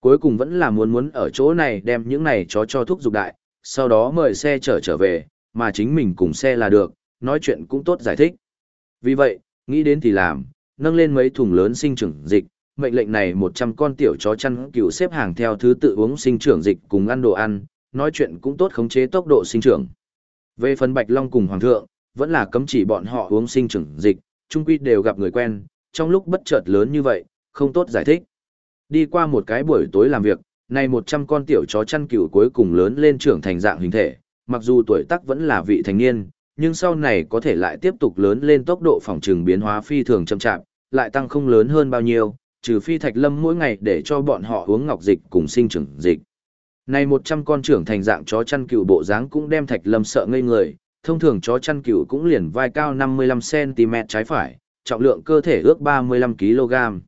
Cuối cùng vẫn là muốn muốn ở chỗ này đem những này chó cho thuốc dục đại, sau đó mời xe chở trở về, mà chính mình cùng xe là được, nói chuyện cũng tốt giải thích. Vì vậy, nghĩ đến thì làm, nâng lên mấy thùng lớn sinh trưởng dịch, mệnh lệnh này 100 con tiểu chó chăn cừu xếp hàng theo thứ tự uống sinh trưởng dịch cùng ăn đồ ăn, nói chuyện cũng tốt khống chế tốc độ sinh trưởng. Về phần Bạch Long cùng Hoàng thượng, vẫn là cấm chỉ bọn họ uống sinh trưởng dịch, chung quy đều gặp người quen, trong lúc bất chợt lớn như vậy, không tốt giải thích. Đi qua một cái buổi tối làm việc, này 100 con tiểu chó chăn cừu cuối cùng lớn lên trưởng thành dạng hình thể, mặc dù tuổi tác vẫn là vị thành niên, nhưng sau này có thể lại tiếp tục lớn lên tốc độ phòng trừng biến hóa phi thường chậm chạp, lại tăng không lớn hơn bao nhiêu, trừ phi Thạch Lâm mỗi ngày để cho bọn họ uống ngọc dịch cùng sinh trưởng dịch. Này 100 con trưởng thành dạng chó chăn cừu bộ dáng cũng đem Thạch Lâm sợ ngây người, thông thường chó chăn cừu cũng liền vai cao 55cm trái phải, trọng lượng cơ thể ước 35kg.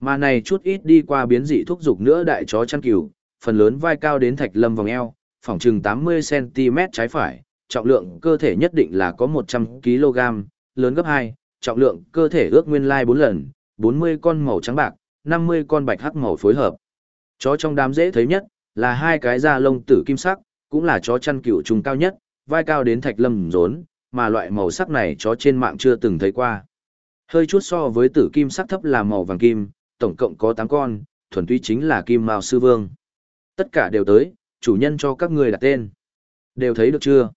Mà này chút ít đi qua biến dị thúc dục nữa đại chó chăn cừu, phần lớn vai cao đến Thạch Lâm vòng eo, phòng chừng 80cm trái phải, trọng lượng cơ thể nhất định là có 100kg, lớn gấp 2, trọng lượng cơ thể ước nguyên lai 4 lần, 40 con màu trắng bạc, 50 con bạch hắc màu phối hợp. Chó trong đám dễ thấy nhất, là hai cái da lông tử kim sắc, cũng là chó chăn cừu trùng cao nhất, vai cao đến thạch lâm rốn, mà loại màu sắc này chó trên mạng chưa từng thấy qua. Hơi chút so với tử kim sắc thấp là màu vàng kim, tổng cộng có 8 con, thuần túy chính là kim mao sư vương. Tất cả đều tới, chủ nhân cho các người đặt tên. Đều thấy được chưa?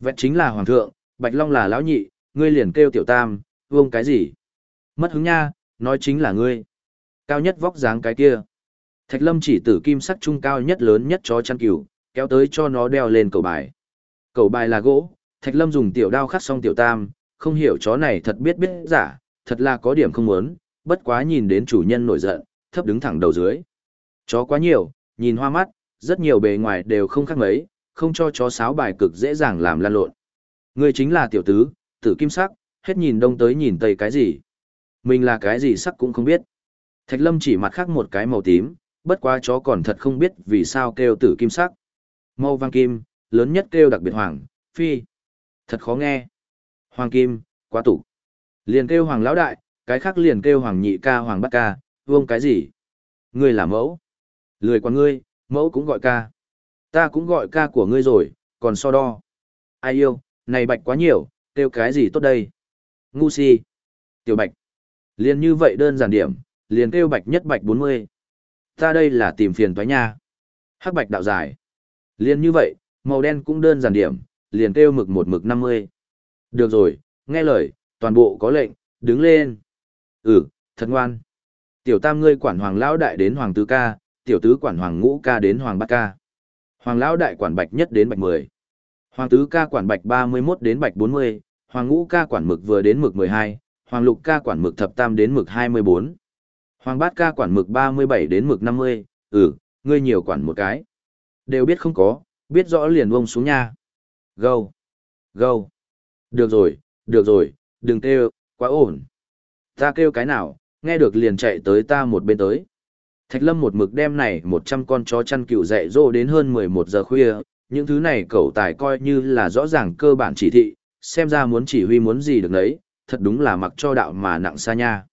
Vẹn chính là hoàng thượng, bạch long là lão nhị, ngươi liền kêu tiểu tam, vương cái gì? Mất hứng nha, nói chính là ngươi. Cao nhất vóc dáng cái kia. Thạch lâm chỉ tử kim sắc trung cao nhất lớn nhất chó chăn cừu, kéo tới cho nó đeo lên cầu bài. Cầu bài là gỗ, thạch lâm dùng tiểu đao khắc xong tiểu tam, không hiểu chó này thật biết biết giả, thật là có điểm không muốn, bất quá nhìn đến chủ nhân nổi giận, thấp đứng thẳng đầu dưới. Chó quá nhiều, nhìn hoa mắt, rất nhiều bề ngoài đều không khác mấy, không cho chó sáo bài cực dễ dàng làm lan lộn. Người chính là tiểu tứ, tử kim sắc, hết nhìn đông tới nhìn tây cái gì. Mình là cái gì sắc cũng không biết. Thạch lâm chỉ mặt khác một cái màu tím, bất quá chó còn thật không biết vì sao kêu tử kim sắc. Màu vàng kim, lớn nhất kêu đặc biệt hoàng, phi. Thật khó nghe. Hoàng kim, quá tủ. Liền kêu hoàng lão đại, cái khác liền kêu hoàng nhị ca hoàng bát ca, vương cái gì? Ngươi là mẫu. Lười qua ngươi, mẫu cũng gọi ca. Ta cũng gọi ca của ngươi rồi, còn so đo. Ai yêu, này bạch quá nhiều, kêu cái gì tốt đây? Ngu si. Tiểu bạch. Liền như vậy đơn giản điểm, liền kêu bạch nhất bạch 40. Ta đây là tìm phiền toái nha. Hắc bạch đạo giải. Liền như vậy, màu đen cũng đơn giản điểm, liền kêu mực một mực 50. Được rồi, nghe lời, toàn bộ có lệnh, đứng lên. Ừ, thật ngoan. Tiểu tam ngươi quản hoàng lão đại đến hoàng tứ ca, tiểu tứ quản hoàng ngũ ca đến hoàng bát ca. Hoàng lão đại quản bạch nhất đến bạch 10. Hoàng tứ ca quản bạch 31 đến bạch 40, hoàng ngũ ca quản mực vừa đến mực 12, hoàng lục ca quản mực thập tam đến mực 24. Hoàng bát ca quản mực 37 đến mực 50, ừ, ngươi nhiều quản một cái. Đều biết không có, biết rõ liền bông xuống nha. Gâu, gâu. Được rồi, được rồi, đừng kêu, quá ổn. Ta kêu cái nào, nghe được liền chạy tới ta một bên tới. Thạch lâm một mực đem này 100 con chó chăn cừu dạy dỗ đến hơn 11 giờ khuya, những thứ này cậu tài coi như là rõ ràng cơ bản chỉ thị, xem ra muốn chỉ huy muốn gì được đấy, thật đúng là mặc cho đạo mà nặng xa nha.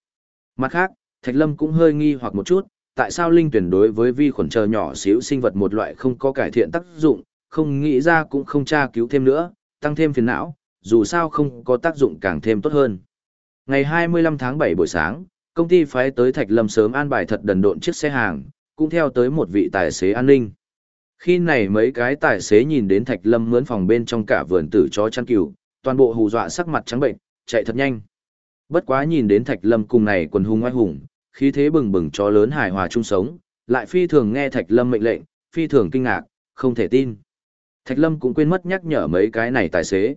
Mặt khác, Thạch Lâm cũng hơi nghi hoặc một chút, tại sao linh tuyển đối với vi khuẩn chờ nhỏ xíu sinh vật một loại không có cải thiện tác dụng, không nghĩ ra cũng không tra cứu thêm nữa, tăng thêm phiền não, dù sao không có tác dụng càng thêm tốt hơn. Ngày 25 tháng 7 buổi sáng, công ty phái tới Thạch Lâm sớm an bài thật đần độn chiếc xe hàng, cũng theo tới một vị tài xế an ninh. Khi này mấy cái tài xế nhìn đến Thạch Lâm mướn phòng bên trong cả vườn tử chó chăn cừu, toàn bộ hù dọa sắc mặt trắng bệnh, chạy thật nhanh. Bất quá nhìn đến Thạch Lâm cùng này quần hùng oai hùng, khí thế bừng bừng chó lớn hài hòa chung sống, lại phi thường nghe Thạch Lâm mệnh lệnh, phi thường kinh ngạc, không thể tin. Thạch Lâm cũng quên mất nhắc nhở mấy cái này tài xế.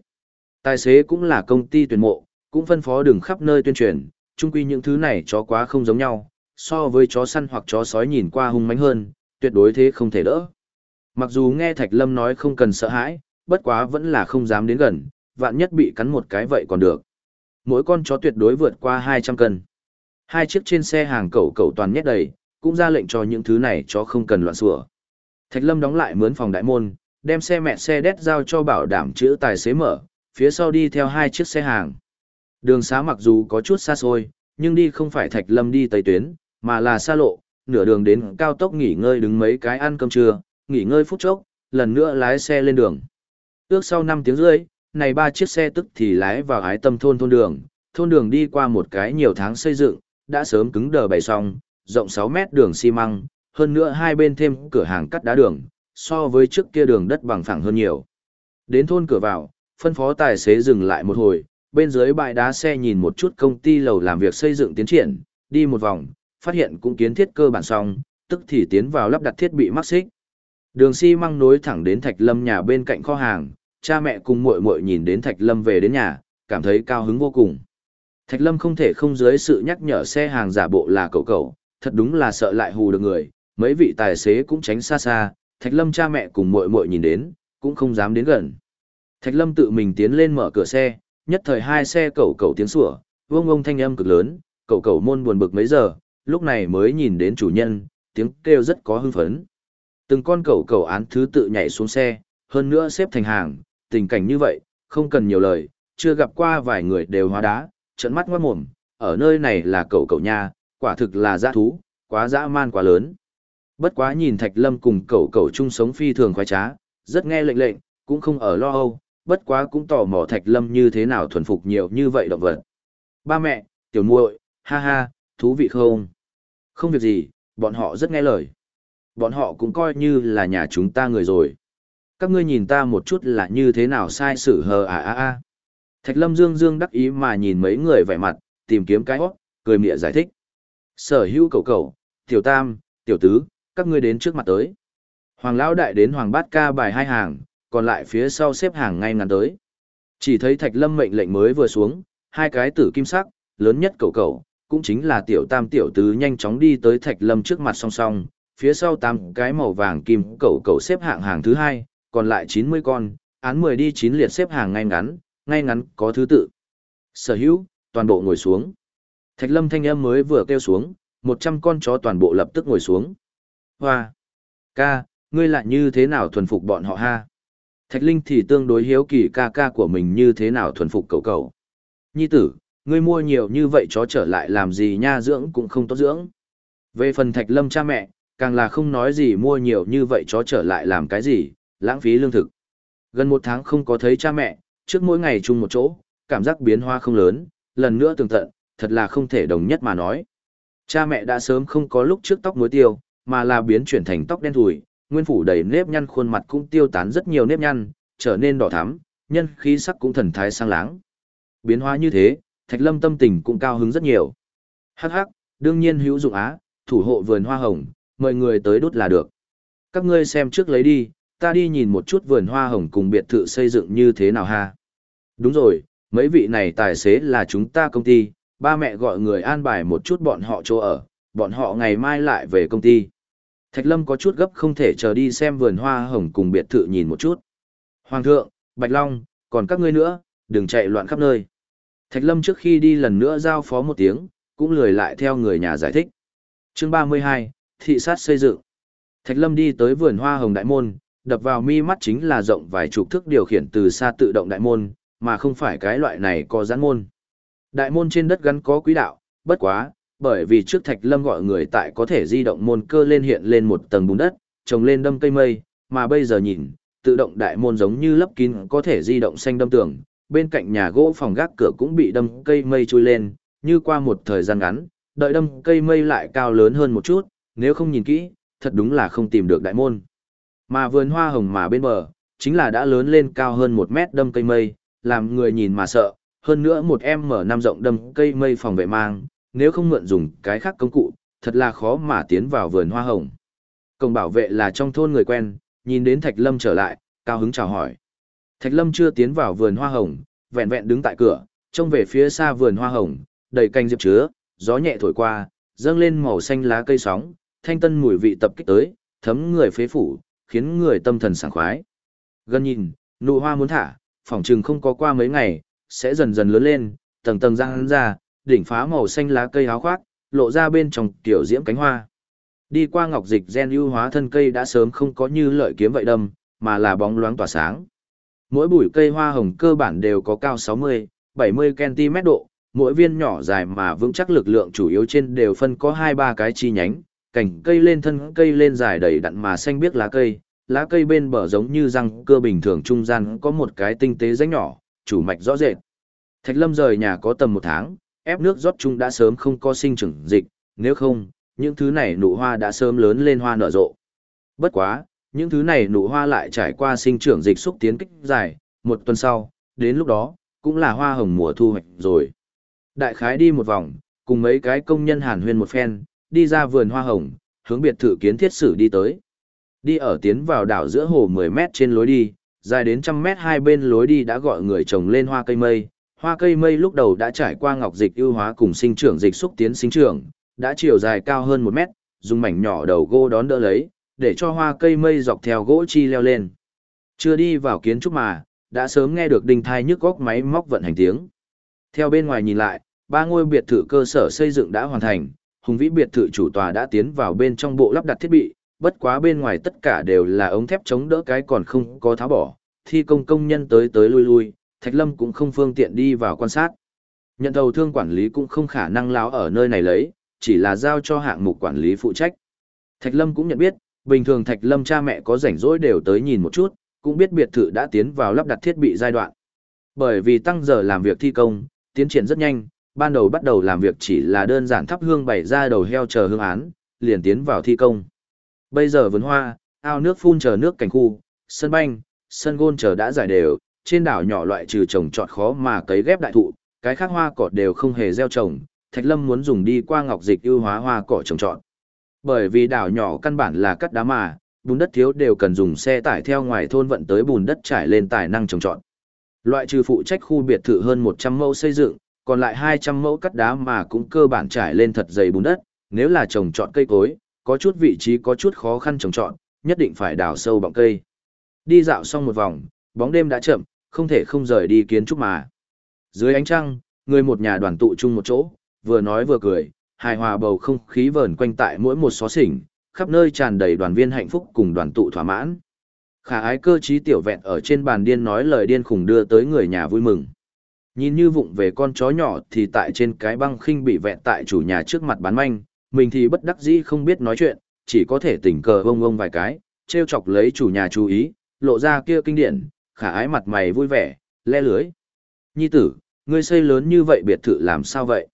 Tài xế cũng là công ty tuyển mộ, cũng phân phó đường khắp nơi tuyên truyền, chung quy những thứ này chó quá không giống nhau, so với chó săn hoặc chó sói nhìn qua hung mãnh hơn, tuyệt đối thế không thể đỡ. Mặc dù nghe Thạch Lâm nói không cần sợ hãi, bất quá vẫn là không dám đến gần, vạn nhất bị cắn một cái vậy còn được. Mỗi con chó tuyệt đối vượt qua 200 cân. Hai chiếc trên xe hàng cẩu cẩu toàn nhét đầy, cũng ra lệnh cho những thứ này chó không cần loạn sủa. Thạch Lâm đóng lại mướn phòng đại môn, đem xe mẹ xe đét giao cho bảo đảm chữ tài xế mở, phía sau đi theo hai chiếc xe hàng. Đường xá mặc dù có chút xa xôi, nhưng đi không phải Thạch Lâm đi Tây Tuyến, mà là xa lộ, nửa đường đến cao tốc nghỉ ngơi đứng mấy cái ăn cơm trưa, nghỉ ngơi phút chốc, lần nữa lái xe lên đường. Ước sau 5 tiếng rưỡi, này ba chiếc xe tức thì lái vào ái tâm thôn thôn đường, thôn đường đi qua một cái nhiều tháng xây dựng, đã sớm cứng đờ bày xong, rộng 6 mét đường xi măng, hơn nữa hai bên thêm cửa hàng cắt đá đường, so với trước kia đường đất bằng phẳng hơn nhiều. Đến thôn cửa vào, phân phó tài xế dừng lại một hồi, bên dưới bãi đá xe nhìn một chút công ty lầu làm việc xây dựng tiến triển, đi một vòng, phát hiện cũng kiến thiết cơ bản xong, tức thì tiến vào lắp đặt thiết bị mắc xích. Đường xi măng nối thẳng đến Thạch Lâm nhà bên cạnh kho hàng, cha mẹ cùng muội muội nhìn đến Thạch Lâm về đến nhà, cảm thấy cao hứng vô cùng. Thạch Lâm không thể không dưới sự nhắc nhở xe hàng giả bộ là cậu cậu, thật đúng là sợ lại hù được người, mấy vị tài xế cũng tránh xa xa, Thạch Lâm cha mẹ cùng muội muội nhìn đến, cũng không dám đến gần. Thạch Lâm tự mình tiến lên mở cửa xe, nhất thời hai xe cẩu cẩu tiếng sủa, vông vông thanh âm cực lớn, cẩu cẩu môn buồn bực mấy giờ, lúc này mới nhìn đến chủ nhân, tiếng kêu rất có hưng phấn. Từng con cẩu cẩu án thứ tự nhảy xuống xe, hơn nữa xếp thành hàng, tình cảnh như vậy, không cần nhiều lời, chưa gặp qua vài người đều hóa đá, trận mắt ngoát mồm, ở nơi này là cẩu cẩu nha, quả thực là dã thú, quá dã man quá lớn. Bất quá nhìn Thạch Lâm cùng cẩu cẩu chung sống phi thường khoái trá, rất nghe lệnh lệnh, cũng không ở lo âu, bất quá cũng tò mò Thạch Lâm như thế nào thuần phục nhiều như vậy động vật. Ba mẹ, tiểu muội, ha ha, thú vị không? Không việc gì, bọn họ rất nghe lời. Bọn họ cũng coi như là nhà chúng ta người rồi. Các ngươi nhìn ta một chút là như thế nào sai sự hờ à à à. Thạch Lâm Dương Dương đắc ý mà nhìn mấy người vẻ mặt, tìm kiếm cái hót, cười mỉa giải thích. Sở hữu cầu cầu, tiểu tam, tiểu tứ, các ngươi đến trước mặt tới. Hoàng lão đại đến hoàng bát ca bài hai hàng, còn lại phía sau xếp hàng ngay ngắn tới. Chỉ thấy Thạch Lâm mệnh lệnh mới vừa xuống, hai cái tử kim sắc, lớn nhất cầu cầu, cũng chính là tiểu tam tiểu tứ nhanh chóng đi tới Thạch Lâm trước mặt song song, phía sau tám cái màu vàng kim cầu cầu xếp hạng hàng thứ hai, còn lại 90 con, án 10 đi 9 liệt xếp hàng ngay ngắn, ngay ngắn có thứ tự. Sở hữu, toàn bộ ngồi xuống. Thạch Lâm thanh âm mới vừa kêu xuống, 100 con chó toàn bộ lập tức ngồi xuống. Hoa! Ca, ngươi lại như thế nào thuần phục bọn họ ha? Thạch Linh thì tương đối hiếu kỳ ca ca của mình như thế nào thuần phục cậu cậu. Nhi tử, ngươi mua nhiều như vậy chó trở lại làm gì nha dưỡng cũng không tốt dưỡng. Về phần Thạch Lâm cha mẹ, càng là không nói gì mua nhiều như vậy chó trở lại làm cái gì, lãng phí lương thực. Gần một tháng không có thấy cha mẹ, trước mỗi ngày chung một chỗ, cảm giác biến hóa không lớn, lần nữa tường tận, thật là không thể đồng nhất mà nói. Cha mẹ đã sớm không có lúc trước tóc muối tiêu, mà là biến chuyển thành tóc đen thùi, nguyên phủ đầy nếp nhăn khuôn mặt cũng tiêu tán rất nhiều nếp nhăn, trở nên đỏ thắm, nhân khí sắc cũng thần thái sang láng. Biến hóa như thế, Thạch Lâm tâm tình cũng cao hứng rất nhiều. Hắc hắc, đương nhiên hữu dụng á, thủ hộ vườn hoa hồng, mời người tới đốt là được. Các ngươi xem trước lấy đi, ta đi nhìn một chút vườn hoa hồng cùng biệt thự xây dựng như thế nào ha. Đúng rồi, mấy vị này tài xế là chúng ta công ty, ba mẹ gọi người an bài một chút bọn họ chỗ ở, bọn họ ngày mai lại về công ty. Thạch Lâm có chút gấp không thể chờ đi xem vườn hoa hồng cùng biệt thự nhìn một chút. Hoàng thượng, Bạch Long, còn các ngươi nữa, đừng chạy loạn khắp nơi. Thạch Lâm trước khi đi lần nữa giao phó một tiếng, cũng lười lại theo người nhà giải thích. Chương 32, Thị sát xây dựng. Thạch Lâm đi tới vườn hoa hồng đại môn, đập vào mi mắt chính là rộng vài chục thước điều khiển từ xa tự động đại môn, mà không phải cái loại này có giãn môn. Đại môn trên đất gắn có quỹ đạo, bất quá, bởi vì trước Thạch Lâm gọi người tại có thể di động môn cơ lên hiện lên một tầng bùn đất, trồng lên đâm cây mây, mà bây giờ nhìn, tự động đại môn giống như lấp kín có thể di động xanh đâm tường, bên cạnh nhà gỗ phòng gác cửa cũng bị đâm cây mây chui lên, như qua một thời gian ngắn, đợi đâm cây mây lại cao lớn hơn một chút, nếu không nhìn kỹ, thật đúng là không tìm được đại môn. Mà vườn hoa hồng mà bên bờ, chính là đã lớn lên cao hơn một mét đâm cây mây, làm người nhìn mà sợ, hơn nữa một em mở năm rộng đâm cây mây phòng vệ mang, nếu không mượn dùng cái khác công cụ, thật là khó mà tiến vào vườn hoa hồng. Công bảo vệ là trong thôn người quen, nhìn đến Thạch Lâm trở lại, cao hứng chào hỏi. Thạch Lâm chưa tiến vào vườn hoa hồng, vẹn vẹn đứng tại cửa, trông về phía xa vườn hoa hồng, đầy canh diệp chứa, gió nhẹ thổi qua, dâng lên màu xanh lá cây sóng, thanh tân mùi vị tập kích tới, thấm người phế phủ, khiến người tâm thần sảng khoái. Gần nhìn, nụ hoa muốn thả, phỏng chừng không có qua mấy ngày, sẽ dần dần lớn lên, tầng tầng răng ra, đỉnh phá màu xanh lá cây háo khoác, lộ ra bên trong tiểu diễm cánh hoa. Đi qua ngọc dịch gen ưu hóa thân cây đã sớm không có như lợi kiếm vậy đâm, mà là bóng loáng tỏa sáng. Mỗi bụi cây hoa hồng cơ bản đều có cao 60, 70 cm độ, mỗi viên nhỏ dài mà vững chắc lực lượng chủ yếu trên đều phân có 2-3 cái chi nhánh, cảnh cây lên thân cây lên dài đầy đặn mà xanh biếc lá cây, lá cây bên bờ giống như răng cưa bình thường trung gian có một cái tinh tế rãnh nhỏ, chủ mạch rõ rệt. Thạch Lâm rời nhà có tầm một tháng, ép nước rót chung đã sớm không có sinh trưởng dịch, nếu không, những thứ này nụ hoa đã sớm lớn lên hoa nở rộ. Bất quá, những thứ này nụ hoa lại trải qua sinh trưởng dịch xúc tiến kích dài, một tuần sau, đến lúc đó, cũng là hoa hồng mùa thu hoạch rồi. Đại khái đi một vòng, cùng mấy cái công nhân hàn huyên một phen, đi ra vườn hoa hồng, hướng biệt thự kiến thiết sử đi tới. Đi ở tiến vào đảo giữa hồ 10 mét trên lối đi, dài đến trăm mét hai bên lối đi đã gọi người trồng lên hoa cây mây. Hoa cây mây lúc đầu đã trải qua ngọc dịch ưu hóa cùng sinh trưởng dịch xúc tiến sinh trưởng, đã chiều dài cao hơn một mét, dùng mảnh nhỏ đầu gỗ đón đỡ lấy, để cho hoa cây mây dọc theo gỗ chi leo lên. Chưa đi vào kiến trúc mà, đã sớm nghe được đinh thai nhức góc máy móc vận hành tiếng. Theo bên ngoài nhìn lại, ba ngôi biệt thự cơ sở xây dựng đã hoàn thành, hùng vĩ biệt thự chủ tòa đã tiến vào bên trong bộ lắp đặt thiết bị, bất quá bên ngoài tất cả đều là ống thép chống đỡ cái còn không có tháo bỏ, thi công công nhân tới tới lui lui, Thạch Lâm cũng không phương tiện đi vào quan sát. Nhận đầu thương quản lý cũng không khả năng láo ở nơi này lấy, chỉ là giao cho hạng mục quản lý phụ trách. Thạch Lâm cũng nhận biết, bình thường Thạch Lâm cha mẹ có rảnh rỗi đều tới nhìn một chút, cũng biết biệt thự đã tiến vào lắp đặt thiết bị giai đoạn. Bởi vì tăng giờ làm việc thi công, tiến triển rất nhanh, ban đầu bắt đầu làm việc chỉ là đơn giản thắp hương bày ra đầu heo chờ hương án, liền tiến vào thi công. Bây giờ vườn hoa, ao nước phun chờ nước cảnh khu, sân banh, sân gôn chờ đã giải đều, trên đảo nhỏ loại trừ trồng trọt khó mà cấy ghép đại thụ, cái khác hoa cỏ đều không hề gieo trồng, Thạch Lâm muốn dùng đi qua ngọc dịch ưu hóa hoa cỏ trồng trọt. Bởi vì đảo nhỏ căn bản là cắt đá mà, bùn đất thiếu đều cần dùng xe tải theo ngoài thôn vận tới bùn đất trải lên tài năng trồng trọt. Loại trừ phụ trách khu biệt thự hơn 100 mẫu xây dựng, còn lại 200 mẫu cắt đá mà cũng cơ bản trải lên thật dày bùn đất, nếu là trồng trọt cây cối, có chút vị trí có chút khó khăn trồng trọt, nhất định phải đào sâu bọng cây. Đi dạo xong một vòng, bóng đêm đã chậm, không thể không rời đi kiến trúc mà. Dưới ánh trăng, người một nhà đoàn tụ chung một chỗ, vừa nói vừa cười, hài hòa bầu không khí vờn quanh tại mỗi một xó xỉnh, khắp nơi tràn đầy đoàn viên hạnh phúc cùng đoàn tụ thỏa mãn. Khả ái cơ trí tiểu vẹn ở trên bàn điên nói lời điên khùng đưa tới người nhà vui mừng. Nhìn như vụng về con chó nhỏ thì tại trên cái băng khinh bị vẹn tại chủ nhà trước mặt bán manh, mình thì bất đắc dĩ không biết nói chuyện, chỉ có thể tỉnh cờ bông bông vài cái, treo chọc lấy chủ nhà chú ý, lộ ra kia kinh điển, khả ái mặt mày vui vẻ, le lưới. Nhi tử, ngươi xây lớn như vậy biệt thự làm sao vậy?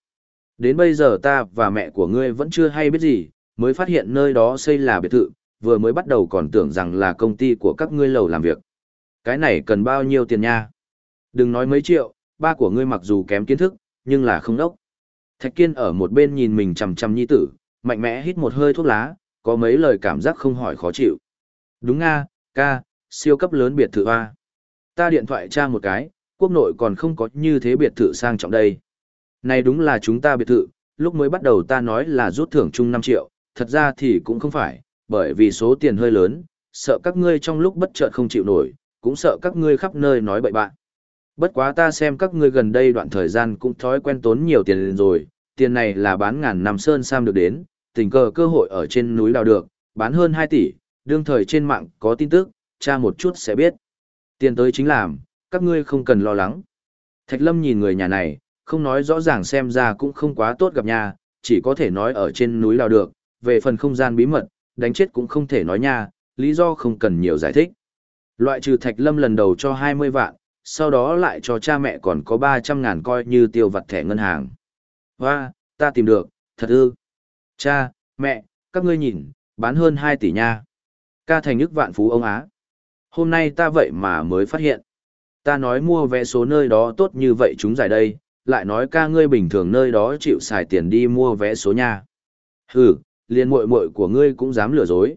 Đến bây giờ ta và mẹ của ngươi vẫn chưa hay biết gì, mới phát hiện nơi đó xây là biệt thự, vừa mới bắt đầu còn tưởng rằng là công ty của các ngươi lầu làm việc. Cái này cần bao nhiêu tiền nha? Đừng nói mấy triệu, ba của ngươi mặc dù kém kiến thức, nhưng là không đốc. Thạch Kiên ở một bên nhìn mình chằm chằm nhi tử, mạnh mẽ hít một hơi thuốc lá, có mấy lời cảm giác không hỏi khó chịu. Đúng nga, ca, siêu cấp lớn biệt thự A. Ta điện thoại tra một cái, quốc nội còn không có như thế biệt thự sang trọng đây. Này đúng là chúng ta biệt thự, lúc mới bắt đầu ta nói là rút thưởng chung 5 triệu, thật ra thì cũng không phải, bởi vì số tiền hơi lớn, sợ các ngươi trong lúc bất chợt không chịu nổi, cũng sợ các ngươi khắp nơi nói bậy bạn. Bất quá ta xem các ngươi gần đây đoạn thời gian cũng thói quen tốn nhiều tiền rồi, tiền này là bán ngàn năm sơn sam được đến, tình cờ cơ hội ở trên núi đào được, bán hơn 2 tỷ, đương thời trên mạng có tin tức, tra một chút sẽ biết. Tiền tới chính làm, các ngươi không cần lo lắng. Thạch Lâm nhìn người nhà này, không nói rõ ràng xem ra cũng không quá tốt gặp nhà, chỉ có thể nói ở trên núi đào được, về phần không gian bí mật, đánh chết cũng không thể nói nha, lý do không cần nhiều giải thích. Loại trừ Thạch Lâm lần đầu cho 20 vạn, sau đó lại cho cha mẹ còn có 300 ngàn coi như tiêu vặt thẻ ngân hàng. Hoa, ta tìm được, thật ư. Cha, mẹ, các ngươi nhìn, bán hơn 2 tỷ nha. Ca thành ức vạn phú ông Á. Hôm nay ta vậy mà mới phát hiện. Ta nói mua vé số nơi đó tốt như vậy chúng giải đây, lại nói ca ngươi bình thường nơi đó chịu xài tiền đi mua vé số nha. Hừ, liền muội muội của ngươi cũng dám lừa dối.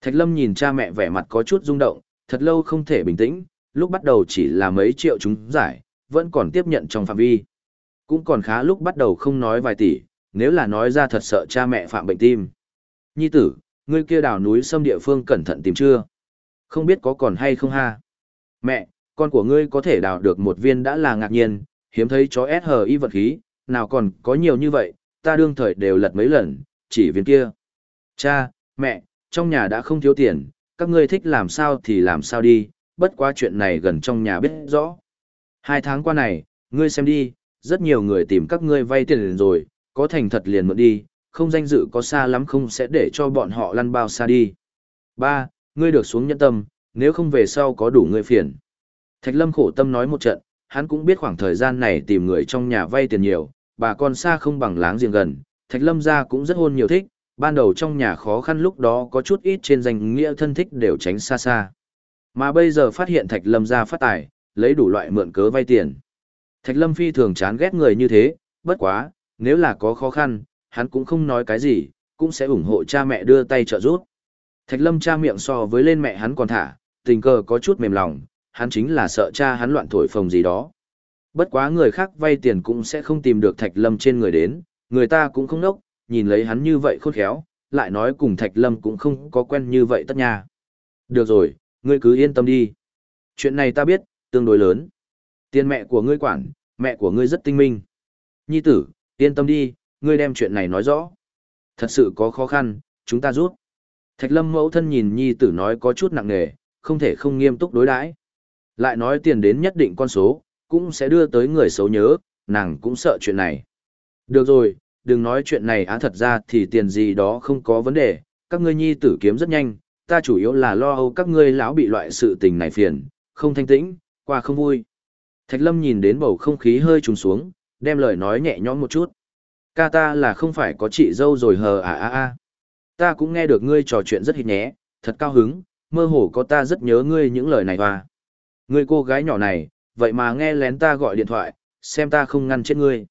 Thạch Lâm nhìn cha mẹ vẻ mặt có chút rung động, thật lâu không thể bình tĩnh, lúc bắt đầu chỉ là mấy triệu chúng giải, vẫn còn tiếp nhận trong phạm vi. Cũng còn khá lúc bắt đầu không nói vài tỷ, nếu là nói ra thật sợ cha mẹ phạm bệnh tim. Nhi tử, ngươi kia đào núi xâm địa phương cẩn thận tìm chưa? Không biết có còn hay không ha? Mẹ, con của ngươi có thể đào được một viên đã là ngạc nhiên, hiếm thấy chó SHI vật khí, nào còn có nhiều như vậy, ta đương thời đều lật mấy lần, chỉ viên kia. Cha, mẹ, trong nhà đã không thiếu tiền, các ngươi thích làm sao thì làm sao đi, bất quá chuyện này gần trong nhà biết rõ. Hai tháng qua này, ngươi xem đi, rất nhiều người tìm các ngươi vay tiền rồi, có thành thật liền mượn đi, không danh dự có xa lắm không sẽ để cho bọn họ lăn bao xa đi. Ba, Ngươi được xuống nhẫn tâm, nếu không về sau có đủ ngươi phiền. Thạch Lâm khổ tâm nói một trận, hắn cũng biết khoảng thời gian này tìm người trong nhà vay tiền nhiều, bà con xa không bằng láng giềng gần, Thạch Lâm gia cũng rất hôn nhiều thích, ban đầu trong nhà khó khăn lúc đó có chút ít trên danh nghĩa thân thích đều tránh xa xa. Mà bây giờ phát hiện Thạch Lâm gia phát tài, lấy đủ loại mượn cớ vay tiền. Thạch Lâm phi thường chán ghét người như thế, bất quá, nếu là có khó khăn, hắn cũng không nói cái gì, cũng sẽ ủng hộ cha mẹ đưa tay trợ giúp. Thạch Lâm cha miệng so với lên mẹ hắn còn thả, tình cờ có chút mềm lòng, hắn chính là sợ cha hắn loạn thổi phồng gì đó. Bất quá người khác vay tiền cũng sẽ không tìm được Thạch Lâm trên người đến, người ta cũng không nốc, nhìn lấy hắn như vậy khôn khéo, lại nói cùng Thạch Lâm cũng không có quen như vậy tất nha. Được rồi, ngươi cứ yên tâm đi. Chuyện này ta biết, tương đối lớn. Tiền mẹ của ngươi quản, mẹ của ngươi rất tinh minh. Nhi tử, yên tâm đi, ngươi đem chuyện này nói rõ. Thật sự có khó khăn, chúng ta rút. Thạch lâm mẫu thân nhìn nhi tử nói có chút nặng nề, không thể không nghiêm túc đối đãi. Lại nói tiền đến nhất định con số, cũng sẽ đưa tới người xấu nhớ, nàng cũng sợ chuyện này. Được rồi, đừng nói chuyện này á thật ra thì tiền gì đó không có vấn đề, các ngươi nhi tử kiếm rất nhanh, ta chủ yếu là lo âu các ngươi lão bị loại sự tình này phiền, không thanh tĩnh, qua không vui. Thạch lâm nhìn đến bầu không khí hơi trùng xuống, đem lời nói nhẹ nhõm một chút. Ca ta là không phải có chị dâu rồi hờ à à à. Ta cũng nghe được ngươi trò chuyện rất hít nhé, thật cao hứng, mơ hồ có ta rất nhớ ngươi những lời này hoa. Ngươi cô gái nhỏ này, vậy mà nghe lén ta gọi điện thoại, xem ta không ngăn chết ngươi.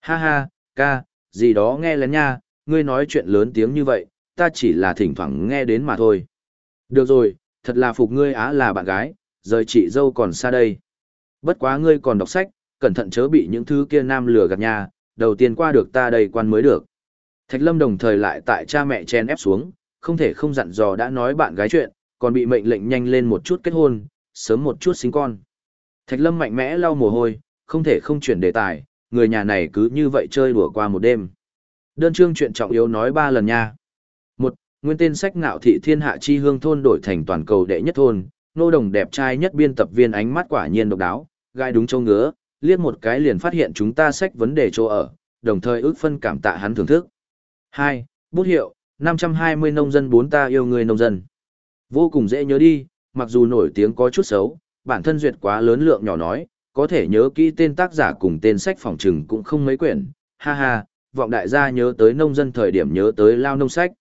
Ha ha, ca, gì đó nghe lén nha, ngươi nói chuyện lớn tiếng như vậy, ta chỉ là thỉnh thoảng nghe đến mà thôi. Được rồi, thật là phục ngươi á là bạn gái, rời chị dâu còn xa đây. Bất quá ngươi còn đọc sách, cẩn thận chớ bị những thứ kia nam lừa gạt nha, đầu tiên qua được ta đây quan mới được. Thạch Lâm đồng thời lại tại cha mẹ chen ép xuống, không thể không dặn dò đã nói bạn gái chuyện, còn bị mệnh lệnh nhanh lên một chút kết hôn, sớm một chút sinh con. Thạch Lâm mạnh mẽ lau mồ hôi, không thể không chuyển đề tài, người nhà này cứ như vậy chơi đùa qua một đêm. Đơn chương chuyện trọng yếu nói ba lần nha. Một, nguyên tên sách ngạo thị thiên hạ chi hương thôn đổi thành toàn cầu đệ nhất thôn, nô đồng đẹp trai nhất biên tập viên ánh mắt quả nhiên độc đáo, gai đúng châu ngứa, liếc một cái liền phát hiện chúng ta sách vấn đề chỗ ở, đồng thời ước phân cảm tạ hắn thưởng thức. 2. Bút hiệu, 520 nông dân bốn ta yêu người nông dân. Vô cùng dễ nhớ đi, mặc dù nổi tiếng có chút xấu, bản thân duyệt quá lớn lượng nhỏ nói, có thể nhớ kỹ tên tác giả cùng tên sách phòng trừng cũng không mấy quyển, ha ha, vọng đại gia nhớ tới nông dân thời điểm nhớ tới lao nông sách.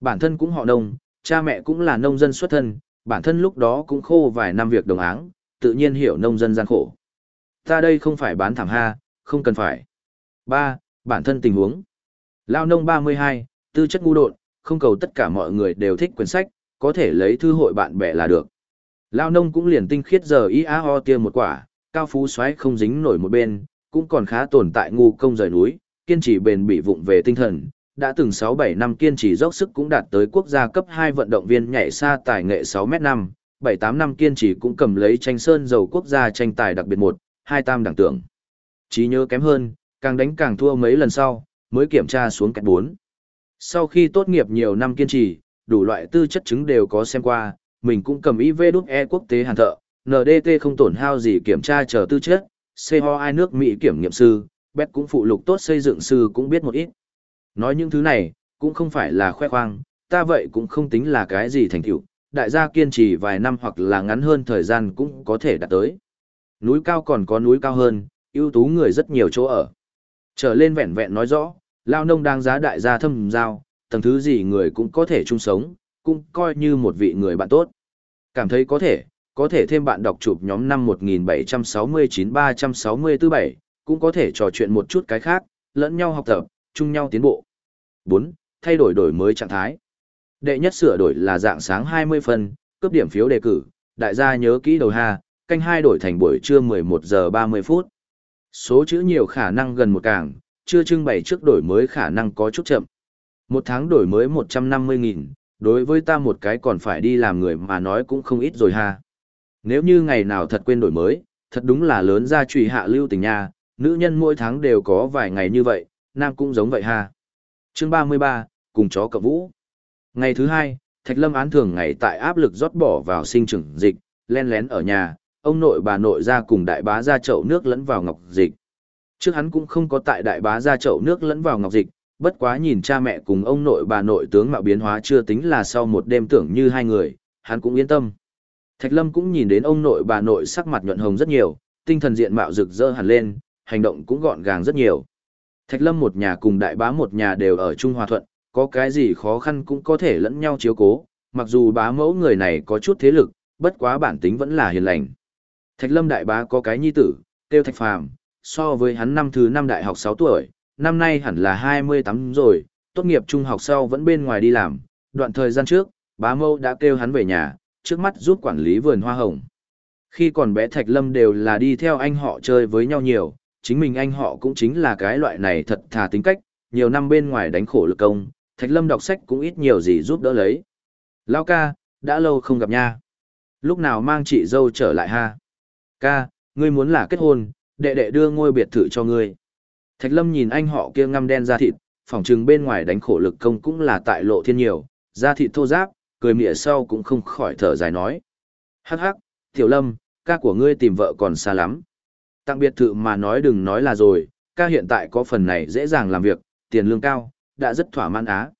Bản thân cũng họ nông, cha mẹ cũng là nông dân xuất thân, bản thân lúc đó cũng khô vài năm việc đồng áng, tự nhiên hiểu nông dân gian khổ. Ta đây không phải bán thảm ha, không cần phải. 3. Bản thân tình huống. Lao nông 32, tư chất ngu độn, không cầu tất cả mọi người đều thích quyển sách, có thể lấy thư hội bạn bè là được. Lao nông cũng liền tinh khiết giờ ý á ho tiêm một quả, cao phú xoáy không dính nổi một bên, cũng còn khá tồn tại ngu công rời núi, kiên trì bền bị vụng về tinh thần, đã từng 6-7 năm kiên trì dốc sức cũng đạt tới quốc gia cấp 2 vận động viên nhảy xa tài nghệ 6 m 5, 7-8 năm kiên trì cũng cầm lấy tranh sơn dầu quốc gia tranh tài đặc biệt 1, 2 tam đẳng tưởng. Trí nhớ kém hơn, càng đánh càng thua mấy lần sau, mới kiểm tra xuống cách 4. Sau khi tốt nghiệp nhiều năm kiên trì, đủ loại tư chất chứng đều có xem qua, mình cũng cầm IV đúc E quốc tế hàn thợ, NDT không tổn hao gì kiểm tra chờ tư chất, CO ai nước Mỹ kiểm nghiệm sư, Bet cũng phụ lục tốt xây dựng sư cũng biết một ít. Nói những thứ này, cũng không phải là khoe khoang, ta vậy cũng không tính là cái gì thành tựu, đại gia kiên trì vài năm hoặc là ngắn hơn thời gian cũng có thể đạt tới. Núi cao còn có núi cao hơn, ưu tú người rất nhiều chỗ ở. Trở lên vẹn vẹn nói rõ, lao nông đang giá đại gia thâm giao, tầng thứ gì người cũng có thể chung sống, cũng coi như một vị người bạn tốt. Cảm thấy có thể, có thể thêm bạn đọc chụp nhóm năm 1769-364-7, cũng có thể trò chuyện một chút cái khác, lẫn nhau học tập, chung nhau tiến bộ. 4. Thay đổi đổi mới trạng thái. Đệ nhất sửa đổi là dạng sáng 20 phần, cấp điểm phiếu đề cử, đại gia nhớ kỹ đầu ha, canh hai đổi thành buổi trưa 11 giờ 30 phút. Số chữ nhiều khả năng gần một cảng chưa trưng bày trước đổi mới khả năng có chút chậm. Một tháng đổi mới 150.000, đối với ta một cái còn phải đi làm người mà nói cũng không ít rồi ha. Nếu như ngày nào thật quên đổi mới, thật đúng là lớn ra trùy hạ lưu tình nha, nữ nhân mỗi tháng đều có vài ngày như vậy, nam cũng giống vậy ha. Chương 33, cùng chó cậu vũ. Ngày thứ hai, Thạch Lâm án thường ngày tại áp lực rót bỏ vào sinh trưởng dịch, len lén ở nhà, ông nội bà nội ra cùng đại bá ra chậu nước lẫn vào ngọc dịch. Trước hắn cũng không có tại đại bá ra chậu nước lẫn vào ngọc dịch, bất quá nhìn cha mẹ cùng ông nội bà nội tướng mạo biến hóa chưa tính là sau một đêm tưởng như hai người, hắn cũng yên tâm. Thạch Lâm cũng nhìn đến ông nội bà nội sắc mặt nhuận hồng rất nhiều, tinh thần diện mạo rực rỡ hẳn lên, hành động cũng gọn gàng rất nhiều. Thạch Lâm một nhà cùng đại bá một nhà đều ở Trung Hòa Thuận, có cái gì khó khăn cũng có thể lẫn nhau chiếu cố, mặc dù bá mẫu người này có chút thế lực, bất quá bản tính vẫn là hiền lành. Thạch Lâm đại bá có cái nhi tử, tiêu Thạch Phàm, so với hắn năm thứ năm đại học 6 tuổi, năm nay hẳn là 28 rồi, tốt nghiệp trung học sau vẫn bên ngoài đi làm, đoạn thời gian trước, bá mâu đã kêu hắn về nhà, trước mắt giúp quản lý vườn hoa hồng. Khi còn bé Thạch Lâm đều là đi theo anh họ chơi với nhau nhiều, chính mình anh họ cũng chính là cái loại này thật thà tính cách, nhiều năm bên ngoài đánh khổ lực công, Thạch Lâm đọc sách cũng ít nhiều gì giúp đỡ lấy. Lao ca, đã lâu không gặp nha. Lúc nào mang chị dâu trở lại ha? Ca, ngươi muốn là kết hôn, đệ đệ đưa ngôi biệt thự cho ngươi. Thạch Lâm nhìn anh họ kia ngăm đen da thịt, phỏng trừng bên ngoài đánh khổ lực công cũng là tại lộ thiên nhiều, da thịt thô ráp, cười mỉa sau cũng không khỏi thở dài nói. Hắc hắc, Tiểu Lâm, ca của ngươi tìm vợ còn xa lắm. Tặng biệt thự mà nói đừng nói là rồi, ca hiện tại có phần này dễ dàng làm việc, tiền lương cao, đã rất thỏa mãn á.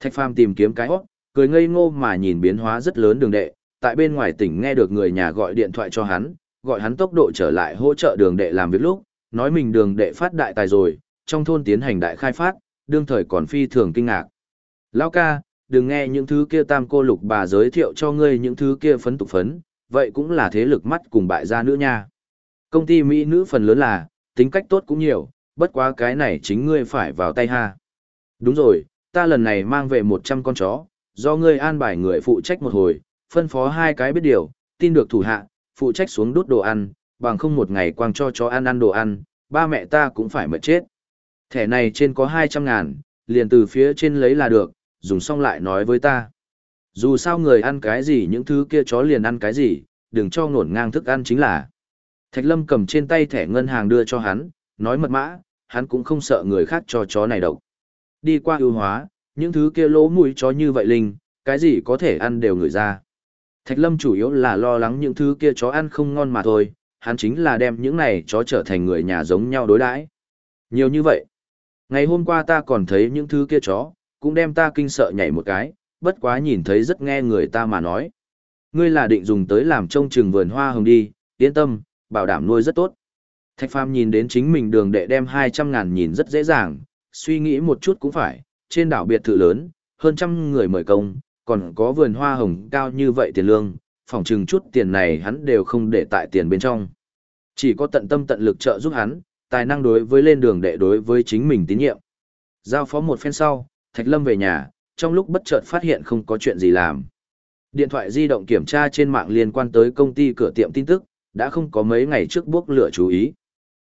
Thạch Phàm tìm kiếm cái hót, cười ngây ngô mà nhìn biến hóa rất lớn đường đệ, tại bên ngoài tỉnh nghe được người nhà gọi điện thoại cho hắn, gọi hắn tốc độ trở lại hỗ trợ đường đệ làm việc lúc, nói mình đường đệ phát đại tài rồi, trong thôn tiến hành đại khai phát, đương thời còn phi thường kinh ngạc. Lão ca, đừng nghe những thứ kia tam cô lục bà giới thiệu cho ngươi những thứ kia phấn tục phấn, vậy cũng là thế lực mắt cùng bại gia nữa nha. Công ty Mỹ nữ phần lớn là, tính cách tốt cũng nhiều, bất quá cái này chính ngươi phải vào tay ha. Đúng rồi, ta lần này mang về 100 con chó, do ngươi an bài người phụ trách một hồi, phân phó hai cái biết điều, tin được thủ hạ, phụ trách xuống đút đồ ăn, bằng không một ngày quang cho chó ăn ăn đồ ăn, ba mẹ ta cũng phải mệt chết. Thẻ này trên có 200 ngàn, liền từ phía trên lấy là được, dùng xong lại nói với ta. Dù sao người ăn cái gì những thứ kia chó liền ăn cái gì, đừng cho ngổn ngang thức ăn chính là. Thạch Lâm cầm trên tay thẻ ngân hàng đưa cho hắn, nói mật mã, hắn cũng không sợ người khác cho chó này độc. Đi qua ưu hóa, những thứ kia lỗ mũi chó như vậy linh, cái gì có thể ăn đều người ra. Thạch Lâm chủ yếu là lo lắng những thứ kia chó ăn không ngon mà thôi, hắn chính là đem những này chó trở thành người nhà giống nhau đối đãi. Nhiều như vậy. Ngày hôm qua ta còn thấy những thứ kia chó, cũng đem ta kinh sợ nhảy một cái, bất quá nhìn thấy rất nghe người ta mà nói. Ngươi là định dùng tới làm trông chừng vườn hoa hồng đi, yên tâm, bảo đảm nuôi rất tốt. Thạch Phàm nhìn đến chính mình đường đệ đem 200 ngàn nhìn rất dễ dàng, suy nghĩ một chút cũng phải, trên đảo biệt thự lớn, hơn trăm người mời công, còn có vườn hoa hồng cao như vậy tiền lương, phòng chừng chút tiền này hắn đều không để tại tiền bên trong. Chỉ có tận tâm tận lực trợ giúp hắn, tài năng đối với lên đường đệ đối với chính mình tín nhiệm. Giao phó một phen sau, Thạch Lâm về nhà, trong lúc bất chợt phát hiện không có chuyện gì làm. Điện thoại di động kiểm tra trên mạng liên quan tới công ty cửa tiệm tin tức, đã không có mấy ngày trước bước lửa chú ý.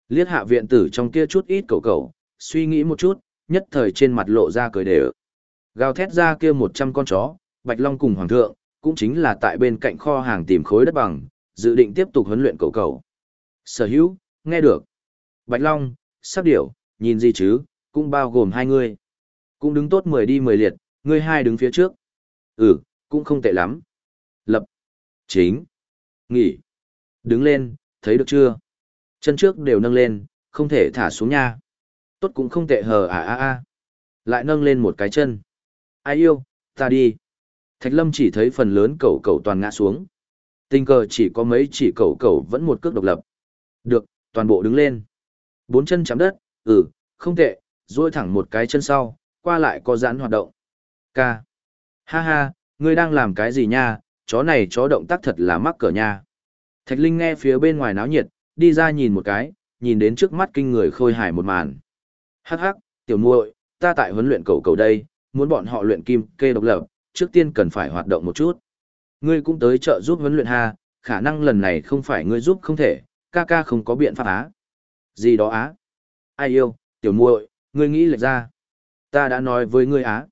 Liết hạ viện tử trong kia chút ít cầu cầu, suy nghĩ một chút, nhất thời trên mặt lộ ra cười đều. Gào thét ra kia 100 con chó, Bạch Long cùng Hoàng thượng, cũng chính là tại bên cạnh kho hàng tìm khối đất bằng, dự định tiếp tục huấn luyện cầu cầu. Sở hữu, nghe được. Bạch Long, sắp điểu, nhìn gì chứ, cũng bao gồm hai người. Cũng đứng tốt 10 đi 10 liệt, ngươi hai đứng phía trước. Ừ, cũng không tệ lắm. Lập. Chính. Nghỉ. Đứng lên, thấy được chưa? Chân trước đều nâng lên, không thể thả xuống nha. Tốt cũng không tệ hờ à à à. Lại nâng lên một cái chân. Ai yêu, ta đi. Thạch Lâm chỉ thấy phần lớn cẩu cẩu toàn ngã xuống. Tình cờ chỉ có mấy chỉ cẩu cẩu vẫn một cước độc lập. Được, toàn bộ đứng lên. Bốn chân chạm đất, ừ, không tệ, duỗi thẳng một cái chân sau, qua lại có giãn hoạt động. Ca. Ha ha, ngươi đang làm cái gì nha, chó này chó động tác thật là mắc cỡ nha. Thạch Linh nghe phía bên ngoài náo nhiệt, đi ra nhìn một cái, nhìn đến trước mắt kinh người khôi hài một màn. Hắc hắc, tiểu muội, ta tại huấn luyện cầu cầu đây, muốn bọn họ luyện kim kê độc lập, trước tiên cần phải hoạt động một chút. Ngươi cũng tới trợ giúp huấn luyện ha, khả năng lần này không phải ngươi giúp không thể, ca ca không có biện pháp á. Gì đó á? Ai yêu, tiểu muội, ngươi nghĩ lệch ra. Ta đã nói với ngươi á.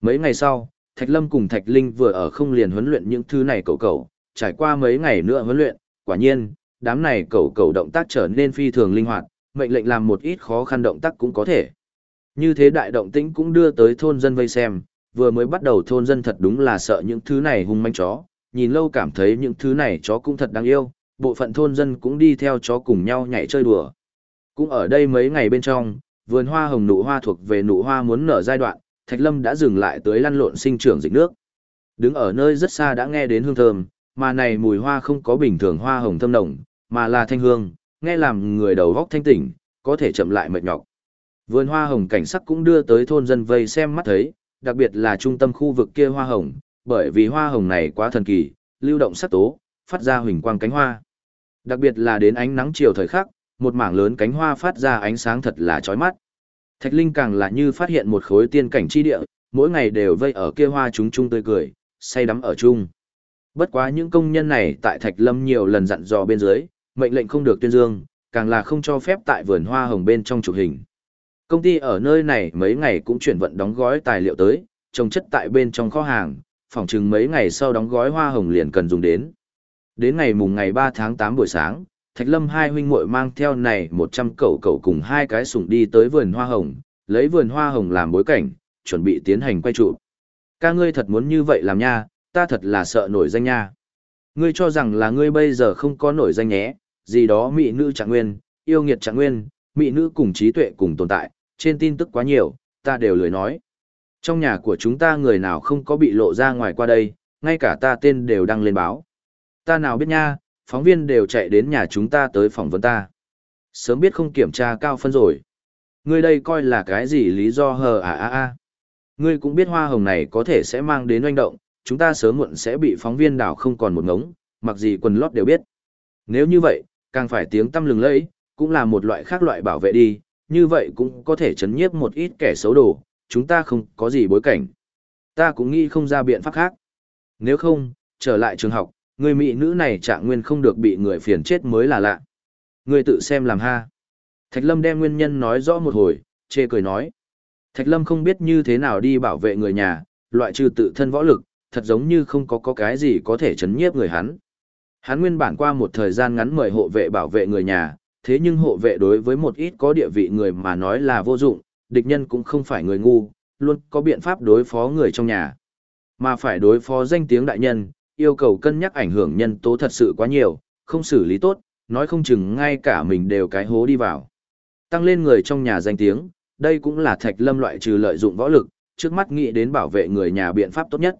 Mấy ngày sau, Thạch Lâm cùng Thạch Linh vừa ở không liền huấn luyện những thứ này cậu cậu, trải qua mấy ngày nữa huấn luyện, quả nhiên, đám này cậu cậu động tác trở nên phi thường linh hoạt, mệnh lệnh làm một ít khó khăn động tác cũng có thể. Như thế đại động tĩnh cũng đưa tới thôn dân vây xem, vừa mới bắt đầu thôn dân thật đúng là sợ những thứ này hung manh chó, nhìn lâu cảm thấy những thứ này chó cũng thật đáng yêu, bộ phận thôn dân cũng đi theo chó cùng nhau nhảy chơi đùa. Cũng ở đây mấy ngày bên trong, vườn hoa hồng nụ hoa thuộc về nụ hoa muốn nở giai đoạn, Thạch Lâm đã dừng lại tới lăn lộn sinh trưởng dịch nước. Đứng ở nơi rất xa đã nghe đến hương thơm, mà này mùi hoa không có bình thường hoa hồng thơm nồng, mà là thanh hương, nghe làm người đầu góc thanh tỉnh, có thể chậm lại mệt nhọc. Vườn hoa hồng cảnh sắc cũng đưa tới thôn dân vây xem mắt thấy, đặc biệt là trung tâm khu vực kia hoa hồng, bởi vì hoa hồng này quá thần kỳ, lưu động sắc tố, phát ra huỳnh quang cánh hoa. Đặc biệt là đến ánh nắng chiều thời khắc, một mảng lớn cánh hoa phát ra ánh sáng thật là chói mắt. Thạch Linh càng là như phát hiện một khối tiên cảnh chi địa, mỗi ngày đều vây ở kia hoa chúng chung tươi cười, say đắm ở chung. Bất quá những công nhân này tại Thạch Lâm nhiều lần dặn dò bên dưới, mệnh lệnh không được tuyên dương, càng là không cho phép tại vườn hoa hồng bên trong chụp hình. Công ty ở nơi này mấy ngày cũng chuyển vận đóng gói tài liệu tới, trồng chất tại bên trong kho hàng, phòng chừng mấy ngày sau đóng gói hoa hồng liền cần dùng đến. Đến ngày mùng ngày 3 tháng 8 buổi sáng, Thạch Lâm hai huynh muội mang theo này 100 cậu cậu cùng hai cái sủng đi tới vườn hoa hồng, lấy vườn hoa hồng làm bối cảnh, chuẩn bị tiến hành quay trụ. Ca ngươi thật muốn như vậy làm nha, ta thật là sợ nổi danh nha. Ngươi cho rằng là ngươi bây giờ không có nổi danh nhé, gì đó mỹ nữ trạng nguyên, yêu nghiệt trạng nguyên, mỹ nữ cùng trí tuệ cùng tồn tại, trên tin tức quá nhiều, ta đều lười nói. Trong nhà của chúng ta người nào không có bị lộ ra ngoài qua đây, ngay cả ta tên đều đăng lên báo. Ta nào biết nha, phóng viên đều chạy đến nhà chúng ta tới phỏng vấn ta. Sớm biết không kiểm tra cao phân rồi. Ngươi đây coi là cái gì lý do hờ à à à. Ngươi cũng biết hoa hồng này có thể sẽ mang đến oanh động, chúng ta sớm muộn sẽ bị phóng viên đảo không còn một ngống, mặc gì quần lót đều biết. Nếu như vậy, càng phải tiếng tâm lừng lẫy, cũng là một loại khác loại bảo vệ đi, như vậy cũng có thể chấn nhiếp một ít kẻ xấu đồ, chúng ta không có gì bối cảnh. Ta cũng nghĩ không ra biện pháp khác. Nếu không, trở lại trường học, người mỹ nữ này trạng nguyên không được bị người phiền chết mới là lạ. Người tự xem làm ha. Thạch Lâm đem nguyên nhân nói rõ một hồi, chê cười nói. Thạch Lâm không biết như thế nào đi bảo vệ người nhà, loại trừ tự thân võ lực, thật giống như không có có cái gì có thể chấn nhiếp người hắn. Hắn nguyên bản qua một thời gian ngắn mời hộ vệ bảo vệ người nhà, thế nhưng hộ vệ đối với một ít có địa vị người mà nói là vô dụng, địch nhân cũng không phải người ngu, luôn có biện pháp đối phó người trong nhà. Mà phải đối phó danh tiếng đại nhân, yêu cầu cân nhắc ảnh hưởng nhân tố thật sự quá nhiều, không xử lý tốt, nói không chừng ngay cả mình đều cái hố đi vào. Tăng lên người trong nhà danh tiếng, đây cũng là thạch lâm loại trừ lợi dụng võ lực, trước mắt nghĩ đến bảo vệ người nhà biện pháp tốt nhất.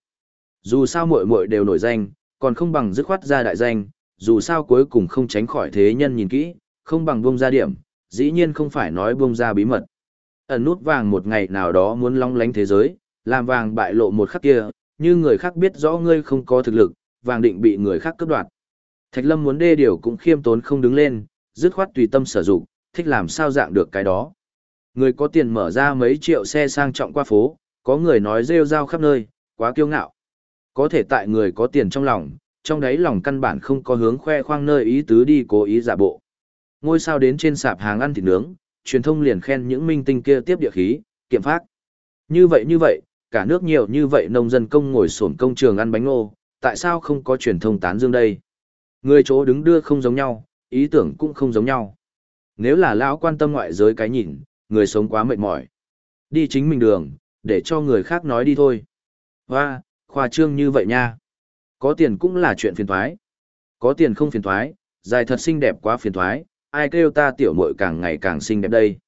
Dù sao muội muội đều nổi danh, còn không bằng dứt khoát ra đại danh, dù sao cuối cùng không tránh khỏi thế nhân nhìn kỹ, không bằng bông ra điểm, dĩ nhiên không phải nói bông ra bí mật. Ẩn nút vàng một ngày nào đó muốn long lánh thế giới, làm vàng bại lộ một khắc kia, như người khác biết rõ ngươi không có thực lực, vàng định bị người khác cướp đoạt. Thạch Lâm muốn đê điều cũng khiêm tốn không đứng lên, dứt khoát tùy tâm sử dụng, thích làm sao dạng được cái đó. Người có tiền mở ra mấy triệu xe sang trọng qua phố, có người nói rêu rao khắp nơi, quá kiêu ngạo. Có thể tại người có tiền trong lòng, trong đấy lòng căn bản không có hướng khoe khoang nơi ý tứ đi cố ý giả bộ. Ngôi sao đến trên sạp hàng ăn thịt nướng, truyền thông liền khen những minh tinh kia tiếp địa khí, kiệm phát. Như vậy như vậy, cả nước nhiều như vậy nông dân công ngồi sổn công trường ăn bánh ngô, tại sao không có truyền thông tán dương đây? Người chỗ đứng đưa không giống nhau, ý tưởng cũng không giống nhau. Nếu là lão quan tâm ngoại giới cái nhìn, người sống quá mệt mỏi. Đi chính mình đường, để cho người khác nói đi thôi. Hoa, khoa trương như vậy nha. Có tiền cũng là chuyện phiền thoái. Có tiền không phiền thoái, dài thật xinh đẹp quá phiền thoái, ai kêu ta tiểu muội càng ngày càng xinh đẹp đây.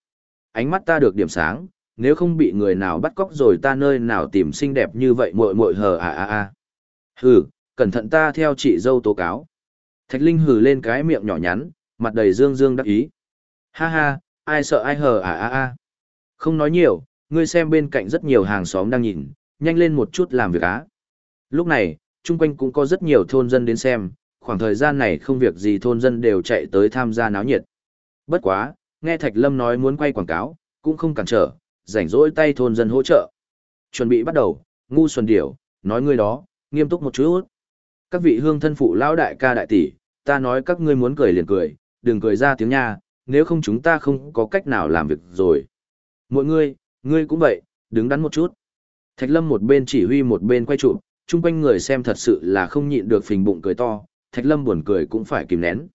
Ánh mắt ta được điểm sáng, nếu không bị người nào bắt cóc rồi ta nơi nào tìm xinh đẹp như vậy muội muội hờ à à à. Hừ, cẩn thận ta theo chị dâu tố cáo. Thạch Linh hừ lên cái miệng nhỏ nhắn, mặt đầy dương dương đắc ý. Ha ha, ai sợ ai hờ à à à. Không nói nhiều, ngươi xem bên cạnh rất nhiều hàng xóm đang nhìn, nhanh lên một chút làm việc á. Lúc này, chung quanh cũng có rất nhiều thôn dân đến xem, khoảng thời gian này không việc gì thôn dân đều chạy tới tham gia náo nhiệt. Bất quá, nghe Thạch Lâm nói muốn quay quảng cáo, cũng không cản trở, rảnh rỗi tay thôn dân hỗ trợ. Chuẩn bị bắt đầu, ngu xuân điểu, nói ngươi đó, nghiêm túc một chút. Các vị hương thân phụ lão đại ca đại tỷ, ta nói các ngươi muốn cười liền cười, đừng cười ra tiếng nha, nếu không chúng ta không có cách nào làm việc rồi. Mọi người, ngươi cũng vậy, đứng đắn một chút. Thạch Lâm một bên chỉ huy một bên quay chụp, chung quanh người xem thật sự là không nhịn được phình bụng cười to, Thạch Lâm buồn cười cũng phải kìm nén.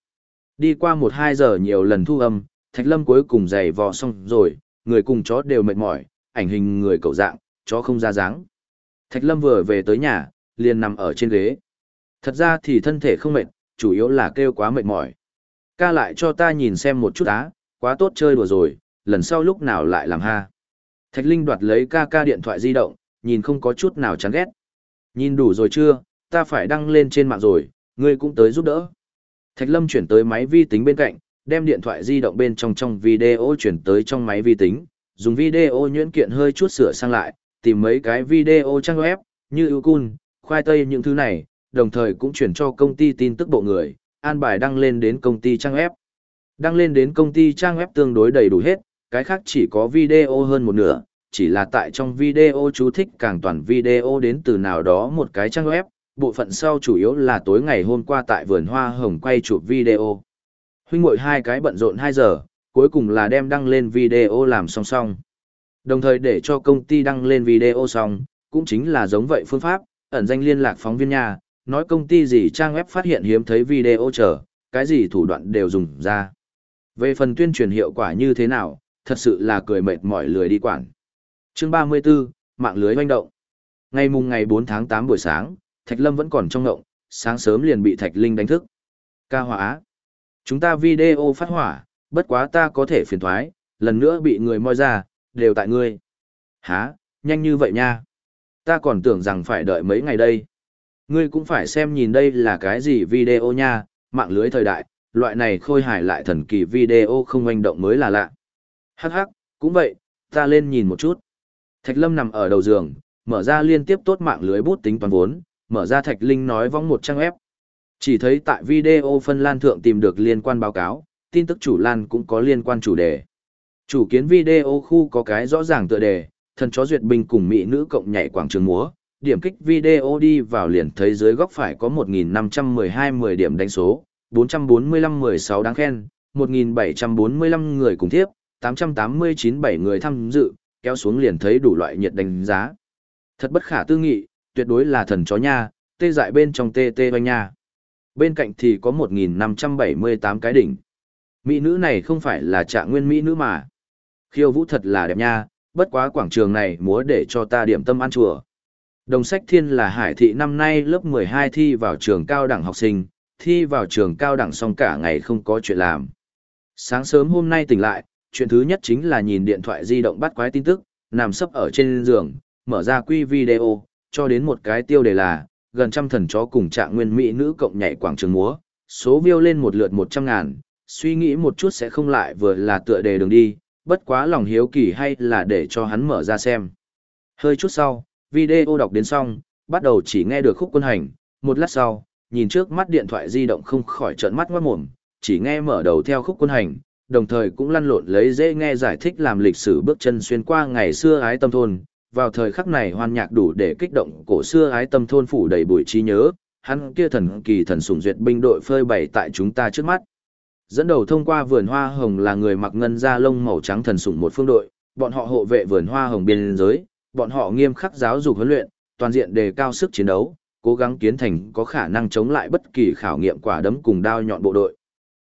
Đi qua một hai giờ nhiều lần thu âm, Thạch Lâm cuối cùng giày vò xong rồi, người cùng chó đều mệt mỏi, ảnh hình người cậu dạng, chó không ra dáng. Thạch Lâm vừa về tới nhà, liền nằm ở trên ghế. Thật ra thì thân thể không mệt, chủ yếu là kêu quá mệt mỏi. Ca lại cho ta nhìn xem một chút á, quá tốt chơi đùa rồi, lần sau lúc nào lại làm ha. Thạch Linh đoạt lấy ca ca điện thoại di động, nhìn không có chút nào chán ghét. Nhìn đủ rồi chưa, ta phải đăng lên trên mạng rồi, ngươi cũng tới giúp đỡ. Thạch Lâm chuyển tới máy vi tính bên cạnh, đem điện thoại di động bên trong trong video chuyển tới trong máy vi tính, dùng video nhuyễn kiện hơi chút sửa sang lại, tìm mấy cái video trang web, như Ucun, khoai tây những thứ này, đồng thời cũng chuyển cho công ty tin tức bộ người, an bài đăng lên đến công ty trang web. Đăng lên đến công ty trang web tương đối đầy đủ hết, cái khác chỉ có video hơn một nửa, chỉ là tại trong video chú thích càng toàn video đến từ nào đó một cái trang web, bộ phận sau chủ yếu là tối ngày hôm qua tại vườn hoa hồng quay chụp video. Huynh muội hai cái bận rộn 2 giờ, cuối cùng là đem đăng lên video làm song song. Đồng thời để cho công ty đăng lên video xong, cũng chính là giống vậy phương pháp, ẩn danh liên lạc phóng viên nhà, nói công ty gì trang web phát hiện hiếm thấy video chờ, cái gì thủ đoạn đều dùng ra. Về phần tuyên truyền hiệu quả như thế nào, thật sự là cười mệt mỏi lười đi quản. Chương 34, mạng lưới hoành động. Ngày mùng ngày 4 tháng 8 buổi sáng, Thạch Lâm vẫn còn trong ngộng, sáng sớm liền bị Thạch Linh đánh thức. Ca hỏa. Chúng ta video phát hỏa, bất quá ta có thể phiền thoái, lần nữa bị người moi ra, đều tại ngươi. Hả, nhanh như vậy nha. Ta còn tưởng rằng phải đợi mấy ngày đây. Ngươi cũng phải xem nhìn đây là cái gì video nha, mạng lưới thời đại, loại này khôi hài lại thần kỳ video không hành động mới là lạ. Hắc hắc, cũng vậy, ta lên nhìn một chút. Thạch Lâm nằm ở đầu giường, mở ra liên tiếp tốt mạng lưới bút tính toán vốn, mở ra Thạch Linh nói vong một trang web. Chỉ thấy tại video phân lan thượng tìm được liên quan báo cáo, tin tức chủ lan cũng có liên quan chủ đề. Chủ kiến video khu có cái rõ ràng tựa đề, thần chó duyệt binh cùng mỹ nữ cộng nhảy quảng trường múa, điểm kích video đi vào liền thấy dưới góc phải có 1.512 10 điểm đánh số, 445 16 đáng khen, 1.745 người cùng tiếp, 889 7 người tham dự, kéo xuống liền thấy đủ loại nhiệt đánh giá. Thật bất khả tư nghị, tuyệt đối là thần chó nha, tê dại bên trong tê tê banh nha. Bên cạnh thì có 1.578 cái đỉnh. Mỹ nữ này không phải là trạng nguyên Mỹ nữ mà. Khiêu vũ thật là đẹp nha, bất quá quảng trường này múa để cho ta điểm tâm ăn chùa. Đồng sách thiên là hải thị năm nay lớp 12 thi vào trường cao đẳng học sinh, thi vào trường cao đẳng xong cả ngày không có chuyện làm. Sáng sớm hôm nay tỉnh lại, chuyện thứ nhất chính là nhìn điện thoại di động bắt quái tin tức, nằm sấp ở trên giường, mở ra quy video, cho đến một cái tiêu đề là, gần trăm thần chó cùng trạng nguyên mỹ nữ cộng nhảy quảng trường múa, số view lên một lượt 100 ngàn, suy nghĩ một chút sẽ không lại vừa là tựa đề đường đi, bất quá lòng hiếu kỳ hay là để cho hắn mở ra xem. Hơi chút sau, video đọc đến xong, bắt đầu chỉ nghe được khúc quân hành, một lát sau, nhìn trước mắt điện thoại di động không khỏi trợn mắt ngoát mồm, chỉ nghe mở đầu theo khúc quân hành, đồng thời cũng lăn lộn lấy dễ nghe giải thích làm lịch sử bước chân xuyên qua ngày xưa ái tâm thôn. Vào thời khắc này hoan nhạc đủ để kích động cổ xưa ái tâm thôn phủ đầy bụi trí nhớ, hắn kia thần kỳ thần sủng duyệt binh đội phơi bày tại chúng ta trước mắt. Dẫn đầu thông qua vườn hoa hồng là người mặc ngân da lông màu trắng thần sủng một phương đội, bọn họ hộ vệ vườn hoa hồng biên giới, bọn họ nghiêm khắc giáo dục huấn luyện, toàn diện đề cao sức chiến đấu, cố gắng kiến thành có khả năng chống lại bất kỳ khảo nghiệm quả đấm cùng đao nhọn bộ đội.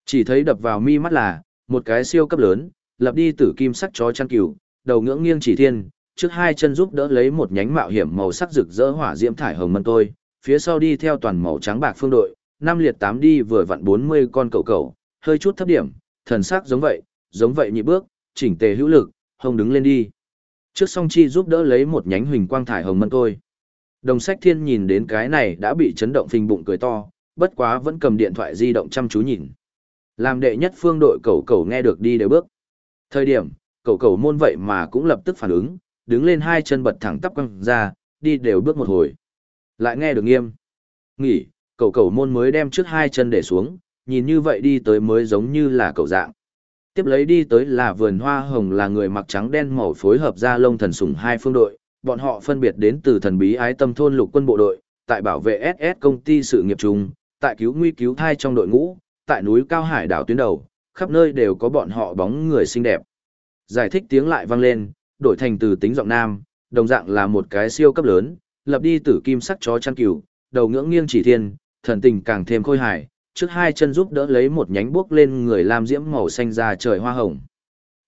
Chỉ thấy đập vào mi mắt là, một cái siêu cấp lớn, lập đi tử kim sắc chó chăn cừu, đầu ngưỡng nghiêng chỉ thiên, trước hai chân giúp đỡ lấy một nhánh mạo hiểm màu sắc rực rỡ hỏa diễm thải hồng mân tôi, phía sau đi theo toàn màu trắng bạc phương đội, năm liệt tám đi vừa vặn 40 con cậu cậu, hơi chút thấp điểm, thần sắc giống vậy, giống vậy nhị bước, chỉnh tề hữu lực, hồng đứng lên đi. Trước song chi giúp đỡ lấy một nhánh huỳnh quang thải hồng mân tôi. Đồng sách thiên nhìn đến cái này đã bị chấn động phình bụng cười to, bất quá vẫn cầm điện thoại di động chăm chú nhìn. Làm đệ nhất phương đội cầu cầu nghe được đi đều bước. Thời điểm, cầu cầu môn vậy mà cũng lập tức phản ứng, đứng lên hai chân bật thẳng tắp quăng ra, đi đều bước một hồi. Lại nghe được nghiêm. Nghỉ, cậu cậu môn mới đem trước hai chân để xuống, nhìn như vậy đi tới mới giống như là cậu dạng. Tiếp lấy đi tới là vườn hoa hồng là người mặc trắng đen màu phối hợp ra lông thần sủng hai phương đội, bọn họ phân biệt đến từ thần bí ái tâm thôn lục quân bộ đội, tại bảo vệ SS công ty sự nghiệp chung, tại cứu nguy cứu thai trong đội ngũ, tại núi cao hải đảo tuyến đầu, khắp nơi đều có bọn họ bóng người xinh đẹp. Giải thích tiếng lại vang lên, đổi thành từ tính giọng nam, đồng dạng là một cái siêu cấp lớn, lập đi tử kim sắc chó chăn cừu, đầu ngưỡng nghiêng chỉ thiên, thần tình càng thêm khôi hài, trước hai chân giúp đỡ lấy một nhánh bước lên người làm diễm màu xanh ra trời hoa hồng.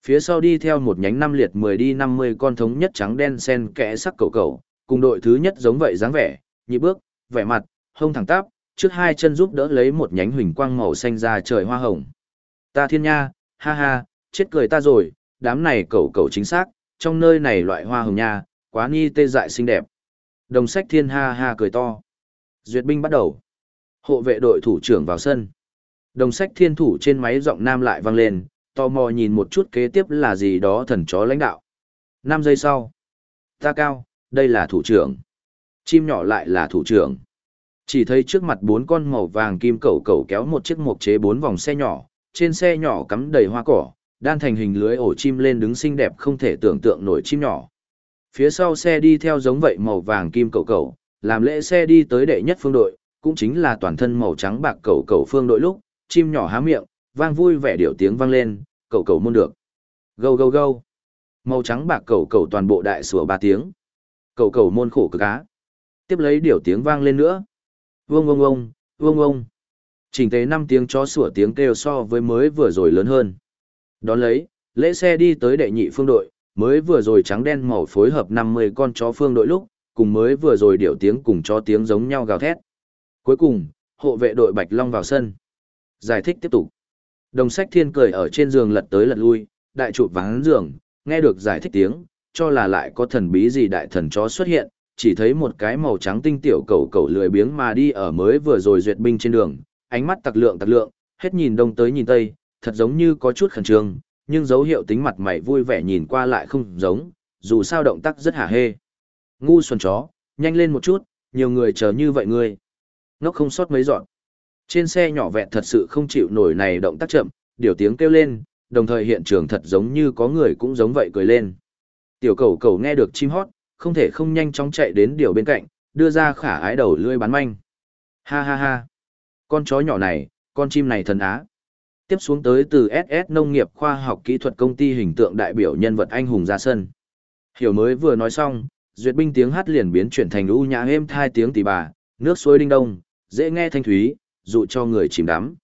Phía sau đi theo một nhánh năm liệt 10 đi 50 con thống nhất trắng đen sen kẽ sắc cầu cầu, cùng đội thứ nhất giống vậy dáng vẻ, nhị bước, vẻ mặt, hông thẳng tắp, trước hai chân giúp đỡ lấy một nhánh huỳnh quang màu xanh ra trời hoa hồng. Ta thiên nha, ha ha, chết cười ta rồi, đám này cầu cầu chính xác, trong nơi này loại hoa hồng nha, quá ni tê dại xinh đẹp. Đồng sách thiên ha ha cười to. Duyệt binh bắt đầu. Hộ vệ đội thủ trưởng vào sân. Đồng sách thiên thủ trên máy giọng nam lại vang lên, tò mò nhìn một chút kế tiếp là gì đó thần chó lãnh đạo. 5 giây sau. Ta cao, đây là thủ trưởng. Chim nhỏ lại là thủ trưởng. Chỉ thấy trước mặt bốn con màu vàng kim cẩu cẩu kéo một chiếc mộc chế bốn vòng xe nhỏ, trên xe nhỏ cắm đầy hoa cỏ, đan thành hình lưới ổ chim lên đứng xinh đẹp không thể tưởng tượng nổi chim nhỏ. Phía sau xe đi theo giống vậy màu vàng kim cẩu cẩu, làm lễ xe đi tới đệ nhất phương đội, cũng chính là toàn thân màu trắng bạc cẩu cẩu phương đội lúc, chim nhỏ há miệng, vang vui vẻ điệu tiếng vang lên, cẩu cẩu môn được. Gâu gâu gâu. Màu trắng bạc cẩu cẩu toàn bộ đại sủa ba tiếng. Cẩu cẩu môn khổ cực á. Tiếp lấy điệu tiếng vang lên nữa. Vương ông ông, vương ông. Chỉnh tế năm tiếng chó sủa tiếng kêu so với mới vừa rồi lớn hơn. Đón lấy, lễ xe đi tới đệ nhị phương đội, mới vừa rồi trắng đen màu phối hợp 50 con chó phương đội lúc, cùng mới vừa rồi điệu tiếng cùng chó tiếng giống nhau gào thét. Cuối cùng, hộ vệ đội Bạch Long vào sân. Giải thích tiếp tục. Đồng sách thiên cười ở trên giường lật tới lật lui, đại trụ vắng giường, nghe được giải thích tiếng, cho là lại có thần bí gì đại thần chó xuất hiện, chỉ thấy một cái màu trắng tinh tiểu cầu cầu lười biếng mà đi ở mới vừa rồi duyệt binh trên đường, ánh mắt tặc lượng tặc lượng, hết nhìn đông tới nhìn tây, thật giống như có chút khẩn trương, nhưng dấu hiệu tính mặt mày vui vẻ nhìn qua lại không giống, dù sao động tác rất hả hê. Ngu xuân chó, nhanh lên một chút, nhiều người chờ như vậy ngươi. nó không sót mấy dọn. Trên xe nhỏ vẹn thật sự không chịu nổi này động tác chậm, điều tiếng kêu lên, đồng thời hiện trường thật giống như có người cũng giống vậy cười lên. Tiểu cầu cầu nghe được chim hót, không thể không nhanh chóng chạy đến điều bên cạnh, đưa ra khả ái đầu lươi bắn manh. Ha ha ha. Con chó nhỏ này, con chim này thần á. Tiếp xuống tới từ SS Nông nghiệp khoa học kỹ thuật công ty hình tượng đại biểu nhân vật anh hùng ra sân. Hiểu mới vừa nói xong, duyệt binh tiếng hát liền biến chuyển thành u nhã êm thai tiếng tỷ bà, nước suối đinh đông, dễ nghe thanh thúy, dụ cho người chìm đắm.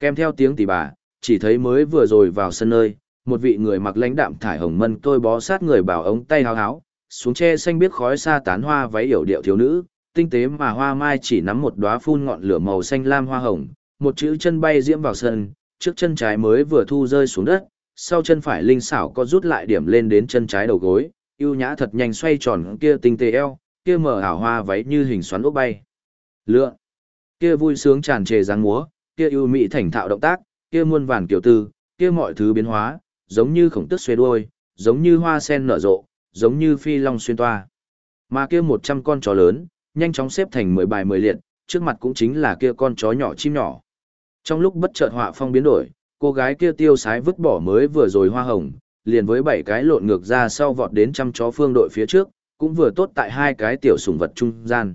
Kèm theo tiếng tỷ bà, chỉ thấy mới vừa rồi vào sân nơi, một vị người mặc lãnh đạm thải hồng mân tôi bó sát người bảo ống tay háo háo, xuống che xanh biếc khói xa tán hoa váy hiểu điệu thiếu nữ, tinh tế mà hoa mai chỉ nắm một đóa phun ngọn lửa màu xanh lam hoa hồng, một chữ chân bay diễm vào sân, trước chân trái mới vừa thu rơi xuống đất, sau chân phải linh xảo có rút lại điểm lên đến chân trái đầu gối, ưu nhã thật nhanh xoay tròn kia tinh tế eo, kia mở ảo hoa váy như hình xoắn ốc bay. Lựa, kia vui sướng tràn trề dáng múa, kia ưu mỹ thành thạo động tác, kia muôn vàn kiểu tư, kia mọi thứ biến hóa, giống như khổng tức xuê đuôi, giống như hoa sen nở rộ, giống như phi long xuyên toa. Mà kia 100 con chó lớn, nhanh chóng xếp thành 10 bài 10 liệt, trước mặt cũng chính là kia con chó nhỏ chim nhỏ. Trong lúc bất chợt họa phong biến đổi, cô gái kia tiêu sái vứt bỏ mới vừa rồi hoa hồng, liền với bảy cái lộn ngược ra sau vọt đến trăm chó phương đội phía trước, cũng vừa tốt tại hai cái tiểu sùng vật trung gian.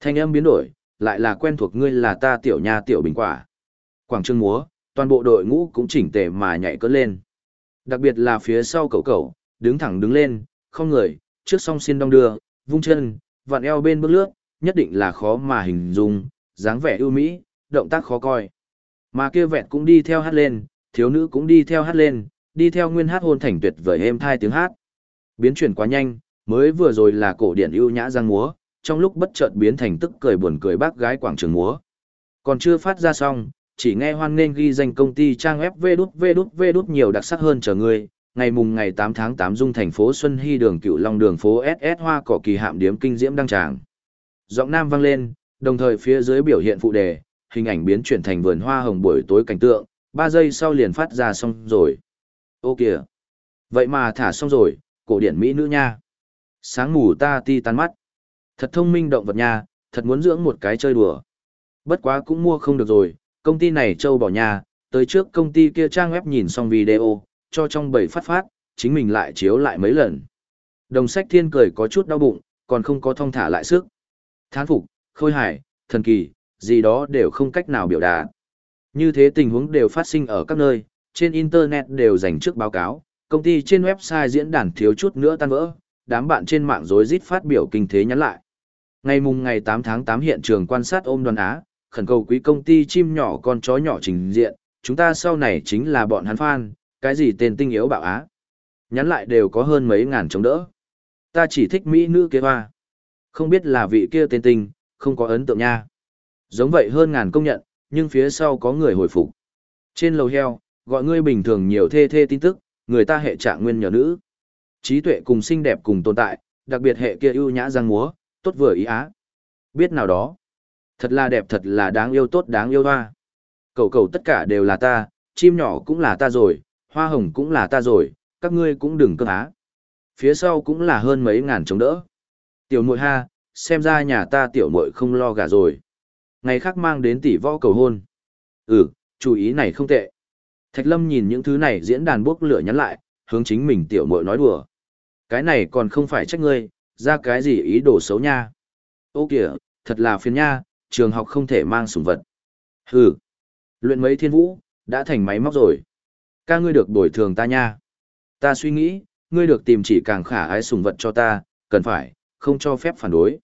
Thanh âm biến đổi, lại là quen thuộc ngươi là ta tiểu nha tiểu bình quả. Quảng trương múa, toàn bộ đội ngũ cũng chỉnh tề mà nhảy cất lên. Đặc biệt là phía sau cậu cậu, đứng thẳng đứng lên, không người, trước song xin đong đưa, vung chân, vặn eo bên bước lướt, nhất định là khó mà hình dung, dáng vẻ ưu mỹ, động tác khó coi. Mà kia vẹn cũng đi theo hát lên, thiếu nữ cũng đi theo hát lên, đi theo nguyên hát hôn thành tuyệt vời êm thai tiếng hát. Biến chuyển quá nhanh, mới vừa rồi là cổ điển ưu nhã giang múa, trong lúc bất chợt biến thành tức cười buồn cười bác gái quảng trường múa. Còn chưa phát ra xong, chỉ nghe hoan nên ghi danh công ty trang web vê đút vê đút vê đút nhiều đặc sắc hơn chờ người, ngày mùng ngày 8 tháng 8 dung thành phố Xuân Hy đường Cựu Long đường phố SS Hoa cỏ kỳ hạm điếm kinh diễm đăng tràng. Giọng nam vang lên, đồng thời phía dưới biểu hiện phụ đề, hình ảnh biến chuyển thành vườn hoa hồng buổi tối cảnh tượng, 3 giây sau liền phát ra xong rồi. Ô kìa. Vậy mà thả xong rồi, cổ điển mỹ nữ nha. Sáng mù ta ti tan mắt. Thật thông minh động vật nha, thật muốn dưỡng một cái chơi đùa. Bất quá cũng mua không được rồi, công ty này trâu bỏ nhà, tới trước công ty kia trang web nhìn xong video, cho trong bầy phát phát, chính mình lại chiếu lại mấy lần. Đồng sách thiên cười có chút đau bụng, còn không có thông thả lại sức. Thán phục, khôi hài, thần kỳ, gì đó đều không cách nào biểu đạt. Như thế tình huống đều phát sinh ở các nơi, trên Internet đều dành trước báo cáo, công ty trên website diễn đàn thiếu chút nữa tan vỡ, đám bạn trên mạng rối rít phát biểu kinh thế nhắn lại. Ngày mùng ngày 8 tháng 8 hiện trường quan sát ôm đoàn Á, khẩn cầu quý công ty chim nhỏ con chó nhỏ trình diện, chúng ta sau này chính là bọn hắn fan, cái gì tên tinh yếu bạo á. Nhắn lại đều có hơn mấy ngàn chống đỡ. Ta chỉ thích mỹ nữ kia hoa. Không biết là vị kia tên tinh, không có ấn tượng nha. Giống vậy hơn ngàn công nhận, nhưng phía sau có người hồi phục. Trên lầu heo, gọi ngươi bình thường nhiều thê thê tin tức, người ta hệ trạng nguyên nhỏ nữ. Trí tuệ cùng xinh đẹp cùng tồn tại, đặc biệt hệ kia ưu nhã giang múa, tốt vừa ý á. Biết nào đó. Thật là đẹp thật là đáng yêu tốt đáng yêu hoa. Cầu cầu tất cả đều là ta, chim nhỏ cũng là ta rồi, hoa hồng cũng là ta rồi, các ngươi cũng đừng cơ á. Phía sau cũng là hơn mấy ngàn chống đỡ. Tiểu muội ha, xem ra nhà ta tiểu muội không lo gả rồi. Ngày khác mang đến tỷ võ cầu hôn. Ừ, chú ý này không tệ. Thạch Lâm nhìn những thứ này diễn đàn bốc lửa nhắn lại, hướng chính mình tiểu muội nói đùa. Cái này còn không phải trách ngươi, ra cái gì ý đồ xấu nha. Ô kìa, thật là phiền nha, trường học không thể mang sủng vật. Hừ, luyện mấy thiên vũ, đã thành máy móc rồi. Ca ngươi được bồi thường ta nha. Ta suy nghĩ, ngươi được tìm chỉ càng khả ái sủng vật cho ta, cần phải, không cho phép phản đối.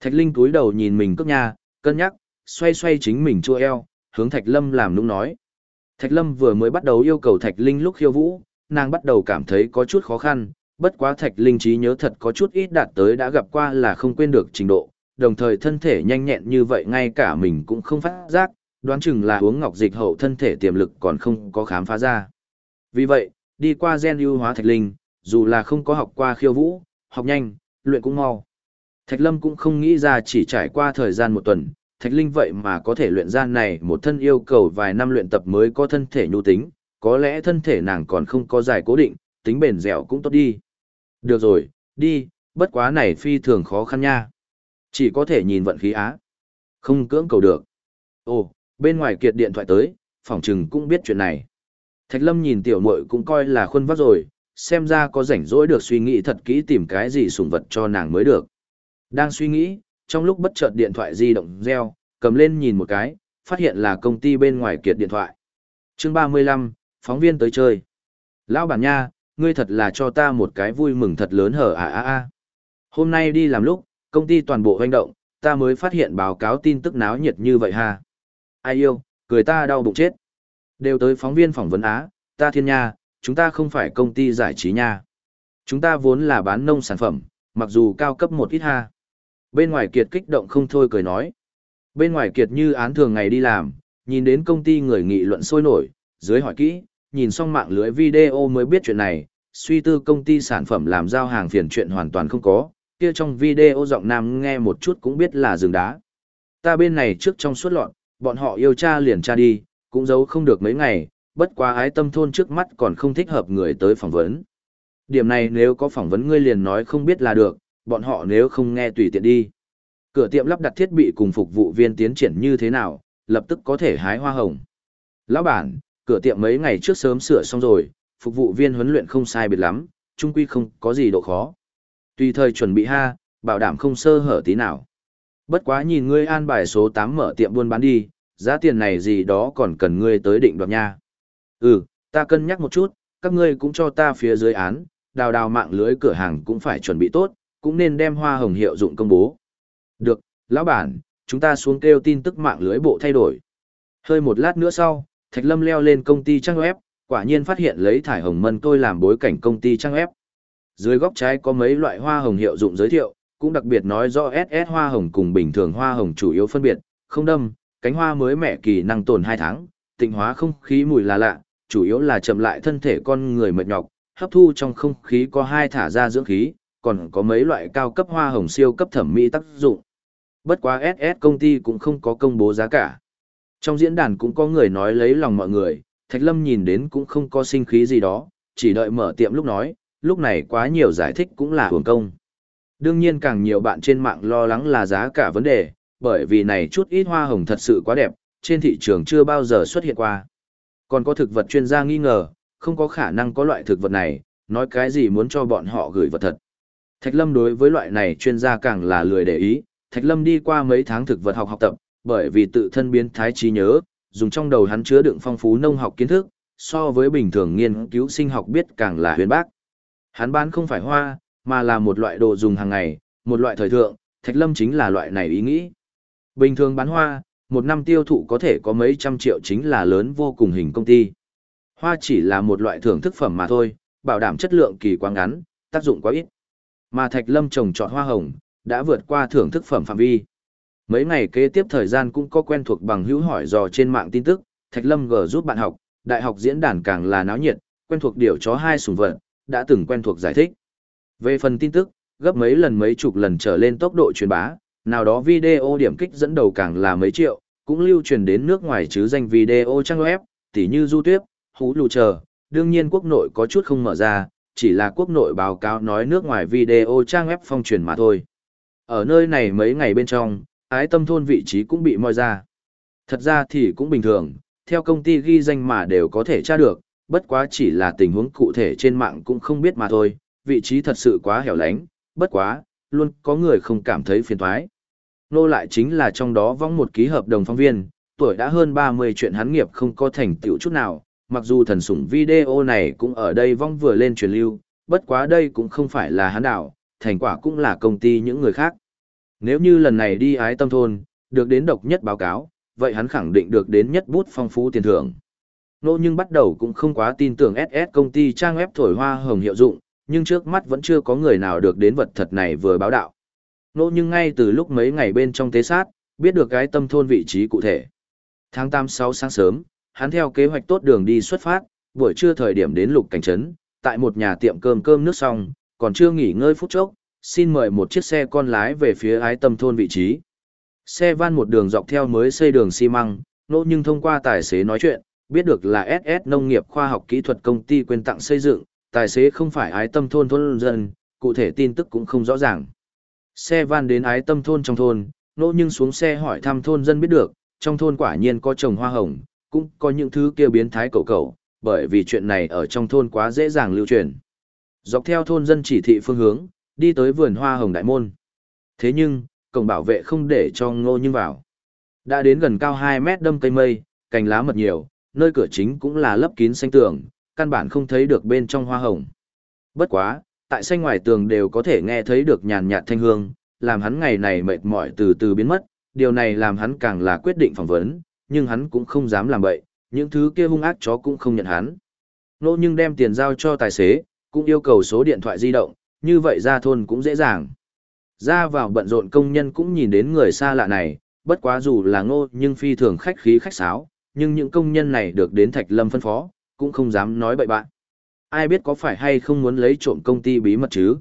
Thạch Linh túi đầu nhìn mình cước nha, cân nhắc, xoay xoay chính mình chua eo, hướng Thạch Lâm làm nũng nói. Thạch Lâm vừa mới bắt đầu yêu cầu Thạch Linh lúc khiêu vũ, nàng bắt đầu cảm thấy có chút khó khăn, bất quá Thạch Linh trí nhớ thật có chút ít đạt tới đã gặp qua là không quên được trình độ, đồng thời thân thể nhanh nhẹn như vậy ngay cả mình cũng không phát giác, đoán chừng là uống ngọc dịch hậu thân thể tiềm lực còn không có khám phá ra. Vì vậy, đi qua gen ưu hóa Thạch Linh, dù là không có học qua khiêu vũ, học nhanh, luyện cũng mau. Thạch Lâm cũng không nghĩ ra chỉ trải qua thời gian một tuần, Thạch Linh vậy mà có thể luyện ra này một thân yêu cầu vài năm luyện tập mới có thân thể nhu tính, có lẽ thân thể nàng còn không có giải cố định, tính bền dẻo cũng tốt đi. Được rồi, đi, bất quá này phi thường khó khăn nha. Chỉ có thể nhìn vận khí á. Không cưỡng cầu được. Ồ, bên ngoài kiệt điện thoại tới, phỏng chừng cũng biết chuyện này. Thạch Lâm nhìn tiểu muội cũng coi là khuôn vắt rồi, xem ra có rảnh rỗi được suy nghĩ thật kỹ tìm cái gì sủng vật cho nàng mới được. Đang suy nghĩ, trong lúc bất chợt điện thoại di động reo, cầm lên nhìn một cái, phát hiện là công ty bên ngoài kiệt điện thoại. Chương 35, phóng viên tới chơi. Lão bản nha, ngươi thật là cho ta một cái vui mừng thật lớn hở à à à. Hôm nay đi làm lúc, công ty toàn bộ hoành động, ta mới phát hiện báo cáo tin tức náo nhiệt như vậy ha. Ai yêu, cười ta đau bụng chết. Đều tới phóng viên phỏng vấn Á, ta thiên nha, chúng ta không phải công ty giải trí nha. Chúng ta vốn là bán nông sản phẩm, mặc dù cao cấp một ít ha. Bên ngoài kiệt kích động không thôi cười nói. Bên ngoài kiệt như án thường ngày đi làm, nhìn đến công ty người nghị luận sôi nổi, dưới hỏi kỹ, nhìn xong mạng lưới video mới biết chuyện này, suy tư công ty sản phẩm làm giao hàng phiền chuyện hoàn toàn không có, kia trong video giọng nam nghe một chút cũng biết là rừng đá. Ta bên này trước trong suốt loạn, bọn họ yêu cha liền cha đi, cũng giấu không được mấy ngày, bất quá ái tâm thôn trước mắt còn không thích hợp người tới phỏng vấn. Điểm này nếu có phỏng vấn ngươi liền nói không biết là được, bọn họ nếu không nghe tùy tiện đi. Cửa tiệm lắp đặt thiết bị cùng phục vụ viên tiến triển như thế nào, lập tức có thể hái hoa hồng. Lão bản, cửa tiệm mấy ngày trước sớm sửa xong rồi, phục vụ viên huấn luyện không sai biệt lắm, chung quy không có gì độ khó. Tùy thời chuẩn bị ha, bảo đảm không sơ hở tí nào. Bất quá nhìn ngươi an bài số 8 mở tiệm buôn bán đi, giá tiền này gì đó còn cần ngươi tới định đoạt nha. Ừ, ta cân nhắc một chút, các ngươi cũng cho ta phía dưới án, đào đào mạng lưới cửa hàng cũng phải chuẩn bị tốt, cũng nên đem hoa hồng hiệu dụng công bố. Được, lão bản, chúng ta xuống kêu tin tức mạng lưới bộ thay đổi. Hơi một lát nữa sau, Thạch Lâm leo lên công ty trang web, quả nhiên phát hiện lấy thải hồng mân tôi làm bối cảnh công ty trang web. Dưới góc trái có mấy loại hoa hồng hiệu dụng giới thiệu, cũng đặc biệt nói rõ SS hoa hồng cùng bình thường hoa hồng chủ yếu phân biệt, không đâm, cánh hoa mới mẻ kỳ năng tồn 2 tháng, tịnh hóa không khí mùi là lạ, chủ yếu là chậm lại thân thể con người mệt nhọc, hấp thu trong không khí có hai thả ra dưỡng khí, còn có mấy loại cao cấp hoa hồng siêu cấp thẩm mỹ tác dụng. Bất quá SS công ty cũng không có công bố giá cả. Trong diễn đàn cũng có người nói lấy lòng mọi người, Thạch Lâm nhìn đến cũng không có sinh khí gì đó, chỉ đợi mở tiệm lúc nói, lúc này quá nhiều giải thích cũng là hưởng công. Đương nhiên càng nhiều bạn trên mạng lo lắng là giá cả vấn đề, bởi vì này chút ít hoa hồng thật sự quá đẹp, trên thị trường chưa bao giờ xuất hiện qua. Còn có thực vật chuyên gia nghi ngờ, không có khả năng có loại thực vật này, nói cái gì muốn cho bọn họ gửi vật thật. Thạch Lâm đối với loại này chuyên gia càng là lười để ý, Thạch Lâm đi qua mấy tháng thực vật học học tập, bởi vì tự thân biến thái trí nhớ, dùng trong đầu hắn chứa đựng phong phú nông học kiến thức, so với bình thường nghiên cứu sinh học biết càng là huyền bác. Hắn bán không phải hoa, mà là một loại đồ dùng hàng ngày, một loại thời thượng, Thạch Lâm chính là loại này ý nghĩ. Bình thường bán hoa, một năm tiêu thụ có thể có mấy trăm triệu chính là lớn vô cùng hình công ty. Hoa chỉ là một loại thưởng thức phẩm mà thôi, bảo đảm chất lượng kỳ quá ngắn, tác dụng quá ít. Mà Thạch Lâm trồng trọt hoa hồng, đã vượt qua thưởng thức phẩm phạm vi. Mấy ngày kế tiếp thời gian cũng có quen thuộc bằng hữu hỏi dò trên mạng tin tức, Thạch Lâm gờ giúp bạn học, đại học diễn đàn càng là náo nhiệt, quen thuộc điều chó hai sùng vật, đã từng quen thuộc giải thích. Về phần tin tức, gấp mấy lần mấy chục lần trở lên tốc độ truyền bá, nào đó video điểm kích dẫn đầu càng là mấy triệu, cũng lưu truyền đến nước ngoài chứ danh video trang web, tỉ như du tuyết, hú lù chờ, đương nhiên quốc nội có chút không mở ra, chỉ là quốc nội báo cáo nói nước ngoài video trang web phong truyền mà thôi. Ở nơi này mấy ngày bên trong, ái tâm thôn vị trí cũng bị moi ra. Thật ra thì cũng bình thường, theo công ty ghi danh mà đều có thể tra được, bất quá chỉ là tình huống cụ thể trên mạng cũng không biết mà thôi, vị trí thật sự quá hẻo lánh, bất quá, luôn có người không cảm thấy phiền thoái. Nô lại chính là trong đó vong một ký hợp đồng phóng viên, tuổi đã hơn 30 chuyện hắn nghiệp không có thành tựu chút nào, mặc dù thần sủng video này cũng ở đây vong vừa lên truyền lưu, bất quá đây cũng không phải là hắn đảo, thành quả cũng là công ty những người khác. Nếu như lần này đi ái tâm thôn, được đến độc nhất báo cáo, vậy hắn khẳng định được đến nhất bút phong phú tiền thưởng. Nô nhưng bắt đầu cũng không quá tin tưởng SS công ty trang web thổi hoa hồng hiệu dụng, nhưng trước mắt vẫn chưa có người nào được đến vật thật này vừa báo đạo. Nô nhưng ngay từ lúc mấy ngày bên trong tế sát, biết được cái tâm thôn vị trí cụ thể. Tháng 8-6 sáng sớm, hắn theo kế hoạch tốt đường đi xuất phát, buổi trưa thời điểm đến lục cảnh trấn, tại một nhà tiệm cơm cơm nước xong, còn chưa nghỉ ngơi phút chốc, xin mời một chiếc xe con lái về phía ái tâm thôn vị trí. Xe van một đường dọc theo mới xây đường xi măng, nỗ nhưng thông qua tài xế nói chuyện, biết được là SS Nông nghiệp khoa học kỹ thuật công ty quyền tặng xây dựng, tài xế không phải ái tâm thôn thôn dân, cụ thể tin tức cũng không rõ ràng. Xe van đến ái tâm thôn trong thôn, nỗ nhưng xuống xe hỏi thăm thôn dân biết được, trong thôn quả nhiên có trồng hoa hồng, cũng có những thứ kia biến thái cầu cầu, bởi vì chuyện này ở trong thôn quá dễ dàng lưu truyền. Dọc theo thôn dân chỉ thị phương hướng, đi tới vườn hoa hồng đại môn. Thế nhưng, cổng bảo vệ không để cho ngô nhưng vào. Đã đến gần cao 2 mét đâm cây mây, cành lá mật nhiều, nơi cửa chính cũng là lấp kín xanh tường, căn bản không thấy được bên trong hoa hồng. Bất quá, tại xanh ngoài tường đều có thể nghe thấy được nhàn nhạt thanh hương, làm hắn ngày này mệt mỏi từ từ biến mất, điều này làm hắn càng là quyết định phỏng vấn, nhưng hắn cũng không dám làm bậy những thứ kia hung ác chó cũng không nhận hắn. Nô nhưng đem tiền giao cho tài xế, cũng yêu cầu số điện thoại di động, như vậy ra thôn cũng dễ dàng. Ra vào bận rộn công nhân cũng nhìn đến người xa lạ này, bất quá dù là ngô nhưng phi thường khách khí khách sáo, nhưng những công nhân này được đến Thạch Lâm phân phó, cũng không dám nói bậy bạn. Ai biết có phải hay không muốn lấy trộm công ty bí mật chứ?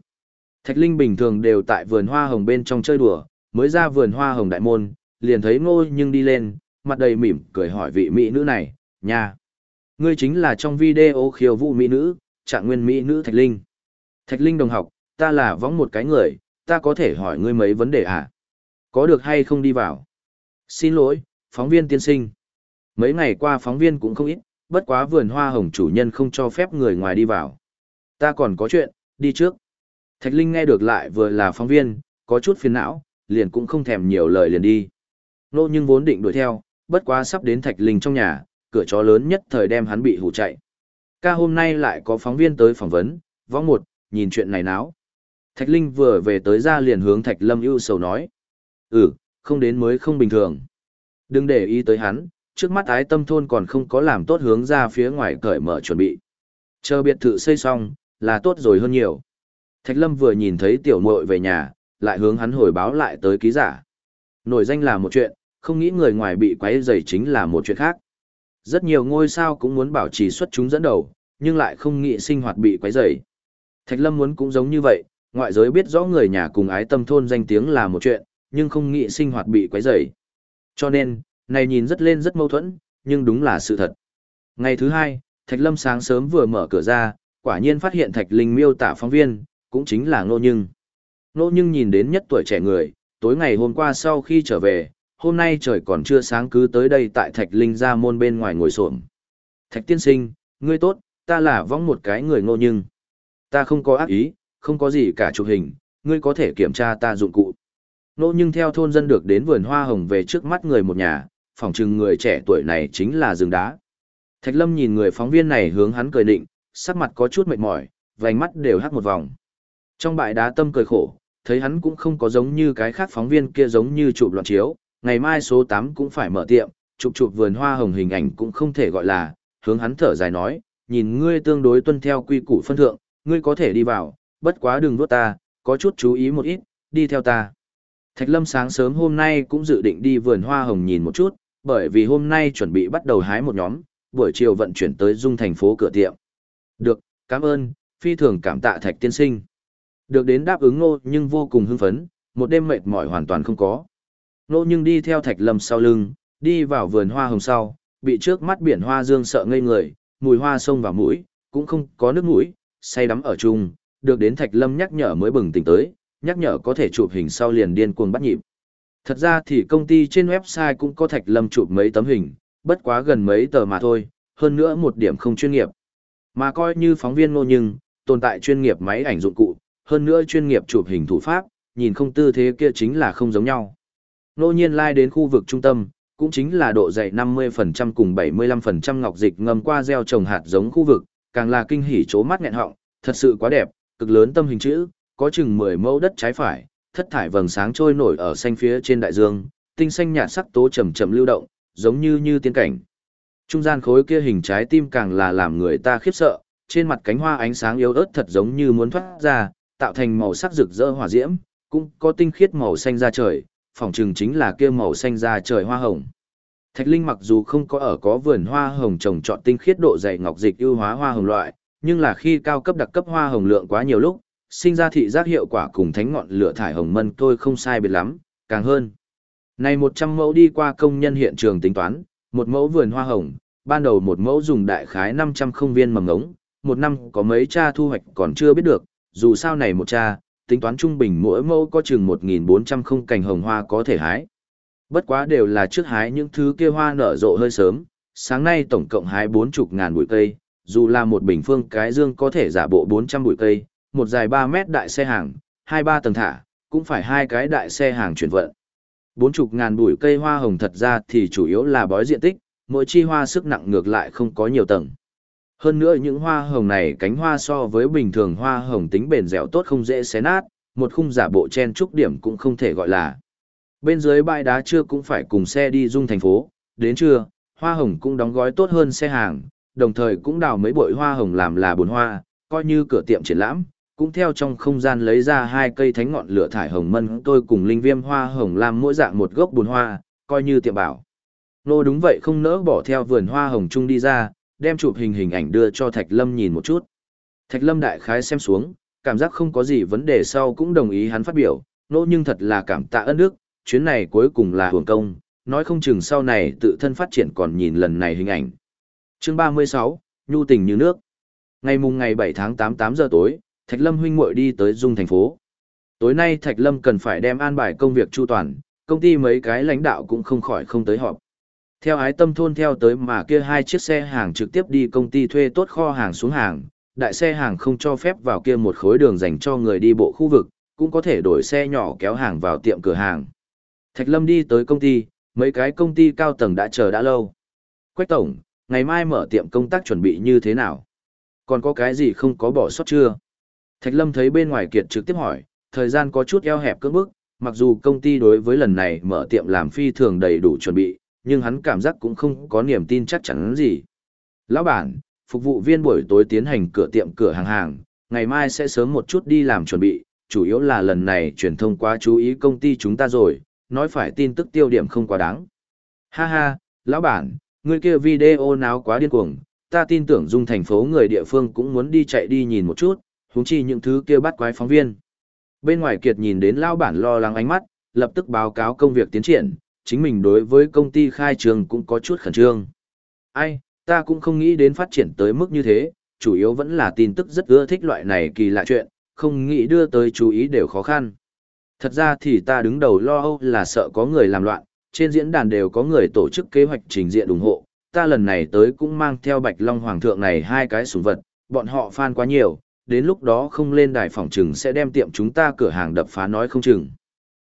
Thạch Linh bình thường đều tại vườn hoa hồng bên trong chơi đùa, mới ra vườn hoa hồng đại môn, liền thấy ngô nhưng đi lên, mặt đầy mỉm cười hỏi vị mỹ nữ này, nha. Ngươi chính là trong video khiêu vũ mỹ nữ, trạng nguyên mỹ nữ Thạch Linh. Thạch Linh đồng học, ta là võng một cái người, ta có thể hỏi ngươi mấy vấn đề à? Có được hay không đi vào? Xin lỗi, phóng viên tiên sinh. Mấy ngày qua phóng viên cũng không ít, bất quá vườn hoa hồng chủ nhân không cho phép người ngoài đi vào. Ta còn có chuyện, đi trước. Thạch Linh nghe được lại vừa là phóng viên, có chút phiền não, liền cũng không thèm nhiều lời liền đi. Nô nhưng vốn định đuổi theo, bất quá sắp đến Thạch Linh trong nhà, cửa chó lớn nhất thời đem hắn bị hủ chạy. Ca hôm nay lại có phóng viên tới phỏng vấn, võ một, nhìn chuyện này náo. Thạch Linh vừa về tới ra liền hướng Thạch Lâm ưu sầu nói. Ừ, không đến mới không bình thường. Đừng để ý tới hắn, trước mắt ái tâm thôn còn không có làm tốt hướng ra phía ngoài cởi mở chuẩn bị. Chờ biệt thự xây xong, là tốt rồi hơn nhiều. Thạch Lâm vừa nhìn thấy tiểu muội về nhà, lại hướng hắn hồi báo lại tới ký giả. Nổi danh là một chuyện, không nghĩ người ngoài bị quấy rầy chính là một chuyện khác. Rất nhiều ngôi sao cũng muốn bảo trì xuất chúng dẫn đầu, nhưng lại không nghĩ sinh hoạt bị quấy rầy. Thạch Lâm muốn cũng giống như vậy, ngoại giới biết rõ người nhà cùng ái tâm thôn danh tiếng là một chuyện, nhưng không nghĩ sinh hoạt bị quấy rầy. Cho nên, này nhìn rất lên rất mâu thuẫn, nhưng đúng là sự thật. Ngày thứ hai, Thạch Lâm sáng sớm vừa mở cửa ra, quả nhiên phát hiện Thạch Linh miêu tả phóng viên, cũng chính là Ngô Nhưng. Ngô Nhưng nhìn đến nhất tuổi trẻ người, tối ngày hôm qua sau khi trở về, hôm nay trời còn chưa sáng cứ tới đây tại Thạch Linh ra môn bên ngoài ngồi xổm. Thạch tiên sinh, ngươi tốt, ta là vong một cái người Ngô Nhưng. Ta không có ác ý, không có gì cả chụp hình, ngươi có thể kiểm tra ta dụng cụ. Nô nhưng theo thôn dân được đến vườn hoa hồng về trước mắt người một nhà, phỏng chừng người trẻ tuổi này chính là rừng đá. Thạch Lâm nhìn người phóng viên này hướng hắn cười định, sắc mặt có chút mệt mỏi, vành mắt đều hắt một vòng. Trong bãi đá tâm cười khổ, thấy hắn cũng không có giống như cái khác phóng viên kia giống như chụp loạn chiếu, ngày mai số 8 cũng phải mở tiệm, chụp chụp vườn hoa hồng hình ảnh cũng không thể gọi là, hướng hắn thở dài nói, nhìn ngươi tương đối tuân theo quy củ phân thượng, ngươi có thể đi vào, bất quá đừng vuốt ta, có chút chú ý một ít, đi theo ta. Thạch Lâm sáng sớm hôm nay cũng dự định đi vườn hoa hồng nhìn một chút, bởi vì hôm nay chuẩn bị bắt đầu hái một nhóm, buổi chiều vận chuyển tới dung thành phố cửa tiệm. Được, cảm ơn, phi thường cảm tạ thạch tiên sinh. Được đến đáp ứng Ngô nhưng vô cùng hưng phấn, một đêm mệt mỏi hoàn toàn không có. Nô nhưng đi theo thạch lâm sau lưng, đi vào vườn hoa hồng sau, bị trước mắt biển hoa dương sợ ngây người, mùi hoa sông vào mũi, cũng không có nước mũi, say đắm ở chung, được đến thạch lâm nhắc nhở mới bừng tỉnh tới, nhắc nhở có thể chụp hình sau liền điên cuồng bắt nhịp. Thật ra thì công ty trên website cũng có thạch lâm chụp mấy tấm hình, bất quá gần mấy tờ mà thôi, hơn nữa một điểm không chuyên nghiệp. Mà coi như phóng viên ngô nhưng, tồn tại chuyên nghiệp máy ảnh dụng cụ, hơn nữa chuyên nghiệp chụp hình thủ pháp, nhìn không tư thế kia chính là không giống nhau. Nô nhiên lai đến khu vực trung tâm, cũng chính là độ dày 50% cùng 75% ngọc dịch ngâm qua gieo trồng hạt giống khu vực, càng là kinh hỉ chố mắt nghẹn họng, thật sự quá đẹp, cực lớn tâm hình chữ, có chừng 10 mẫu đất trái phải, thất thải vầng sáng trôi nổi ở xanh phía trên đại dương, tinh xanh nhạt sắc tố chậm chậm lưu động, giống như như tiên cảnh. Trung gian khối kia hình trái tim càng là làm người ta khiếp sợ, trên mặt cánh hoa ánh sáng yếu ớt thật giống như muốn thoát ra, tạo thành màu sắc rực rỡ hỏa diễm, cũng có tinh khiết màu xanh ra trời, phòng trừng chính là kia màu xanh ra trời hoa hồng. Thạch Linh mặc dù không có ở có vườn hoa hồng trồng trọt tinh khiết độ dày ngọc dịch ưu hóa hoa hồng loại, nhưng là khi cao cấp đặc cấp hoa hồng lượng quá nhiều lúc, sinh ra thị giác hiệu quả cùng thánh ngọn lửa thải hồng mân tôi không sai biệt lắm, càng hơn. Này 100 mẫu đi qua công nhân hiện trường tính toán, một mẫu vườn hoa hồng, ban đầu một mẫu dùng đại khái 500 không viên mầm ngống, một năm có mấy cha thu hoạch còn chưa biết được, dù sao này một cha, tính toán trung bình mỗi mẫu có chừng 1.400 không cành hồng hoa có thể hái. Bất quá đều là trước hái những thứ kia hoa nở rộ hơi sớm, sáng nay tổng cộng hái 40 ngàn bụi cây, dù là một bình phương cái dương có thể giả bộ 400 bụi cây, một dài 3 mét đại xe hàng, hai ba tầng thả, cũng phải hai cái đại xe hàng chuyển vận. 40 ngàn bụi cây hoa hồng thật ra thì chủ yếu là bói diện tích, mỗi chi hoa sức nặng ngược lại không có nhiều tầng. Hơn nữa những hoa hồng này cánh hoa so với bình thường hoa hồng tính bền dẻo tốt không dễ xé nát, một khung giả bộ chen trúc điểm cũng không thể gọi là. Bên dưới bãi đá chưa cũng phải cùng xe đi dung thành phố, đến trưa, hoa hồng cũng đóng gói tốt hơn xe hàng, đồng thời cũng đào mấy bội hoa hồng làm là bồn hoa, coi như cửa tiệm triển lãm, cũng theo trong không gian lấy ra hai cây thánh ngọn lửa thải hồng mân tôi cùng linh viêm hoa hồng làm mỗi dạng một gốc bồn hoa, coi như tiệm bảo. Nô đúng vậy không nỡ bỏ theo vườn hoa hồng chung đi ra, đem chụp hình hình ảnh đưa cho Thạch Lâm nhìn một chút. Thạch Lâm đại khái xem xuống, cảm giác không có gì vấn đề sau cũng đồng ý hắn phát biểu, Nỗ nhưng thật là cảm tạ ơn đức, chuyến này cuối cùng là hưởng công, nói không chừng sau này tự thân phát triển còn nhìn lần này hình ảnh. Chương 36, Nhu tình như nước. Ngày mùng ngày 7 tháng 8 8 giờ tối, Thạch Lâm huynh muội đi tới Dung thành phố. Tối nay Thạch Lâm cần phải đem an bài công việc chu toàn, công ty mấy cái lãnh đạo cũng không khỏi không tới họp. Theo ái tâm thôn theo tới mà kia hai chiếc xe hàng trực tiếp đi công ty thuê tốt kho hàng xuống hàng, đại xe hàng không cho phép vào kia một khối đường dành cho người đi bộ khu vực, cũng có thể đổi xe nhỏ kéo hàng vào tiệm cửa hàng. Thạch Lâm đi tới công ty, mấy cái công ty cao tầng đã chờ đã lâu. Quách Tổng, ngày mai mở tiệm công tác chuẩn bị như thế nào? Còn có cái gì không có bỏ sót chưa? Thạch Lâm thấy bên ngoài kiệt trực tiếp hỏi, thời gian có chút eo hẹp cưỡng bức, mặc dù công ty đối với lần này mở tiệm làm phi thường đầy đủ chuẩn bị, nhưng hắn cảm giác cũng không có niềm tin chắc chắn gì. Lão bản, phục vụ viên buổi tối tiến hành cửa tiệm cửa hàng hàng, ngày mai sẽ sớm một chút đi làm chuẩn bị, chủ yếu là lần này truyền thông quá chú ý công ty chúng ta rồi, nói phải tin tức tiêu điểm không quá đáng. Ha ha, lão bản, người kia video náo quá điên cuồng, ta tin tưởng dung thành phố người địa phương cũng muốn đi chạy đi nhìn một chút, huống chi những thứ kia bắt quái phóng viên. Bên ngoài kiệt nhìn đến lão bản lo lắng ánh mắt, lập tức báo cáo công việc tiến triển, chính mình đối với công ty khai trường cũng có chút khẩn trương. Ai, ta cũng không nghĩ đến phát triển tới mức như thế, chủ yếu vẫn là tin tức rất ưa thích loại này kỳ lạ chuyện, không nghĩ đưa tới chú ý đều khó khăn. Thật ra thì ta đứng đầu lo âu là sợ có người làm loạn, trên diễn đàn đều có người tổ chức kế hoạch trình diện ủng hộ, ta lần này tới cũng mang theo Bạch Long Hoàng thượng này hai cái sủng vật, bọn họ fan quá nhiều, đến lúc đó không lên đài phòng trừng sẽ đem tiệm chúng ta cửa hàng đập phá nói không chừng.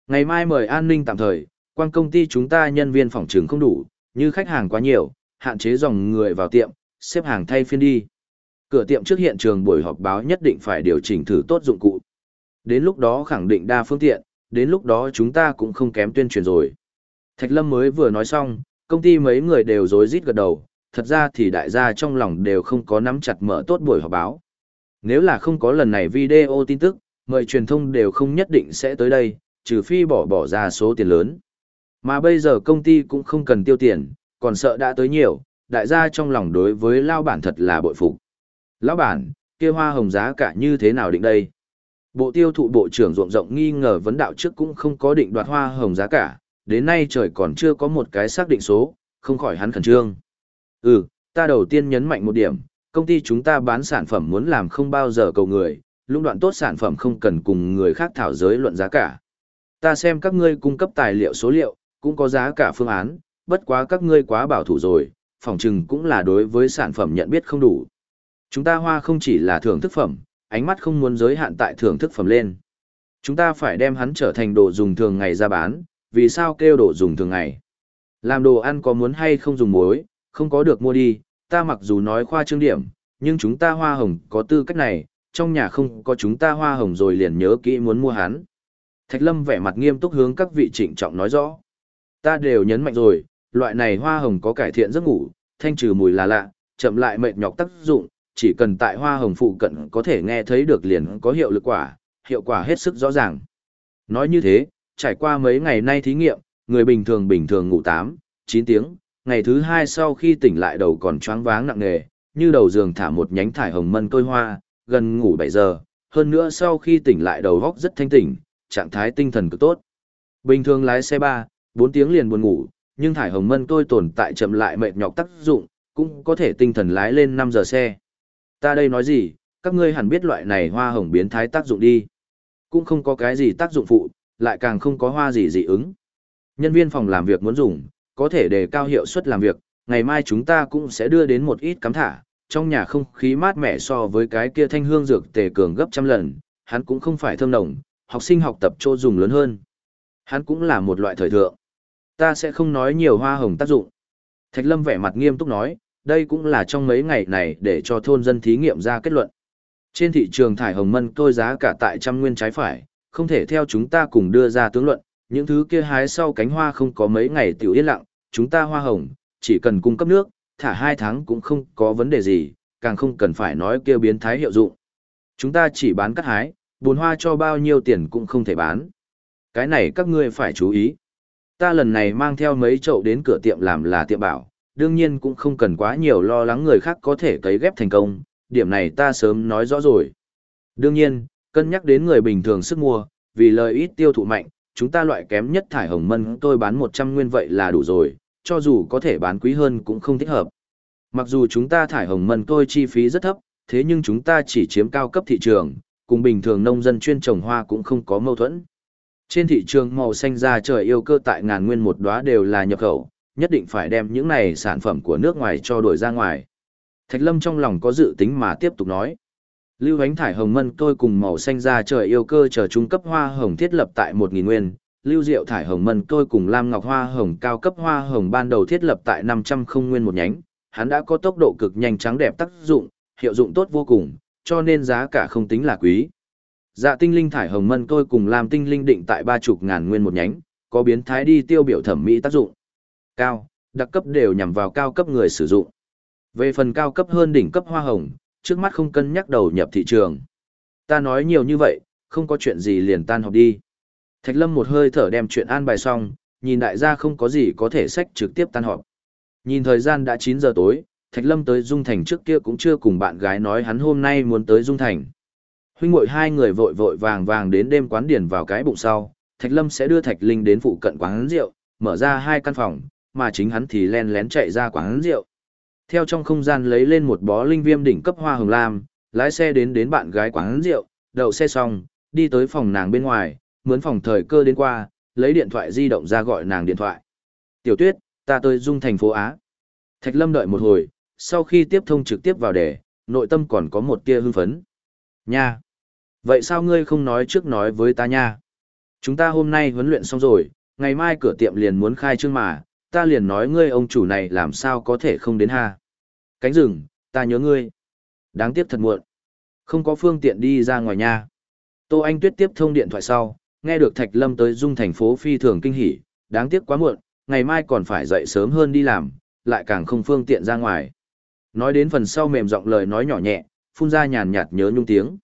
Ngày mai mời an ninh tạm thời, quan công ty chúng ta nhân viên phòng trường không đủ, như khách hàng quá nhiều, hạn chế dòng người vào tiệm, xếp hàng thay phiên đi. Cửa tiệm trước hiện trường buổi họp báo nhất định phải điều chỉnh thử tốt dụng cụ. Đến lúc đó khẳng định đa phương tiện, đến lúc đó chúng ta cũng không kém tuyên truyền rồi. Thạch Lâm mới vừa nói xong, công ty mấy người đều rối rít gật đầu, thật ra thì đại gia trong lòng đều không có nắm chặt mở tốt buổi họp báo. Nếu là không có lần này video tin tức, mời truyền thông đều không nhất định sẽ tới đây, trừ phi bỏ bỏ ra số tiền lớn. Mà bây giờ công ty cũng không cần tiêu tiền, còn sợ đã tới nhiều, đại gia trong lòng đối với lao bản thật là bội phục. Lão bản, kia hoa hồng giá cả như thế nào định đây? Bộ tiêu thụ bộ trưởng ruộng rộng nghi ngờ vấn đạo trước cũng không có định đoạt hoa hồng giá cả, đến nay trời còn chưa có một cái xác định số, không khỏi hắn khẩn trương. Ừ, ta đầu tiên nhấn mạnh một điểm, công ty chúng ta bán sản phẩm muốn làm không bao giờ cầu người, lũng đoạn tốt sản phẩm không cần cùng người khác thảo giới luận giá cả. Ta xem các ngươi cung cấp tài liệu số liệu, cũng có giá cả phương án, bất quá các ngươi quá bảo thủ rồi, phòng trừng cũng là đối với sản phẩm nhận biết không đủ. Chúng ta hoa không chỉ là thưởng thức phẩm, ánh mắt không muốn giới hạn tại thưởng thức phẩm lên. Chúng ta phải đem hắn trở thành đồ dùng thường ngày ra bán, vì sao kêu đồ dùng thường ngày. Làm đồ ăn có muốn hay không dùng muối, không có được mua đi, ta mặc dù nói khoa trương điểm, nhưng chúng ta hoa hồng có tư cách này, trong nhà không có chúng ta hoa hồng rồi liền nhớ kỹ muốn mua hắn. Thạch Lâm vẻ mặt nghiêm túc hướng các vị trịnh trọng nói rõ. Ta đều nhấn mạnh rồi, loại này hoa hồng có cải thiện giấc ngủ, thanh trừ mùi là lạ, chậm lại mệt nhọc tác dụng, chỉ cần tại hoa hồng phụ cận có thể nghe thấy được liền có hiệu lực quả, hiệu quả hết sức rõ ràng. Nói như thế, trải qua mấy ngày nay thí nghiệm, người bình thường bình thường ngủ 8, 9 tiếng, ngày thứ hai sau khi tỉnh lại đầu còn choáng váng nặng nề, như đầu giường thả một nhánh thải hồng mân tôi hoa, gần ngủ 7 giờ, hơn nữa sau khi tỉnh lại đầu góc rất thanh tỉnh, trạng thái tinh thần cực tốt. Bình thường lái xe ba bốn tiếng liền buồn ngủ, nhưng thải hồng mân tôi tồn tại chậm lại mệt nhọc tác dụng, cũng có thể tinh thần lái lên 5 giờ xe. Ta đây nói gì, các ngươi hẳn biết loại này hoa hồng biến thái tác dụng đi. Cũng không có cái gì tác dụng phụ, lại càng không có hoa gì dị ứng. Nhân viên phòng làm việc muốn dùng, có thể đề cao hiệu suất làm việc, ngày mai chúng ta cũng sẽ đưa đến một ít cắm thả, trong nhà không khí mát mẻ so với cái kia thanh hương dược tề cường gấp trăm lần, hắn cũng không phải thơm nồng, học sinh học tập chỗ dùng lớn hơn. Hắn cũng là một loại thời thượng. Ta sẽ không nói nhiều hoa hồng tác dụng. Thạch Lâm vẻ mặt nghiêm túc nói, đây cũng là trong mấy ngày này để cho thôn dân thí nghiệm ra kết luận. Trên thị trường thải hồng mân tôi giá cả tại trăm nguyên trái phải, không thể theo chúng ta cùng đưa ra tướng luận, những thứ kia hái sau cánh hoa không có mấy ngày tiểu yên lặng, chúng ta hoa hồng, chỉ cần cung cấp nước, thả hai tháng cũng không có vấn đề gì, càng không cần phải nói kia biến thái hiệu dụng. Chúng ta chỉ bán cắt hái, buồn hoa cho bao nhiêu tiền cũng không thể bán. Cái này các ngươi phải chú ý. Ta lần này mang theo mấy chậu đến cửa tiệm làm là tiệm bảo, đương nhiên cũng không cần quá nhiều lo lắng người khác có thể cấy ghép thành công, điểm này ta sớm nói rõ rồi. Đương nhiên, cân nhắc đến người bình thường sức mua, vì lời ít tiêu thụ mạnh, chúng ta loại kém nhất thải hồng mân tôi bán 100 nguyên vậy là đủ rồi, cho dù có thể bán quý hơn cũng không thích hợp. Mặc dù chúng ta thải hồng mân tôi chi phí rất thấp, thế nhưng chúng ta chỉ chiếm cao cấp thị trường, cùng bình thường nông dân chuyên trồng hoa cũng không có mâu thuẫn. Trên thị trường màu xanh da trời yêu cơ tại ngàn nguyên một đóa đều là nhập khẩu, nhất định phải đem những này sản phẩm của nước ngoài cho đổi ra ngoài. Thạch Lâm trong lòng có dự tính mà tiếp tục nói. Lưu Hánh Thải Hồng Mân tôi cùng màu xanh da trời yêu cơ chờ trung cấp hoa hồng thiết lập tại 1.000 nguyên, Lưu Diệu Thải Hồng Mân tôi cùng Lam Ngọc Hoa Hồng cao cấp hoa hồng ban đầu thiết lập tại 500 không nguyên một nhánh, hắn đã có tốc độ cực nhanh trắng đẹp tác dụng, hiệu dụng tốt vô cùng, cho nên giá cả không tính là quý. Dạ tinh linh thải hồng mân tôi cùng làm tinh linh định tại ba chục ngàn nguyên một nhánh, có biến thái đi tiêu biểu thẩm mỹ tác dụng. Cao, đặc cấp đều nhằm vào cao cấp người sử dụng. Về phần cao cấp hơn đỉnh cấp hoa hồng, trước mắt không cân nhắc đầu nhập thị trường. Ta nói nhiều như vậy, không có chuyện gì liền tan họp đi. Thạch Lâm một hơi thở đem chuyện an bài xong, nhìn đại gia không có gì có thể sách trực tiếp tan họp. Nhìn thời gian đã 9 giờ tối, Thạch Lâm tới Dung Thành trước kia cũng chưa cùng bạn gái nói hắn hôm nay muốn tới Dung Thành. Huynh muội hai người vội vội vàng vàng đến đêm quán điển vào cái bụng sau, Thạch Lâm sẽ đưa Thạch Linh đến phụ cận quán rượu, mở ra hai căn phòng, mà chính hắn thì len lén chạy ra quán rượu. Theo trong không gian lấy lên một bó linh viêm đỉnh cấp hoa hồng lam, lái xe đến đến bạn gái quán rượu, đậu xe xong, đi tới phòng nàng bên ngoài, mướn phòng thời cơ đến qua, lấy điện thoại di động ra gọi nàng điện thoại. Tiểu tuyết, ta tới dung thành phố Á. Thạch Lâm đợi một hồi, sau khi tiếp thông trực tiếp vào đề, nội tâm còn có một tia hưng phấn. Nha! Vậy sao ngươi không nói trước nói với ta nha? Chúng ta hôm nay huấn luyện xong rồi, ngày mai cửa tiệm liền muốn khai trương mà, ta liền nói ngươi ông chủ này làm sao có thể không đến ha. Cánh rừng, ta nhớ ngươi. Đáng tiếc thật muộn. Không có phương tiện đi ra ngoài nha. Tô Anh Tuyết tiếp thông điện thoại sau, nghe được Thạch Lâm tới dung thành phố phi thường kinh hỉ, đáng tiếc quá muộn, ngày mai còn phải dậy sớm hơn đi làm, lại càng không phương tiện ra ngoài. Nói đến phần sau mềm giọng lời nói nhỏ nhẹ, phun ra nhàn nhạt nhớ nhung tiếng.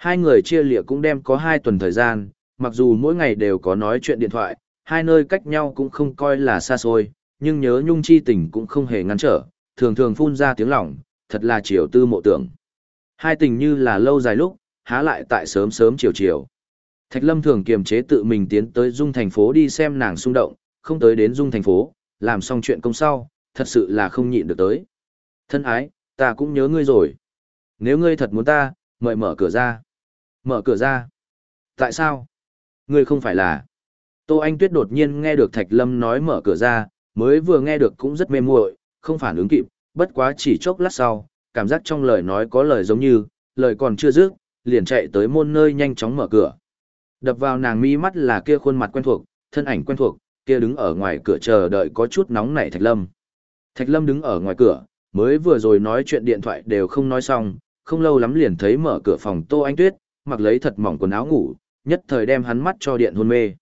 Hai người chia lịa cũng đem có hai tuần thời gian, mặc dù mỗi ngày đều có nói chuyện điện thoại, hai nơi cách nhau cũng không coi là xa xôi, nhưng nhớ nhung chi tình cũng không hề ngăn trở, thường thường phun ra tiếng lỏng, thật là chiều tư mộ tưởng. Hai tình như là lâu dài lúc, há lại tại sớm sớm chiều chiều. Thạch Lâm thường kiềm chế tự mình tiến tới Dung thành phố đi xem nàng xung động, không tới đến Dung thành phố, làm xong chuyện công sau, thật sự là không nhịn được tới. Thân ái, ta cũng nhớ ngươi rồi. Nếu ngươi thật muốn ta, mời mở cửa ra. Mở cửa ra. Tại sao? Ngươi không phải là... Tô Anh Tuyết đột nhiên nghe được Thạch Lâm nói mở cửa ra, mới vừa nghe được cũng rất mê muội, không phản ứng kịp, bất quá chỉ chốc lát sau, cảm giác trong lời nói có lời giống như, lời còn chưa dứt, liền chạy tới môn nơi nhanh chóng mở cửa. Đập vào nàng mi mắt là kia khuôn mặt quen thuộc, thân ảnh quen thuộc, kia đứng ở ngoài cửa chờ đợi có chút nóng nảy Thạch Lâm. Thạch Lâm đứng ở ngoài cửa, mới vừa rồi nói chuyện điện thoại đều không nói xong, không lâu lắm liền thấy mở cửa phòng Tô Anh Tuyết, mặc lấy thật mỏng quần áo ngủ, nhất thời đem hắn mắt cho điện hôn mê.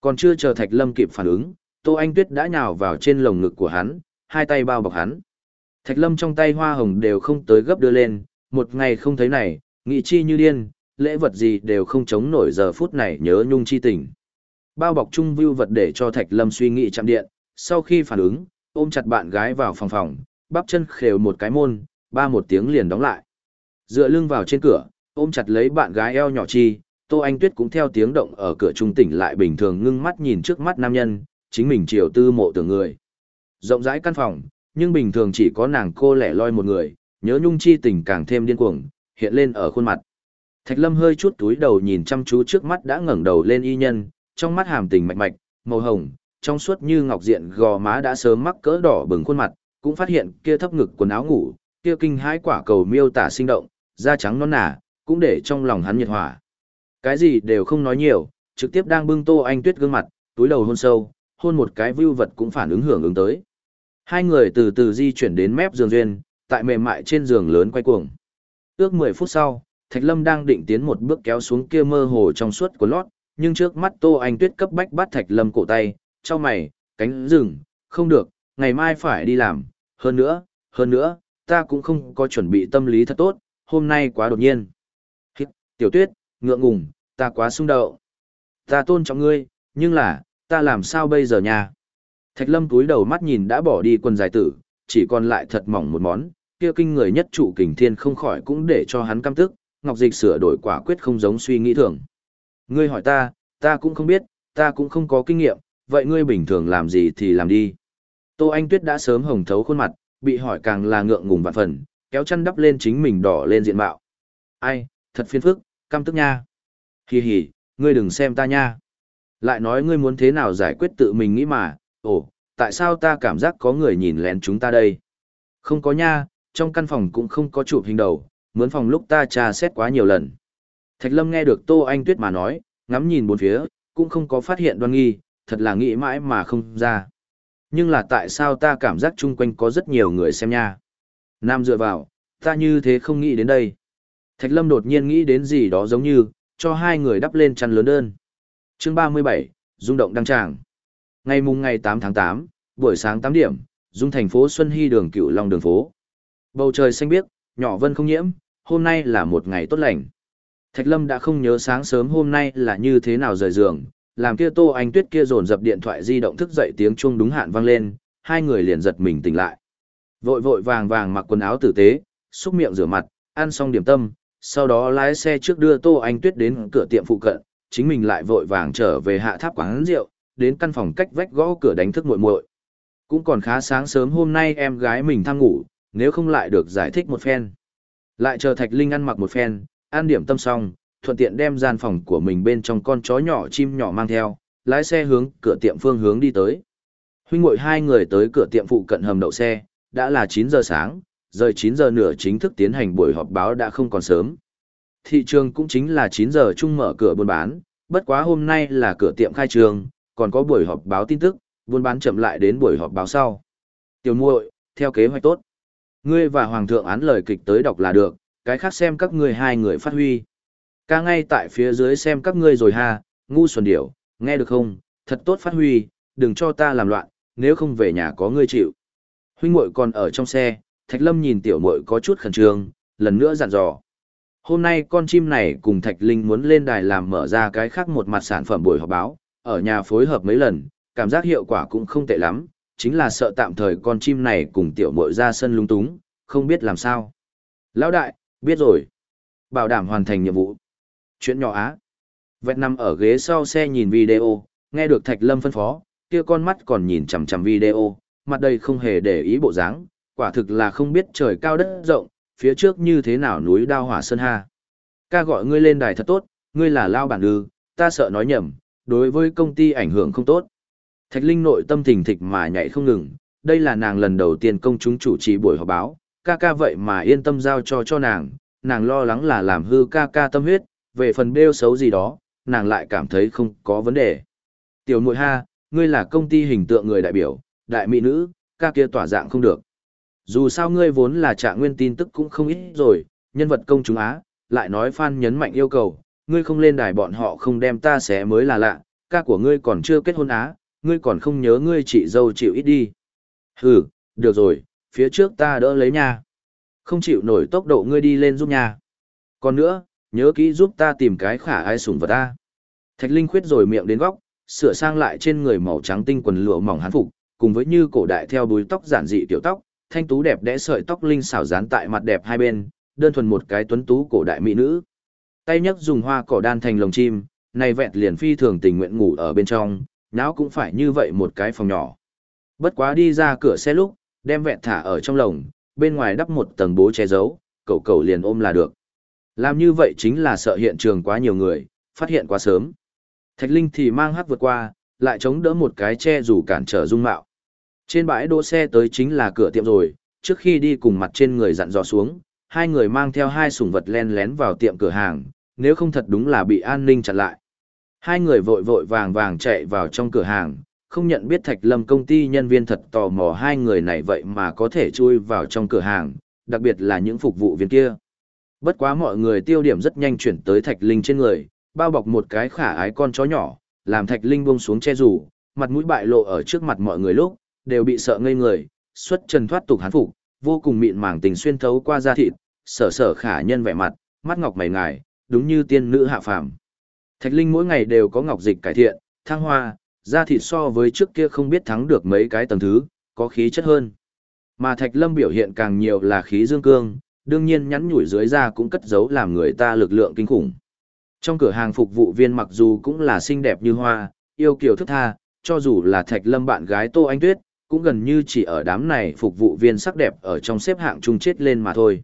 Còn chưa chờ Thạch Lâm kịp phản ứng, Tô Anh Tuyết đã nhào vào trên lồng ngực của hắn, hai tay bao bọc hắn. Thạch Lâm trong tay hoa hồng đều không tới gấp đưa lên, một ngày không thấy này, nghị chi như điên, lễ vật gì đều không chống nổi giờ phút này nhớ nhung chi tình. Bao bọc chung view vật để cho Thạch Lâm suy nghĩ chạm điện, sau khi phản ứng, ôm chặt bạn gái vào phòng phòng, bắp chân khều một cái môn, ba một tiếng liền đóng lại. Dựa lưng vào trên cửa, ôm chặt lấy bạn gái eo nhỏ chi, Tô Anh Tuyết cũng theo tiếng động ở cửa trung tỉnh lại bình thường ngưng mắt nhìn trước mắt nam nhân, chính mình chiều tư mộ tưởng người. Rộng rãi căn phòng, nhưng bình thường chỉ có nàng cô lẻ loi một người, nhớ nhung chi tình càng thêm điên cuồng, hiện lên ở khuôn mặt. Thạch Lâm hơi chút túi đầu nhìn chăm chú trước mắt đã ngẩng đầu lên y nhân, trong mắt hàm tình mạch mạch, màu hồng, trong suốt như ngọc diện gò má đã sớm mắc cỡ đỏ bừng khuôn mặt, cũng phát hiện kia thấp ngực quần áo ngủ, kia kinh hãi quả cầu miêu tả sinh động, da trắng non nà cũng để trong lòng hắn nhiệt hỏa. Cái gì đều không nói nhiều, trực tiếp đang bưng Tô Anh Tuyết gương mặt, túi đầu hôn sâu, hôn một cái view vật cũng phản ứng hưởng ứng tới. Hai người từ từ di chuyển đến mép giường duyên, tại mềm mại trên giường lớn quay cuồng. Ước 10 phút sau, Thạch Lâm đang định tiến một bước kéo xuống kia mơ hồ trong suốt của lót, nhưng trước mắt Tô Anh Tuyết cấp bách bắt Thạch Lâm cổ tay, cho mày, cánh rừng, không được, ngày mai phải đi làm, hơn nữa, hơn nữa, ta cũng không có chuẩn bị tâm lý thật tốt, hôm nay quá đột nhiên. Tiểu tuyết, ngượng ngùng, ta quá xung động. Ta tôn trọng ngươi, nhưng là, ta làm sao bây giờ nha? Thạch lâm túi đầu mắt nhìn đã bỏ đi quần dài tử, chỉ còn lại thật mỏng một món, kia kinh người nhất trụ kình thiên không khỏi cũng để cho hắn căm tức, ngọc dịch sửa đổi quả quyết không giống suy nghĩ thường. Ngươi hỏi ta, ta cũng không biết, ta cũng không có kinh nghiệm, vậy ngươi bình thường làm gì thì làm đi. Tô Anh Tuyết đã sớm hồng thấu khuôn mặt, bị hỏi càng là ngượng ngùng vạn phần, kéo chăn đắp lên chính mình đỏ lên diện mạo. Ai, thật phiền phức, căm tức nha. Hì hì, ngươi đừng xem ta nha. Lại nói ngươi muốn thế nào giải quyết tự mình nghĩ mà, ồ, tại sao ta cảm giác có người nhìn lén chúng ta đây? Không có nha, trong căn phòng cũng không có chụp hình đầu, mướn phòng lúc ta tra xét quá nhiều lần. Thạch Lâm nghe được Tô Anh Tuyết mà nói, ngắm nhìn bốn phía, cũng không có phát hiện đoan nghi, thật là nghĩ mãi mà không ra. Nhưng là tại sao ta cảm giác chung quanh có rất nhiều người xem nha? Nam dựa vào, ta như thế không nghĩ đến đây. Thạch Lâm đột nhiên nghĩ đến gì đó giống như, cho hai người đắp lên chăn lớn đơn. Chương 37, rung động đăng tràng. Ngày mùng ngày 8 tháng 8, buổi sáng 8 điểm, dung thành phố Xuân Hy đường cựu Long đường phố. Bầu trời xanh biếc, nhỏ vân không nhiễm, hôm nay là một ngày tốt lành. Thạch Lâm đã không nhớ sáng sớm hôm nay là như thế nào rời giường, làm kia Tô Anh Tuyết kia dồn dập điện thoại di động thức dậy tiếng chuông đúng hạn vang lên, hai người liền giật mình tỉnh lại. Vội vội vàng vàng mặc quần áo tử tế, xúc miệng rửa mặt, ăn xong điểm tâm, sau đó lái xe trước đưa Tô Anh Tuyết đến cửa tiệm phụ cận, chính mình lại vội vàng trở về hạ tháp quán rượu, đến căn phòng cách vách gõ cửa đánh thức muội muội. Cũng còn khá sáng sớm hôm nay em gái mình thăng ngủ, nếu không lại được giải thích một phen. Lại chờ Thạch Linh ăn mặc một phen, ăn điểm tâm xong, thuận tiện đem gian phòng của mình bên trong con chó nhỏ chim nhỏ mang theo, lái xe hướng cửa tiệm phương hướng đi tới. Huynh muội hai người tới cửa tiệm phụ cận hầm đậu xe, đã là 9 giờ sáng, rời 9 giờ nửa chính thức tiến hành buổi họp báo đã không còn sớm. Thị trường cũng chính là 9 giờ chung mở cửa buôn bán, bất quá hôm nay là cửa tiệm khai trường, còn có buổi họp báo tin tức, buôn bán chậm lại đến buổi họp báo sau. Tiểu muội, theo kế hoạch tốt. Ngươi và Hoàng thượng án lời kịch tới đọc là được, cái khác xem các ngươi hai người phát huy. Ca ngay tại phía dưới xem các ngươi rồi ha, ngu xuẩn điểu, nghe được không, thật tốt phát huy, đừng cho ta làm loạn, nếu không về nhà có ngươi chịu. Huynh muội còn ở trong xe, Thạch Lâm nhìn tiểu muội có chút khẩn trương, lần nữa dặn dò. Hôm nay con chim này cùng Thạch Linh muốn lên đài làm mở ra cái khác một mặt sản phẩm buổi họp báo, ở nhà phối hợp mấy lần, cảm giác hiệu quả cũng không tệ lắm, chính là sợ tạm thời con chim này cùng tiểu muội ra sân lung túng, không biết làm sao. Lão đại, biết rồi. Bảo đảm hoàn thành nhiệm vụ. Chuyện nhỏ á. Vẹt nằm ở ghế sau xe nhìn video, nghe được Thạch Lâm phân phó, kia con mắt còn nhìn chằm chằm video, mặt đây không hề để ý bộ dáng, quả thực là không biết trời cao đất rộng, phía trước như thế nào núi đao hỏa sơn ha. Ca gọi ngươi lên đài thật tốt, ngươi là lao bản ư, ta sợ nói nhầm, đối với công ty ảnh hưởng không tốt. Thạch Linh nội tâm thình thịch mà nhảy không ngừng, đây là nàng lần đầu tiên công chúng chủ trì buổi họp báo, ca ca vậy mà yên tâm giao cho cho nàng, nàng lo lắng là làm hư ca ca tâm huyết, về phần bêu xấu gì đó, nàng lại cảm thấy không có vấn đề. Tiểu muội ha, ngươi là công ty hình tượng người đại biểu, đại mỹ nữ, ca kia tỏa dạng không được. Dù sao ngươi vốn là trạng nguyên tin tức cũng không ít rồi, nhân vật công chúng Á, lại nói fan nhấn mạnh yêu cầu, ngươi không lên đài bọn họ không đem ta xé mới là lạ, ca của ngươi còn chưa kết hôn Á, ngươi còn không nhớ ngươi chị dâu chịu ít đi. Hừ, được rồi, phía trước ta đỡ lấy nha. Không chịu nổi tốc độ ngươi đi lên giúp nha. Còn nữa, nhớ kỹ giúp ta tìm cái khả ai sủng vật ta. Thạch Linh khuyết rồi miệng đến góc, sửa sang lại trên người màu trắng tinh quần lụa mỏng hán phục, cùng với như cổ đại theo đuôi tóc giản dị tiểu tóc, thanh tú đẹp đẽ sợi tóc linh xảo dán tại mặt đẹp hai bên, đơn thuần một cái tuấn tú cổ đại mỹ nữ. Tay nhấc dùng hoa cỏ đan thành lồng chim, này vẹn liền phi thường tình nguyện ngủ ở bên trong, não cũng phải như vậy một cái phòng nhỏ. Bất quá đi ra cửa xe lúc, đem vẹn thả ở trong lồng, bên ngoài đắp một tầng bố che giấu, cậu cậu liền ôm là được. Làm như vậy chính là sợ hiện trường quá nhiều người, phát hiện quá sớm. Thạch Linh thì mang hắc vượt qua, lại chống đỡ một cái che dù cản trở dung mạo. Trên bãi đỗ xe tới chính là cửa tiệm rồi, trước khi đi cùng mặt trên người dặn dò xuống, hai người mang theo hai sủng vật len lén vào tiệm cửa hàng, nếu không thật đúng là bị an ninh chặn lại. Hai người vội vội vàng vàng chạy vào trong cửa hàng, không nhận biết Thạch Lâm công ty nhân viên thật tò mò hai người này vậy mà có thể chui vào trong cửa hàng, đặc biệt là những phục vụ viên kia. Bất quá mọi người tiêu điểm rất nhanh chuyển tới Thạch Linh trên người, bao bọc một cái khả ái con chó nhỏ, làm Thạch Linh buông xuống che rủ, mặt mũi bại lộ ở trước mặt mọi người lúc, đều bị sợ ngây người, xuất trần thoát tục hán phục, vô cùng mịn màng tình xuyên thấu qua da thịt, sở sở khả nhân vẻ mặt, mắt ngọc mày ngài, đúng như tiên nữ hạ phàm. Thạch Linh mỗi ngày đều có ngọc dịch cải thiện, thăng hoa, da thịt so với trước kia không biết thắng được mấy cái tầng thứ, có khí chất hơn. Mà Thạch Lâm biểu hiện càng nhiều là khí dương cương, đương nhiên nhắn nhủi dưới da cũng cất giấu làm người ta lực lượng kinh khủng. Trong cửa hàng phục vụ viên mặc dù cũng là xinh đẹp như hoa, yêu kiều thức tha, cho dù là Thạch Lâm bạn gái Tô Anh Tuyết, cũng gần như chỉ ở đám này phục vụ viên sắc đẹp ở trong xếp hạng chung chết lên mà thôi.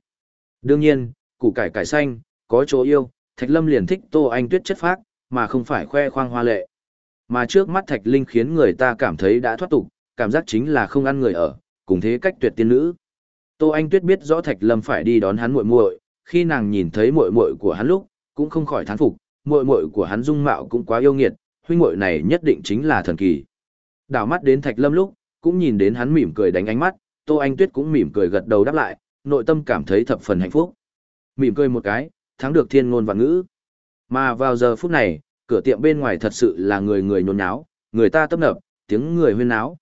Đương nhiên, củ cải cải xanh, có chỗ yêu, Thạch Lâm liền thích Tô Anh Tuyết chất phác, mà không phải khoe khoang hoa lệ. Mà trước mắt Thạch Linh khiến người ta cảm thấy đã thoát tục, cảm giác chính là không ăn người ở, cùng thế cách tuyệt tiên nữ. Tô Anh Tuyết biết rõ Thạch Lâm phải đi đón hắn muội muội, khi nàng nhìn thấy muội muội của hắn lúc, cũng không khỏi thán phục, muội muội của hắn dung mạo cũng quá yêu nghiệt, huynh muội này nhất định chính là thần kỳ. Đảo mắt đến Thạch Lâm lúc, cũng nhìn đến hắn mỉm cười đánh ánh mắt, Tô Anh Tuyết cũng mỉm cười gật đầu đáp lại, nội tâm cảm thấy thập phần hạnh phúc. Mỉm cười một cái, thắng được thiên ngôn và ngữ. Mà vào giờ phút này, cửa tiệm bên ngoài thật sự là người người nhốn nháo, người ta tấp nập, tiếng người huyên náo.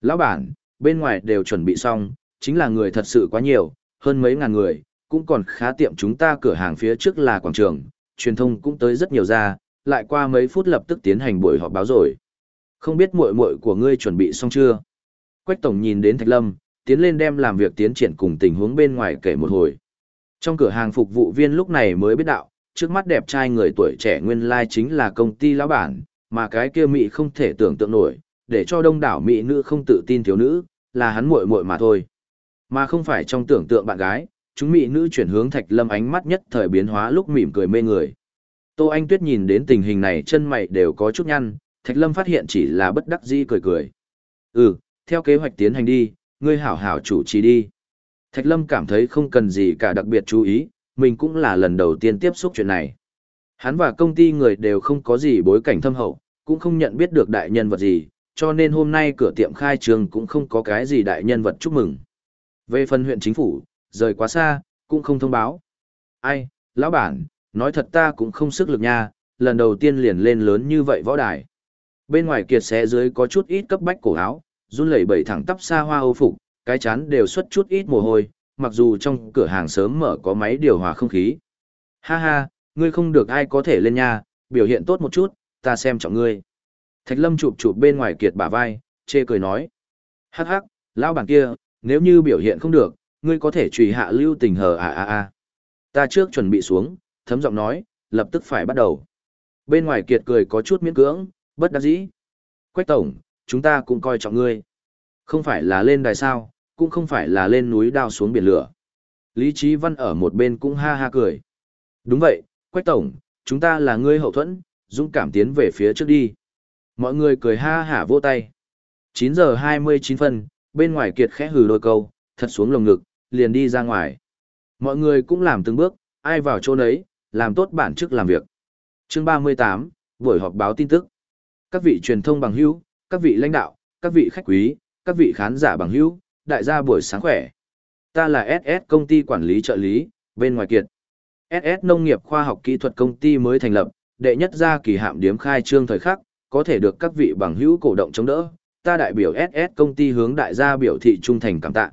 Lão bản, bên ngoài đều chuẩn bị xong, chính là người thật sự quá nhiều, hơn mấy ngàn người, cũng còn khá tiệm chúng ta cửa hàng phía trước là quảng trường, truyền thông cũng tới rất nhiều ra, lại qua mấy phút lập tức tiến hành buổi họp báo rồi. Không biết muội muội của ngươi chuẩn bị xong chưa? Quách tổng nhìn đến Thạch Lâm, tiến lên đem làm việc tiến triển cùng tình huống bên ngoài kể một hồi. Trong cửa hàng phục vụ viên lúc này mới biết đạo, trước mắt đẹp trai người tuổi trẻ nguyên lai chính là công ty lão bản, mà cái kia mỹ không thể tưởng tượng nổi, để cho đông đảo mỹ nữ không tự tin thiếu nữ, là hắn muội muội mà thôi. Mà không phải trong tưởng tượng bạn gái, chúng mỹ nữ chuyển hướng Thạch Lâm ánh mắt nhất thời biến hóa lúc mỉm cười mê người. Tô Anh Tuyết nhìn đến tình hình này chân mày đều có chút nhăn, Thạch Lâm phát hiện chỉ là bất đắc dĩ cười cười. Ừ, theo kế hoạch tiến hành đi, ngươi hảo hảo chủ trì đi. Thạch Lâm cảm thấy không cần gì cả đặc biệt chú ý, mình cũng là lần đầu tiên tiếp xúc chuyện này. Hắn và công ty người đều không có gì bối cảnh thâm hậu, cũng không nhận biết được đại nhân vật gì, cho nên hôm nay cửa tiệm khai trường cũng không có cái gì đại nhân vật chúc mừng. Về phần huyện chính phủ, rời quá xa, cũng không thông báo. Ai, lão bản, nói thật ta cũng không sức lực nha, lần đầu tiên liền lên lớn như vậy võ đài. Bên ngoài kiệt xé dưới có chút ít cấp bách cổ áo, run lẩy bẩy thẳng tắp xa hoa ô phục, cái chán đều xuất chút ít mồ hôi, mặc dù trong cửa hàng sớm mở có máy điều hòa không khí. Ha ha, ngươi không được ai có thể lên nha, biểu hiện tốt một chút, ta xem trọng ngươi. Thạch Lâm chụp chụp bên ngoài kiệt bả vai, chê cười nói. Hắc hắc, lão bản kia, nếu như biểu hiện không được, ngươi có thể trùy hạ lưu tình hờ à à à. Ta trước chuẩn bị xuống, thấm giọng nói, lập tức phải bắt đầu. Bên ngoài kiệt cười có chút miễn cưỡng, bất đắc dĩ. Quách tổng, chúng ta cũng coi trọng ngươi. Không phải là lên đài sao, cũng không phải là lên núi đao xuống biển lửa. Lý Trí Văn ở một bên cũng ha ha cười. Đúng vậy, Quách tổng, chúng ta là ngươi hậu thuẫn, dũng cảm tiến về phía trước đi. Mọi người cười ha hả vỗ tay. 9 giờ 29 phân, bên ngoài kiệt khẽ hừ đôi câu, thật xuống lồng ngực, liền đi ra ngoài. Mọi người cũng làm từng bước, ai vào chỗ nấy, làm tốt bản chức làm việc. Chương 38, buổi họp báo tin tức. Các vị truyền thông bằng hữu, các vị lãnh đạo, các vị khách quý, các vị khán giả bằng hữu, đại gia buổi sáng khỏe. Ta là SS công ty quản lý trợ lý, bên ngoài kiệt. SS nông nghiệp khoa học kỹ thuật công ty mới thành lập, đệ nhất gia kỳ hạm điếm khai trương thời khắc, có thể được các vị bằng hữu cổ động chống đỡ. Ta đại biểu SS công ty hướng đại gia biểu thị trung thành cảm tạ.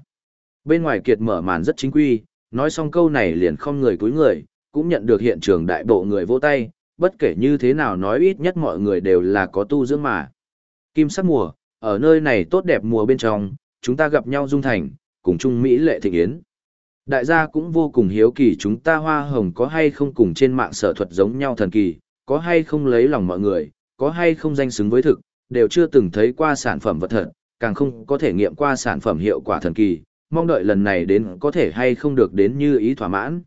Bên ngoài kiệt mở màn rất chính quy, nói xong câu này liền không người cúi người, cũng nhận được hiện trường đại bộ người vỗ tay, bất kể như thế nào nói ít nhất mọi người đều là có tu dưỡng mà. Kim sắc mùa, ở nơi này tốt đẹp mùa bên trong, chúng ta gặp nhau dung thành, cùng chung Mỹ lệ thịnh yến. Đại gia cũng vô cùng hiếu kỳ chúng ta hoa hồng có hay không cùng trên mạng sở thuật giống nhau thần kỳ, có hay không lấy lòng mọi người, có hay không danh xứng với thực, đều chưa từng thấy qua sản phẩm vật thật, càng không có thể nghiệm qua sản phẩm hiệu quả thần kỳ, mong đợi lần này đến có thể hay không được đến như ý thỏa mãn.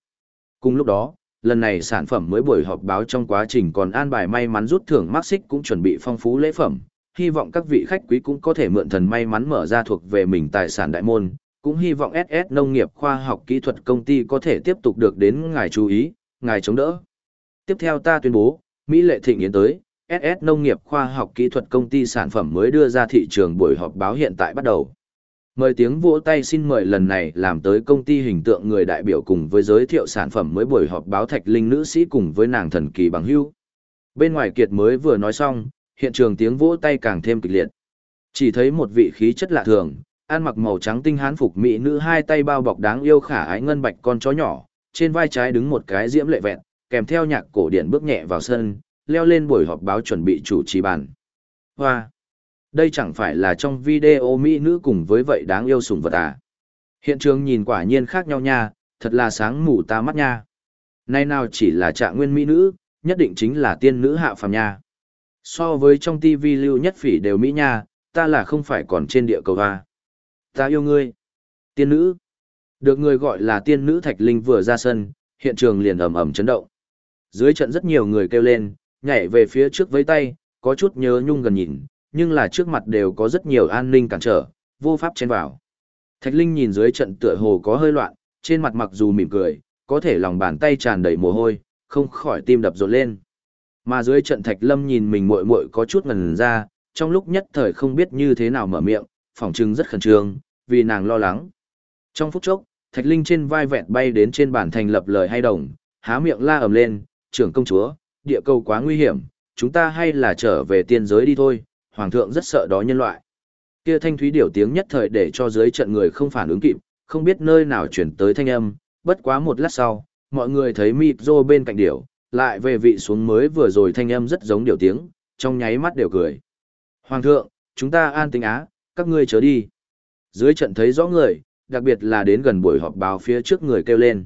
Cùng lúc đó, lần này sản phẩm mới buổi họp báo trong quá trình còn an bài may mắn rút thưởng mắc xích cũng chuẩn bị phong phú lễ phẩm, hy vọng các vị khách quý cũng có thể mượn thần may mắn mở ra thuộc về mình tài sản đại môn, cũng hy vọng SS Nông nghiệp khoa học kỹ thuật công ty có thể tiếp tục được đến ngài chú ý, ngài chống đỡ. Tiếp theo ta tuyên bố, Mỹ lệ thịnh yến tới, SS Nông nghiệp khoa học kỹ thuật công ty sản phẩm mới đưa ra thị trường buổi họp báo hiện tại bắt đầu. Mời tiếng vỗ tay xin mời lần này làm tới công ty hình tượng người đại biểu cùng với giới thiệu sản phẩm mới buổi họp báo thạch linh nữ sĩ cùng với nàng thần kỳ bằng hưu. Bên ngoài kiệt mới vừa nói xong, hiện trường tiếng vỗ tay càng thêm kịch liệt. Chỉ thấy một vị khí chất lạ thường, ăn mặc màu trắng tinh hán phục mỹ nữ hai tay bao bọc đáng yêu khả ái ngân bạch con chó nhỏ, trên vai trái đứng một cái diễm lệ vẹn, kèm theo nhạc cổ điển bước nhẹ vào sân, leo lên buổi họp báo chuẩn bị chủ trì bàn. Hoa! Đây chẳng phải là trong video mỹ nữ cùng với vậy đáng yêu sủng vật à. Hiện trường nhìn quả nhiên khác nhau nha, thật là sáng mù ta mắt nha. Nay nào chỉ là trạng nguyên mỹ nữ, nhất định chính là tiên nữ hạ phàm nha. So với trong TV lưu nhất phỉ đều mỹ nha, ta là không phải còn trên địa cầu hoa. Ta yêu ngươi. Tiên nữ. Được người gọi là tiên nữ Thạch Linh vừa ra sân, hiện trường liền ầm ầm chấn động. Dưới trận rất nhiều người kêu lên, nhảy về phía trước với tay, có chút nhớ nhung gần nhìn, nhưng là trước mặt đều có rất nhiều an ninh cản trở, vô pháp chen vào. Thạch Linh nhìn dưới trận tựa hồ có hơi loạn, trên mặt mặc dù mỉm cười, có thể lòng bàn tay tràn đầy mồ hôi, không khỏi tim đập rộn lên. Mà dưới trận Thạch Lâm nhìn mình muội muội có chút ngần ra, trong lúc nhất thời không biết như thế nào mở miệng, phỏng chừng rất khẩn trương, vì nàng lo lắng. Trong phút chốc, Thạch Linh trên vai vẹt bay đến trên bàn thành lập lời hay đồng, há miệng la ầm lên, trưởng công chúa, địa cầu quá nguy hiểm, chúng ta hay là trở về tiên giới đi thôi, hoàng thượng rất sợ đó nhân loại. Kia thanh thúy điểu tiếng nhất thời để cho dưới trận người không phản ứng kịp, không biết nơi nào chuyển tới thanh âm, bất quá một lát sau, mọi người thấy mịp rô bên cạnh điểu, lại về vị xuống mới vừa rồi thanh âm rất giống điều tiếng, trong nháy mắt đều cười. Hoàng thượng, chúng ta an tính á, các ngươi chớ đi. Dưới trận thấy rõ người, đặc biệt là đến gần buổi họp báo phía trước người kêu lên.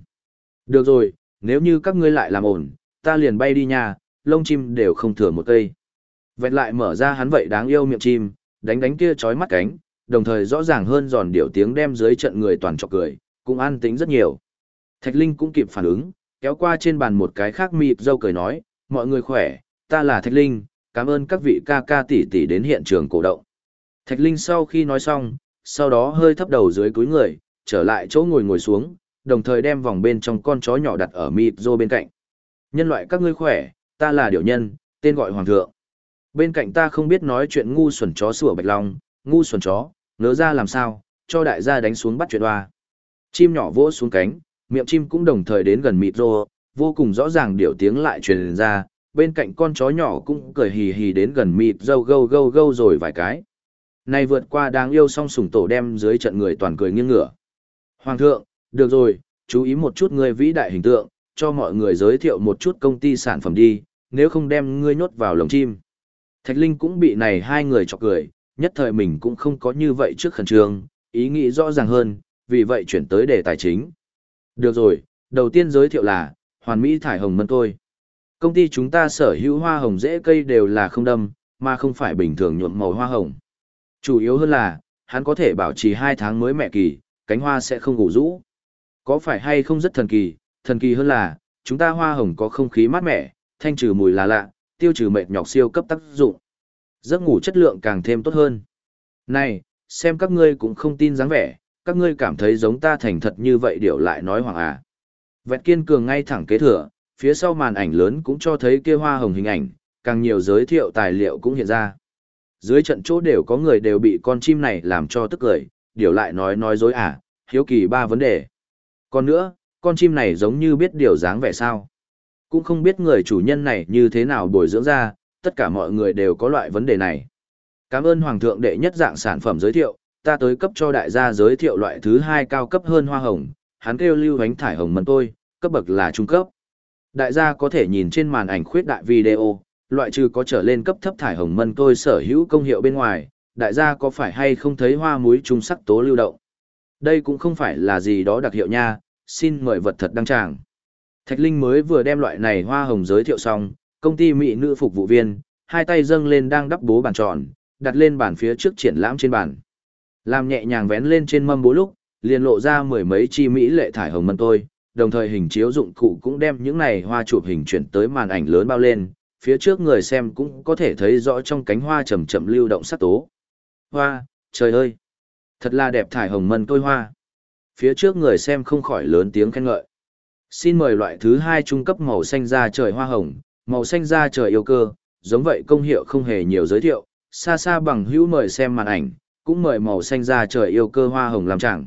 Được rồi, nếu như các ngươi lại làm ổn, ta liền bay đi nhà, lông chim đều không thừa một cây. Vẹn lại mở ra hắn vậy đáng yêu miệng chim, đánh đánh kia chói mắt cánh, đồng thời rõ ràng hơn giòn điệu tiếng đem dưới trận người toàn trọc cười, cũng an tính rất nhiều. Thạch Linh cũng kịp phản ứng, kéo qua trên bàn một cái khác mịp dâu cười nói, mọi người khỏe, ta là Thạch Linh, cảm ơn các vị ca ca tỷ tỷ đến hiện trường cổ động. Thạch Linh sau khi nói xong, sau đó hơi thấp đầu dưới cúi người, trở lại chỗ ngồi ngồi xuống, đồng thời đem vòng bên trong con chó nhỏ đặt ở mịp dô bên cạnh. Nhân loại các ngươi khỏe, ta là điều nhân, tên gọi hoàng thượng. Bên cạnh ta không biết nói chuyện ngu xuẩn chó sủa bạch long, ngu xuẩn chó, nỡ ra làm sao, cho đại gia đánh xuống bắt chuyện hoa. Chim nhỏ vỗ xuống cánh, miệng chim cũng đồng thời đến gần mịt rô, vô cùng rõ ràng điều tiếng lại truyền ra, bên cạnh con chó nhỏ cũng cười hì hì đến gần mịt râu gâu gâu gâu rồi vài cái. Này vượt qua đáng yêu song sủng tổ đem dưới trận người toàn cười nghiêng ngửa. Hoàng thượng, được rồi, chú ý một chút người vĩ đại hình tượng, cho mọi người giới thiệu một chút công ty sản phẩm đi, nếu không đem ngươi nhốt vào lồng chim. Thạch Linh cũng bị này hai người chọc cười, nhất thời mình cũng không có như vậy trước khẩn trương, ý nghĩ rõ ràng hơn, vì vậy chuyển tới đề tài chính. Được rồi, đầu tiên giới thiệu là, hoàn mỹ thải hồng mân tôi. Công ty chúng ta sở hữu hoa hồng dễ cây đều là không đâm, mà không phải bình thường nhuộm màu hoa hồng. Chủ yếu hơn là, hắn có thể bảo trì 2 tháng mới mẹ kỳ, cánh hoa sẽ không ngủ rũ. Có phải hay không rất thần kỳ, thần kỳ hơn là, chúng ta hoa hồng có không khí mát mẻ, thanh trừ mùi là lạ, tiêu trừ mệt nhọc siêu cấp tác dụng. Giấc ngủ chất lượng càng thêm tốt hơn. Này, xem các ngươi cũng không tin dáng vẻ, các ngươi cảm thấy giống ta thành thật như vậy điều lại nói hoàng à. Vẹt kiên cường ngay thẳng kế thừa, phía sau màn ảnh lớn cũng cho thấy kia hoa hồng hình ảnh, càng nhiều giới thiệu tài liệu cũng hiện ra. Dưới trận chỗ đều có người đều bị con chim này làm cho tức cười, điều lại nói nói dối à, hiếu kỳ ba vấn đề. Còn nữa, con chim này giống như biết điều dáng vẻ sao. Cũng không biết người chủ nhân này như thế nào bồi dưỡng ra, tất cả mọi người đều có loại vấn đề này. Cảm ơn Hoàng thượng đệ nhất dạng sản phẩm giới thiệu, ta tới cấp cho đại gia giới thiệu loại thứ hai cao cấp hơn hoa hồng, hắn kêu lưu ánh thải hồng mần tôi, cấp bậc là trung cấp. Đại gia có thể nhìn trên màn ảnh khuyết đại video, loại trừ có trở lên cấp thấp thải hồng mân tôi sở hữu công hiệu bên ngoài, đại gia có phải hay không thấy hoa muối trung sắc tố lưu động. Đây cũng không phải là gì đó đặc hiệu nha, xin mời vật thật đăng tràng. Thạch Linh mới vừa đem loại này hoa hồng giới thiệu xong, công ty mỹ nữ phục vụ viên, hai tay dâng lên đang đắp bố bàn tròn, đặt lên bàn phía trước triển lãm trên bàn. Làm nhẹ nhàng vén lên trên mâm bố lúc, liền lộ ra mười mấy chi mỹ lệ thải hồng mân tôi, đồng thời hình chiếu dụng cụ cũng đem những này hoa chụp hình chuyển tới màn ảnh lớn bao lên, phía trước người xem cũng có thể thấy rõ trong cánh hoa chậm chậm lưu động sắc tố. Hoa, trời ơi! Thật là đẹp thải hồng mân tôi hoa. Phía trước người xem không khỏi lớn tiếng khen ngợi. Xin mời loại thứ hai trung cấp màu xanh da trời hoa hồng, màu xanh da trời yêu cơ, giống vậy công hiệu không hề nhiều giới thiệu, xa xa bằng hữu mời xem màn ảnh, cũng mời màu xanh da trời yêu cơ hoa hồng làm chẳng.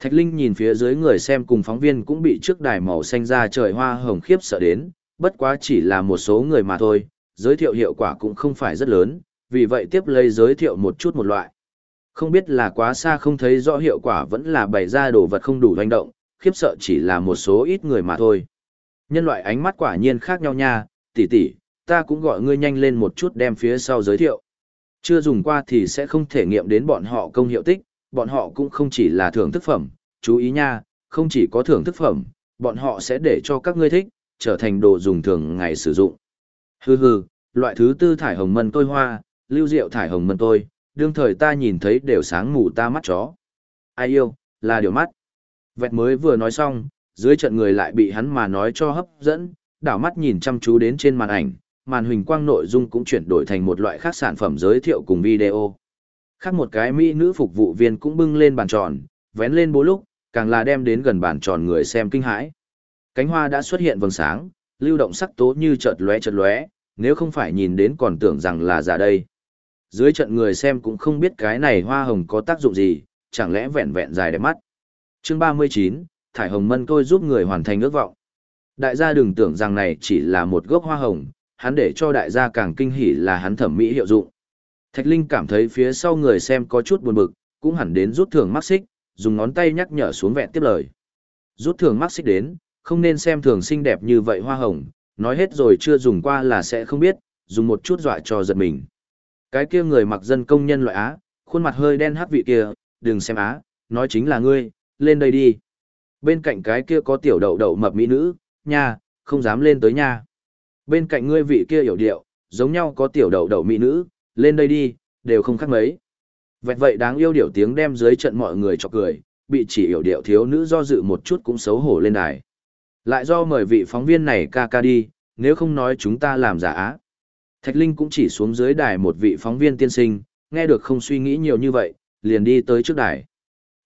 Thạch Linh nhìn phía dưới người xem cùng phóng viên cũng bị trước đài màu xanh da trời hoa hồng khiếp sợ đến, bất quá chỉ là một số người mà thôi, giới thiệu hiệu quả cũng không phải rất lớn, vì vậy tiếp lấy giới thiệu một chút một loại. Không biết là quá xa không thấy rõ hiệu quả vẫn là bày ra đồ vật không đủ doanh động, khiếp sợ chỉ là một số ít người mà thôi. Nhân loại ánh mắt quả nhiên khác nhau nha, tỷ tỷ, ta cũng gọi ngươi nhanh lên một chút đem phía sau giới thiệu. Chưa dùng qua thì sẽ không thể nghiệm đến bọn họ công hiệu tích, bọn họ cũng không chỉ là thưởng thức phẩm, chú ý nha, không chỉ có thưởng thức phẩm, bọn họ sẽ để cho các ngươi thích, trở thành đồ dùng thường ngày sử dụng. Hừ hừ, loại thứ tư thải hồng mân tôi hoa, lưu diệu thải hồng mân tôi, đương thời ta nhìn thấy đều sáng mù ta mắt chó. Ai yêu, là điều mắt. Vẹt mới vừa nói xong, dưới trận người lại bị hắn mà nói cho hấp dẫn, đảo mắt nhìn chăm chú đến trên màn ảnh, màn hình quang nội dung cũng chuyển đổi thành một loại khác sản phẩm giới thiệu cùng video. Khác một cái mỹ nữ phục vụ viên cũng bưng lên bàn tròn, vén lên bố lúc, càng là đem đến gần bàn tròn người xem kinh hãi. Cánh hoa đã xuất hiện vầng sáng, lưu động sắc tố như chợt lóe chợt lóe, nếu không phải nhìn đến còn tưởng rằng là giả đây. Dưới trận người xem cũng không biết cái này hoa hồng có tác dụng gì, chẳng lẽ vẹn vẹn dài đẹp mắt. Chương 39, thải hồng mân tôi giúp người hoàn thành ước vọng. Đại gia đừng tưởng rằng này chỉ là một gốc hoa hồng, hắn để cho đại gia càng kinh hỉ là hắn thẩm mỹ hiệu dụng. Thạch Linh cảm thấy phía sau người xem có chút buồn bực, cũng hẳn đến rút thưởng mắc xích, dùng ngón tay nhắc nhở xuống vẹn tiếp lời. Rút thưởng mắc xích đến, không nên xem thường xinh đẹp như vậy hoa hồng, nói hết rồi chưa dùng qua là sẽ không biết, dùng một chút dọa cho giật mình. Cái kia người mặc dân công nhân loại Á, khuôn mặt hơi đen hắc vị kia, đừng xem Á, nói chính là ngươi, lên đây đi. Bên cạnh cái kia có tiểu đậu đậu mập mỹ nữ, nha, không dám lên tới nha. Bên cạnh ngươi vị kia hiểu điệu, giống nhau có tiểu đầu đầu mỹ nữ, lên đây đi, đều không khác mấy. Vẹt vậy đáng yêu điệu tiếng đem dưới trận mọi người cho cười, bị chỉ hiểu điệu thiếu nữ do dự một chút cũng xấu hổ lên đài. Lại do mời vị phóng viên này ca ca đi, nếu không nói chúng ta làm giả á. Thạch Linh cũng chỉ xuống dưới đài một vị phóng viên tiên sinh, nghe được không suy nghĩ nhiều như vậy, liền đi tới trước đài.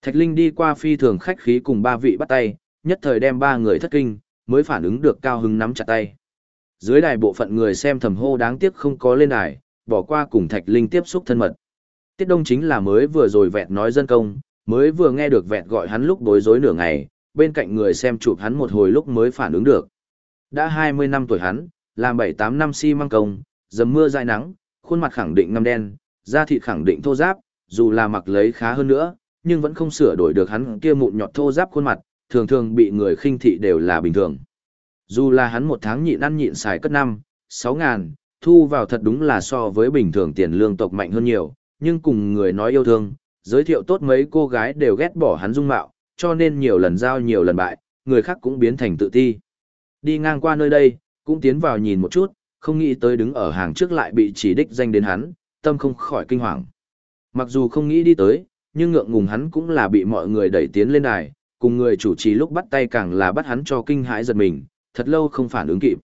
Thạch Linh đi qua phi thường khách khí cùng ba vị bắt tay, nhất thời đem ba người thất kinh, mới phản ứng được cao hứng nắm chặt tay. Dưới đài bộ phận người xem thầm hô đáng tiếc không có lên đài, bỏ qua cùng Thạch Linh tiếp xúc thân mật. Tiết Đông chính là mới vừa rồi vẹt nói dân công, mới vừa nghe được vẹt gọi hắn lúc bối rối nửa ngày, bên cạnh người xem chụp hắn một hồi lúc mới phản ứng được. Đã 20 năm tuổi hắn, làm 7-8 năm si măng công, dầm mưa dài nắng, khuôn mặt khẳng định ngăm đen, da thịt khẳng định thô giáp, dù là mặc lấy khá hơn nữa, nhưng vẫn không sửa đổi được hắn kia mụn nhọt thô giáp khuôn mặt, thường thường bị người khinh thị đều là bình thường. Dù là hắn một tháng nhịn ăn nhịn xài cất năm, sáu ngàn, thu vào thật đúng là so với bình thường tiền lương tộc mạnh hơn nhiều, nhưng cùng người nói yêu thương, giới thiệu tốt mấy cô gái đều ghét bỏ hắn dung mạo, cho nên nhiều lần giao nhiều lần bại, người khác cũng biến thành tự ti. Đi ngang qua nơi đây, cũng tiến vào nhìn một chút, không nghĩ tới đứng ở hàng trước lại bị chỉ đích danh đến hắn, tâm không khỏi kinh hoàng. Mặc dù không nghĩ đi tới, nhưng ngượng ngùng hắn cũng là bị mọi người đẩy tiến lên đài, cùng người chủ trì lúc bắt tay càng là bắt hắn cho kinh hãi giật mình, thật lâu không phản ứng kịp.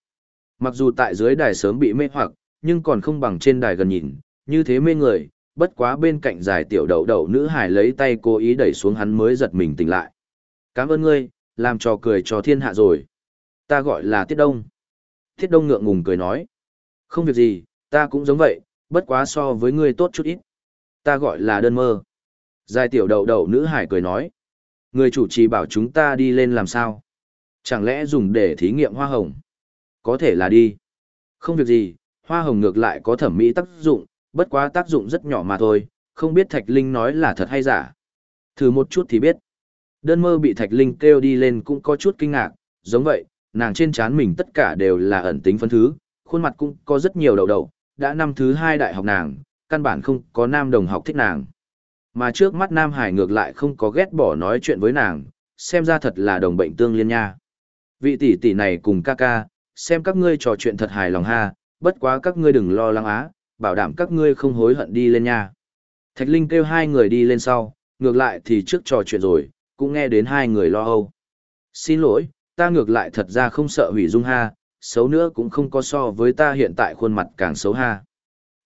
Mặc dù tại dưới đài sớm bị mê hoặc, nhưng còn không bằng trên đài gần nhìn, như thế mê người, bất quá bên cạnh dài tiểu đậu đậu nữ hải lấy tay cố ý đẩy xuống hắn mới giật mình tỉnh lại. Cảm ơn ngươi, làm trò cười cho thiên hạ rồi. Ta gọi là Tiết Đông. Tiết Đông ngượng ngùng cười nói. Không việc gì, ta cũng giống vậy, bất quá so với ngươi tốt chút ít. Ta gọi là đơn mơ. Dài tiểu đậu đậu nữ hải cười nói. Người chủ trì bảo chúng ta đi lên làm sao? Chẳng lẽ dùng để thí nghiệm hoa hồng? Có thể là đi. Không việc gì, hoa hồng ngược lại có thẩm mỹ tác dụng, bất quá tác dụng rất nhỏ mà thôi, không biết Thạch Linh nói là thật hay giả. Thử một chút thì biết. Đơn mơ bị Thạch Linh kêu đi lên cũng có chút kinh ngạc, giống vậy, nàng trên trán mình tất cả đều là ẩn tính phân thứ, khuôn mặt cũng có rất nhiều đầu đầu, đã năm thứ hai đại học nàng, căn bản không có nam đồng học thích nàng. Mà trước mắt Nam Hải ngược lại không có ghét bỏ nói chuyện với nàng, xem ra thật là đồng bệnh tương liên nha. Vị tỷ tỷ này cùng ca ca, xem các ngươi trò chuyện thật hài lòng ha, bất quá các ngươi đừng lo lắng á, bảo đảm các ngươi không hối hận đi lên nha. Thạch Linh kêu hai người đi lên sau, ngược lại thì trước trò chuyện rồi, cũng nghe đến hai người lo âu. Xin lỗi, ta ngược lại thật ra không sợ hủy dung ha, xấu nữa cũng không có so với ta hiện tại khuôn mặt càng xấu ha.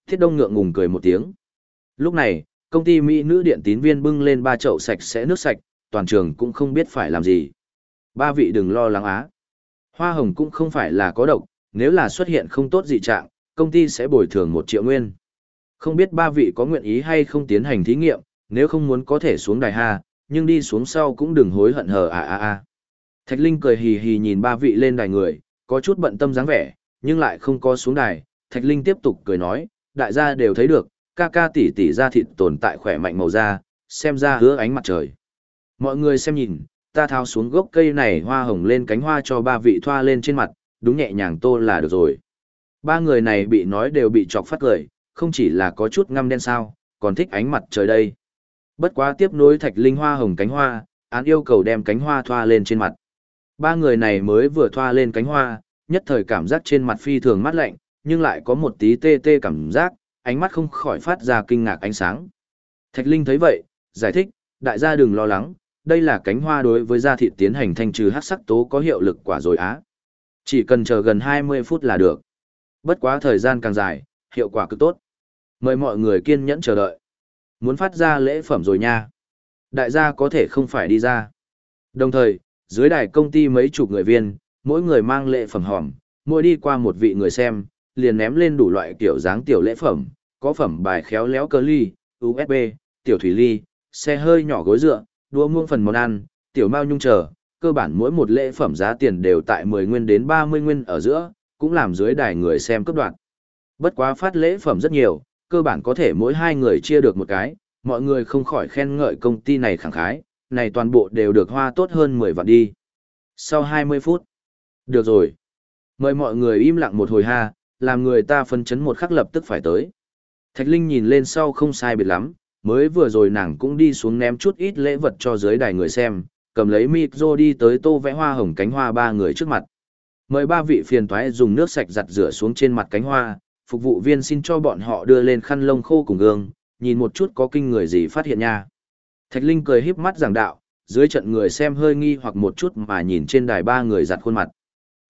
Thiết Đông ngượng ngùng cười một tiếng. Lúc này, công ty Mỹ nữ điện tín viên bưng lên ba chậu sạch sẽ nước sạch, toàn trường cũng không biết phải làm gì. Ba vị đừng lo lắng á. Hoa hồng cũng không phải là có độc, nếu là xuất hiện không tốt dị trạng, công ty sẽ bồi thường một triệu nguyên. Không biết ba vị có nguyện ý hay không tiến hành thí nghiệm, nếu không muốn có thể xuống đài ha, nhưng đi xuống sau cũng đừng hối hận hờ à à à. Thạch Linh cười hì hì nhìn ba vị lên đài người, có chút bận tâm dáng vẻ, nhưng lại không có xuống đài. Thạch Linh tiếp tục cười nói, đại gia đều thấy được, ca ca tỷ tỷ ra thịt tồn tại khỏe mạnh màu da, xem ra hứa ánh mặt trời. Mọi người xem nhìn, ta tháo xuống gốc cây này hoa hồng lên cánh hoa cho ba vị thoa lên trên mặt, đúng nhẹ nhàng tô là được rồi. Ba người này bị nói đều bị chọc phát cười, không chỉ là có chút ngăm đen sao, còn thích ánh mặt trời đây. Bất quá tiếp nối thạch linh hoa hồng cánh hoa, án yêu cầu đem cánh hoa thoa lên trên mặt. Ba người này mới vừa thoa lên cánh hoa, nhất thời cảm giác trên mặt phi thường mát lạnh, nhưng lại có một tí tê tê cảm giác, ánh mắt không khỏi phát ra kinh ngạc ánh sáng. Thạch Linh thấy vậy, giải thích, đại gia đừng lo lắng, đây là cánh hoa đối với da thịt tiến hành thanh trừ hắc sắc tố có hiệu lực quả rồi á. Chỉ cần chờ gần 20 phút là được. Bất quá thời gian càng dài, hiệu quả cứ tốt. Mời mọi người kiên nhẫn chờ đợi. Muốn phát ra lễ phẩm rồi nha. Đại gia có thể không phải đi ra. Đồng thời, dưới đài công ty mấy chục người viên, mỗi người mang lễ phẩm hòm, mỗi đi qua một vị người xem, liền ném lên đủ loại kiểu dáng tiểu lễ phẩm, có phẩm bài khéo léo cơ ly, USB, tiểu thủy ly, xe hơi nhỏ gối dựa, đua muông phần món ăn, tiểu mao nhung chờ, cơ bản mỗi một lễ phẩm giá tiền đều tại 10 nguyên đến 30 nguyên ở giữa, cũng làm dưới đài người xem cấp đoạn. Bất quá phát lễ phẩm rất nhiều, cơ bản có thể mỗi hai người chia được một cái, mọi người không khỏi khen ngợi công ty này khẳng khái, này toàn bộ đều được hoa tốt hơn 10 vạn đi. Sau 20 phút, được rồi. Mời mọi người im lặng một hồi ha, làm người ta phân chấn một khắc lập tức phải tới. Thạch Linh nhìn lên sau không sai biệt lắm, mới vừa rồi nàng cũng đi xuống ném chút ít lễ vật cho dưới đài người xem, cầm lấy micro đi tới tô vẽ hoa hồng cánh hoa ba người trước mặt. Mời ba vị phiền toái dùng nước sạch giặt rửa xuống trên mặt cánh hoa, phục vụ viên xin cho bọn họ đưa lên khăn lông khô cùng gương, nhìn một chút có kinh người gì phát hiện nha. Thạch Linh cười híp mắt giảng đạo, dưới trận người xem hơi nghi hoặc một chút mà nhìn trên đài ba người giặt khuôn mặt.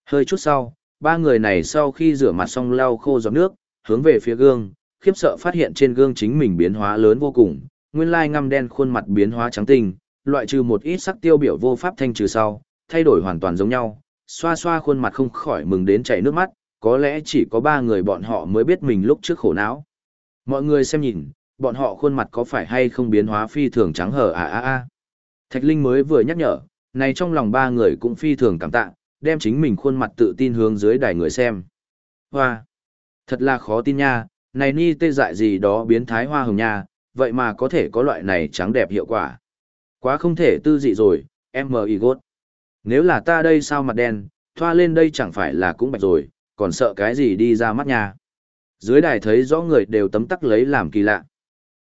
Hơi chút sau, ba người này sau khi rửa mặt xong lau khô giọt nước, hướng về phía gương, khiếp sợ phát hiện trên gương chính mình biến hóa lớn vô cùng, nguyên lai ngăm đen khuôn mặt biến hóa trắng tinh, loại trừ một ít sắc tiêu biểu vô pháp thanh trừ sau, thay đổi hoàn toàn giống nhau, xoa xoa khuôn mặt không khỏi mừng đến chảy nước mắt, có lẽ chỉ có ba người bọn họ mới biết mình lúc trước khổ não. Mọi người xem nhìn, bọn họ khuôn mặt có phải hay không biến hóa phi thường trắng hở à à à. Thạch Linh mới vừa nhắc nhở, này trong lòng ba người cũng phi thường cảm tạ, đem chính mình khuôn mặt tự tin hướng dưới đài người xem. Hoa! Thật là khó tin nha, này ni tê dại gì đó biến thái hoa hồng nha, vậy mà có thể có loại này trắng đẹp hiệu quả. Quá không thể tư dị rồi, em mờ y gốt. Nếu là ta đây sao mặt đen, thoa lên đây chẳng phải là cũng bạch rồi, còn sợ cái gì đi ra mắt nha. Dưới đài thấy rõ người đều tấm tắc lấy làm kỳ lạ.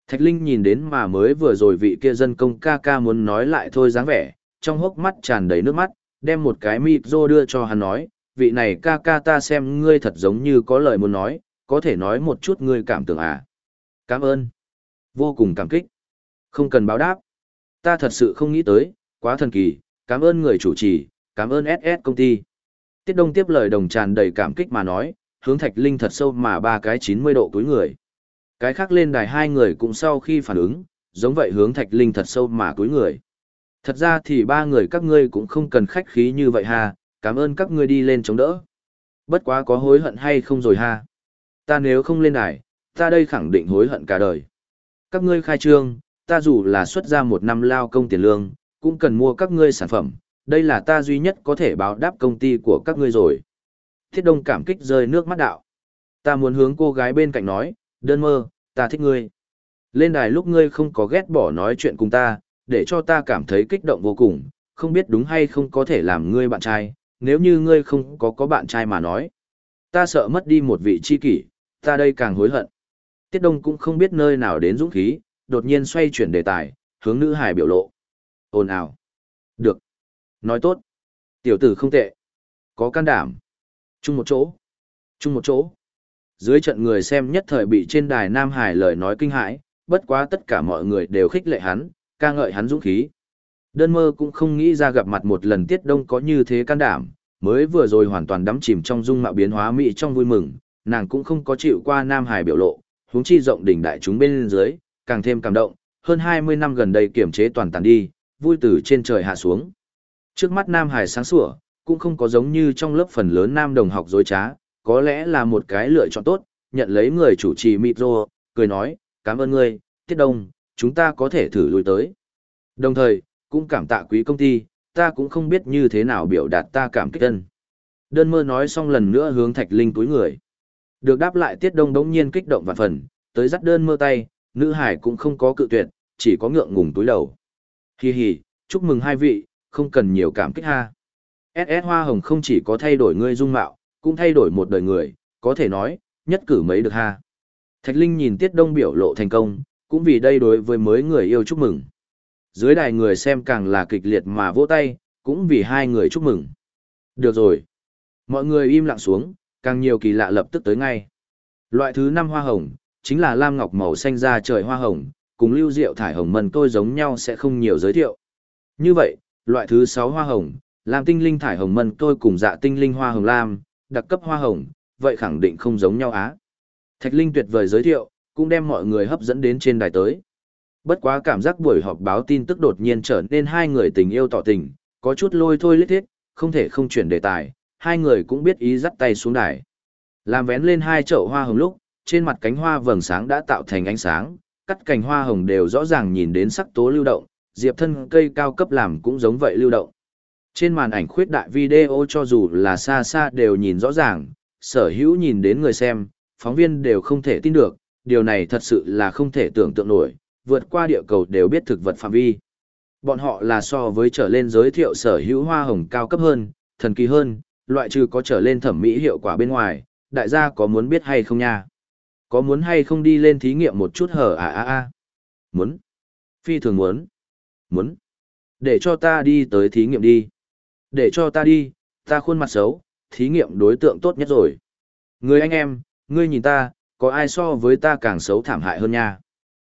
Thạch Linh nhìn đến mà mới vừa rồi vị kia dân công ca ca muốn nói lại thôi dáng vẻ, trong hốc mắt tràn đầy nước mắt, đem một cái mịp rô đưa cho hắn nói, vị này ca ca ta xem ngươi thật giống như có lời muốn nói, có thể nói một chút ngươi cảm tưởng à. Cảm ơn. Vô cùng cảm kích. Không cần báo đáp. Ta thật sự không nghĩ tới, quá thần kỳ, cảm ơn người chủ trì, cảm ơn SS công ty. Tiết Đông tiếp lời đồng tràn đầy cảm kích mà nói, hướng Thạch Linh thật sâu mà ba cái 90 độ túi người. Cái khác lên đài hai người cũng sau khi phản ứng, giống vậy hướng Thạch Linh thật sâu mà túi người. Thật ra thì ba người các ngươi cũng không cần khách khí như vậy ha, cảm ơn các ngươi đi lên chống đỡ. Bất quá có hối hận hay không rồi ha. Ta nếu không lên đài, ta đây khẳng định hối hận cả đời. Các ngươi khai trương, ta dù là xuất ra một năm lao công tiền lương, cũng cần mua các ngươi sản phẩm, đây là ta duy nhất có thể báo đáp công ty của các ngươi rồi. Thiết đông cảm kích rơi nước mắt đạo. Ta muốn hướng cô gái bên cạnh nói, đơn mơ, ta thích ngươi. Lên đài lúc ngươi không có ghét bỏ nói chuyện cùng ta, để cho ta cảm thấy kích động vô cùng, không biết đúng hay không có thể làm ngươi bạn trai, nếu như ngươi không có có bạn trai mà nói. Ta sợ mất đi một vị tri kỷ, ta đây càng hối hận. Tiết Đông cũng không biết nơi nào đến dũng khí, đột nhiên xoay chuyển đề tài, hướng nữ hải biểu lộ. Ồn ào. Được. Nói tốt. Tiểu tử không tệ. Có can đảm. Chung một chỗ. Chung một chỗ. Dưới trận người xem nhất thời bị trên đài Nam Hải lời nói kinh hãi, bất quá tất cả mọi người đều khích lệ hắn, ca ngợi hắn dũng khí. Đơn mơ cũng không nghĩ ra gặp mặt một lần tiết đông có như thế can đảm, mới vừa rồi hoàn toàn đắm chìm trong dung mạo biến hóa mỹ trong vui mừng, nàng cũng không có chịu qua Nam Hải biểu lộ, huống chi rộng đỉnh đại chúng bên dưới, càng thêm cảm động, hơn 20 năm gần đây kiểm chế toàn tàn đi, vui từ trên trời hạ xuống. Trước mắt Nam Hải sáng sủa, cũng không có giống như trong lớp phần lớn nam đồng học dối trá, có lẽ là một cái lựa chọn tốt, nhận lấy người chủ trì micro, cười nói, cảm ơn ngươi, Tiết Đông, chúng ta có thể thử lui tới. Đồng thời, cũng cảm tạ quý công ty, ta cũng không biết như thế nào biểu đạt ta cảm kích ân. Đơn mơ nói xong lần nữa hướng Thạch Linh túi người. Được đáp lại Tiết Đông đống nhiên kích động và phần, tới dắt đơn mơ tay, nữ hải cũng không có cự tuyệt, chỉ có ngượng ngùng túi đầu. Hi hi, chúc mừng hai vị, không cần nhiều cảm kích ha. SS Hoa Hồng không chỉ có thay đổi ngươi dung mạo, cũng thay đổi một đời người, có thể nói, nhất cử mấy được ha. Thạch Linh nhìn Tiết Đông biểu lộ thành công, cũng vì đây đối với mới người yêu chúc mừng. Dưới đài người xem càng là kịch liệt mà vỗ tay, cũng vì hai người chúc mừng. Được rồi. Mọi người im lặng xuống, càng nhiều kỳ lạ lập tức tới ngay. Loại thứ năm hoa hồng, chính là lam ngọc màu xanh da trời hoa hồng, cùng lưu diệu thải hồng mần tôi giống nhau sẽ không nhiều giới thiệu. Như vậy, loại thứ sáu hoa hồng, lam tinh linh thải hồng mần tôi cùng dạ tinh linh hoa hồng lam, đặc cấp hoa hồng, vậy khẳng định không giống nhau á. Thạch Linh tuyệt vời giới thiệu, cũng đem mọi người hấp dẫn đến trên đài tới. Bất quá cảm giác buổi họp báo tin tức đột nhiên trở nên hai người tình yêu tỏ tình, có chút lôi thôi lít thiết, không thể không chuyển đề tài, hai người cũng biết ý dắt tay xuống đài. Làm vén lên hai chậu hoa hồng lúc, trên mặt cánh hoa vầng sáng đã tạo thành ánh sáng, cắt cành hoa hồng đều rõ ràng nhìn đến sắc tố lưu động, diệp thân cây cao cấp làm cũng giống vậy lưu động. Trên màn ảnh khuyết đại video cho dù là xa xa đều nhìn rõ ràng, sở hữu nhìn đến người xem, phóng viên đều không thể tin được, điều này thật sự là không thể tưởng tượng nổi, vượt qua địa cầu đều biết thực vật phạm vi. Bọn họ là so với trở lên giới thiệu sở hữu hoa hồng cao cấp hơn, thần kỳ hơn, loại trừ có trở lên thẩm mỹ hiệu quả bên ngoài, đại gia có muốn biết hay không nha? Có muốn hay không đi lên thí nghiệm một chút hở à à à? Muốn. Phi thường muốn. Muốn. Để cho ta đi tới thí nghiệm đi. Để cho ta đi, ta khuôn mặt xấu, thí nghiệm đối tượng tốt nhất rồi. Người anh em, ngươi nhìn ta, có ai so với ta càng xấu thảm hại hơn nha?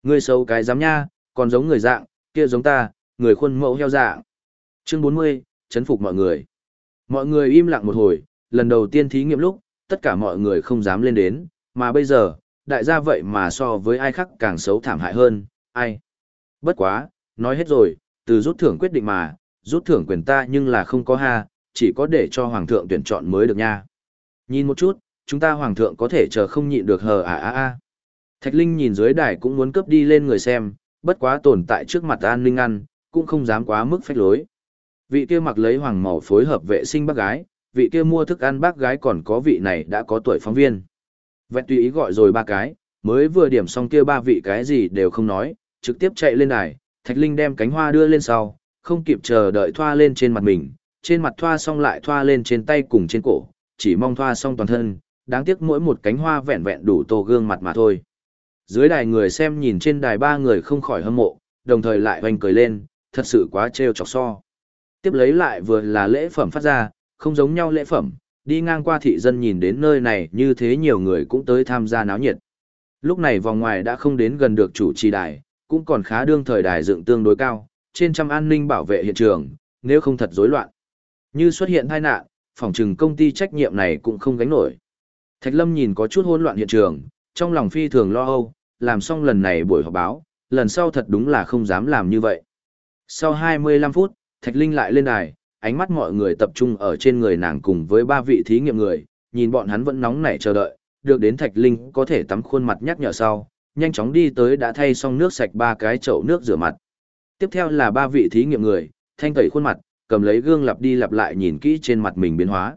Ngươi xấu cái dám nha, còn giống người dạng, kia giống ta, người khuôn mẫu heo dạng. Chương 40, chấn phục mọi người. Mọi người im lặng một hồi, lần đầu tiên thí nghiệm lúc, tất cả mọi người không dám lên đến, mà bây giờ, đại gia vậy mà so với ai khác càng xấu thảm hại hơn, ai. Bất quá, nói hết rồi, từ rút thưởng quyết định mà, rút thưởng quyền ta nhưng là không có ha, chỉ có để cho hoàng thượng tuyển chọn mới được nha. Nhìn một chút, chúng ta hoàng thượng có thể chờ không nhịn được hờ à à à. Thạch Linh nhìn dưới đài cũng muốn cướp đi lên người xem, bất quá tồn tại trước mặt an ninh ăn, cũng không dám quá mức phách lối. Vị kia mặc lấy hoàng màu phối hợp vệ sinh bác gái, vị kia mua thức ăn bác gái còn có vị này đã có tuổi phóng viên. Vẹn tùy ý gọi rồi ba cái, mới vừa điểm xong kia ba vị cái gì đều không nói, trực tiếp chạy lên đài, Thạch Linh đem cánh hoa đưa lên sau, không kịp chờ đợi thoa lên trên mặt mình, trên mặt thoa xong lại thoa lên trên tay cùng trên cổ, chỉ mong thoa xong toàn thân, đáng tiếc mỗi một cánh hoa vẹn vẹn đủ tô gương mặt mà thôi. Dưới đài người xem nhìn trên đài ba người không khỏi hâm mộ, đồng thời lại hoành cười lên, thật sự quá trêu chọc so. Tiếp lấy lại vừa là lễ phẩm phát ra, không giống nhau lễ phẩm, đi ngang qua thị dân nhìn đến nơi này như thế nhiều người cũng tới tham gia náo nhiệt. Lúc này vòng ngoài đã không đến gần được chủ trì đài, cũng còn khá đương thời đài dựng tương đối cao, trên trăm an ninh bảo vệ hiện trường, nếu không thật rối loạn. Như xuất hiện tai nạn, phòng trừng công ty trách nhiệm này cũng không gánh nổi. Thạch Lâm nhìn có chút hỗn loạn hiện trường, trong lòng phi thường lo âu, làm xong lần này buổi họp báo, lần sau thật đúng là không dám làm như vậy. Sau 25 phút, Thạch Linh lại lên đài, ánh mắt mọi người tập trung ở trên người nàng cùng với ba vị thí nghiệm người, nhìn bọn hắn vẫn nóng nảy chờ đợi, được đến Thạch Linh có thể tắm khuôn mặt nhắc nhở sau, nhanh chóng đi tới đã thay xong nước sạch ba cái chậu nước rửa mặt. Tiếp theo là ba vị thí nghiệm người, thanh tẩy khuôn mặt, cầm lấy gương lặp đi lặp lại nhìn kỹ trên mặt mình biến hóa.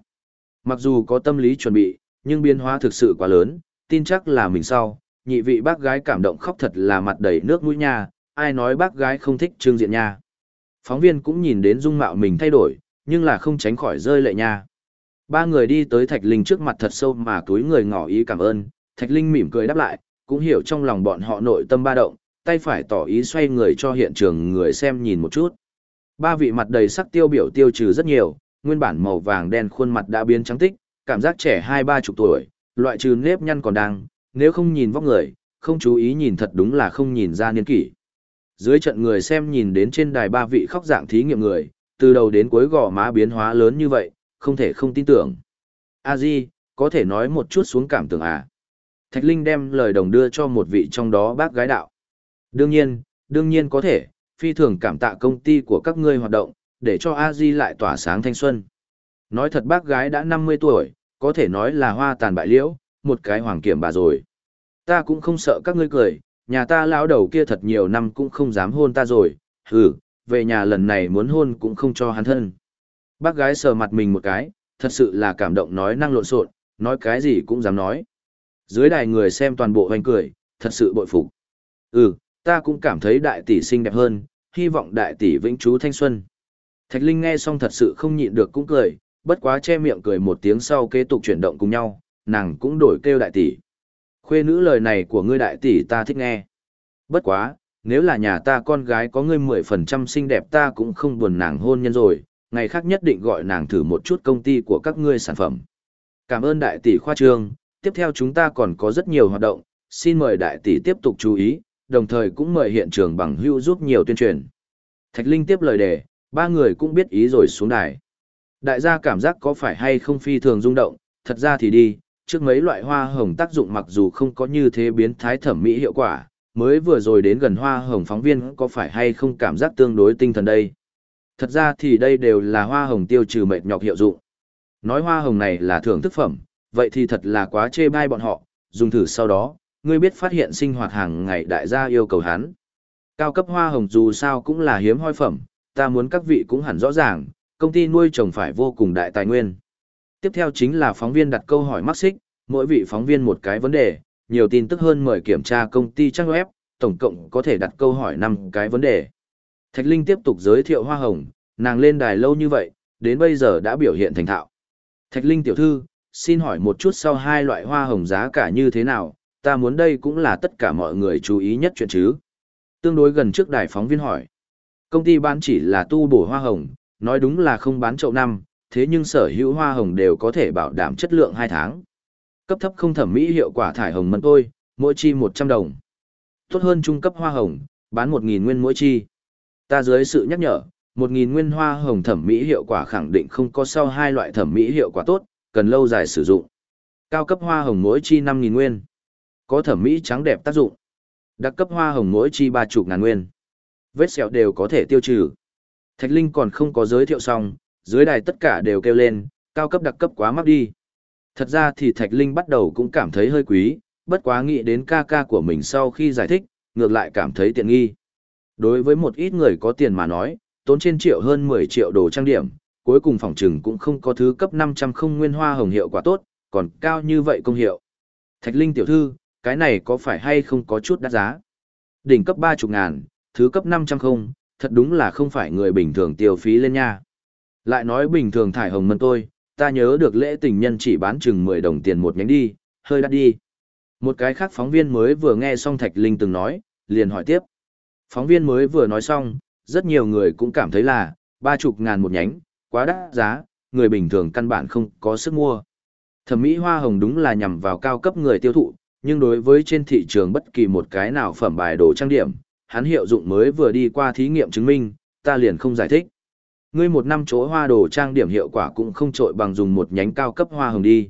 Mặc dù có tâm lý chuẩn bị, nhưng biến hóa thực sự quá lớn, tin chắc là mình sau, nhị vị bác gái cảm động khóc thật là mặt đầy nước mũi nha, ai nói bác gái không thích trương diện nha. Phóng viên cũng nhìn đến dung mạo mình thay đổi, nhưng là không tránh khỏi rơi lệ nha. Ba người đi tới Thạch Linh trước mặt thật sâu mà túi người ngỏ ý cảm ơn, Thạch Linh mỉm cười đáp lại, cũng hiểu trong lòng bọn họ nội tâm ba động, tay phải tỏ ý xoay người cho hiện trường người xem nhìn một chút. Ba vị mặt đầy sắc tiêu biểu tiêu trừ rất nhiều, nguyên bản màu vàng đen khuôn mặt đã biến trắng tích, cảm giác trẻ hai ba chục tuổi, loại trừ nếp nhăn còn đang, nếu không nhìn vóc người, không chú ý nhìn thật đúng là không nhìn ra niên kỷ. Dưới trận người xem nhìn đến trên đài ba vị khóc dạng thí nghiệm người, từ đầu đến cuối gò má biến hóa lớn như vậy, không thể không tin tưởng. A Di, có thể nói một chút xuống cảm tưởng à? Thạch Linh đem lời đồng đưa cho một vị trong đó bác gái đạo. Đương nhiên, đương nhiên có thể, phi thường cảm tạ công ty của các ngươi hoạt động, để cho A Di lại tỏa sáng thanh xuân. Nói thật bác gái đã 50 tuổi, có thể nói là hoa tàn bại liễu, một cái hoàng kiểm bà rồi. Ta cũng không sợ các ngươi cười, nhà ta lão đầu kia thật nhiều năm cũng không dám hôn ta rồi, hừ, về nhà lần này muốn hôn cũng không cho hắn thân. Bác gái sờ mặt mình một cái, thật sự là cảm động nói năng lộn xộn, nói cái gì cũng dám nói. Dưới đài người xem toàn bộ hoành cười, thật sự bội phục. Ừ, ta cũng cảm thấy đại tỷ xinh đẹp hơn, hy vọng đại tỷ vĩnh trú thanh xuân. Thạch Linh nghe xong thật sự không nhịn được cũng cười, bất quá che miệng cười một tiếng sau kế tục chuyển động cùng nhau, nàng cũng đổi kêu đại tỷ. Khuê nữ lời này của ngươi đại tỷ ta thích nghe. Bất quá, nếu là nhà ta con gái có ngươi mười phần trăm xinh đẹp ta cũng không buồn nàng hôn nhân rồi, ngày khác nhất định gọi nàng thử một chút công ty của các ngươi sản phẩm. Cảm ơn đại tỷ khoa trương, tiếp theo chúng ta còn có rất nhiều hoạt động, xin mời đại tỷ tiếp tục chú ý, đồng thời cũng mời hiện trường bằng hữu giúp nhiều tuyên truyền. Thạch Linh tiếp lời đề, ba người cũng biết ý rồi xuống đài. Đại gia cảm giác có phải hay không phi thường rung động, thật ra thì đi, trước mấy loại hoa hồng tác dụng mặc dù không có như thế biến thái thẩm mỹ hiệu quả, mới vừa rồi đến gần hoa hồng phóng viên có phải hay không cảm giác tương đối tinh thần đây. Thật ra thì đây đều là hoa hồng tiêu trừ mệt nhọc hiệu dụng. Nói hoa hồng này là thưởng thức phẩm, vậy thì thật là quá chê bai bọn họ, dùng thử sau đó, ngươi biết phát hiện sinh hoạt hàng ngày đại gia yêu cầu hắn. Cao cấp hoa hồng dù sao cũng là hiếm hoi phẩm, ta muốn các vị cũng hẳn rõ ràng, công ty nuôi trồng phải vô cùng đại tài nguyên. Tiếp theo chính là phóng viên đặt câu hỏi mắc xích, mỗi vị phóng viên một cái vấn đề, nhiều tin tức hơn mời kiểm tra công ty trang web, tổng cộng có thể đặt câu hỏi 5 cái vấn đề. Thạch Linh tiếp tục giới thiệu hoa hồng, nàng lên đài lâu như vậy, đến bây giờ đã biểu hiện thành thạo. Thạch Linh tiểu thư, xin hỏi một chút sau hai loại hoa hồng giá cả như thế nào, ta muốn đây cũng là tất cả mọi người chú ý nhất chuyện chứ. Tương đối gần trước đài phóng viên hỏi. Công ty bán chỉ là tu bổ hoa hồng, nói đúng là không bán chậu năm, thế nhưng sở hữu hoa hồng đều có thể bảo đảm chất lượng 2 tháng. Cấp thấp không thẩm mỹ hiệu quả thải hồng mẫn tôi, mỗi chi 100 đồng. Tốt hơn trung cấp hoa hồng, bán 1.000 nguyên mỗi chi. Ta dưới sự nhắc nhở, 1.000 nguyên hoa hồng thẩm mỹ hiệu quả khẳng định không có sau hai loại thẩm mỹ hiệu quả tốt, cần lâu dài sử dụng. Cao cấp hoa hồng mỗi chi 5.000 nguyên. Có thẩm mỹ trắng đẹp tác dụng. Đặc cấp hoa hồng mỗi chi 30 ngàn nguyên. Vết sẹo đều có thể tiêu trừ. Thạch Linh còn không có giới thiệu xong, dưới đài tất cả đều kêu lên, cao cấp đặc cấp quá mắc đi. Thật ra thì Thạch Linh bắt đầu cũng cảm thấy hơi quý, bất quá nghĩ đến ca ca của mình sau khi giải thích, ngược lại cảm thấy tiện nghi. Đối với một ít người có tiền mà nói, tốn trên triệu hơn 10 triệu đồ trang điểm, cuối cùng phòng trừng cũng không có thứ cấp 500 không nguyên hoa hồng hiệu quả tốt, còn cao như vậy công hiệu. Thạch Linh tiểu thư, cái này có phải hay không có chút đắt giá? Đỉnh cấp 30 ngàn, thứ cấp 500 không, thật đúng là không phải người bình thường tiêu phí lên nha. Lại nói bình thường thải hồng mân tôi, ta nhớ được lễ tình nhân chỉ bán chừng 10 đồng tiền một nhánh đi, hơi đắt đi. Một cái khác phóng viên mới vừa nghe xong Thạch Linh từng nói, liền hỏi tiếp. Phóng viên mới vừa nói xong, rất nhiều người cũng cảm thấy là, ba chục ngàn một nhánh, quá đắt giá, người bình thường căn bản không có sức mua. Thẩm mỹ hoa hồng đúng là nhằm vào cao cấp người tiêu thụ, nhưng đối với trên thị trường bất kỳ một cái nào phẩm bài đồ trang điểm, hắn hiệu dụng mới vừa đi qua thí nghiệm chứng minh, ta liền không giải thích. Ngươi một năm chỗ hoa đồ trang điểm hiệu quả cũng không trội bằng dùng một nhánh cao cấp hoa hồng đi.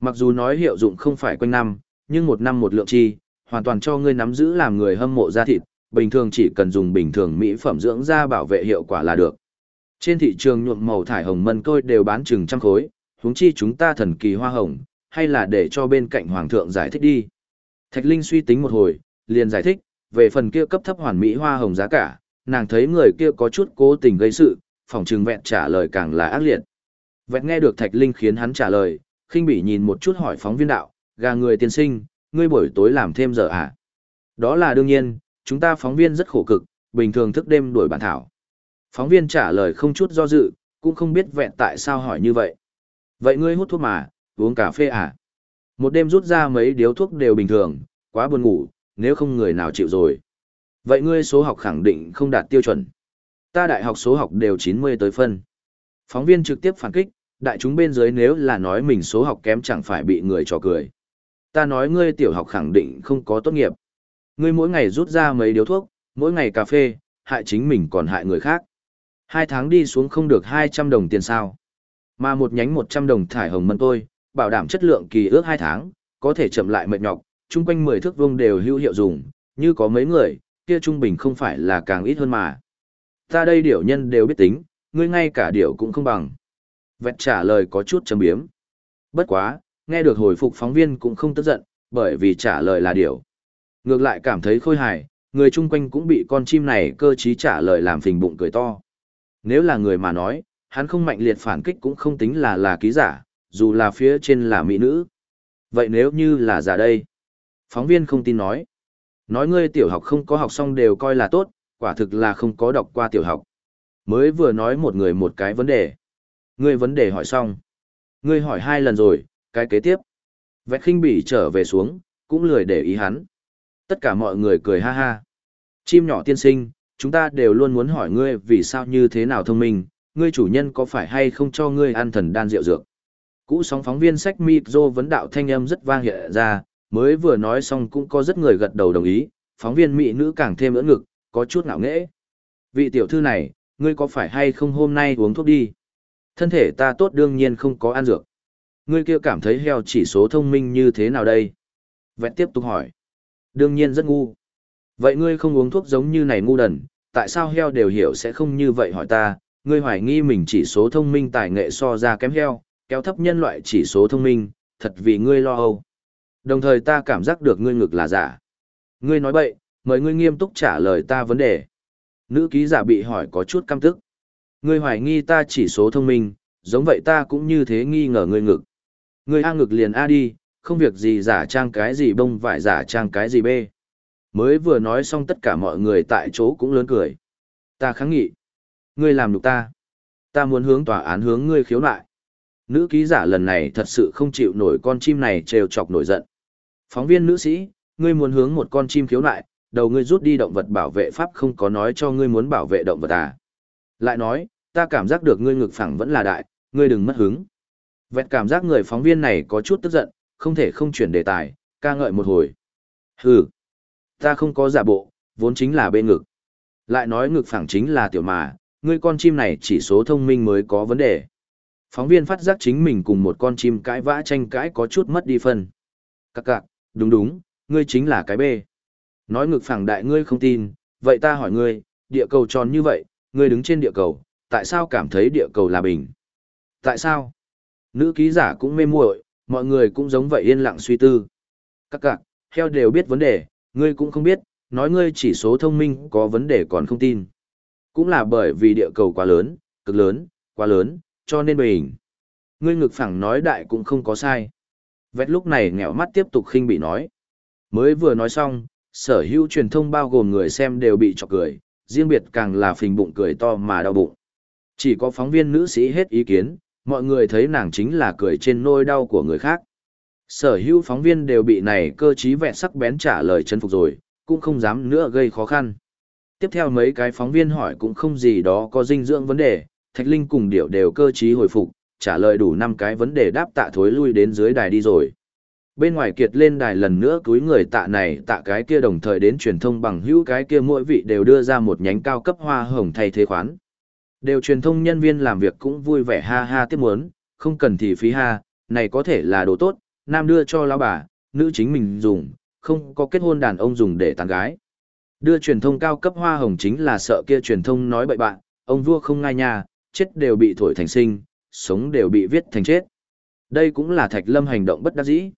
Mặc dù nói hiệu dụng không phải quanh năm, nhưng một năm một lượng chi, hoàn toàn cho ngươi nắm giữ làm người hâm mộ da thịt, bình thường chỉ cần dùng bình thường mỹ phẩm dưỡng da bảo vệ hiệu quả là được. Trên thị trường nhuộm màu thải hồng mân côi đều bán chừng trăm khối, huống chi chúng ta thần kỳ hoa hồng, hay là để cho bên cạnh hoàng thượng giải thích đi. Thạch Linh suy tính một hồi, liền giải thích, về phần kia cấp thấp hoàn mỹ hoa hồng giá cả, nàng thấy người kia có chút cố tình gây sự, phòng trừng vẹn trả lời càng là ác liệt. Vẹn nghe được Thạch Linh khiến hắn trả lời, khinh bỉ nhìn một chút hỏi phóng viên đạo, gà người tiên sinh, ngươi buổi tối làm thêm giờ à? Đó là đương nhiên, chúng ta phóng viên rất khổ cực, bình thường thức đêm đuổi bản thảo. Phóng viên trả lời không chút do dự, cũng không biết vẹn tại sao hỏi như vậy. Vậy ngươi hút thuốc mà, uống cà phê à? Một đêm rút ra mấy điếu thuốc đều bình thường, quá buồn ngủ, nếu không người nào chịu rồi. Vậy ngươi số học khẳng định không đạt tiêu chuẩn. Ta đại học số học đều 90 tới phân. Phóng viên trực tiếp phản kích, đại chúng bên dưới nếu là nói mình số học kém chẳng phải bị người trò cười. Ta nói ngươi tiểu học khẳng định không có tốt nghiệp. Ngươi mỗi ngày rút ra mấy điếu thuốc, mỗi ngày cà phê, hại chính mình còn hại người khác. Hai tháng đi xuống không được 200 đồng tiền sao. Mà một nhánh 100 đồng thải hồng mân tôi, bảo đảm chất lượng kỳ ước 2 tháng, có thể chậm lại mệt nhọc, chung quanh 10 thước vuông đều hữu hiệu dùng, như có mấy người, kia trung bình không phải là càng ít hơn mà. Ta đây điểu nhân đều biết tính, ngươi ngay cả điểu cũng không bằng. Vẹt trả lời có chút chấm biếm. Bất quá, nghe được hồi phục phóng viên cũng không tức giận, bởi vì trả lời là điểu. Ngược lại cảm thấy khôi hài, người chung quanh cũng bị con chim này cơ trí trả lời làm phình bụng cười to. Nếu là người mà nói, hắn không mạnh liệt phản kích cũng không tính là là ký giả, dù là phía trên là mỹ nữ. Vậy nếu như là giả đây? Phóng viên không tin nói. Nói ngươi tiểu học không có học xong đều coi là tốt, quả thực là không có đọc qua tiểu học. Mới vừa nói một người một cái vấn đề. Ngươi vấn đề hỏi xong. Ngươi hỏi hai lần rồi, cái kế tiếp. Vẹt khinh bỉ trở về xuống, cũng lười để ý hắn. Tất cả mọi người cười ha ha. Chim nhỏ tiên sinh, chúng ta đều luôn muốn hỏi ngươi vì sao như thế nào thông minh, ngươi chủ nhân có phải hay không cho ngươi ăn thần đan rượu dược. Cũ sóng phóng viên sách micro vấn đạo thanh âm rất vang hiện ra, mới vừa nói xong cũng có rất người gật đầu đồng ý, phóng viên mỹ nữ càng thêm ưỡn ngực, có chút ngạo nghễ. Vị tiểu thư này, ngươi có phải hay không hôm nay uống thuốc đi? Thân thể ta tốt đương nhiên không có ăn dược. Ngươi kia cảm thấy heo chỉ số thông minh như thế nào đây? Vẹn tiếp tục hỏi. Đương nhiên rất ngu. Vậy ngươi không uống thuốc giống như này ngu đần, tại sao heo đều hiểu sẽ không như vậy hỏi ta, ngươi hoài nghi mình chỉ số thông minh tài nghệ so ra kém heo, kéo thấp nhân loại chỉ số thông minh, thật vì ngươi lo âu. Đồng thời ta cảm giác được ngươi ngực là giả. Ngươi nói bậy, mời ngươi nghiêm túc trả lời ta vấn đề. Nữ ký giả bị hỏi có chút căm tức. Ngươi hoài nghi ta chỉ số thông minh, giống vậy ta cũng như thế nghi ngờ ngươi ngực. Ngươi A ngực liền A đi, không việc gì giả trang cái gì bông vải giả trang cái gì bê. Mới vừa nói xong tất cả mọi người tại chỗ cũng lớn cười. Ta kháng nghị. Ngươi làm nhục ta. Ta muốn hướng tòa án hướng ngươi khiếu nại. Nữ ký giả lần này thật sự không chịu nổi con chim này trêu chọc nổi giận. Phóng viên nữ sĩ, ngươi muốn hướng một con chim khiếu nại, đầu ngươi rút đi động vật bảo vệ pháp không có nói cho ngươi muốn bảo vệ động vật à. Lại nói, ta cảm giác được ngươi ngực phẳng vẫn là đại, ngươi đừng mất hứng. Vẹt cảm giác người phóng viên này có chút tức giận, không thể không chuyển đề tài, ca ngợi một hồi. Hừ, ta không có giả bộ, vốn chính là bên ngực. Lại nói ngực phẳng chính là tiểu mà, ngươi con chim này chỉ số thông minh mới có vấn đề. Phóng viên phát giác chính mình cùng một con chim cãi vã tranh cãi có chút mất đi phân. Các cạc, đúng đúng, ngươi chính là cái bê. Nói ngực phẳng đại ngươi không tin, vậy ta hỏi ngươi, địa cầu tròn như vậy, ngươi đứng trên địa cầu, tại sao cảm thấy địa cầu là bình? Tại sao? Nữ ký giả cũng mê muội, mọi người cũng giống vậy yên lặng suy tư. Các cạc, heo đều biết vấn đề, ngươi cũng không biết, nói ngươi chỉ số thông minh có vấn đề còn không tin. Cũng là bởi vì địa cầu quá lớn, cực lớn, quá lớn, cho nên bình. Ngươi ngực phẳng nói đại cũng không có sai. Vét lúc này nghẹo mắt tiếp tục khinh bị nói. Mới vừa nói xong, sở hữu truyền thông bao gồm người xem đều bị chọc cười, riêng biệt càng là phình bụng cười to mà đau bụng. Chỉ có phóng viên nữ sĩ hết ý kiến, mọi người thấy nàng chính là cười trên nôi đau của người khác. Sở hữu phóng viên đều bị này cơ trí vẹn sắc bén trả lời chân phục rồi, cũng không dám nữa gây khó khăn. Tiếp theo mấy cái phóng viên hỏi cũng không gì đó có dinh dưỡng vấn đề, Thạch Linh cùng Điểu đều cơ trí hồi phục, trả lời đủ năm cái vấn đề đáp tạ thối lui đến dưới đài đi rồi. Bên ngoài kiệt lên đài lần nữa túi người tạ này tạ cái kia đồng thời đến truyền thông bằng hữu cái kia mỗi vị đều đưa ra một nhánh cao cấp hoa hồng thay thế khoán. Đều truyền thông nhân viên làm việc cũng vui vẻ ha ha tiếp muốn, không cần thì phí ha, này có thể là đồ tốt, nam đưa cho lão bà, nữ chính mình dùng, không có kết hôn đàn ông dùng để tán gái. Đưa truyền thông cao cấp hoa hồng chính là sợ kia truyền thông nói bậy bạn, ông vua không ngai nhà, chết đều bị thổi thành sinh, sống đều bị viết thành chết. Đây cũng là Thạch Lâm hành động bất đắc dĩ.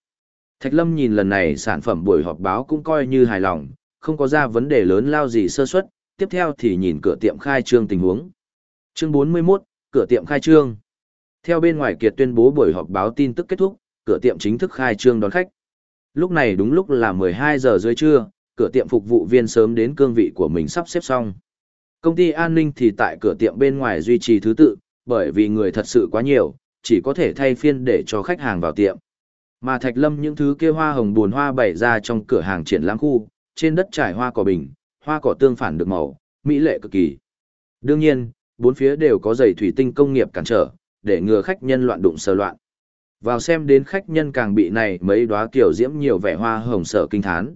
Thạch Lâm nhìn lần này sản phẩm buổi họp báo cũng coi như hài lòng, không có ra vấn đề lớn lao gì sơ suất, tiếp theo thì nhìn cửa tiệm khai trương tình huống. Chương 41, cửa tiệm khai trương. Theo bên ngoài kiệt tuyên bố buổi họp báo tin tức kết thúc, cửa tiệm chính thức khai trương đón khách. Lúc này đúng lúc là 12 giờ dưới trưa, cửa tiệm phục vụ viên sớm đến cương vị của mình sắp xếp xong. Công ty an ninh thì tại cửa tiệm bên ngoài duy trì thứ tự, bởi vì người thật sự quá nhiều, chỉ có thể thay phiên để cho khách hàng vào tiệm. Mà Thạch Lâm những thứ kia hoa hồng buồn hoa bày ra trong cửa hàng triển lãm khu, trên đất trải hoa cỏ bình, hoa cỏ tương phản được màu, mỹ lệ cực kỳ. Đương nhiên, bốn phía đều có dày thủy tinh công nghiệp cản trở, để ngừa khách nhân loạn đụng sơ loạn. Vào xem đến khách nhân càng bị này mấy đóa kiểu diễm nhiều vẻ hoa hồng sở kinh thán.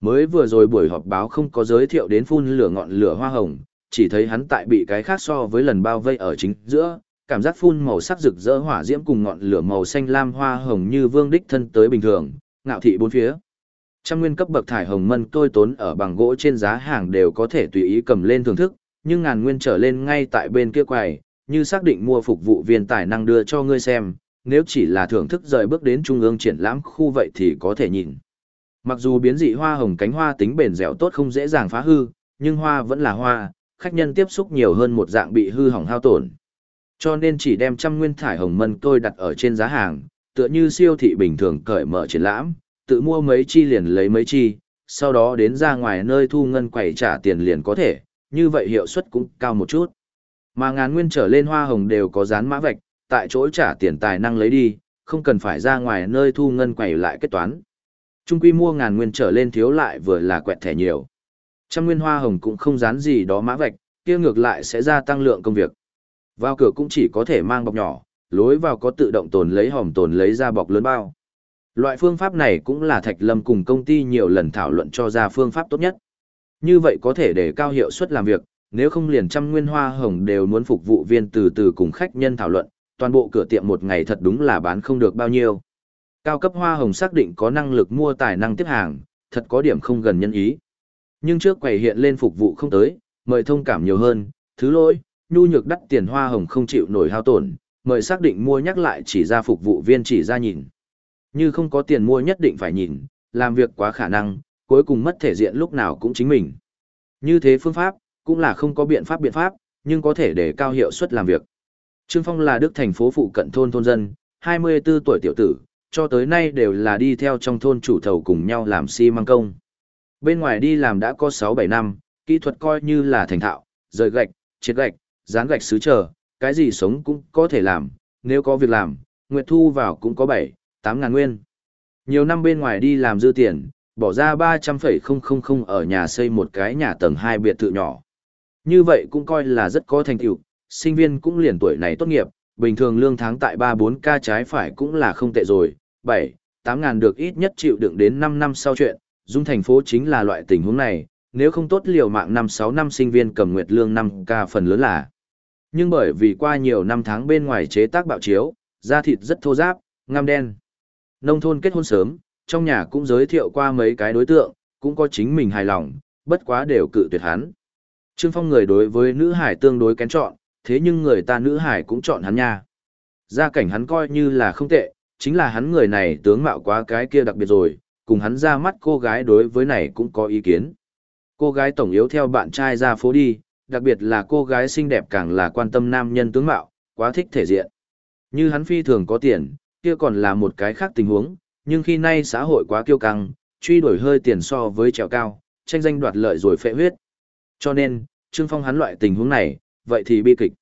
Mới vừa rồi buổi họp báo không có giới thiệu đến phun lửa ngọn lửa hoa hồng, chỉ thấy hắn tại bị cái khác so với lần bao vây ở chính giữa, cảm giác phun màu sắc rực rỡ hỏa diễm cùng ngọn lửa màu xanh lam hoa hồng như vương đích thân tới bình thường, ngạo thị bốn phía. Trăm nguyên cấp bậc thải hồng mân tôi tốn ở bằng gỗ trên giá hàng đều có thể tùy ý cầm lên thưởng thức, nhưng ngàn nguyên trở lên ngay tại bên kia quầy, như xác định mua phục vụ viên tài năng đưa cho ngươi xem, nếu chỉ là thưởng thức rời bước đến trung ương triển lãm khu vậy thì có thể nhìn. Mặc dù biến dị hoa hồng cánh hoa tính bền dẻo tốt không dễ dàng phá hư, nhưng hoa vẫn là hoa, khách nhân tiếp xúc nhiều hơn một dạng bị hư hỏng hao tổn. Cho nên chỉ đem trăm nguyên thải hồng mân tôi đặt ở trên giá hàng, tựa như siêu thị bình thường cởi mở triển lãm, tự mua mấy chi liền lấy mấy chi, sau đó đến ra ngoài nơi thu ngân quẩy trả tiền liền có thể, như vậy hiệu suất cũng cao một chút. Mà ngàn nguyên trở lên hoa hồng đều có dán mã vạch, tại chỗ trả tiền tài năng lấy đi, không cần phải ra ngoài nơi thu ngân quẩy lại kết toán. Trung quy mua ngàn nguyên trở lên thiếu lại vừa là quẹt thẻ nhiều. Trăm nguyên hoa hồng cũng không dán gì đó mã vạch, kia ngược lại sẽ gia tăng lượng công việc. Vào cửa cũng chỉ có thể mang bọc nhỏ, lối vào có tự động tồn lấy hòm tồn lấy ra bọc lớn bao. Loại phương pháp này cũng là Thạch Lâm cùng công ty nhiều lần thảo luận cho ra phương pháp tốt nhất. Như vậy có thể để cao hiệu suất làm việc, nếu không liền trăm nguyên hoa hồng đều muốn phục vụ viên từ từ cùng khách nhân thảo luận, toàn bộ cửa tiệm một ngày thật đúng là bán không được bao nhiêu. Cao cấp hoa hồng xác định có năng lực mua tài năng tiếp hàng, thật có điểm không gần nhân ý. Nhưng trước quầy hiện lên phục vụ không tới, mời thông cảm nhiều hơn, thứ lỗi, nhu nhược đắt tiền hoa hồng không chịu nổi hao tổn, mời xác định mua nhắc lại chỉ ra phục vụ viên chỉ ra nhìn. Như không có tiền mua nhất định phải nhìn, làm việc quá khả năng, cuối cùng mất thể diện lúc nào cũng chính mình. Như thế phương pháp, cũng là không có biện pháp biện pháp, nhưng có thể để cao hiệu suất làm việc. Trương Phong là đức thành phố phụ cận thôn thôn dân, 24 tuổi tiểu tử, cho tới nay đều là đi theo trong thôn chủ thầu cùng nhau làm xi si măng công. Bên ngoài đi làm đã có 6-7 năm, kỹ thuật coi như là thành thạo, rời gạch, chiết gạch, dán gạch xứ chờ, cái gì sống cũng có thể làm, nếu có việc làm, Nguyệt Thu vào cũng có 7, 8 ngàn nguyên. Nhiều năm bên ngoài đi làm dư tiền, bỏ ra 300,000 ở nhà xây một cái nhà tầng 2 biệt thự nhỏ. Như vậy cũng coi là rất có thành tựu, sinh viên cũng liền tuổi này tốt nghiệp, bình thường lương tháng tại 3-4 ca trái phải cũng là không tệ rồi, 7, 8 ngàn được ít nhất chịu đựng đến 5 năm sau chuyện, dung thành phố chính là loại tình huống này, nếu không tốt liều mạng 5-6 năm sinh viên cầm nguyệt lương 5 ca phần lớn là. Nhưng bởi vì qua nhiều năm tháng bên ngoài chế tác bạo chiếu, da thịt rất thô ráp, ngăm đen. Nông thôn kết hôn sớm, trong nhà cũng giới thiệu qua mấy cái đối tượng, cũng có chính mình hài lòng, bất quá đều cự tuyệt hắn. Trương Phong người đối với nữ hải tương đối kén chọn, thế nhưng người ta nữ hải cũng chọn hắn nha. Gia cảnh hắn coi như là không tệ, chính là hắn người này tướng mạo quá cái kia đặc biệt rồi, cùng hắn ra mắt cô gái đối với này cũng có ý kiến. Cô gái tổng yếu theo bạn trai ra phố đi, đặc biệt là cô gái xinh đẹp càng là quan tâm nam nhân tướng mạo, quá thích thể diện. Như hắn phi thường có tiền, kia còn là một cái khác tình huống, nhưng khi nay xã hội quá kiêu căng, truy đuổi hơi tiền so với trèo cao, tranh danh đoạt lợi rồi phệ huyết. Cho nên, Trương Phong hắn loại tình huống này, vậy thì bi kịch.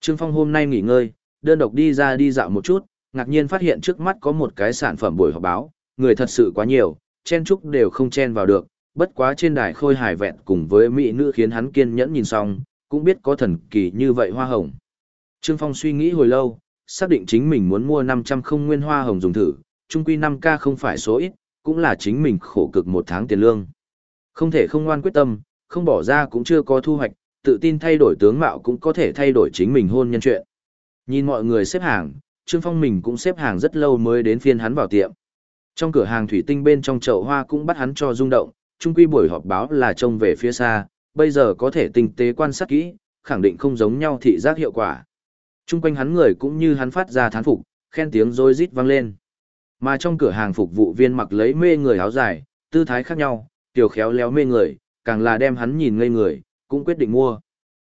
Trương Phong hôm nay nghỉ ngơi, đơn độc đi ra đi dạo một chút, ngạc nhiên phát hiện trước mắt có một cái sản phẩm buổi họp báo, người thật sự quá nhiều, chen chúc đều không chen vào được, bất quá trên đài khôi hài vẹn cùng với mỹ nữ khiến hắn kiên nhẫn nhìn xong, cũng biết có thần kỳ như vậy hoa hồng. Trương Phong suy nghĩ hồi lâu, xác định chính mình muốn mua 500 không nguyên hoa hồng dùng thử, trung quy 5K không phải số ít, cũng là chính mình khổ cực một tháng tiền lương. Không thể không ngoan quyết tâm, không bỏ ra cũng chưa có thu hoạch, tự tin thay đổi tướng mạo cũng có thể thay đổi chính mình hôn nhân chuyện. Nhìn mọi người xếp hàng, Trương Phong mình cũng xếp hàng rất lâu mới đến phiên hắn vào tiệm. Trong cửa hàng thủy tinh bên trong chậu hoa cũng bắt hắn cho rung động, trung quy buổi họp báo là trông về phía xa, bây giờ có thể tinh tế quan sát kỹ, khẳng định không giống nhau thị giác hiệu quả. Trung quanh hắn người cũng như hắn phát ra thán phục, khen tiếng rối rít vang lên. Mà trong cửa hàng phục vụ viên mặc lấy mê người áo dài, tư thái khác nhau, tiểu khéo léo mê người, càng là đem hắn nhìn ngây người, cũng quyết định mua.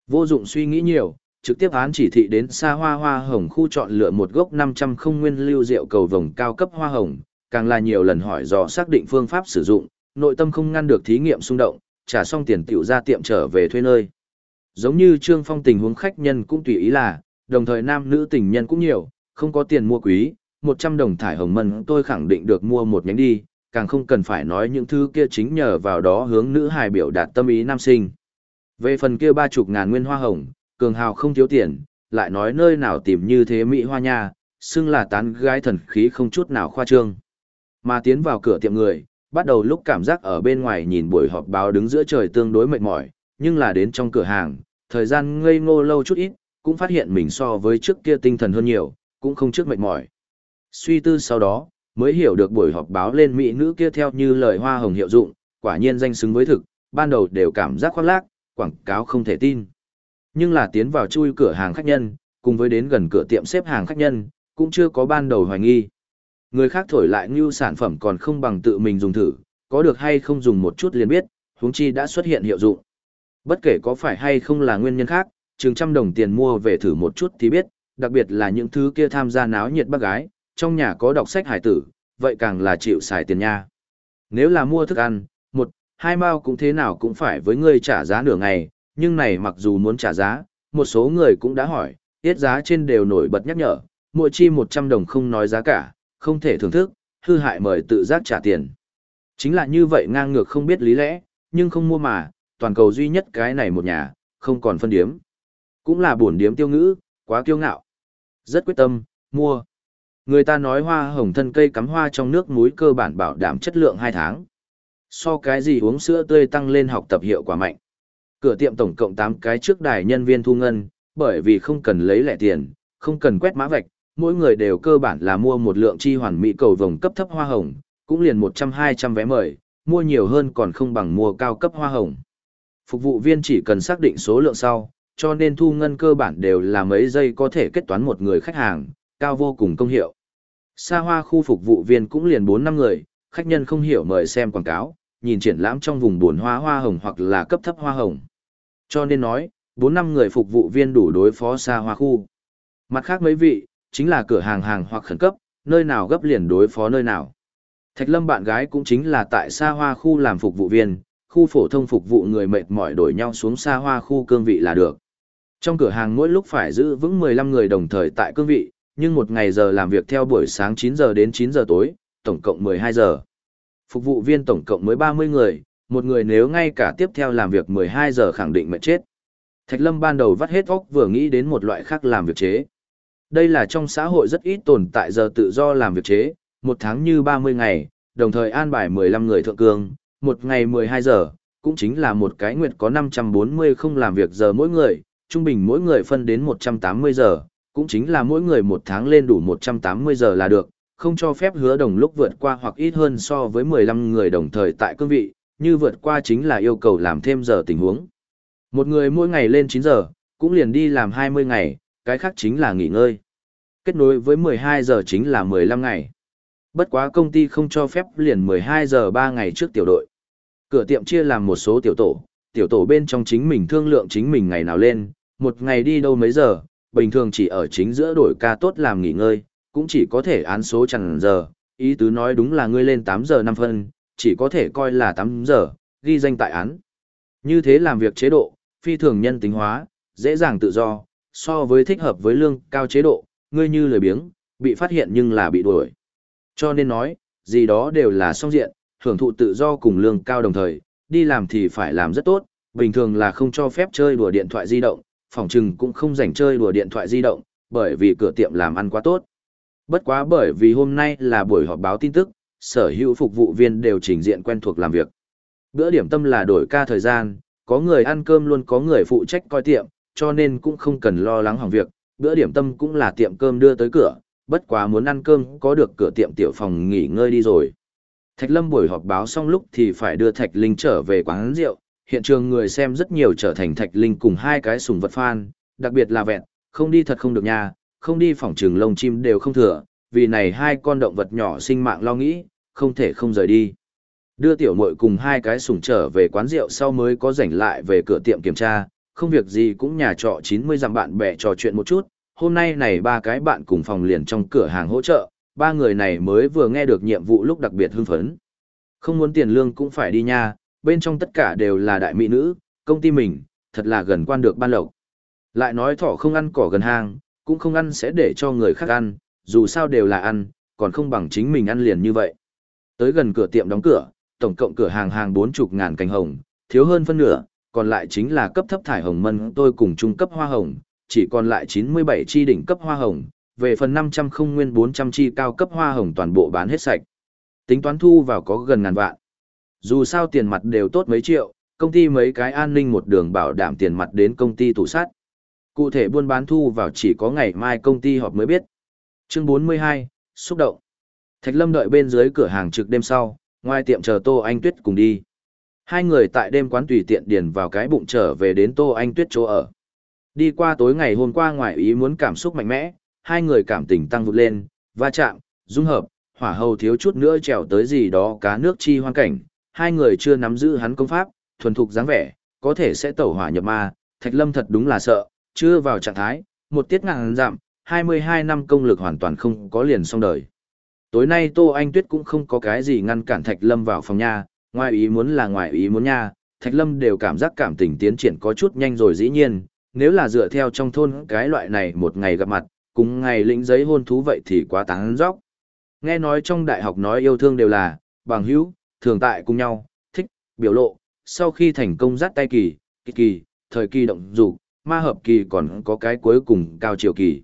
Vô dụng suy nghĩ nhiều, trực tiếp án chỉ thị đến xa hoa hoa hồng khu chọn lựa một gốc 500 không nguyên lưu rượu cầu vồng cao cấp hoa hồng, càng là nhiều lần hỏi dò xác định phương pháp sử dụng, nội tâm không ngăn được thí nghiệm xung động, trả xong tiền tiểu ra tiệm trở về thuê nơi. Giống như Trương Phong tình huống khách nhân cũng tùy ý là, đồng thời nam nữ tình nhân cũng nhiều, không có tiền mua quý, 100 đồng thải hồng mân tôi khẳng định được mua một nhánh đi, càng không cần phải nói những thứ kia chính nhờ vào đó hướng nữ hài biểu đạt tâm ý nam sinh. Về phần kia ba chục ngàn nguyên hoa hồng, cường hào không thiếu tiền, lại nói nơi nào tìm như thế mỹ hoa nha, xưng là tán gái thần khí không chút nào khoa trương. Mà tiến vào cửa tiệm người, bắt đầu lúc cảm giác ở bên ngoài nhìn buổi họp báo đứng giữa trời tương đối mệt mỏi, nhưng là đến trong cửa hàng, thời gian ngây ngô lâu chút ít, cũng phát hiện mình so với trước kia tinh thần hơn nhiều, cũng không trước mệt mỏi. Suy tư sau đó, mới hiểu được buổi họp báo lên mỹ nữ kia theo như lời hoa hồng hiệu dụng, quả nhiên danh xứng với thực, ban đầu đều cảm giác khoác lác, quảng cáo không thể tin. Nhưng là tiến vào chui cửa hàng khách nhân, cùng với đến gần cửa tiệm xếp hàng khách nhân, cũng chưa có ban đầu hoài nghi. Người khác thổi lại như sản phẩm còn không bằng tự mình dùng thử, có được hay không dùng một chút liền biết, huống chi đã xuất hiện hiệu dụng. Bất kể có phải hay không là nguyên nhân khác, chừng trăm đồng tiền mua về thử một chút thì biết, đặc biệt là những thứ kia tham gia náo nhiệt bác gái, trong nhà có đọc sách hải tử, vậy càng là chịu xài tiền nha. Nếu là mua thức ăn, một, hai mao cũng thế nào cũng phải với ngươi trả giá nửa ngày, nhưng này mặc dù muốn trả giá, một số người cũng đã hỏi, tiết giá trên đều nổi bật nhắc nhở, mỗi chi 100 đồng không nói giá cả, không thể thưởng thức, hư hại mời tự giác trả tiền. Chính là như vậy ngang ngược không biết lý lẽ, nhưng không mua mà, toàn cầu duy nhất cái này một nhà, không còn phân điếm. Cũng là buồn điếm tiêu ngữ, quá kiêu ngạo. Rất quyết tâm, mua. Người ta nói hoa hồng thân cây cắm hoa trong nước muối cơ bản bảo đảm chất lượng 2 tháng. So cái gì uống sữa tươi tăng lên học tập hiệu quả mạnh. Cửa tiệm tổng cộng 8 cái trước đài nhân viên thu ngân, bởi vì không cần lấy lẻ tiền, không cần quét mã vạch, mỗi người đều cơ bản là mua một lượng chi hoàn mỹ cầu vồng cấp thấp hoa hồng, cũng liền 100-200 vé mời, mua nhiều hơn còn không bằng mua cao cấp hoa hồng. Phục vụ viên chỉ cần xác định số lượng sau, cho nên thu ngân cơ bản đều là mấy giây có thể kết toán một người khách hàng, cao vô cùng công hiệu. Xa hoa khu phục vụ viên cũng liền 4 năm người, khách nhân không hiểu mời xem quảng cáo, nhìn triển lãm trong vùng buồn hoa hoa hồng hoặc là cấp thấp hoa hồng. Cho nên nói, 4 năm người phục vụ viên đủ đối phó xa hoa khu. Mặt khác mấy vị, chính là cửa hàng hàng hoặc khẩn cấp, nơi nào gấp liền đối phó nơi nào. Thạch Lâm bạn gái cũng chính là tại xa hoa khu làm phục vụ viên, khu phổ thông phục vụ người mệt mỏi đổi nhau xuống xa hoa khu cương vị là được. Trong cửa hàng mỗi lúc phải giữ vững 15 người đồng thời tại cương vị, nhưng một ngày giờ làm việc theo buổi sáng 9 giờ đến 9 giờ tối, tổng cộng 12 giờ. Phục vụ viên tổng cộng mới 30 người, một người nếu ngay cả tiếp theo làm việc 12 giờ khẳng định mệt chết. Thạch Lâm ban đầu vắt hết óc vừa nghĩ đến một loại khác làm việc chế. Đây là trong xã hội rất ít tồn tại giờ tự do làm việc chế, một tháng như 30 ngày, đồng thời an bài 15 người thượng cương, một ngày 12 giờ, cũng chính là một cái nguyệt có 540 không làm việc giờ mỗi người, trung bình mỗi người phân đến 180 giờ, cũng chính là mỗi người một tháng lên đủ 180 giờ là được, không cho phép hứa đồng lúc vượt qua hoặc ít hơn so với 15 người đồng thời tại cương vị, như vượt qua chính là yêu cầu làm thêm giờ tình huống. Một người mỗi ngày lên 9 giờ, cũng liền đi làm 20 ngày, cái khác chính là nghỉ ngơi. Kết nối với 12 giờ chính là 15 ngày. Bất quá công ty không cho phép liền 12 giờ 3 ngày trước tiểu đội. Cửa tiệm chia làm một số tiểu tổ, tiểu tổ bên trong chính mình thương lượng chính mình ngày nào lên, một ngày đi đâu mấy giờ, bình thường chỉ ở chính giữa đổi ca tốt làm nghỉ ngơi, cũng chỉ có thể án số chẳng giờ, ý tứ nói đúng là ngươi lên 8 giờ 5 phân, chỉ có thể coi là 8 giờ, ghi danh tại án. Như thế làm việc chế độ, phi thường nhân tính hóa, dễ dàng tự do, so với thích hợp với lương cao chế độ, ngươi như lười biếng, bị phát hiện nhưng là bị đuổi. Cho nên nói, gì đó đều là song diện, hưởng thụ tự do cùng lương cao đồng thời, đi làm thì phải làm rất tốt, bình thường là không cho phép chơi đùa điện thoại di động, phòng trừng cũng không rảnh chơi đùa điện thoại di động, bởi vì cửa tiệm làm ăn quá tốt. Bất quá bởi vì hôm nay là buổi họp báo tin tức, sở hữu phục vụ viên đều trình diện quen thuộc làm việc. Bữa điểm tâm là đổi ca thời gian, có người ăn cơm luôn có người phụ trách coi tiệm, cho nên cũng không cần lo lắng hỏng việc, bữa điểm tâm cũng là tiệm cơm đưa tới cửa, bất quá muốn ăn cơm có được cửa tiệm tiểu phòng nghỉ ngơi đi rồi. Thạch Lâm buổi họp báo xong lúc thì phải đưa Thạch Linh trở về quán rượu, hiện trường người xem rất nhiều trở thành Thạch Linh cùng hai cái sùng vật fan, đặc biệt là vẹn, không đi thật không được nha, không đi phòng trường lông chim đều không thừa, vì này hai con động vật nhỏ sinh mạng lo nghĩ, không thể không rời đi. Đưa tiểu muội cùng hai cái sùng trở về quán rượu sau mới có rảnh lại về cửa tiệm kiểm tra, không việc gì cũng nhà trọ 90 dặm bạn bè trò chuyện một chút, hôm nay này ba cái bạn cùng phòng liền trong cửa hàng hỗ trợ, ba người này mới vừa nghe được nhiệm vụ lúc đặc biệt hưng phấn. Không muốn tiền lương cũng phải đi nha, bên trong tất cả đều là đại mỹ nữ, công ty mình, thật là gần quan được ban lộc. Lại nói thỏ không ăn cỏ gần hang, cũng không ăn sẽ để cho người khác ăn, dù sao đều là ăn, còn không bằng chính mình ăn liền như vậy. Tới gần cửa tiệm đóng cửa, tổng cộng cửa hàng hàng bốn chục ngàn cành hồng, thiếu hơn phân nửa, còn lại chính là cấp thấp thải hồng mân tôi cùng trung cấp hoa hồng, chỉ còn lại 97 chi đỉnh cấp hoa hồng, về phần 500 không nguyên 400 chi cao cấp hoa hồng toàn bộ bán hết sạch. Tính toán thu vào có gần ngàn vạn. Dù sao tiền mặt đều tốt mấy triệu, công ty mấy cái an ninh một đường bảo đảm tiền mặt đến công ty tủ sát. Cụ thể buôn bán thu vào chỉ có ngày mai công ty họp mới biết. Chương 42, xúc động. Thạch Lâm đợi bên dưới cửa hàng trực đêm sau, ngoài tiệm chờ Tô Anh Tuyết cùng đi. Hai người tại đêm quán tùy tiện điền vào cái bụng trở về đến Tô Anh Tuyết chỗ ở. Đi qua tối ngày hôm qua ngoài ý muốn cảm xúc mạnh mẽ, hai người cảm tình tăng vụt lên, va chạm, dung hợp, hỏa hầu thiếu chút nữa trèo tới gì đó cá nước chi hoang cảnh, hai người chưa nắm giữ hắn công pháp, thuần thục dáng vẻ, có thể sẽ tẩu hỏa nhập ma, Thạch Lâm thật đúng là sợ, chưa vào trạng thái, một tiết ngàn giảm, 22 năm công lực hoàn toàn không có liền xong đời. Tối nay Tô Anh Tuyết cũng không có cái gì ngăn cản Thạch Lâm vào phòng nha, ngoài ý muốn là ngoài ý muốn nha, Thạch Lâm đều cảm giác cảm tình tiến triển có chút nhanh rồi dĩ nhiên, nếu là dựa theo trong thôn cái loại này một ngày gặp mặt, cùng ngày lĩnh giấy hôn thú vậy thì quá tán dóc. Nghe nói trong đại học nói yêu thương đều là, bằng hữu, thường tại cùng nhau, thích, biểu lộ, sau khi thành công dắt tay kỳ, kỳ kỳ, thời kỳ động dục, ma hợp kỳ còn có cái cuối cùng cao chiều kỳ.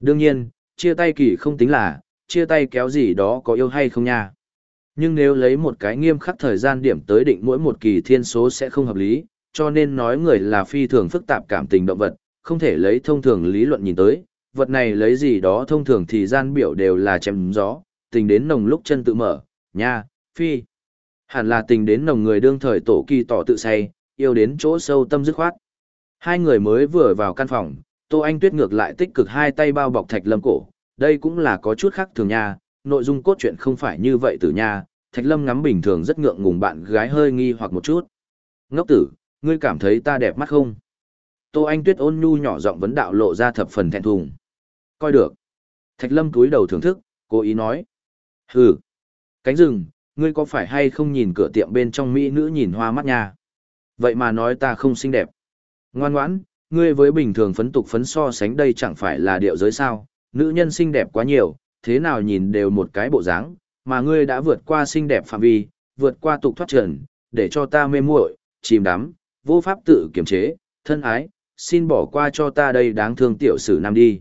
Đương nhiên, chia tay kỳ không tính là, chia tay kéo gì đó có yêu hay không nha. Nhưng nếu lấy một cái nghiêm khắc thời gian điểm tới định mỗi một kỳ thiên số sẽ không hợp lý, cho nên nói người là phi thường phức tạp cảm tình động vật, không thể lấy thông thường lý luận nhìn tới, vật này lấy gì đó thông thường thì gian biểu đều là chém gió, tình đến nồng lúc chân tự mở, nha, phi. Hẳn là tình đến nồng người đương thời tổ kỳ tỏ tự say, yêu đến chỗ sâu tâm dứt khoát. Hai người mới vừa vào căn phòng, Tô Anh Tuyết ngược lại tích cực hai tay bao bọc Thạch Lâm cổ, đây cũng là có chút khác thường nha, nội dung cốt truyện không phải như vậy tử nha, Thạch Lâm ngắm bình thường rất ngượng ngùng bạn gái hơi nghi hoặc một chút. Ngốc tử, ngươi cảm thấy ta đẹp mắt không? Tô Anh Tuyết ôn nhu nhỏ giọng vấn đạo lộ ra thập phần thẹn thùng. Coi được. Thạch Lâm cúi đầu thưởng thức, cố ý nói. Hừ. Cánh rừng, ngươi có phải hay không nhìn cửa tiệm bên trong mỹ nữ nhìn hoa mắt nha? Vậy mà nói ta không xinh đẹp. Ngoan ngoãn, ngươi với bình thường phấn tục phấn so sánh đây chẳng phải là điệu giới sao, nữ nhân xinh đẹp quá nhiều, thế nào nhìn đều một cái bộ dáng, mà ngươi đã vượt qua xinh đẹp phạm vi, vượt qua tục thoát trần, để cho ta mê muội, chìm đắm, vô pháp tự kiềm chế, thân ái, xin bỏ qua cho ta đây đáng thương tiểu sử nam đi.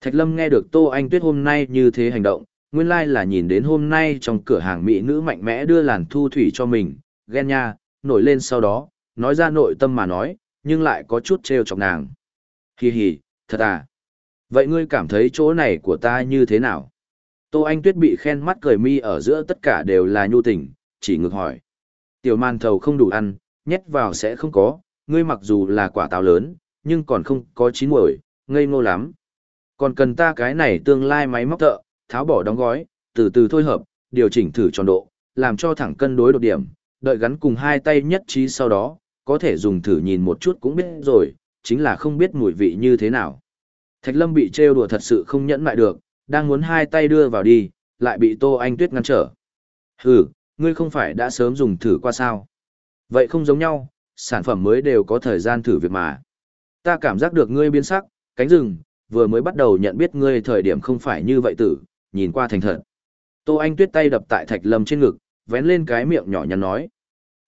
Thạch Lâm nghe được Tô Anh Tuyết hôm nay như thế hành động, nguyên lai like là nhìn đến hôm nay trong cửa hàng mỹ nữ mạnh mẽ đưa làn thu thủy cho mình, ghen nha, nổi lên sau đó, nói ra nội tâm mà nói, nhưng lại có chút trêu chọc nàng. Hi hi, thật à? Vậy ngươi cảm thấy chỗ này của ta như thế nào? Tô Anh Tuyết bị khen mắt cười mi ở giữa tất cả đều là nhu tình, chỉ ngược hỏi. Tiểu man thầu không đủ ăn, nhét vào sẽ không có, ngươi mặc dù là quả táo lớn, nhưng còn không có chín muồi, ngây ngô lắm. Còn cần ta cái này tương lai máy móc thợ, tháo bỏ đóng gói, từ từ thôi hợp, điều chỉnh thử tròn độ, làm cho thẳng cân đối độ điểm, đợi gắn cùng hai tay nhất trí sau đó, có thể dùng thử nhìn một chút cũng biết rồi, chính là không biết mùi vị như thế nào. Thạch Lâm bị trêu đùa thật sự không nhẫn lại được, đang muốn hai tay đưa vào đi, lại bị Tô Anh Tuyết ngăn trở. Hừ, ngươi không phải đã sớm dùng thử qua sao? Vậy không giống nhau, sản phẩm mới đều có thời gian thử việc mà. Ta cảm giác được ngươi biến sắc, cánh rừng, vừa mới bắt đầu nhận biết ngươi thời điểm không phải như vậy tử, nhìn qua thành thật. Tô Anh Tuyết tay đập tại Thạch Lâm trên ngực, vén lên cái miệng nhỏ nhắn nói.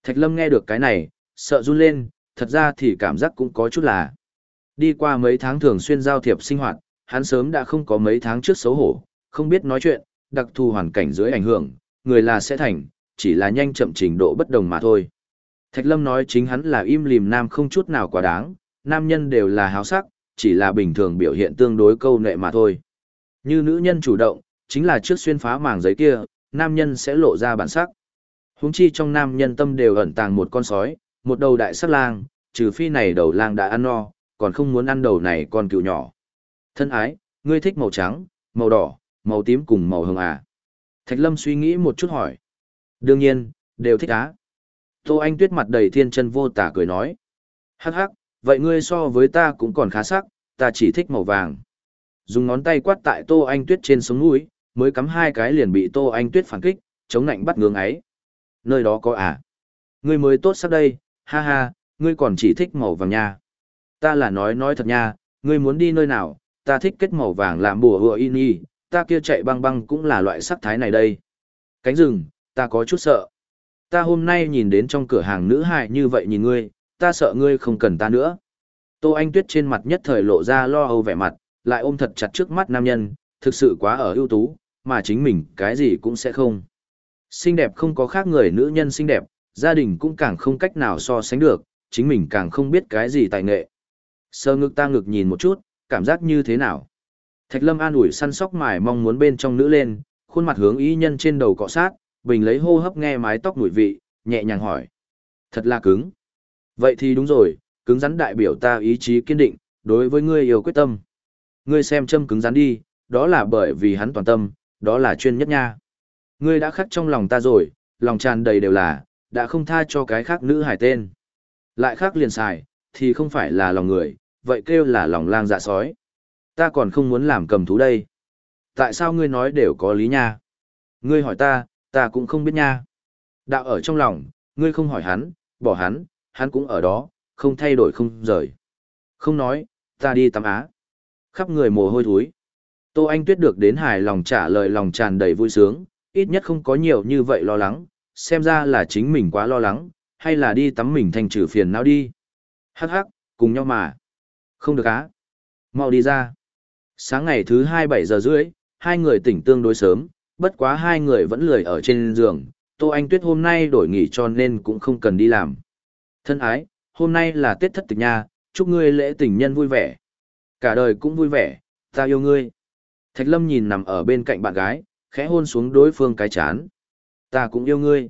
Thạch Lâm nghe được cái này, sợ run lên, thật ra thì cảm giác cũng có chút là. Đi qua mấy tháng thường xuyên giao thiệp sinh hoạt, hắn sớm đã không có mấy tháng trước xấu hổ, không biết nói chuyện, đặc thù hoàn cảnh dưới ảnh hưởng, người là sẽ thành, chỉ là nhanh chậm trình độ bất đồng mà thôi. Thạch Lâm nói chính hắn là im lìm nam không chút nào quá đáng, nam nhân đều là háo sắc, chỉ là bình thường biểu hiện tương đối câu nệ mà thôi. Như nữ nhân chủ động, chính là trước xuyên phá màng giấy kia, nam nhân sẽ lộ ra bản sắc. Huống chi trong nam nhân tâm đều ẩn tàng một con sói, một đầu đại sắc lang, trừ phi này đầu lang đã ăn no, còn không muốn ăn đầu này con cựu nhỏ. Thân ái, ngươi thích màu trắng, màu đỏ, màu tím cùng màu hồng à? Thạch Lâm suy nghĩ một chút hỏi. Đương nhiên, đều thích á. Tô Anh Tuyết mặt đầy thiên chân vô tả cười nói. Hắc hắc, vậy ngươi so với ta cũng còn khá sắc, ta chỉ thích màu vàng. Dùng ngón tay quát tại Tô Anh Tuyết trên sống mũi, mới cắm hai cái liền bị Tô Anh Tuyết phản kích, chống nạnh bắt ngưỡng ấy. Nơi đó có à? Ngươi mới tốt sắc đây, ha ha, ngươi còn chỉ thích màu vàng nha. Ta là nói nói thật nha, ngươi muốn đi nơi nào, ta thích kết màu vàng làm bùa hựa in y, ta kia chạy băng băng cũng là loại sắc thái này đây. Cánh rừng, ta có chút sợ. Ta hôm nay nhìn đến trong cửa hàng nữ hài như vậy nhìn ngươi, ta sợ ngươi không cần ta nữa. Tô Anh Tuyết trên mặt nhất thời lộ ra lo âu vẻ mặt, lại ôm thật chặt trước mắt nam nhân, thực sự quá ở ưu tú, mà chính mình cái gì cũng sẽ không. Xinh đẹp không có khác người nữ nhân xinh đẹp, gia đình cũng càng không cách nào so sánh được, chính mình càng không biết cái gì tài nghệ. Sơ ngực ta ngực nhìn một chút, cảm giác như thế nào? Thạch Lâm an ủi săn sóc mải mong muốn bên trong nữ lên, khuôn mặt hướng ý nhân trên đầu cọ sát, bình lấy hô hấp nghe mái tóc mùi vị, nhẹ nhàng hỏi. Thật là cứng. Vậy thì đúng rồi, cứng rắn đại biểu ta ý chí kiên định, đối với ngươi yêu quyết tâm. Ngươi xem châm cứng rắn đi, đó là bởi vì hắn toàn tâm, đó là chuyên nhất nha. Ngươi đã khắc trong lòng ta rồi, lòng tràn đầy đều là, đã không tha cho cái khác nữ hải tên. Lại khác liền xài, thì không phải là lòng người, vậy kêu là lòng lang dạ sói. Ta còn không muốn làm cầm thú đây. Tại sao ngươi nói đều có lý nha? Ngươi hỏi ta, ta cũng không biết nha. Đạo ở trong lòng, ngươi không hỏi hắn, bỏ hắn, hắn cũng ở đó, không thay đổi không rời. Không nói, ta đi tắm á. Khắp người mồ hôi thối. Tô Anh Tuyết được đến hài lòng trả lời lòng tràn đầy vui sướng, ít nhất không có nhiều như vậy lo lắng, xem ra là chính mình quá lo lắng, hay là đi tắm mình thành trừ phiền não đi. Hắc hắc, cùng nhau mà. Không được á. Mau đi ra. Sáng ngày thứ hai bảy giờ rưỡi, hai người tỉnh tương đối sớm, bất quá hai người vẫn lười ở trên giường. Tô Anh Tuyết hôm nay đổi nghỉ cho nên cũng không cần đi làm. Thân ái, hôm nay là Tết thất tịch nha, chúc ngươi lễ tình nhân vui vẻ. Cả đời cũng vui vẻ, ta yêu ngươi. Thạch Lâm nhìn nằm ở bên cạnh bạn gái, khẽ hôn xuống đối phương cái chán. Ta cũng yêu ngươi.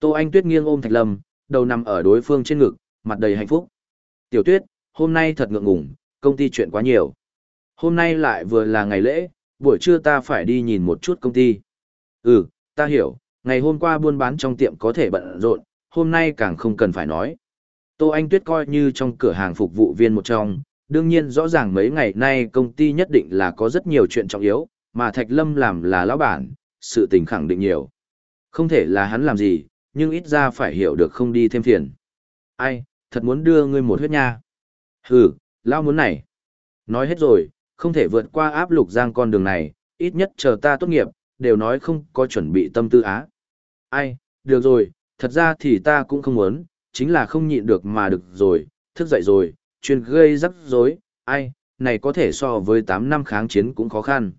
Tô Anh Tuyết nghiêng ôm Thạch Lâm, đầu nằm ở đối phương trên ngực, mặt đầy hạnh phúc. Tiểu Tuyết, hôm nay thật ngượng ngùng, công ty chuyện quá nhiều. Hôm nay lại vừa là ngày lễ, buổi trưa ta phải đi nhìn một chút công ty. Ừ, ta hiểu, ngày hôm qua buôn bán trong tiệm có thể bận rộn, hôm nay càng không cần phải nói. Tô Anh Tuyết coi như trong cửa hàng phục vụ viên một trong, đương nhiên rõ ràng mấy ngày nay công ty nhất định là có rất nhiều chuyện trọng yếu, mà Thạch Lâm làm là lão bản, sự tình khẳng định nhiều. Không thể là hắn làm gì, nhưng ít ra phải hiểu được không đi thêm phiền. Ai, thật muốn đưa ngươi một huyết nha. Hừ, lao muốn này. Nói hết rồi, không thể vượt qua áp lục giang con đường này, ít nhất chờ ta tốt nghiệp, đều nói không có chuẩn bị tâm tư á. Ai, được rồi, thật ra thì ta cũng không muốn, chính là không nhịn được mà được rồi, thức dậy rồi, chuyên gây rắc rối, ai, này có thể so với 8 năm kháng chiến cũng khó khăn.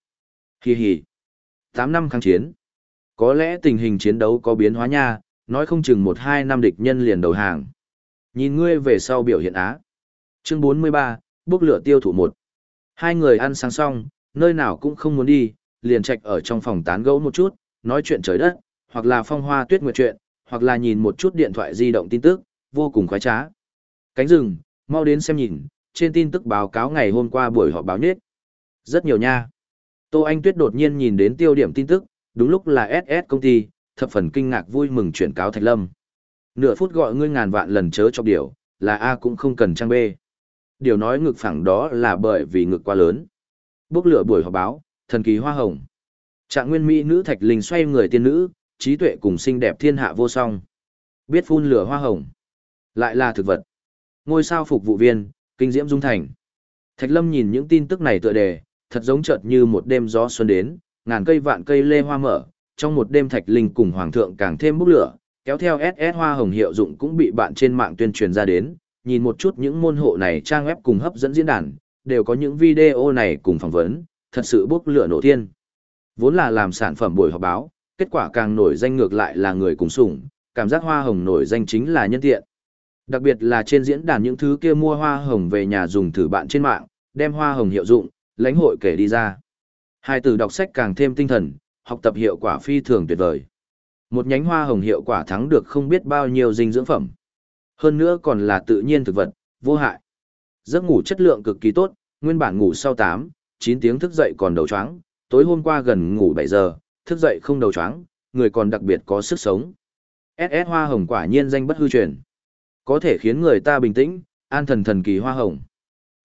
Hi hi. 8 năm kháng chiến. Có lẽ tình hình chiến đấu có biến hóa nha, nói không chừng 1-2 năm địch nhân liền đầu hàng. Nhìn ngươi về sau biểu hiện á. Chương 43, bốc lửa tiêu thụ một. Hai người ăn sáng xong, nơi nào cũng không muốn đi, liền trạch ở trong phòng tán gẫu một chút, nói chuyện trời đất, hoặc là phong hoa tuyết nguyệt chuyện, hoặc là nhìn một chút điện thoại di động tin tức, vô cùng khoái trá. Cánh rừng, mau đến xem nhìn, trên tin tức báo cáo ngày hôm qua buổi họp báo nhất. Rất nhiều nha. Tô Anh Tuyết đột nhiên nhìn đến tiêu điểm tin tức, đúng lúc là SS công ty, thập phần kinh ngạc vui mừng chuyển cáo Thạch Lâm. Nửa phút gọi ngươi ngàn vạn lần chớ chọc điều, là A cũng không cần trang B. Điều nói ngực phẳng đó là bởi vì ngực quá lớn. Bốc lửa buổi họp báo, thần kỳ hoa hồng. Trạng nguyên mỹ nữ Thạch Linh xoay người tiên nữ, trí tuệ cùng xinh đẹp thiên hạ vô song. Biết phun lửa hoa hồng. Lại là thực vật. Ngôi sao phục vụ viên, kinh diễm dung thành. Thạch Lâm nhìn những tin tức này tựa đề, thật giống chợt như một đêm gió xuân đến, ngàn cây vạn cây lê hoa mở, trong một đêm Thạch Linh cùng Hoàng thượng càng thêm bốc lửa, kéo theo SS hoa hồng hiệu dụng cũng bị bạn trên mạng tuyên truyền ra đến, nhìn một chút những môn hộ này trang web cùng hấp dẫn diễn đàn, đều có những video này cùng phỏng vấn, thật sự bốc lửa nổ thiên. Vốn là làm sản phẩm buổi họp báo, kết quả càng nổi danh ngược lại là người cùng sủng, cảm giác hoa hồng nổi danh chính là nhân tiện. Đặc biệt là trên diễn đàn những thứ kia mua hoa hồng về nhà dùng thử bạn trên mạng, đem hoa hồng hiệu dụng, lãnh hội kể đi ra. Hai từ đọc sách càng thêm tinh thần, học tập hiệu quả phi thường tuyệt vời. Một nhánh hoa hồng hiệu quả thắng được không biết bao nhiêu dinh dưỡng phẩm. Hơn nữa còn là tự nhiên thực vật, vô hại. Giấc ngủ chất lượng cực kỳ tốt, nguyên bản ngủ sau 8, 9 tiếng thức dậy còn đầu chóng, tối hôm qua gần ngủ 7 giờ, thức dậy không đầu chóng, người còn đặc biệt có sức sống. SS hoa hồng quả nhiên danh bất hư truyền. Có thể khiến người ta bình tĩnh, an thần thần kỳ hoa hồng.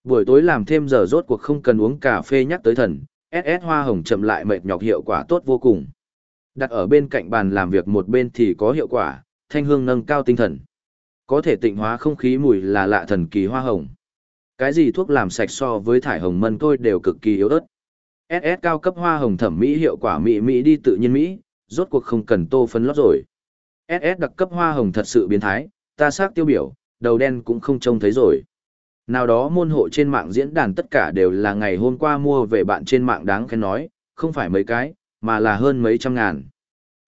Buổi tối làm thêm giờ rốt cuộc không cần uống cà phê nhắc tới thần, SS hoa hồng chậm lại mệt nhọc hiệu quả tốt vô cùng. Đặt ở bên cạnh bàn làm việc một bên thì có hiệu quả, thanh hương nâng cao tinh thần. Có thể tịnh hóa không khí mùi là lạ thần kỳ hoa hồng. Cái gì thuốc làm sạch so với thải hồng mân tôi đều cực kỳ yếu ớt. SS cao cấp hoa hồng thẩm mỹ hiệu quả mỹ mỹ đi tự nhiên mỹ, rốt cuộc không cần tô phấn lót rồi. SS đặc cấp hoa hồng thật sự biến thái, ta xác tiêu biểu, đầu đen cũng không trông thấy rồi. Nào đó môn hộ trên mạng diễn đàn tất cả đều là ngày hôm qua mua về bạn trên mạng đáng khen nói, không phải mấy cái, mà là hơn mấy trăm ngàn.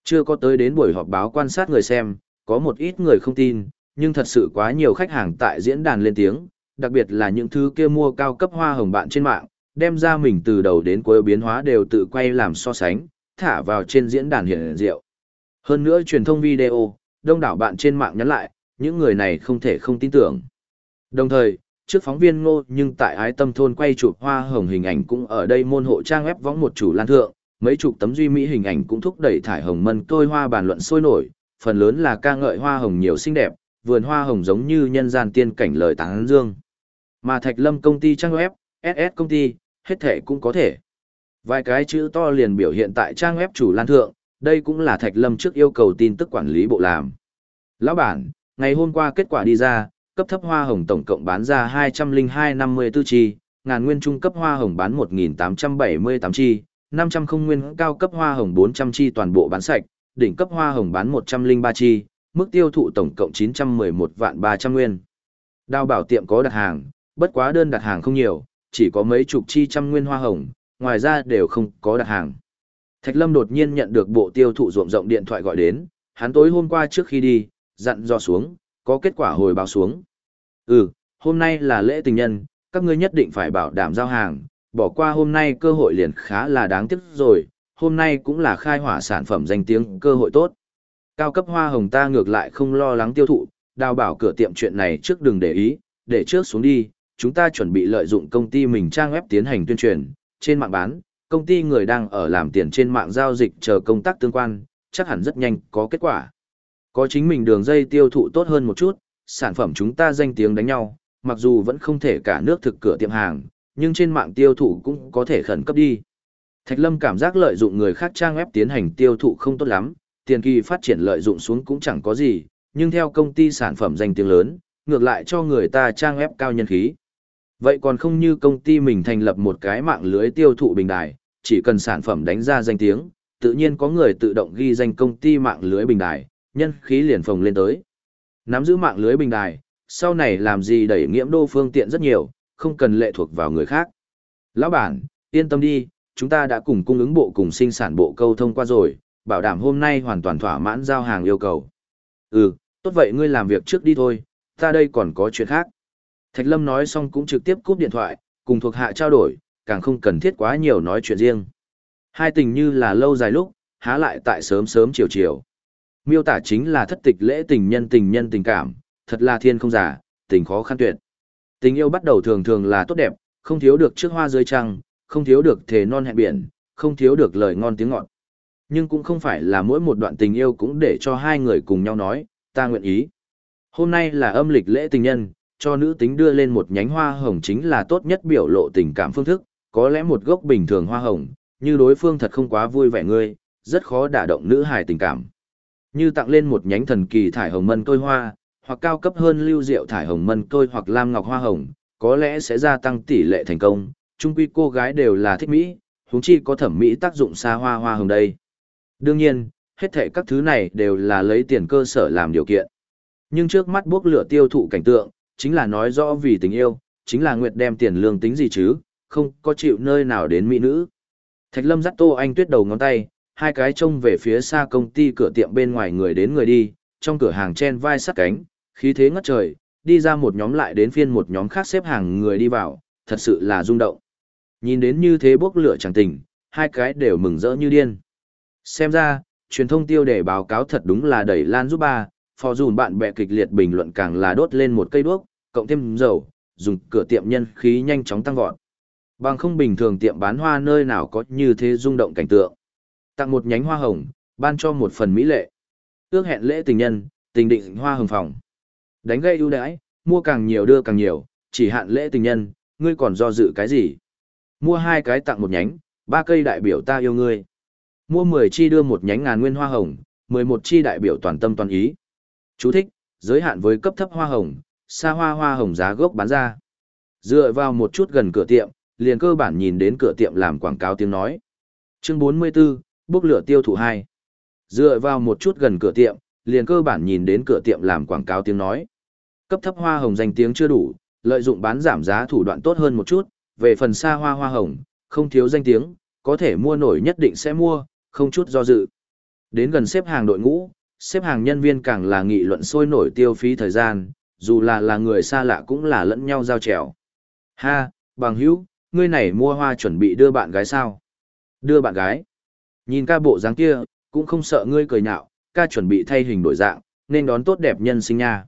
Chưa có tới đến buổi họp báo quan sát người xem, có một ít người không tin, nhưng thật sự quá nhiều khách hàng tại diễn đàn lên tiếng, đặc biệt là những thứ kia mua cao cấp hoa hồng bạn trên mạng, đem ra mình từ đầu đến cuối biến hóa đều tự quay làm so sánh, thả vào trên diễn đàn hiện diệu. Hơn nữa truyền thông video, đông đảo bạn trên mạng nhắn lại, những người này không thể không tin tưởng. Đồng thời, trước phóng viên ngô nhưng tại ái tâm thôn quay chụp hoa hồng hình ảnh cũng ở đây môn hộ trang web võng một chủ lan thượng, mấy chục tấm duy mỹ hình ảnh cũng thúc đẩy thải hồng mân tôi hoa bàn luận sôi nổi, phần lớn là ca ngợi hoa hồng nhiều xinh đẹp, vườn hoa hồng giống như nhân gian tiên cảnh lời tán dương. Mà Thạch Lâm công ty trang web, SS công ty, hết thể cũng có thể. Vài cái chữ to liền biểu hiện tại trang web chủ lan thượng, đây cũng là Thạch Lâm trước yêu cầu tin tức quản lý bộ làm. Lão bản, ngày hôm qua kết quả đi ra, cấp thấp hoa hồng tổng cộng bán ra 202-54 chi, ngàn nguyên trung cấp hoa hồng bán 1.878 chi, 500 không nguyên cao cấp hoa hồng 400 chi toàn bộ bán sạch, đỉnh cấp hoa hồng bán 103 chi, mức tiêu thụ tổng cộng 911 vạn 300 nguyên. Đào bảo tiệm có đặt hàng, bất quá đơn đặt hàng không nhiều, chỉ có mấy chục chi trăm nguyên hoa hồng, ngoài ra đều không có đặt hàng. Thạch Lâm đột nhiên nhận được bộ tiêu thụ rộng rộng điện thoại gọi đến, hắn tối hôm qua trước khi đi, dặn dò xuống, có kết quả hồi báo xuống. Ừ, hôm nay là lễ tình nhân, các ngươi nhất định phải bảo đảm giao hàng, bỏ qua hôm nay cơ hội liền khá là đáng tiếc rồi, hôm nay cũng là khai hỏa sản phẩm danh tiếng cơ hội tốt. Cao cấp hoa hồng ta ngược lại không lo lắng tiêu thụ, đào bảo cửa tiệm chuyện này trước đừng để ý, để trước xuống đi, chúng ta chuẩn bị lợi dụng công ty mình trang web tiến hành tuyên truyền, trên mạng bán, công ty người đang ở làm tiền trên mạng giao dịch chờ công tác tương quan, chắc hẳn rất nhanh có kết quả. Có chính mình đường dây tiêu thụ tốt hơn một chút, sản phẩm chúng ta danh tiếng đánh nhau, mặc dù vẫn không thể cả nước thực cửa tiệm hàng, nhưng trên mạng tiêu thụ cũng có thể khẩn cấp đi. Thạch Lâm cảm giác lợi dụng người khác trang web tiến hành tiêu thụ không tốt lắm, tiền kỳ phát triển lợi dụng xuống cũng chẳng có gì, nhưng theo công ty sản phẩm danh tiếng lớn, ngược lại cho người ta trang ép cao nhân khí. Vậy còn không như công ty mình thành lập một cái mạng lưới tiêu thụ bình đài, chỉ cần sản phẩm đánh ra danh tiếng, tự nhiên có người tự động ghi danh công ty mạng lưới bình đài, nhân khí liền phồng lên tới. Nắm giữ mạng lưới bình đài, sau này làm gì đẩy nghiễm đô phương tiện rất nhiều, không cần lệ thuộc vào người khác. Lão bản, yên tâm đi, chúng ta đã cùng cung ứng bộ cùng sinh sản bộ câu thông qua rồi, bảo đảm hôm nay hoàn toàn thỏa mãn giao hàng yêu cầu. Ừ, tốt vậy ngươi làm việc trước đi thôi, ta đây còn có chuyện khác. Thạch Lâm nói xong cũng trực tiếp cúp điện thoại, cùng thuộc hạ trao đổi, càng không cần thiết quá nhiều nói chuyện riêng. Hai tình như là lâu dài lúc, há lại tại sớm sớm chiều chiều. Miêu tả chính là thất tịch lễ tình nhân tình nhân tình cảm, thật là thiên không giả, tình khó khăn tuyệt. Tình yêu bắt đầu thường thường là tốt đẹp, không thiếu được trước hoa dưới trăng, không thiếu được thề non hẹn biển, không thiếu được lời ngon tiếng ngọt. Nhưng cũng không phải là mỗi một đoạn tình yêu cũng để cho hai người cùng nhau nói, ta nguyện ý. Hôm nay là âm lịch lễ tình nhân, cho nữ tính đưa lên một nhánh hoa hồng chính là tốt nhất biểu lộ tình cảm phương thức, có lẽ một gốc bình thường hoa hồng, như đối phương thật không quá vui vẻ ngươi, rất khó đả động nữ hài tình cảm. Như tặng lên một nhánh thần kỳ thải hồng mân tôi hoa, hoặc cao cấp hơn lưu diệu thải hồng mân tôi hoặc lam ngọc hoa hồng, có lẽ sẽ gia tăng tỷ lệ thành công, chung quy cô gái đều là thích mỹ, huống chi có thẩm mỹ tác dụng xa hoa hoa hồng đây. Đương nhiên, hết thảy các thứ này đều là lấy tiền cơ sở làm điều kiện. Nhưng trước mắt bước lửa tiêu thụ cảnh tượng, chính là nói rõ vì tình yêu, chính là Nguyệt đem tiền lương tính gì chứ, không có chịu nơi nào đến mỹ nữ. Thạch Lâm dắt Tô Anh Tuyết đầu ngón tay, hai cái trông về phía xa công ty cửa tiệm bên ngoài người đến người đi, trong cửa hàng chen vai sát cánh, khí thế ngất trời, đi ra một nhóm lại đến phiên một nhóm khác xếp hàng người đi vào, thật sự là rung động. Nhìn đến như thế bốc lửa chẳng tình, hai cái đều mừng rỡ như điên. Xem ra, truyền thông tiêu đề báo cáo thật đúng là đẩy lan giúp ba, phò dùn bạn bè kịch liệt bình luận càng là đốt lên một cây đuốc, cộng thêm dầu, dùng cửa tiệm nhân khí nhanh chóng tăng vọt. Bằng không bình thường tiệm bán hoa nơi nào có như thế rung động cảnh tượng. Tặng một nhánh hoa hồng, ban cho một phần mỹ lệ. Ước hẹn lễ tình nhân, tình định hoa hồng phòng. Đánh gây ưu đãi, mua càng nhiều đưa càng nhiều, chỉ hạn lễ tình nhân, ngươi còn do dự cái gì? Mua hai cái tặng một nhánh, ba cây đại biểu ta yêu ngươi. Mua 10 chi đưa một nhánh ngàn nguyên hoa hồng, 11 chi đại biểu toàn tâm toàn ý. Chú thích, giới hạn với cấp thấp hoa hồng, xa hoa hoa hồng giá gốc bán ra. Dựa vào một chút gần cửa tiệm, liền cơ bản nhìn đến cửa tiệm làm quảng cáo tiếng nói. Chương 44, bốc lửa tiêu thụ 2. Dựa vào một chút gần cửa tiệm, liền cơ bản nhìn đến cửa tiệm làm quảng cáo tiếng nói. Cấp thấp hoa hồng danh tiếng chưa đủ, lợi dụng bán giảm giá thủ đoạn tốt hơn một chút, về phần xa hoa hoa hồng, không thiếu danh tiếng, có thể mua nổi nhất định sẽ mua, không chút do dự. Đến gần xếp hàng đội ngũ, xếp hàng nhân viên càng là nghị luận sôi nổi tiêu phí thời gian, dù là là người xa lạ cũng là lẫn nhau giao trèo. Ha, bằng hữu, ngươi này mua hoa chuẩn bị đưa bạn gái sao? Đưa bạn gái. Nhìn ca bộ dáng kia, cũng không sợ ngươi cười nhạo, ca chuẩn bị thay hình đổi dạng, nên đón tốt đẹp nhân sinh nha.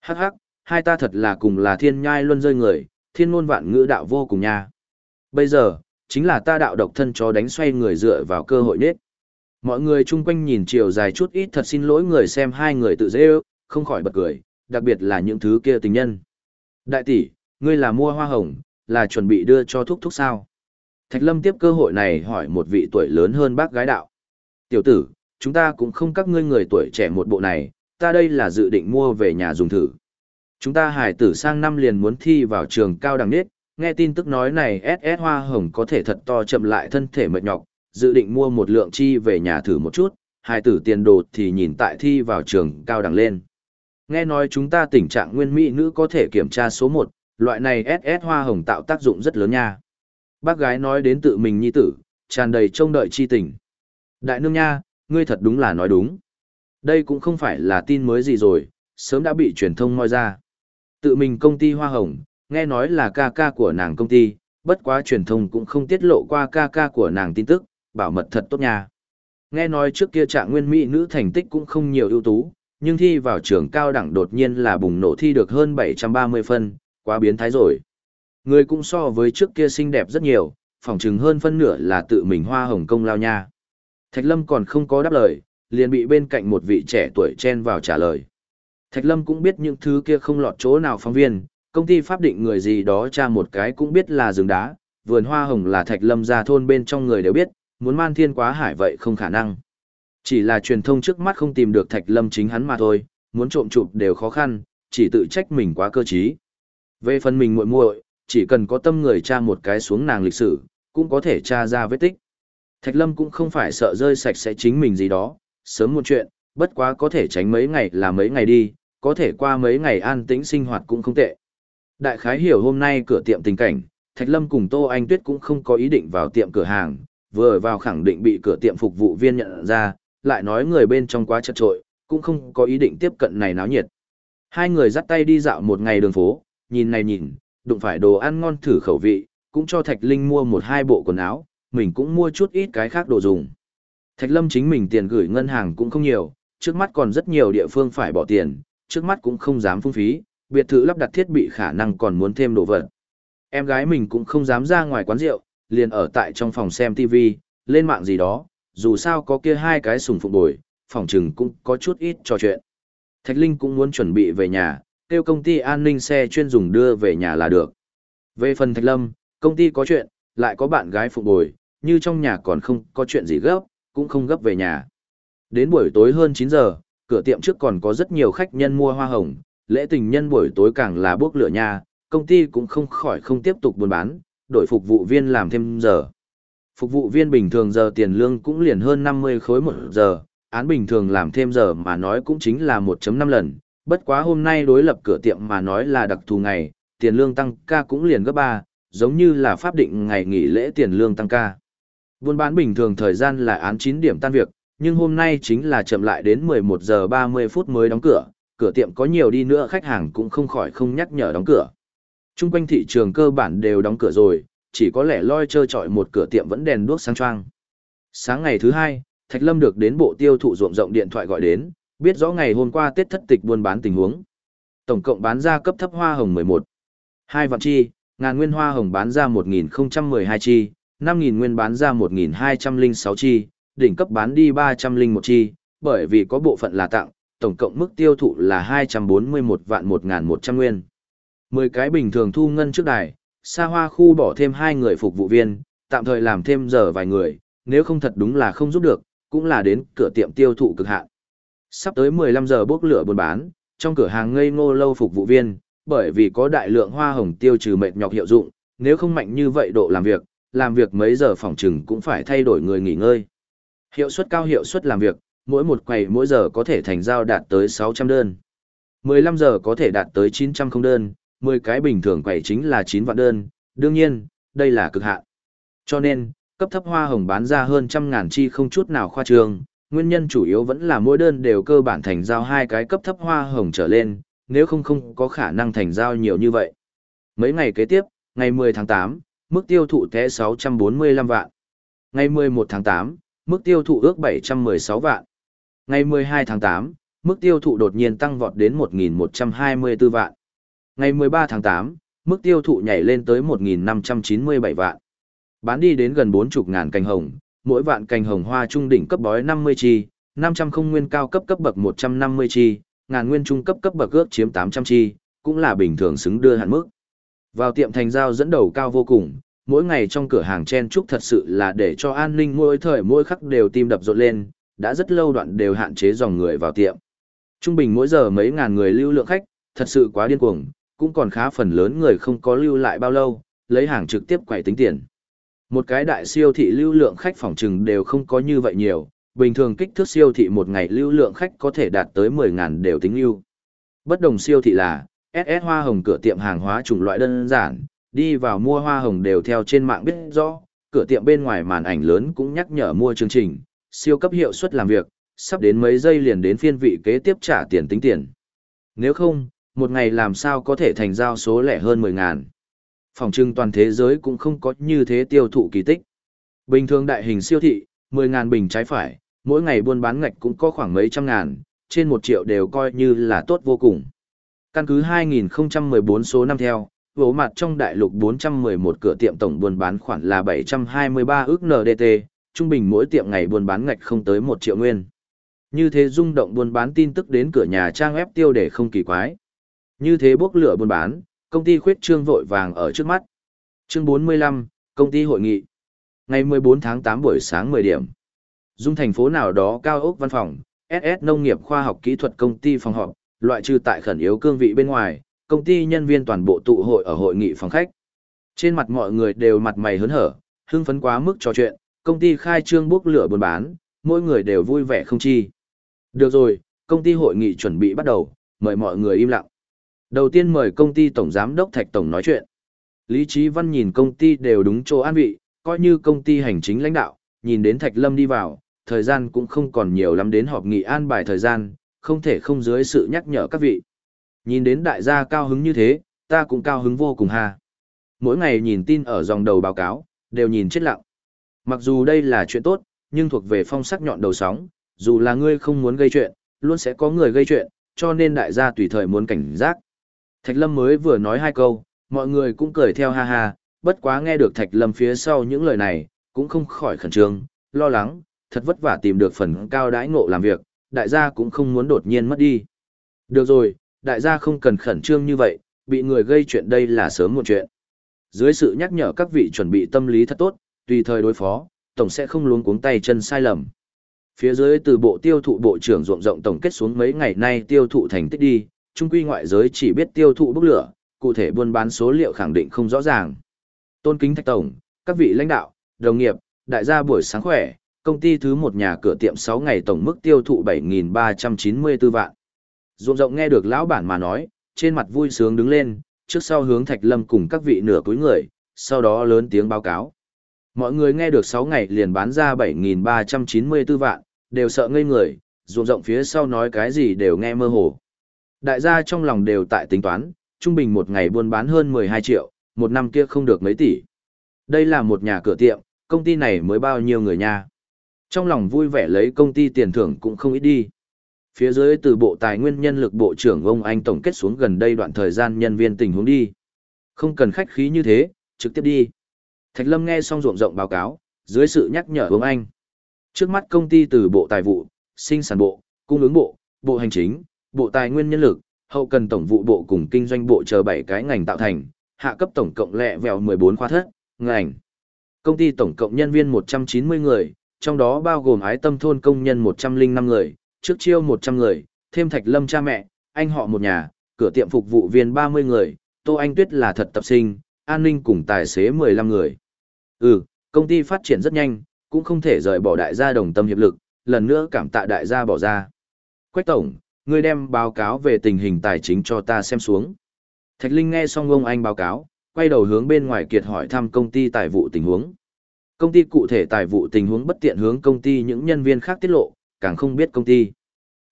Hắc hắc, hai ta thật là cùng là thiên nhai luân rơi người, thiên ngôn vạn ngữ đạo vô cùng nha. Bây giờ, chính là ta đạo độc thân cho đánh xoay người dựa vào cơ hội nết. Mọi người chung quanh nhìn chiều dài chút ít thật xin lỗi người xem hai người tự dễ ước, không khỏi bật cười, đặc biệt là những thứ kia tình nhân. Đại tỷ, ngươi là mua hoa hồng, là chuẩn bị đưa cho thúc thúc sao? Thạch Lâm tiếp cơ hội này hỏi một vị tuổi lớn hơn bác gái đạo. Tiểu tử, chúng ta cũng không các ngươi người tuổi trẻ một bộ này, ta đây là dự định mua về nhà dùng thử. Chúng ta hải tử sang năm liền muốn thi vào trường cao đẳng nết, nghe tin tức nói này SS hoa hồng có thể thật to chậm lại thân thể mệt nhọc, dự định mua một lượng chi về nhà thử một chút, hai tử tiền đồ thì nhìn tại thi vào trường cao đẳng lên. Nghe nói chúng ta tình trạng nguyên mỹ nữ có thể kiểm tra số 1, loại này SS hoa hồng tạo tác dụng rất lớn nha. Bác gái nói đến tự mình nhi tử, tràn đầy trông đợi chi tình. Đại nương nha, ngươi thật đúng là nói đúng. Đây cũng không phải là tin mới gì rồi, sớm đã bị truyền thông moi ra. Tự mình công ty hoa hồng, nghe nói là ca ca của nàng công ty, bất quá truyền thông cũng không tiết lộ qua ca ca của nàng tin tức, bảo mật thật tốt nha. Nghe nói trước kia trạng nguyên mỹ nữ thành tích cũng không nhiều ưu tú, nhưng thi vào trường cao đẳng đột nhiên là bùng nổ thi được hơn 730 phân, quá biến thái rồi. Người cũng so với trước kia xinh đẹp rất nhiều, phỏng chừng hơn phân nửa là tự mình hoa hồng công lao nha. Thạch Lâm còn không có đáp lời, liền bị bên cạnh một vị trẻ tuổi chen vào trả lời. Thạch Lâm cũng biết những thứ kia không lọt chỗ nào phóng viên, công ty pháp định người gì đó tra một cái cũng biết là rừng đá, vườn hoa hồng là Thạch Lâm ra thôn bên trong người đều biết, muốn man thiên quá hải vậy không khả năng. Chỉ là truyền thông trước mắt không tìm được Thạch Lâm chính hắn mà thôi, muốn trộm chụp đều khó khăn, chỉ tự trách mình quá cơ trí. Về phần mình muội muội, chỉ cần có tâm người tra một cái xuống nàng lịch sử, cũng có thể tra ra vết tích. Thạch Lâm cũng không phải sợ rơi sạch sẽ chính mình gì đó, sớm một chuyện, bất quá có thể tránh mấy ngày là mấy ngày đi, có thể qua mấy ngày an tĩnh sinh hoạt cũng không tệ. Đại khái hiểu hôm nay cửa tiệm tình cảnh, Thạch Lâm cùng Tô Anh Tuyết cũng không có ý định vào tiệm cửa hàng, vừa vào khẳng định bị cửa tiệm phục vụ viên nhận ra, lại nói người bên trong quá chật trội, cũng không có ý định tiếp cận này náo nhiệt. Hai người dắt tay đi dạo một ngày đường phố, nhìn này nhìn, đụng phải đồ ăn ngon thử khẩu vị, cũng cho Thạch Linh mua một hai bộ quần áo, mình cũng mua chút ít cái khác đồ dùng. Thạch Lâm chính mình tiền gửi ngân hàng cũng không nhiều, trước mắt còn rất nhiều địa phương phải bỏ tiền, trước mắt cũng không dám phung phí, biệt thự lắp đặt thiết bị khả năng còn muốn thêm đồ vật. Em gái mình cũng không dám ra ngoài quán rượu, liền ở tại trong phòng xem TV, lên mạng gì đó, dù sao có kia hai cái sùng phụng bồi, phòng trừng cũng có chút ít trò chuyện. Thạch Linh cũng muốn chuẩn bị về nhà, kêu công ty an ninh xe chuyên dùng đưa về nhà là được. Về phần Thạch Lâm, công ty có chuyện, lại có bạn gái phụ bồi, như trong nhà còn không có chuyện gì gấp, cũng không gấp về nhà. Đến buổi tối hơn 9 giờ, cửa tiệm trước còn có rất nhiều khách nhân mua hoa hồng, lễ tình nhân buổi tối càng là bước lửa nha, công ty cũng không khỏi không tiếp tục buôn bán, đổi phục vụ viên làm thêm giờ. Phục vụ viên bình thường giờ tiền lương cũng liền hơn 50 khối một giờ, án bình thường làm thêm giờ mà nói cũng chính là 1.5 lần, bất quá hôm nay đối lập cửa tiệm mà nói là đặc thù ngày, tiền lương tăng ca cũng liền gấp 3, giống như là pháp định ngày nghỉ lễ tiền lương tăng ca. Buôn bán bình thường thời gian là án 9 điểm tan việc, nhưng hôm nay chính là chậm lại đến 11 giờ 30 phút mới đóng cửa, cửa tiệm có nhiều đi nữa khách hàng cũng không khỏi không nhắc nhở đóng cửa. Trung quanh thị trường cơ bản đều đóng cửa rồi, chỉ có lẻ loi chơi chọi một cửa tiệm vẫn đèn đuốc sáng choang. Sáng ngày thứ hai, Thạch Lâm được đến bộ tiêu thụ ruộng rộng điện thoại gọi đến, biết rõ ngày hôm qua Tết thất tịch buôn bán tình huống. Tổng cộng bán ra cấp thấp hoa hồng 11. Hai vạn chi, ngàn nguyên hoa hồng bán ra 1012 chi, 5000 nguyên bán ra 1206 chi, đỉnh cấp bán đi 301 chi, bởi vì có bộ phận là tặng, tổng cộng mức tiêu thụ là 241 vạn 1100 nguyên. 10 cái bình thường thu ngân trước đài, xa hoa khu bỏ thêm hai người phục vụ viên, tạm thời làm thêm giờ vài người, nếu không thật đúng là không giúp được, cũng là đến cửa tiệm tiêu thụ cực hạn. Sắp tới 15 giờ bốc lửa buôn bán, trong cửa hàng ngây ngô lâu phục vụ viên, bởi vì có đại lượng hoa hồng tiêu trừ mệt nhọc hiệu dụng, nếu không mạnh như vậy độ làm việc, làm việc mấy giờ phòng trừng cũng phải thay đổi người nghỉ ngơi. Hiệu suất cao hiệu suất làm việc, mỗi một quầy mỗi giờ có thể thành giao đạt tới 600 đơn. 15 giờ có thể đạt tới 900 không đơn, 10 cái bình thường quầy chính là 9 vạn đơn, đương nhiên, đây là cực hạn. Cho nên, cấp thấp hoa hồng bán ra hơn trăm ngàn chi không chút nào khoa trương, nguyên nhân chủ yếu vẫn là mỗi đơn đều cơ bản thành giao hai cái cấp thấp hoa hồng trở lên, nếu không không có khả năng thành giao nhiều như vậy. Mấy ngày kế tiếp, ngày 10 tháng 8, mức tiêu thụ té 645 vạn. Ngày 11 tháng 8, mức tiêu thụ ước 716 vạn. Ngày 12 tháng 8, mức tiêu thụ đột nhiên tăng vọt đến 1.124 vạn. Ngày 13 tháng 8, mức tiêu thụ nhảy lên tới 1.597 vạn. Bán đi đến gần 40 ngàn cành hồng, mỗi vạn cành hồng hoa trung đỉnh cấp bói 50 chi, 500 không nguyên cao cấp cấp bậc 150 chi, ngàn nguyên trung cấp cấp bậc ước chiếm 800 chi, cũng là bình thường xứng đưa hạn mức. Vào tiệm thành giao dẫn đầu cao vô cùng, mỗi ngày trong cửa hàng chen trúc thật sự là để cho an ninh mỗi thời mỗi khắc đều tim đập rộn lên, đã rất lâu đoạn đều hạn chế dòng người vào tiệm. Trung bình mỗi giờ mấy ngàn người lưu lượng khách, thật sự quá điên cuồng, cũng còn khá phần lớn người không có lưu lại bao lâu, lấy hàng trực tiếp quậy tính tiền. Một cái đại siêu thị lưu lượng khách phòng trừng đều không có như vậy nhiều, bình thường kích thước siêu thị một ngày lưu lượng khách có thể đạt tới 10.000 đều tính lưu. Bất đồng siêu thị là, SS hoa hồng cửa tiệm hàng hóa chủng loại đơn giản, đi vào mua hoa hồng đều theo trên mạng biết rõ, cửa tiệm bên ngoài màn ảnh lớn cũng nhắc nhở mua chương trình, siêu cấp hiệu suất làm việc, sắp đến mấy giây liền đến phiên vị kế tiếp trả tiền tính tiền. Nếu không, một ngày làm sao có thể thành giao số lẻ hơn 10 ngàn. Phòng trưng toàn thế giới cũng không có như thế tiêu thụ kỳ tích. Bình thường đại hình siêu thị, 10 ngàn bình trái phải, mỗi ngày buôn bán ngạch cũng có khoảng mấy trăm ngàn, trên một triệu đều coi như là tốt vô cùng. Căn cứ 2014 số năm theo, vỗ mặt trong đại lục 411 cửa tiệm tổng buôn bán khoảng là 723 ước NDT, trung bình mỗi tiệm ngày buôn bán ngạch không tới 1 triệu nguyên. Như thế rung động buôn bán tin tức đến cửa nhà trang web tiêu để không kỳ quái. Như thế bốc lửa buôn bán, công ty khuyết trương vội vàng ở trước mắt. Chương 45, công ty hội nghị. Ngày 14 tháng 8 buổi sáng 10 điểm. Dung thành phố nào đó cao ốc văn phòng, SS Nông nghiệp khoa học kỹ thuật công ty phòng họp, loại trừ tại khẩn yếu cương vị bên ngoài, công ty nhân viên toàn bộ tụ hội ở hội nghị phòng khách. Trên mặt mọi người đều mặt mày hớn hở, hưng phấn quá mức trò chuyện, công ty khai trương bốc lửa buôn bán, mỗi người đều vui vẻ không chi. Được rồi, công ty hội nghị chuẩn bị bắt đầu, mời mọi người im lặng. Đầu tiên mời công ty tổng giám đốc Thạch Tổng nói chuyện. Lý Trí Văn nhìn công ty đều đúng chỗ an vị, coi như công ty hành chính lãnh đạo, nhìn đến Thạch Lâm đi vào, thời gian cũng không còn nhiều lắm đến họp nghị an bài thời gian, không thể không dưới sự nhắc nhở các vị. Nhìn đến đại gia cao hứng như thế, ta cũng cao hứng vô cùng ha. Mỗi ngày nhìn tin ở dòng đầu báo cáo, đều nhìn chết lặng. Mặc dù đây là chuyện tốt, nhưng thuộc về phong sắc nhọn đầu sóng, dù là ngươi không muốn gây chuyện, luôn sẽ có người gây chuyện, cho nên đại gia tùy thời muốn cảnh giác. Thạch Lâm mới vừa nói hai câu, mọi người cũng cười theo ha ha, bất quá nghe được Thạch Lâm phía sau những lời này, cũng không khỏi khẩn trương, lo lắng, thật vất vả tìm được phần cao đãi ngộ làm việc, đại gia cũng không muốn đột nhiên mất đi. Được rồi, đại gia không cần khẩn trương như vậy, bị người gây chuyện đây là sớm một chuyện. Dưới sự nhắc nhở các vị chuẩn bị tâm lý thật tốt, tùy thời đối phó, tổng sẽ không luống cuống tay chân sai lầm. Phía dưới từ bộ tiêu thụ bộ trưởng ruộng rộng tổng kết xuống mấy ngày nay tiêu thụ thành tích đi, trung quy ngoại giới chỉ biết tiêu thụ bốc lửa, cụ thể buôn bán số liệu khẳng định không rõ ràng. Tôn kính thạch tổng, các vị lãnh đạo, đồng nghiệp, đại gia buổi sáng khỏe, công ty thứ một nhà cửa tiệm 6 ngày tổng mức tiêu thụ 7.394 vạn. Ruộng rộng nghe được lão bản mà nói, trên mặt vui sướng đứng lên, trước sau hướng Thạch Lâm cùng các vị nửa cuối người, sau đó lớn tiếng báo cáo. Mọi người nghe được 6 ngày liền bán ra 7.394 vạn, đều sợ ngây người, ruộng rộng phía sau nói cái gì đều nghe mơ hồ. Đại gia trong lòng đều tại tính toán, trung bình một ngày buôn bán hơn 12 triệu, một năm kia không được mấy tỷ. Đây là một nhà cửa tiệm, công ty này mới bao nhiêu người nha. Trong lòng vui vẻ lấy công ty tiền thưởng cũng không ít đi. Phía dưới từ Bộ Tài nguyên Nhân lực Bộ trưởng ông Anh tổng kết xuống gần đây đoạn thời gian nhân viên tình huống đi. Không cần khách khí như thế, trực tiếp đi. Thạch Lâm nghe xong ruộng rộng báo cáo, dưới sự nhắc nhở ông Anh. Trước mắt công ty từ Bộ Tài vụ, Sinh sản Bộ, Cung ứng Bộ, Bộ Hành chính, Bộ Tài nguyên Nhân lực, Hậu cần Tổng vụ Bộ cùng Kinh doanh Bộ chờ 7 cái ngành tạo thành, hạ cấp tổng cộng lẹ vèo 14 khoa thất, ngành. Công ty tổng cộng nhân viên 190 người, trong đó bao gồm ái tâm thôn công nhân 105 người, trước chiêu 100 người, thêm Thạch Lâm cha mẹ, anh họ một nhà, cửa tiệm phục vụ viên 30 người, Tô Anh Tuyết là thật tập sinh, an ninh cùng tài xế 15 người. Ừ, công ty phát triển rất nhanh, cũng không thể rời bỏ đại gia đồng tâm hiệp lực, lần nữa cảm tạ đại gia bỏ ra. Quách Tổng, ngươi đem báo cáo về tình hình tài chính cho ta xem xuống. Thạch Linh nghe xong ông anh báo cáo, quay đầu hướng bên ngoài kiệt hỏi thăm công ty tài vụ tình huống. Công ty cụ thể tài vụ tình huống bất tiện hướng công ty những nhân viên khác tiết lộ, càng không biết công ty.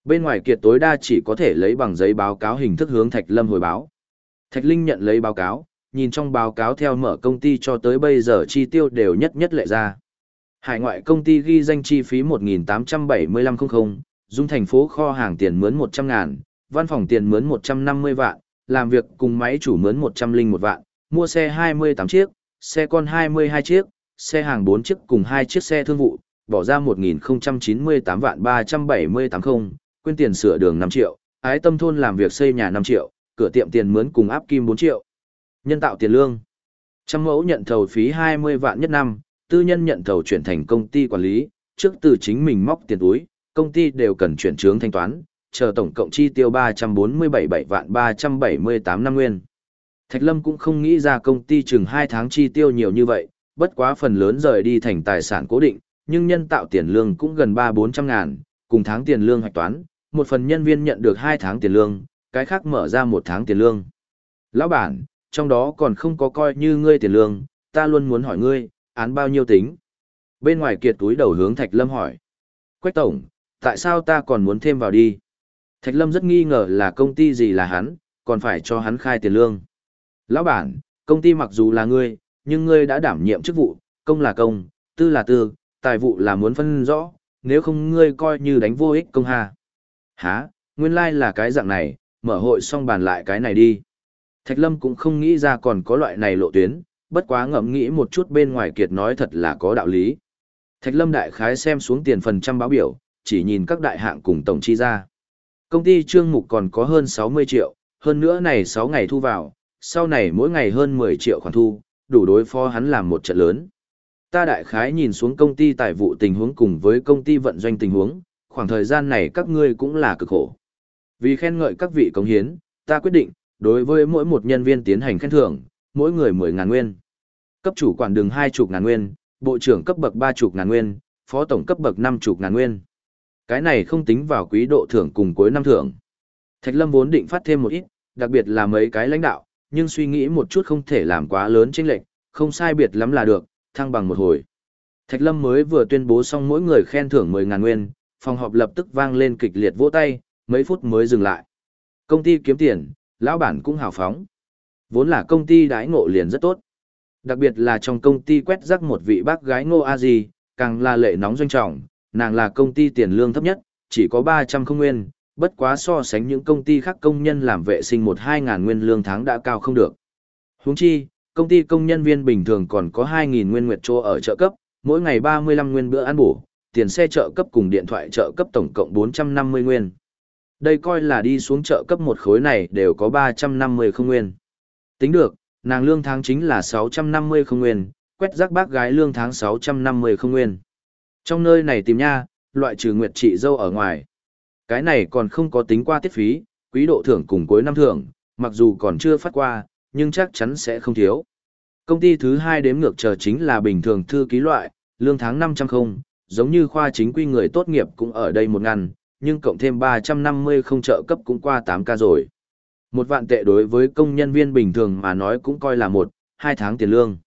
Bên ngoài kiệt tối đa chỉ có thể lấy bằng giấy báo cáo hình thức hướng Thạch Lâm hồi báo. Thạch Linh nhận lấy báo cáo, nhìn trong báo cáo theo mở công ty cho tới bây giờ chi tiêu đều nhất nhất lệ ra. Hải ngoại công ty ghi danh chi phí 1.875.00, dung thành phố kho hàng tiền mướn 100 ngàn, văn phòng tiền mướn 150 vạn, làm việc cùng máy chủ mướn 101 vạn, mua xe 28 chiếc, xe con 22 chiếc, xe hàng 4 chiếc cùng 2 chiếc xe thương vụ, bỏ ra 1.098 vạn 378 không, quyên tiền sửa đường 5 triệu, ái tâm thôn làm việc xây nhà 5 triệu, cửa tiệm tiền mướn cùng áp kim 4 triệu. Nhân tạo tiền lương. Trăm mẫu nhận thầu phí 20 vạn nhất năm, tư nhân nhận thầu chuyển thành công ty quản lý, trước từ chính mình móc tiền túi, công ty đều cần chuyển trướng thanh toán, chờ tổng cộng chi tiêu 347 vạn 378 năm nguyên. Thạch Lâm cũng không nghĩ ra công ty chừng 2 tháng chi tiêu nhiều như vậy, bất quá phần lớn rời đi thành tài sản cố định, nhưng nhân tạo tiền lương cũng gần 3-400 ngàn, cùng tháng tiền lương hoạch toán, một phần nhân viên nhận được 2 tháng tiền lương, cái khác mở ra một tháng tiền lương. Lão bản, trong đó còn không có coi như ngươi tiền lương, ta luôn muốn hỏi ngươi, án bao nhiêu tính? Bên ngoài kiệt túi đầu hướng Thạch Lâm hỏi. Quách Tổng, tại sao ta còn muốn thêm vào đi? Thạch Lâm rất nghi ngờ là công ty gì là hắn, còn phải cho hắn khai tiền lương. Lão bản, công ty mặc dù là ngươi, nhưng ngươi đã đảm nhiệm chức vụ, công là công, tư là tư, tài vụ là muốn phân rõ, nếu không ngươi coi như đánh vô ích công hà. Hả, nguyên lai like là cái dạng này, mở hội xong bàn lại cái này đi. Thạch Lâm cũng không nghĩ ra còn có loại này lộ tuyến, bất quá ngẫm nghĩ một chút bên ngoài kiệt nói thật là có đạo lý. Thạch Lâm đại khái xem xuống tiền phần trăm báo biểu, chỉ nhìn các đại hạng cùng tổng chi ra. Công ty trương mục còn có hơn 60 triệu, hơn nữa này 6 ngày thu vào, sau này mỗi ngày hơn 10 triệu khoản thu, đủ đối phó hắn làm một trận lớn. Ta đại khái nhìn xuống công ty tài vụ tình huống cùng với công ty vận doanh tình huống, khoảng thời gian này các ngươi cũng là cực khổ. Vì khen ngợi các vị cống hiến, ta quyết định, đối với mỗi một nhân viên tiến hành khen thưởng, mỗi người 10 ngàn nguyên. Cấp chủ quản đường hai chục ngàn nguyên, bộ trưởng cấp bậc ba chục ngàn nguyên, phó tổng cấp bậc năm chục ngàn nguyên. Cái này không tính vào quý độ thưởng cùng cuối năm thưởng. Thạch Lâm vốn định phát thêm một ít, đặc biệt là mấy cái lãnh đạo, nhưng suy nghĩ một chút không thể làm quá lớn chênh lệch, không sai biệt lắm là được, thăng bằng một hồi. Thạch Lâm mới vừa tuyên bố xong mỗi người khen thưởng 10.000 nguyên, phòng họp lập tức vang lên kịch liệt vỗ tay, mấy phút mới dừng lại. Công ty kiếm tiền, lão bản cũng hào phóng. Vốn là công ty đãi ngộ liền rất tốt. Đặc biệt là trong công ty quét rắc một vị bác gái ngô a di, càng là lệ nóng doanh trọng, nàng là công ty tiền lương thấp nhất, chỉ có 300 không nguyên, bất quá so sánh những công ty khác công nhân làm vệ sinh một hai ngàn nguyên lương tháng đã cao không được. Huống chi, công ty công nhân viên bình thường còn có 2.000 nguyên nguyệt trô ở trợ cấp, mỗi ngày 35 nguyên bữa ăn bổ, tiền xe trợ cấp cùng điện thoại trợ cấp tổng cộng 450 nguyên. Đây coi là đi xuống chợ cấp một khối này đều có 350 không nguyên. Tính được, nàng lương tháng chính là 650 không nguyên, quét rác bác gái lương tháng 650 không nguyên. Trong nơi này tìm nha, loại trừ nguyệt trị dâu ở ngoài. Cái này còn không có tính qua tiết phí, quý độ thưởng cùng cuối năm thưởng, mặc dù còn chưa phát qua, nhưng chắc chắn sẽ không thiếu. Công ty thứ hai đếm ngược chờ chính là bình thường thư ký loại, lương tháng 500 không, giống như khoa chính quy người tốt nghiệp cũng ở đây một ngăn, nhưng cộng thêm 350 không trợ cấp cũng qua 8 ca rồi. Một vạn tệ đối với công nhân viên bình thường mà nói cũng coi là một, hai tháng tiền lương.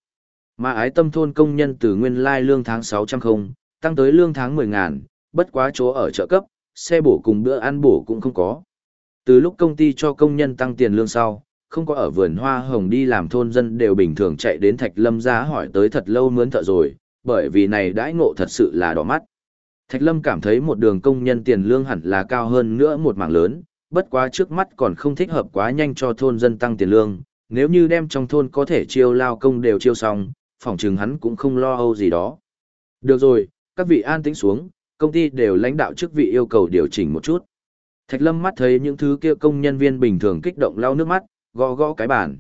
Mà ái tâm thôn công nhân từ nguyên lai lương tháng 600 không, tăng tới lương tháng 10 ngàn, bất quá chỗ ở trợ cấp, xe bổ cùng bữa ăn bổ cũng không có. Từ lúc công ty cho công nhân tăng tiền lương sau, không có ở vườn hoa hồng đi làm thôn dân đều bình thường chạy đến Thạch Lâm ra hỏi tới thật lâu mướn thợ rồi, bởi vì này đãi ngộ thật sự là đỏ mắt. Thạch Lâm cảm thấy một đường công nhân tiền lương hẳn là cao hơn nữa một mảng lớn, bất quá trước mắt còn không thích hợp quá nhanh cho thôn dân tăng tiền lương, nếu như đem trong thôn có thể chiêu lao công đều chiêu xong, phỏng chừng hắn cũng không lo âu gì đó. Được rồi, các vị an tĩnh xuống, công ty đều lãnh đạo chức vị yêu cầu điều chỉnh một chút. Thạch Lâm mắt thấy những thứ kia công nhân viên bình thường kích động lau nước mắt, gõ gõ cái bàn.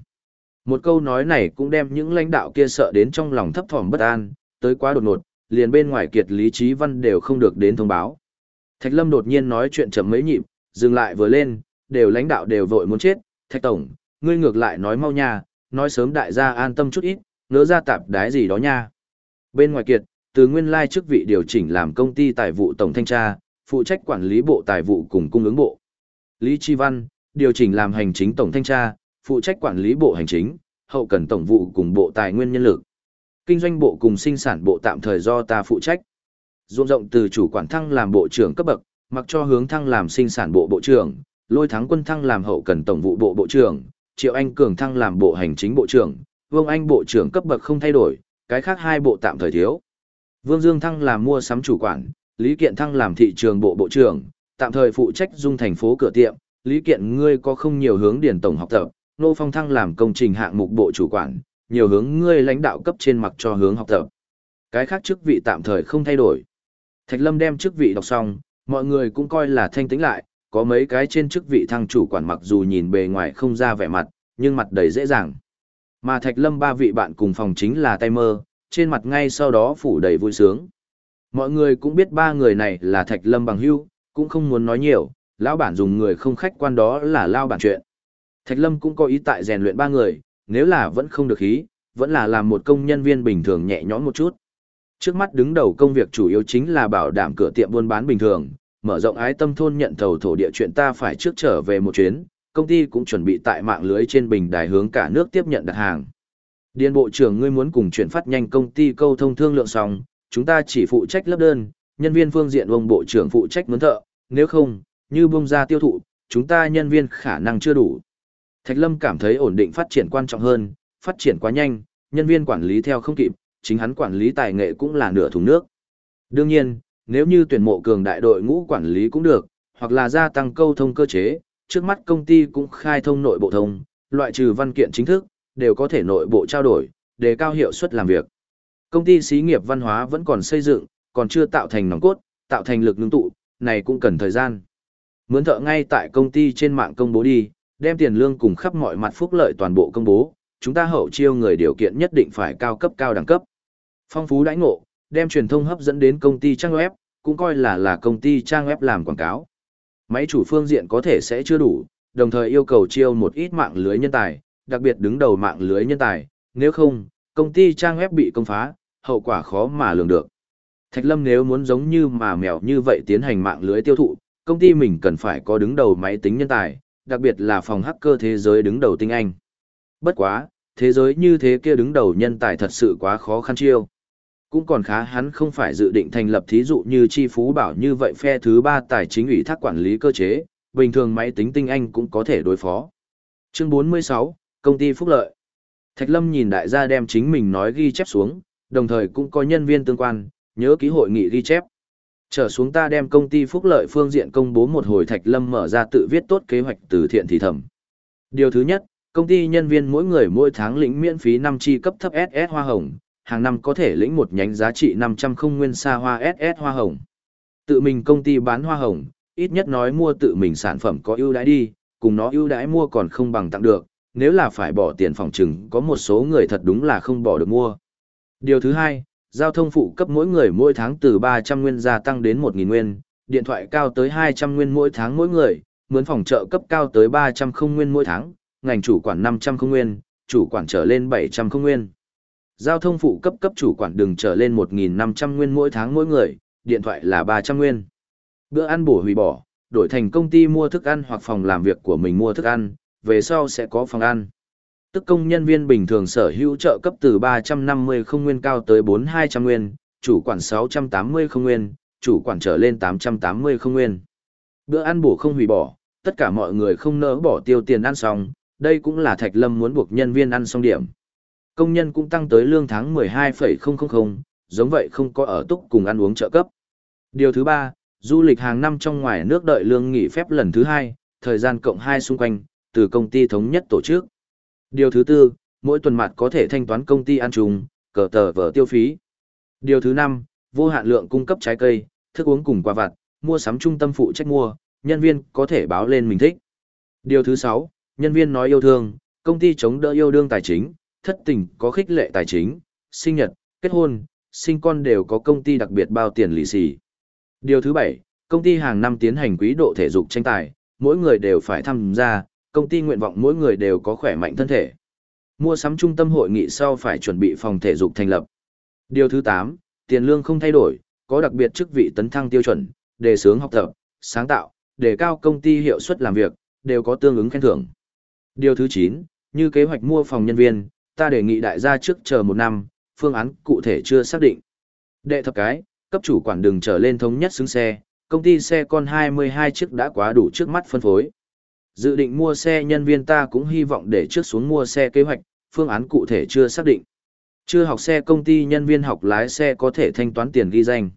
Một câu nói này cũng đem những lãnh đạo kia sợ đến trong lòng thấp thỏm bất an, tới quá đột ngột, liền bên ngoài kiệt lý trí văn đều không được đến thông báo. Thạch Lâm đột nhiên nói chuyện chậm mấy nhịp, dừng lại vừa lên, đều lãnh đạo đều vội muốn chết, Thạch Tổng, ngươi ngược lại nói mau nha, nói sớm đại gia an tâm chút ít, nỡ ra tạp đái gì đó nha. Bên ngoài kiệt, từ nguyên lai chức vị điều chỉnh làm công ty tài vụ tổng thanh tra, phụ trách quản lý bộ tài vụ cùng cung ứng bộ. Lý Chi Văn, điều chỉnh làm hành chính tổng thanh tra, phụ trách quản lý bộ hành chính, hậu cần tổng vụ cùng bộ tài nguyên nhân lực. Kinh doanh bộ cùng sinh sản bộ tạm thời do ta phụ trách. dung rộng từ chủ quản thăng làm bộ trưởng cấp bậc, mặc cho hướng thăng làm sinh sản bộ bộ trưởng, lôi thắng quân thăng làm hậu cần tổng vụ bộ bộ trưởng, triệu anh cường thăng làm bộ hành chính bộ trưởng, vương anh bộ trưởng cấp bậc không thay đổi, cái khác hai bộ tạm thời thiếu. Vương Dương thăng làm mua sắm chủ quản, Lý Kiện thăng làm thị trường bộ bộ trưởng, tạm thời phụ trách dung thành phố cửa tiệm, Lý Kiện ngươi có không nhiều hướng điển tổng học tập, Nô Phong thăng làm công trình hạng mục bộ chủ quản, nhiều hướng ngươi lãnh đạo cấp trên mặc cho hướng học tập. Cái khác chức vị tạm thời không thay đổi. Thạch Lâm đem chức vị đọc xong, mọi người cũng coi là thanh tĩnh lại, có mấy cái trên chức vị thăng chủ quản mặc dù nhìn bề ngoài không ra vẻ mặt, nhưng mặt đầy dễ dàng. Mà Thạch Lâm ba vị bạn cùng phòng chính là tay mơ, trên mặt ngay sau đó phủ đầy vui sướng. Mọi người cũng biết ba người này là Thạch Lâm bằng hữu, cũng không muốn nói nhiều, lão bản dùng người không khách quan đó là lao bản chuyện. Thạch Lâm cũng có ý tại rèn luyện ba người, nếu là vẫn không được ý, vẫn là làm một công nhân viên bình thường nhẹ nhõm một chút. Trước mắt đứng đầu công việc chủ yếu chính là bảo đảm cửa tiệm buôn bán bình thường, mở rộng ái tâm thôn nhận thầu thổ địa chuyện ta phải trước trở về một chuyến, công ty cũng chuẩn bị tại mạng lưới trên bình đài hướng cả nước tiếp nhận đặt hàng. Điền bộ trưởng ngươi muốn cùng chuyển phát nhanh công ty câu thông thương lượng xong, chúng ta chỉ phụ trách lớp đơn, nhân viên phương diện ông bộ trưởng phụ trách mướn thợ, nếu không, như bông ra tiêu thụ, chúng ta nhân viên khả năng chưa đủ. Thạch Lâm cảm thấy ổn định phát triển quan trọng hơn, phát triển quá nhanh, nhân viên quản lý theo không kịp, chính hắn quản lý tài nghệ cũng là nửa thùng nước. Đương nhiên, nếu như tuyển mộ cường đại đội ngũ quản lý cũng được, hoặc là gia tăng câu thông cơ chế, trước mắt công ty cũng khai thông nội bộ thông, loại trừ văn kiện chính thức, đều có thể nội bộ trao đổi, đề cao hiệu suất làm việc. Công ty xí nghiệp văn hóa vẫn còn xây dựng, còn chưa tạo thành nòng cốt, tạo thành lực ngưng tụ, này cũng cần thời gian. Mướn thợ ngay tại công ty trên mạng công bố đi, đem tiền lương cùng khắp mọi mặt phúc lợi toàn bộ công bố, chúng ta hậu chiêu người điều kiện nhất định phải cao cấp cao đẳng cấp. Phong phú đãi ngộ, đem truyền thông hấp dẫn đến công ty trang web, cũng coi là là công ty trang web làm quảng cáo. Máy chủ phương diện có thể sẽ chưa đủ, đồng thời yêu cầu chiêu một ít mạng lưới nhân tài, đặc biệt đứng đầu mạng lưới nhân tài, nếu không, công ty trang web bị công phá, hậu quả khó mà lường được. Thạch Lâm nếu muốn giống như mà mèo như vậy tiến hành mạng lưới tiêu thụ, công ty mình cần phải có đứng đầu máy tính nhân tài, đặc biệt là phòng hacker thế giới đứng đầu tinh anh. Bất quá, thế giới như thế kia đứng đầu nhân tài thật sự quá khó khăn chiêu. Cũng còn khá hắn không phải dự định thành lập thí dụ như chi phú bảo như vậy phe thứ ba tài chính ủy thác quản lý cơ chế, bình thường máy tính tinh anh cũng có thể đối phó. Chương 46, Công ty Phúc Lợi Thạch Lâm nhìn đại gia đem chính mình nói ghi chép xuống, đồng thời cũng có nhân viên tương quan, nhớ ký hội nghị ghi chép. Trở xuống ta đem công ty phúc lợi phương diện công bố một hồi Thạch Lâm mở ra tự viết tốt kế hoạch từ thiện thì thầm. Điều thứ nhất, công ty nhân viên mỗi người mỗi tháng lĩnh miễn phí 5 chi cấp thấp SS hoa hồng, hàng năm có thể lĩnh một nhánh giá trị 500 không nguyên xa hoa SS hoa hồng. Tự mình công ty bán hoa hồng, ít nhất nói mua tự mình sản phẩm có ưu đãi đi, cùng nó ưu đãi mua còn không bằng tặng được, nếu là phải bỏ tiền phòng trừng có một số người thật đúng là không bỏ được mua. Điều thứ hai, giao thông phụ cấp mỗi người mỗi tháng từ 300 nguyên gia tăng đến 1.000 nguyên, điện thoại cao tới 200 nguyên mỗi tháng mỗi người, mướn phòng trợ cấp cao tới 300 không nguyên mỗi tháng, ngành chủ quản 500 không nguyên, chủ quản trở lên 700 không nguyên. Giao thông phụ cấp cấp chủ quản đừng trở lên 1.500 nguyên mỗi tháng mỗi người, điện thoại là 300 nguyên. Bữa ăn bổ hủy bỏ, đổi thành công ty mua thức ăn hoặc phòng làm việc của mình mua thức ăn, về sau sẽ có phòng ăn. Tức công nhân viên bình thường sở hữu trợ cấp từ 350 không nguyên cao tới 4200 nguyên, chủ quản 680 không nguyên, chủ quản trở lên 880 không nguyên. Bữa ăn bổ không hủy bỏ, tất cả mọi người không nỡ bỏ tiêu tiền ăn xong, đây cũng là Thạch Lâm muốn buộc nhân viên ăn xong điểm. Công nhân cũng tăng tới lương tháng 12,000, giống vậy không có ở túc cùng ăn uống trợ cấp. Điều thứ ba, du lịch hàng năm trong ngoài nước đợi lương nghỉ phép lần thứ hai, thời gian cộng hai xung quanh, từ công ty thống nhất tổ chức. Điều thứ tư, mỗi tuần mặt có thể thanh toán công ty ăn trùng, cờ tờ vở tiêu phí. Điều thứ năm, vô hạn lượng cung cấp trái cây, thức uống cùng quà vặt, mua sắm trung tâm phụ trách mua, nhân viên có thể báo lên mình thích. Điều thứ sáu, nhân viên nói yêu thương, công ty chống đỡ yêu đương tài chính, thất tình có khích lệ tài chính, sinh nhật, kết hôn, sinh con đều có công ty đặc biệt bao tiền lì xì. Điều thứ bảy, công ty hàng năm tiến hành quý độ thể dục tranh tài, mỗi người đều phải tham gia, công ty nguyện vọng mỗi người đều có khỏe mạnh thân thể. Mua sắm trung tâm hội nghị sau phải chuẩn bị phòng thể dục thành lập. Điều thứ 8, tiền lương không thay đổi, có đặc biệt chức vị tấn thăng tiêu chuẩn, đề xướng học tập, sáng tạo, đề cao công ty hiệu suất làm việc, đều có tương ứng khen thưởng. Điều thứ 9, như kế hoạch mua phòng nhân viên, ta đề nghị đại gia trước chờ một năm, phương án cụ thể chưa xác định. Đệ thập cái, cấp chủ quản đường trở lên thống nhất xứng xe, công ty xe con 22 chiếc đã quá đủ trước mắt phân phối. Dự định mua xe nhân viên ta cũng hy vọng để trước xuống mua xe kế hoạch, phương án cụ thể chưa xác định. Chưa học xe công ty nhân viên học lái xe có thể thanh toán tiền ghi danh.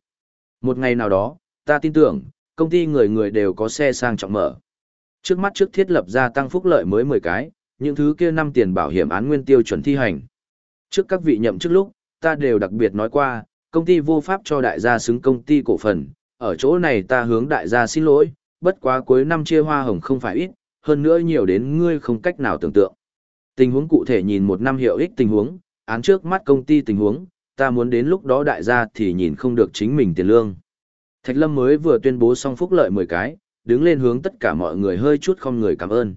Một ngày nào đó, ta tin tưởng, công ty người người đều có xe sang trọng mở. Trước mắt trước thiết lập ra tăng phúc lợi mới 10 cái, những thứ kia năm tiền bảo hiểm án nguyên tiêu chuẩn thi hành. Trước các vị nhậm trước lúc, ta đều đặc biệt nói qua, công ty vô pháp cho đại gia xứng công ty cổ phần, ở chỗ này ta hướng đại gia xin lỗi, bất quá cuối năm chia hoa hồng không phải ít, hơn nữa nhiều đến ngươi không cách nào tưởng tượng. Tình huống cụ thể nhìn một năm hiệu ích tình huống, án trước mắt công ty tình huống, ta muốn đến lúc đó đại gia thì nhìn không được chính mình tiền lương. Thạch Lâm mới vừa tuyên bố xong phúc lợi 10 cái, đứng lên hướng tất cả mọi người hơi chút không người cảm ơn.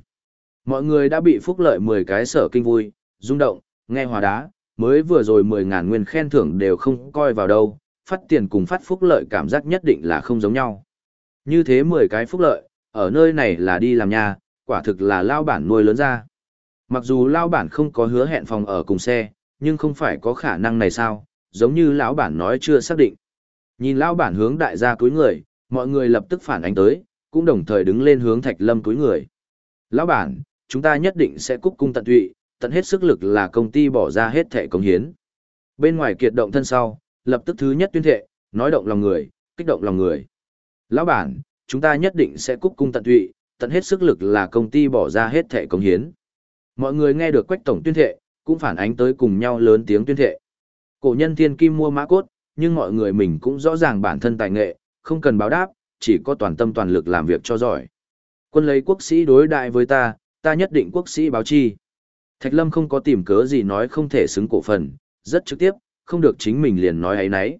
Mọi người đã bị phúc lợi 10 cái sở kinh vui, rung động, nghe hòa đá, mới vừa rồi 10.000 nguyên khen thưởng đều không coi vào đâu, phát tiền cùng phát phúc lợi cảm giác nhất định là không giống nhau. Như thế 10 cái phúc lợi, ở nơi này là đi làm nhà, quả thực là lao bản nuôi lớn ra. Mặc dù lao bản không có hứa hẹn phòng ở cùng xe, nhưng không phải có khả năng này sao, giống như lão bản nói chưa xác định. Nhìn lão bản hướng đại gia túi người, mọi người lập tức phản ánh tới, cũng đồng thời đứng lên hướng Thạch Lâm túi người. Lão bản, chúng ta nhất định sẽ cúc cung tận tụy, tận hết sức lực là công ty bỏ ra hết thẻ công hiến. Bên ngoài kiệt động thân sau, lập tức thứ nhất tuyên thệ, nói động lòng người, kích động lòng người. Lão bản, chúng ta nhất định sẽ cúc cung tận tụy, tận hết sức lực là công ty bỏ ra hết thẻ công hiến. Mọi người nghe được quách tổng tuyên thệ, cũng phản ánh tới cùng nhau lớn tiếng tuyên thệ. Cổ nhân thiên kim mua mã cốt, nhưng mọi người mình cũng rõ ràng bản thân tài nghệ, không cần báo đáp, chỉ có toàn tâm toàn lực làm việc cho giỏi. Quân lấy quốc sĩ đối đại với ta, ta nhất định quốc sĩ báo chi. Thạch Lâm không có tìm cớ gì nói không thể xứng cổ phần, rất trực tiếp, không được chính mình liền nói ấy nấy.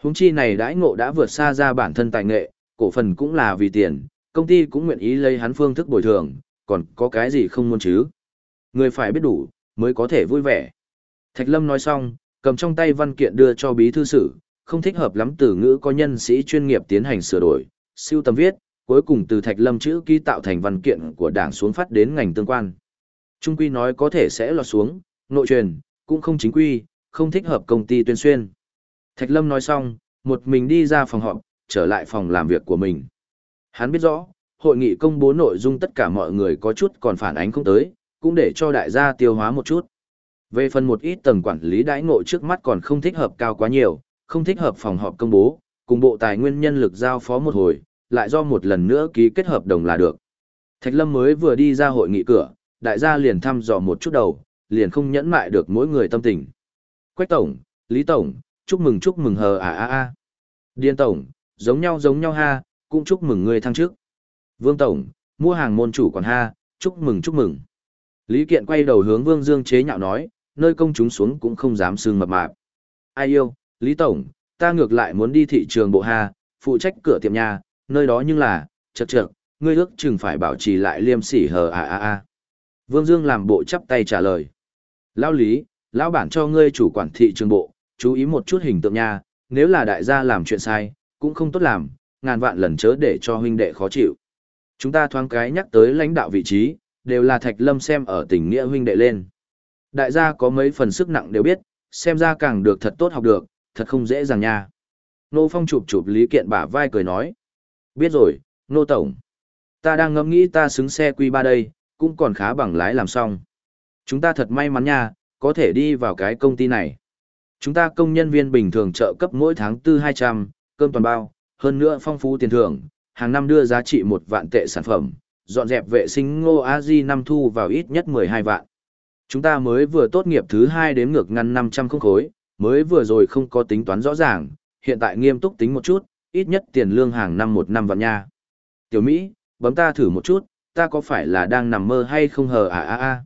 Huống chi này đãi ngộ đã vượt xa ra bản thân tài nghệ, cổ phần cũng là vì tiền, công ty cũng nguyện ý lấy hắn phương thức bồi thường, còn có cái gì không muốn chứ. Người phải biết đủ, mới có thể vui vẻ. Thạch Lâm nói xong, cầm trong tay văn kiện đưa cho bí thư sử, không thích hợp lắm từ ngữ có nhân sĩ chuyên nghiệp tiến hành sửa đổi, siêu tầm viết, cuối cùng từ Thạch Lâm chữ ký tạo thành văn kiện của đảng xuống phát đến ngành tương quan. Trung quy nói có thể sẽ lọt xuống, nội truyền, cũng không chính quy, không thích hợp công ty tuyên xuyên. Thạch Lâm nói xong, một mình đi ra phòng họp, trở lại phòng làm việc của mình. Hắn biết rõ, hội nghị công bố nội dung tất cả mọi người có chút còn phản ánh không tới, cũng để cho đại gia tiêu hóa một chút. Về phần một ít tầng quản lý đãi ngộ trước mắt còn không thích hợp cao quá nhiều, không thích hợp phòng họp công bố, cùng bộ tài nguyên nhân lực giao phó một hồi, lại do một lần nữa ký kết hợp đồng là được. Thạch Lâm mới vừa đi ra hội nghị cửa, đại gia liền thăm dò một chút đầu, liền không nhẫn mại được mỗi người tâm tình. Quách Tổng, Lý Tổng, chúc mừng chúc mừng hờ à à à. Điên Tổng, giống nhau giống nhau ha, cũng chúc mừng ngươi thăng chức Vương Tổng, mua hàng môn chủ còn ha, chúc mừng chúc mừng. Lý Kiện quay đầu hướng Vương Dương chế nhạo nói, nơi công chúng xuống cũng không dám sương mập mạp. Ai yêu, Lý Tổng, ta ngược lại muốn đi thị trường bộ ha phụ trách cửa tiệm nhà, nơi đó nhưng là, chật chật, ngươi ước chừng phải bảo trì lại liêm sỉ hờ à à à. Vương Dương làm bộ chắp tay trả lời. Lão Lý, lão bản cho ngươi chủ quản thị trường bộ, chú ý một chút hình tượng nha, nếu là đại gia làm chuyện sai, cũng không tốt làm, ngàn vạn lần chớ để cho huynh đệ khó chịu. Chúng ta thoáng cái nhắc tới lãnh đạo vị trí, đều là Thạch Lâm xem ở tình nghĩa huynh đệ lên. Đại gia có mấy phần sức nặng đều biết, xem ra càng được thật tốt học được, thật không dễ dàng nha. Nô Phong chụp chụp Lý Kiện bả vai cười nói. Biết rồi, Nô Tổng. Ta đang ngẫm nghĩ ta xứng xe quy ba đây, cũng còn khá bằng lái làm xong. Chúng ta thật may mắn nha, có thể đi vào cái công ty này. Chúng ta công nhân viên bình thường trợ cấp mỗi tháng tư 200, cơm toàn bao, hơn nữa phong phú tiền thưởng, hàng năm đưa giá trị một vạn tệ sản phẩm, dọn dẹp vệ sinh ngô a di năm thu vào ít nhất 12 vạn. Chúng ta mới vừa tốt nghiệp thứ hai đếm ngược ngăn 500 không khối, mới vừa rồi không có tính toán rõ ràng, hiện tại nghiêm túc tính một chút, ít nhất tiền lương hàng năm một năm vạn nha. Tiểu Mỹ, bấm ta thử một chút, ta có phải là đang nằm mơ hay không hờ à à à.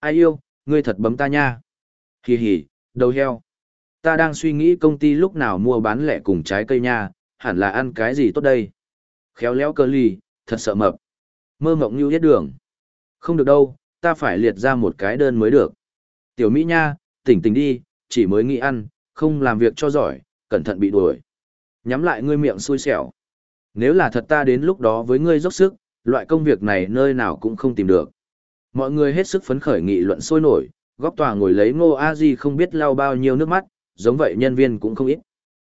Ai yêu, ngươi thật bấm ta nha. Hì hì, đầu heo. Ta đang suy nghĩ công ty lúc nào mua bán lẻ cùng trái cây nha, hẳn là ăn cái gì tốt đây. Khéo léo cơ ly, thật sợ mập. Mơ mộng như hết đường. Không được đâu, ta phải liệt ra một cái đơn mới được. Tiểu Mỹ nha, tỉnh tỉnh đi, chỉ mới nghĩ ăn, không làm việc cho giỏi, cẩn thận bị đuổi. Nhắm lại ngươi miệng xui xẻo. Nếu là thật ta đến lúc đó với ngươi dốc sức, loại công việc này nơi nào cũng không tìm được. Mọi người hết sức phấn khởi nghị luận sôi nổi, góc tòa ngồi lấy ngô a di không biết lau bao nhiêu nước mắt, giống vậy nhân viên cũng không ít.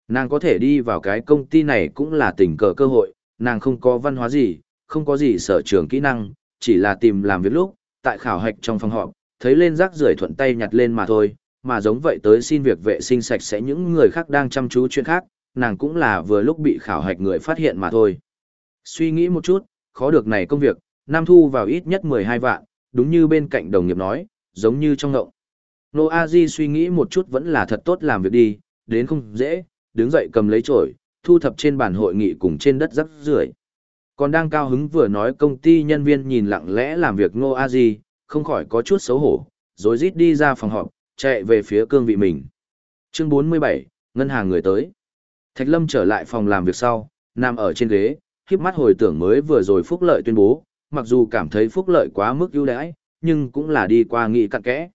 Nàng có thể đi vào cái công ty này cũng là tình cờ cơ hội, nàng không có văn hóa gì, không có gì sở trường kỹ năng, chỉ là tìm làm việc lúc, tại khảo hạch trong phòng họp, thấy lên rác rưởi thuận tay nhặt lên mà thôi, mà giống vậy tới xin việc vệ sinh sạch sẽ những người khác đang chăm chú chuyện khác, nàng cũng là vừa lúc bị khảo hạch người phát hiện mà thôi. Suy nghĩ một chút, khó được này công việc, năm thu vào ít nhất 12 vạn, đúng như bên cạnh đồng nghiệp nói, giống như trong ngộng. Nô A Di suy nghĩ một chút vẫn là thật tốt làm việc đi, đến không dễ, đứng dậy cầm lấy chổi, thu thập trên bàn hội nghị cùng trên đất rắc rưởi. Còn đang cao hứng vừa nói công ty nhân viên nhìn lặng lẽ làm việc Ngô A Di, không khỏi có chút xấu hổ, rồi rít đi ra phòng họp, chạy về phía cương vị mình. Chương 47, ngân hàng người tới. Thạch Lâm trở lại phòng làm việc sau, nằm ở trên ghế, khép mắt hồi tưởng mới vừa rồi phúc lợi tuyên bố, mặc dù cảm thấy phúc lợi quá mức ưu đãi, nhưng cũng là đi qua nghị cặn kẽ.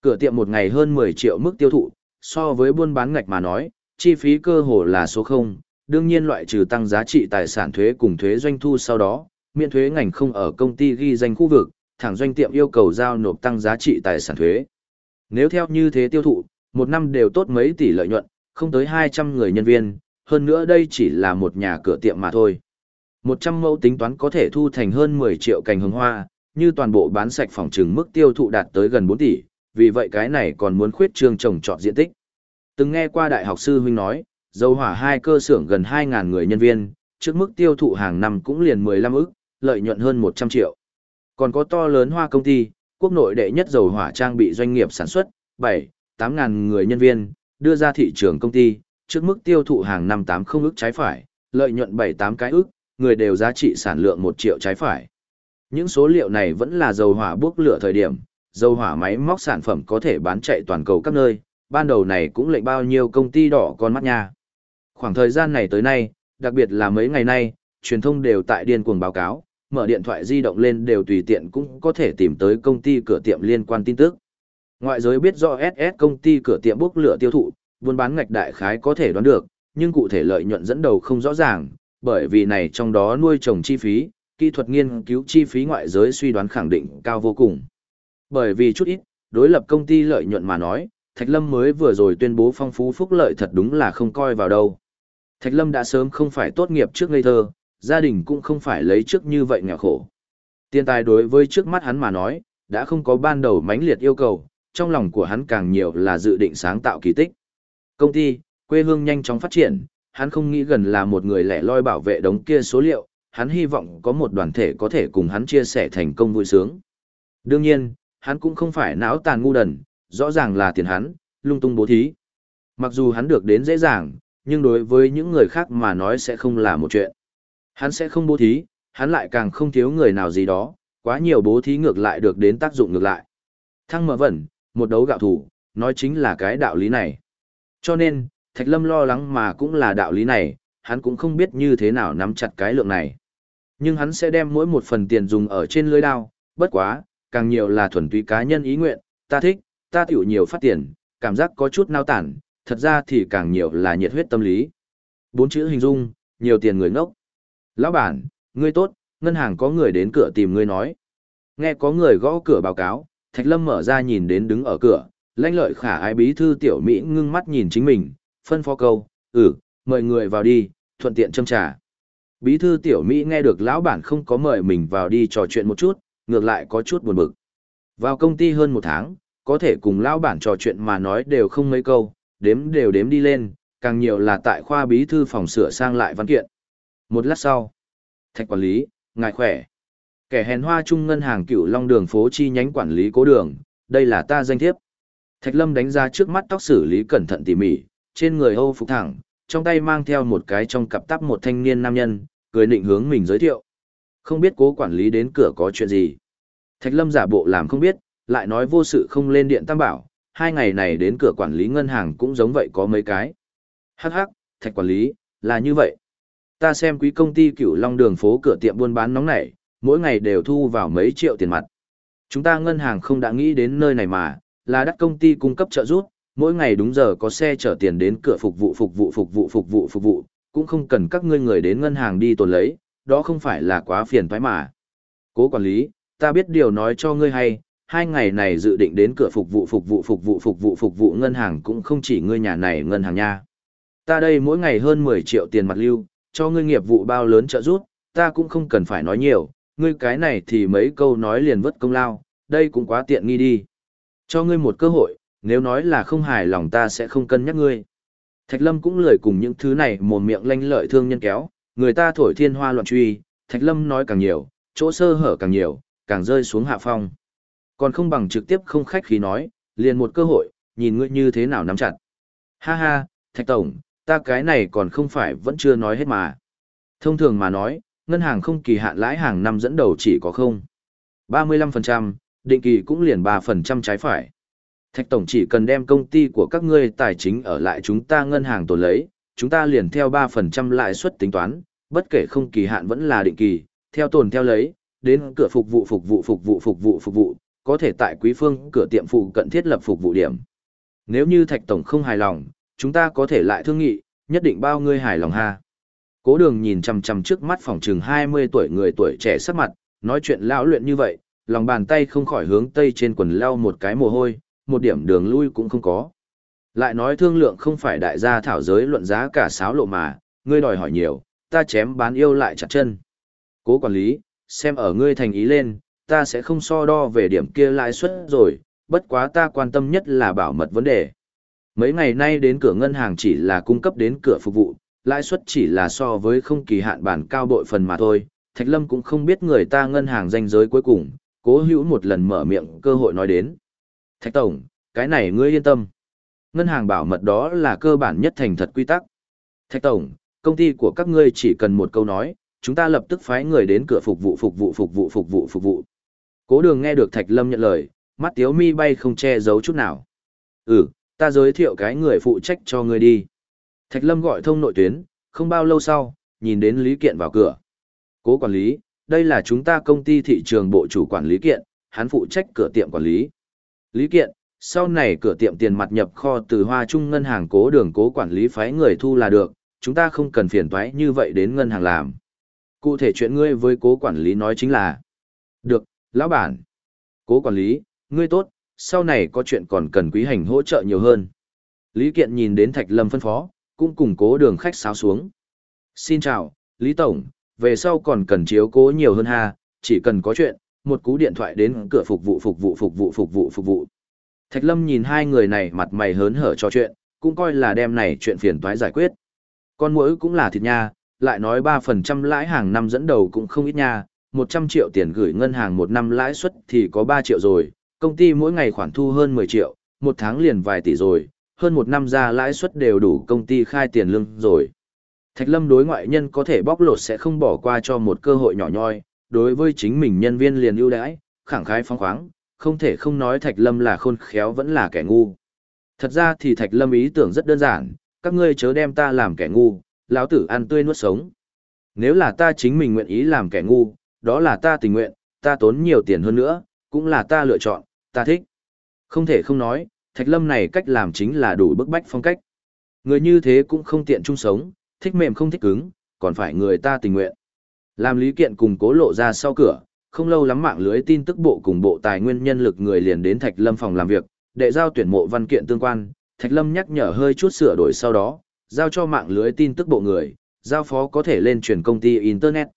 Cửa tiệm một ngày hơn 10 triệu mức tiêu thụ, so với buôn bán ngạch mà nói, chi phí cơ hồ là số 0, đương nhiên loại trừ tăng giá trị tài sản thuế cùng thuế doanh thu sau đó, miễn thuế ngành không ở công ty ghi danh khu vực, thẳng doanh tiệm yêu cầu giao nộp tăng giá trị tài sản thuế. Nếu theo như thế tiêu thụ, một năm đều tốt mấy tỷ lợi nhuận, không tới 200 người nhân viên, hơn nữa đây chỉ là một nhà cửa tiệm mà thôi. 100 mẫu tính toán có thể thu thành hơn 10 triệu cành hương hoa, như toàn bộ bán sạch phòng trừng mức tiêu thụ đạt tới gần 4 tỷ, vì vậy cái này còn muốn khuyết trương trồng trọt diện tích. Từng nghe qua đại học sư huynh nói, dầu hỏa hai cơ xưởng gần 2.000 người nhân viên, trước mức tiêu thụ hàng năm cũng liền 15 ức, lợi nhuận hơn 100 triệu. Còn có to lớn hoa công ty, quốc nội đệ nhất dầu hỏa trang bị doanh nghiệp sản xuất, 7, 8 ngàn người nhân viên, đưa ra thị trường công ty, trước mức tiêu thụ hàng năm 80 ức trái phải, lợi nhuận 7-8 cái ức, người đều giá trị sản lượng 1 triệu trái phải. Những số liệu này vẫn là dầu hỏa bước lửa thời điểm, dầu hỏa máy móc sản phẩm có thể bán chạy toàn cầu các nơi, ban đầu này cũng lệnh bao nhiêu công ty đỏ con mắt nha. Khoảng thời gian này tới nay, đặc biệt là mấy ngày nay, truyền thông đều tại điên cuồng báo cáo, mở điện thoại di động lên đều tùy tiện cũng có thể tìm tới công ty cửa tiệm liên quan tin tức. Ngoại giới biết rõ SS công ty cửa tiệm bốc lửa tiêu thụ, buôn bán ngạch đại khái có thể đoán được, nhưng cụ thể lợi nhuận dẫn đầu không rõ ràng, bởi vì này trong đó nuôi trồng chi phí, kỹ thuật nghiên cứu chi phí ngoại giới suy đoán khẳng định cao vô cùng. Bởi vì chút ít, đối lập công ty lợi nhuận mà nói, Thạch Lâm mới vừa rồi tuyên bố phong phú phúc lợi thật đúng là không coi vào đâu. Thạch Lâm đã sớm không phải tốt nghiệp trước ngây thơ, gia đình cũng không phải lấy trước như vậy nghèo khổ. Tiền tài đối với trước mắt hắn mà nói, đã không có ban đầu mãnh liệt yêu cầu, trong lòng của hắn càng nhiều là dự định sáng tạo kỳ tích. Công ty, quê hương nhanh chóng phát triển, hắn không nghĩ gần là một người lẻ loi bảo vệ đống kia số liệu, hắn hy vọng có một đoàn thể có thể cùng hắn chia sẻ thành công vui sướng. Đương nhiên, hắn cũng không phải não tàn ngu đần, rõ ràng là tiền hắn, lung tung bố thí. Mặc dù hắn được đến dễ dàng, nhưng đối với những người khác mà nói sẽ không là một chuyện. Hắn sẽ không bố thí, hắn lại càng không thiếu người nào gì đó, quá nhiều bố thí ngược lại được đến tác dụng ngược lại. Thăng mở vẩn, một đấu gạo thủ, nói chính là cái đạo lý này. Cho nên, Thạch Lâm lo lắng mà cũng là đạo lý này, hắn cũng không biết như thế nào nắm chặt cái lượng này. Nhưng hắn sẽ đem mỗi một phần tiền dùng ở trên lưới đao, bất quá, càng nhiều là thuần túy cá nhân ý nguyện, ta thích, ta tiểu nhiều phát tiền, cảm giác có chút nao tản, thật ra thì càng nhiều là nhiệt huyết tâm lý. Bốn chữ hình dung, nhiều tiền người ngốc. Lão bản, ngươi tốt, ngân hàng có người đến cửa tìm ngươi nói. Nghe có người gõ cửa báo cáo, Thạch Lâm mở ra nhìn đến đứng ở cửa, lãnh lợi khả ái bí thư tiểu Mỹ ngưng mắt nhìn chính mình, phân phó câu, ừ, mời người vào đi, thuận tiện châm trà. Bí thư tiểu Mỹ nghe được lão bản không có mời mình vào đi trò chuyện một chút, ngược lại có chút buồn bực. Vào công ty hơn một tháng, có thể cùng lão bản trò chuyện mà nói đều không mấy câu, đếm đều đếm đi lên, càng nhiều là tại khoa bí thư phòng sửa sang lại văn kiện. Một lát sau, thạch quản lý, ngài khỏe. Kẻ hèn hoa trung ngân hàng cựu long đường phố chi nhánh quản lý cố đường, đây là ta danh thiếp. Thạch lâm đánh ra trước mắt tóc xử lý cẩn thận tỉ mỉ, trên người Âu phục thẳng, trong tay mang theo một cái trong cặp tắp một thanh niên nam nhân, cười định hướng mình giới thiệu. Không biết cố quản lý đến cửa có chuyện gì. Thạch lâm giả bộ làm không biết, lại nói vô sự không lên điện tam bảo, hai ngày này đến cửa quản lý ngân hàng cũng giống vậy có mấy cái. Hắc hắc, thạch quản lý, là như vậy. Ta xem quý công ty cửu long đường phố cửa tiệm buôn bán nóng nảy, mỗi ngày đều thu vào mấy triệu tiền mặt. Chúng ta ngân hàng không đã nghĩ đến nơi này mà, là đắt công ty cung cấp trợ giúp, mỗi ngày đúng giờ có xe chở tiền đến cửa phục vụ phục vụ phục vụ phục vụ phục vụ, cũng không cần các ngươi người đến ngân hàng đi tồn lấy, đó không phải là quá phiền toái mà. Cố quản lý, ta biết điều nói cho ngươi hay, hai ngày này dự định đến cửa phục vụ phục vụ phục vụ phục vụ phục vụ ngân hàng cũng không chỉ ngươi nhà này ngân hàng nha. Ta đây mỗi ngày hơn 10 triệu tiền mặt lưu, cho ngươi nghiệp vụ bao lớn trợ giúp, ta cũng không cần phải nói nhiều, ngươi cái này thì mấy câu nói liền vất công lao, đây cũng quá tiện nghi đi. Cho ngươi một cơ hội, nếu nói là không hài lòng ta sẽ không cân nhắc ngươi. Thạch Lâm cũng lười cùng những thứ này mồm miệng lanh lợi thương nhân kéo, người ta thổi thiên hoa loạn truy, Thạch Lâm nói càng nhiều, chỗ sơ hở càng nhiều, càng rơi xuống hạ phong. Còn không bằng trực tiếp không khách khí nói, liền một cơ hội, nhìn ngươi như thế nào nắm chặt. Ha ha, Thạch Tổng, ta cái này còn không phải vẫn chưa nói hết mà. Thông thường mà nói, ngân hàng không kỳ hạn lãi hàng năm dẫn đầu chỉ có không. 35%, định kỳ cũng liền 3% trái phải. Thạch Tổng chỉ cần đem công ty của các ngươi tài chính ở lại chúng ta ngân hàng tồn lấy, chúng ta liền theo 3% lãi suất tính toán, bất kể không kỳ hạn vẫn là định kỳ, theo tồn theo lấy, đến cửa phục vụ phục vụ phục vụ phục vụ phục vụ, có thể tại quý phương cửa tiệm phụ cận thiết lập phục vụ điểm. Nếu như Thạch Tổng không hài lòng, chúng ta có thể lại thương nghị, nhất định bao ngươi hài lòng ha. Cố đường nhìn chằm chằm trước mắt phòng chừng 20 tuổi người tuổi trẻ sắc mặt, nói chuyện lão luyện như vậy, lòng bàn tay không khỏi hướng tây trên quần leo một cái mồ hôi, một điểm đường lui cũng không có. Lại nói thương lượng không phải đại gia thảo giới luận giá cả sáo lộ mà, ngươi đòi hỏi nhiều, ta chém bán yêu lại chặt chân. Cố quản lý, xem ở ngươi thành ý lên, ta sẽ không so đo về điểm kia lãi suất rồi, bất quá ta quan tâm nhất là bảo mật vấn đề. Mấy ngày nay đến cửa ngân hàng chỉ là cung cấp đến cửa phục vụ, lãi suất chỉ là so với không kỳ hạn bản cao bội phần mà thôi. Thạch Lâm cũng không biết người ta ngân hàng danh giới cuối cùng, cố hữu một lần mở miệng cơ hội nói đến. Thạch Tổng, cái này ngươi yên tâm. Ngân hàng bảo mật đó là cơ bản nhất thành thật quy tắc. Thạch Tổng, công ty của các ngươi chỉ cần một câu nói, chúng ta lập tức phái người đến cửa phục vụ phục vụ phục vụ phục vụ phục vụ. Cố đường nghe được Thạch Lâm nhận lời, mắt tiếu mi bay không che giấu chút nào. Ừ, ta giới thiệu cái người phụ trách cho ngươi đi. Thạch Lâm gọi thông nội tuyến, không bao lâu sau, nhìn đến Lý Kiện vào cửa. Cố quản lý, đây là chúng ta công ty thị trường bộ chủ quản lý Kiện, hắn phụ trách cửa tiệm quản lý. Lý Kiện, sau này cửa tiệm tiền mặt nhập kho từ Hoa Trung ngân hàng cố đường cố quản lý phái người thu là được, chúng ta không cần phiền toái như vậy đến ngân hàng làm. Cụ thể chuyện ngươi với cố quản lý nói chính là Được, lão bản. Cố quản lý, ngươi tốt, sau này có chuyện còn cần quý hành hỗ trợ nhiều hơn. Lý Kiện nhìn đến Thạch Lâm phân phó, cũng củng cố đường khách sáo xuống. Xin chào, Lý Tổng, về sau còn cần chiếu cố nhiều hơn ha, chỉ cần có chuyện, một cú điện thoại đến cửa phục vụ phục vụ phục vụ phục vụ phục vụ. Thạch Lâm nhìn hai người này mặt mày hớn hở cho chuyện, cũng coi là đem này chuyện phiền toái giải quyết. Con mũi cũng là thịt nha, lại nói ba phần trăm lãi hàng năm dẫn đầu cũng không ít nha, 100 triệu tiền gửi ngân hàng một năm lãi suất thì có 3 triệu rồi, công ty mỗi ngày khoản thu hơn 10 triệu, một tháng liền vài tỷ rồi, hơn một năm ra lãi suất đều đủ công ty khai tiền lương rồi. Thạch Lâm đối ngoại nhân có thể bóc lột sẽ không bỏ qua cho một cơ hội nhỏ nhoi, đối với chính mình nhân viên liền ưu đãi, khẳng khái phóng khoáng, không thể không nói Thạch Lâm là khôn khéo vẫn là kẻ ngu. Thật ra thì Thạch Lâm ý tưởng rất đơn giản, các ngươi chớ đem ta làm kẻ ngu, lão tử ăn tươi nuốt sống. Nếu là ta chính mình nguyện ý làm kẻ ngu, đó là ta tình nguyện, ta tốn nhiều tiền hơn nữa, cũng là ta lựa chọn, ta thích. Không thể không nói, Thạch Lâm này cách làm chính là đủ bức bách phong cách. Người như thế cũng không tiện chung sống, thích mềm không thích cứng, còn phải người ta tình nguyện. Làm lý kiện cùng cố lộ ra sau cửa, không lâu lắm mạng lưới tin tức bộ cùng bộ tài nguyên nhân lực người liền đến Thạch Lâm phòng làm việc, để giao tuyển mộ văn kiện tương quan, Thạch Lâm nhắc nhở hơi chút sửa đổi sau đó, giao cho mạng lưới tin tức bộ người, giao phó có thể lên truyền công ty Internet.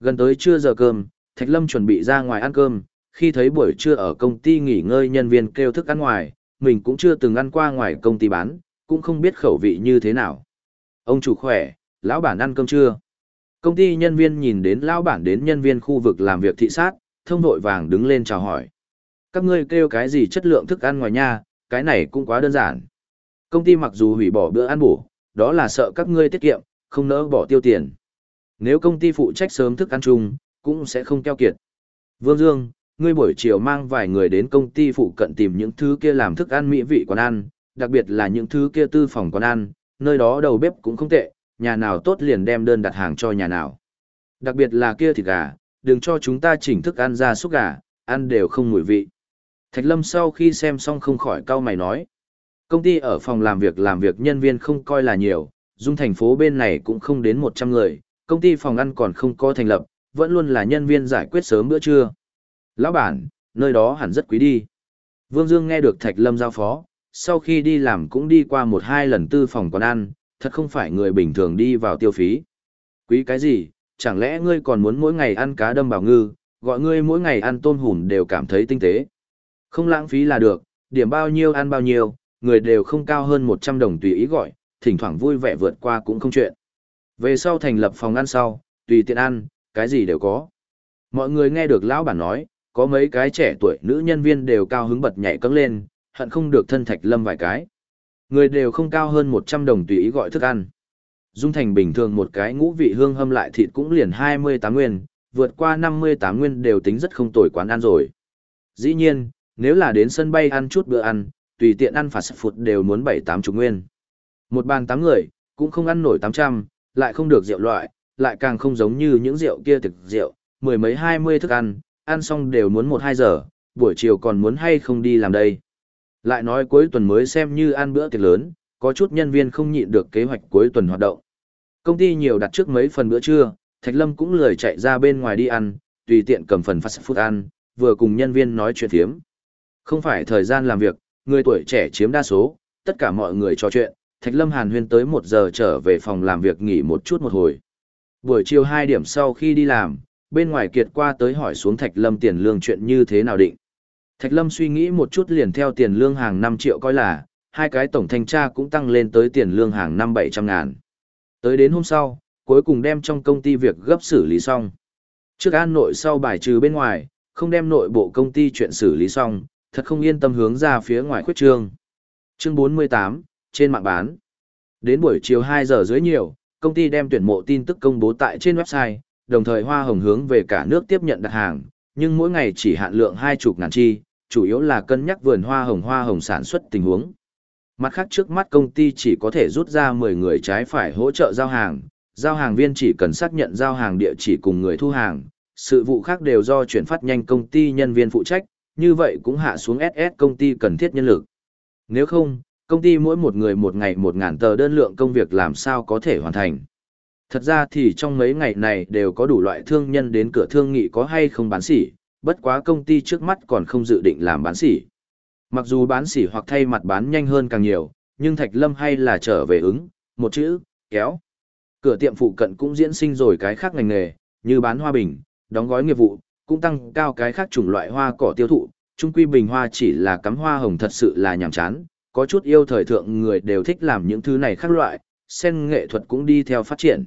Gần tới trưa giờ cơm, Thạch Lâm chuẩn bị ra ngoài ăn cơm, khi thấy buổi trưa ở công ty nghỉ ngơi nhân viên kêu thức ăn ngoài, mình cũng chưa từng ăn qua ngoài công ty bán, cũng không biết khẩu vị như thế nào. Ông chủ khỏe, lão bản ăn cơm chưa? Công ty nhân viên nhìn đến lão bản đến nhân viên khu vực làm việc thị sát, thông vội vàng đứng lên chào hỏi. Các ngươi kêu cái gì chất lượng thức ăn ngoài nha, cái này cũng quá đơn giản. Công ty mặc dù hủy bỏ bữa ăn bổ, đó là sợ các ngươi tiết kiệm, không nỡ bỏ tiêu tiền. Nếu công ty phụ trách sớm thức ăn chung, cũng sẽ không keo kiệt. Vương Dương, ngươi buổi chiều mang vài người đến công ty phụ cận tìm những thứ kia làm thức ăn mỹ vị quán ăn, đặc biệt là những thứ kia tư phòng quán ăn, nơi đó đầu bếp cũng không tệ, nhà nào tốt liền đem đơn đặt hàng cho nhà nào. Đặc biệt là kia thịt gà, đừng cho chúng ta chỉnh thức ăn ra xúc gà, ăn đều không mùi vị. Thạch Lâm sau khi xem xong không khỏi cau mày nói. Công ty ở phòng làm việc làm việc nhân viên không coi là nhiều, dung thành phố bên này cũng không đến 100 người, công ty phòng ăn còn không có thành lập, vẫn luôn là nhân viên giải quyết sớm bữa trưa. Lão bản, nơi đó hẳn rất quý đi. Vương Dương nghe được Thạch Lâm giao phó, sau khi đi làm cũng đi qua một hai lần tư phòng quán ăn, thật không phải người bình thường đi vào tiêu phí. Quý cái gì, chẳng lẽ ngươi còn muốn mỗi ngày ăn cá đâm bảo ngư, gọi ngươi mỗi ngày ăn tôm hùm đều cảm thấy tinh tế. Không lãng phí là được, điểm bao nhiêu ăn bao nhiêu, người đều không cao hơn 100 đồng tùy ý gọi, thỉnh thoảng vui vẻ vượt qua cũng không chuyện. Về sau thành lập phòng ăn sau, tùy tiện ăn, cái gì đều có. Mọi người nghe được lão bản nói, có mấy cái trẻ tuổi nữ nhân viên đều cao hứng bật nhảy cẫng lên, hận không được thân thạch lâm vài cái. Người đều không cao hơn 100 đồng tùy ý gọi thức ăn. Dung thành bình thường một cái ngũ vị hương hâm lại thịt cũng liền 28 nguyên, vượt qua 58 nguyên đều tính rất không tồi quán ăn rồi. Dĩ nhiên, nếu là đến sân bay ăn chút bữa ăn, tùy tiện ăn phạt phụt đều muốn 7-8 chục nguyên. Một bàn 8 người, cũng không ăn nổi 800, lại không được rượu loại, lại càng không giống như những rượu kia thực rượu, mười mấy 20 thức ăn, ăn xong đều muốn 1-2 giờ, buổi chiều còn muốn hay không đi làm đây. Lại nói cuối tuần mới xem như ăn bữa tiệc lớn, có chút nhân viên không nhịn được kế hoạch cuối tuần hoạt động. Công ty nhiều đặt trước mấy phần bữa trưa, Thạch Lâm cũng lười chạy ra bên ngoài đi ăn, tùy tiện cầm phần fast food ăn, vừa cùng nhân viên nói chuyện thiếm. Không phải thời gian làm việc, người tuổi trẻ chiếm đa số, tất cả mọi người trò chuyện, Thạch Lâm Hàn Huyên tới một giờ trở về phòng làm việc nghỉ một chút một hồi. Buổi chiều 2 điểm sau khi đi làm, bên ngoài kiệt qua tới hỏi xuống Thạch Lâm tiền lương chuyện như thế nào định. Thạch Lâm suy nghĩ một chút liền theo tiền lương hàng năm triệu coi là, hai cái tổng thanh tra cũng tăng lên tới tiền lương hàng năm 700 ngàn. Tới đến hôm sau, cuối cùng đem trong công ty việc gấp xử lý xong. Trước an nội sau bài trừ bên ngoài, không đem nội bộ công ty chuyện xử lý xong, thật không yên tâm hướng ra phía ngoài khuyết trương. Chương 48, trên mạng bán. Đến buổi chiều 2 giờ dưới nhiều, công ty đem tuyển mộ tin tức công bố tại trên website, đồng thời hoa hồng hướng về cả nước tiếp nhận đặt hàng, nhưng mỗi ngày chỉ hạn lượng hai chục ngàn chi, chủ yếu là cân nhắc vườn hoa hồng hoa hồng sản xuất tình huống. Mặt khác trước mắt công ty chỉ có thể rút ra 10 người trái phải hỗ trợ giao hàng, giao hàng viên chỉ cần xác nhận giao hàng địa chỉ cùng người thu hàng, sự vụ khác đều do chuyển phát nhanh công ty nhân viên phụ trách, như vậy cũng hạ xuống SS công ty cần thiết nhân lực. Nếu không, công ty mỗi một người một ngày một ngàn tờ đơn lượng công việc làm sao có thể hoàn thành. Thật ra thì trong mấy ngày này đều có đủ loại thương nhân đến cửa thương nghị có hay không bán sỉ, bất quá công ty trước mắt còn không dự định làm bán sỉ. Mặc dù bán sỉ hoặc thay mặt bán nhanh hơn càng nhiều, nhưng Thạch Lâm hay là trở về ứng, một chữ, kéo. Cửa tiệm phụ cận cũng diễn sinh rồi cái khác ngành nghề, như bán hoa bình, đóng gói nghiệp vụ, cũng tăng cao cái khác chủng loại hoa cỏ tiêu thụ. Chung quy bình hoa chỉ là cắm hoa hồng thật sự là nhàm chán, có chút yêu thời thượng người đều thích làm những thứ này khác loại, sen nghệ thuật cũng đi theo phát triển.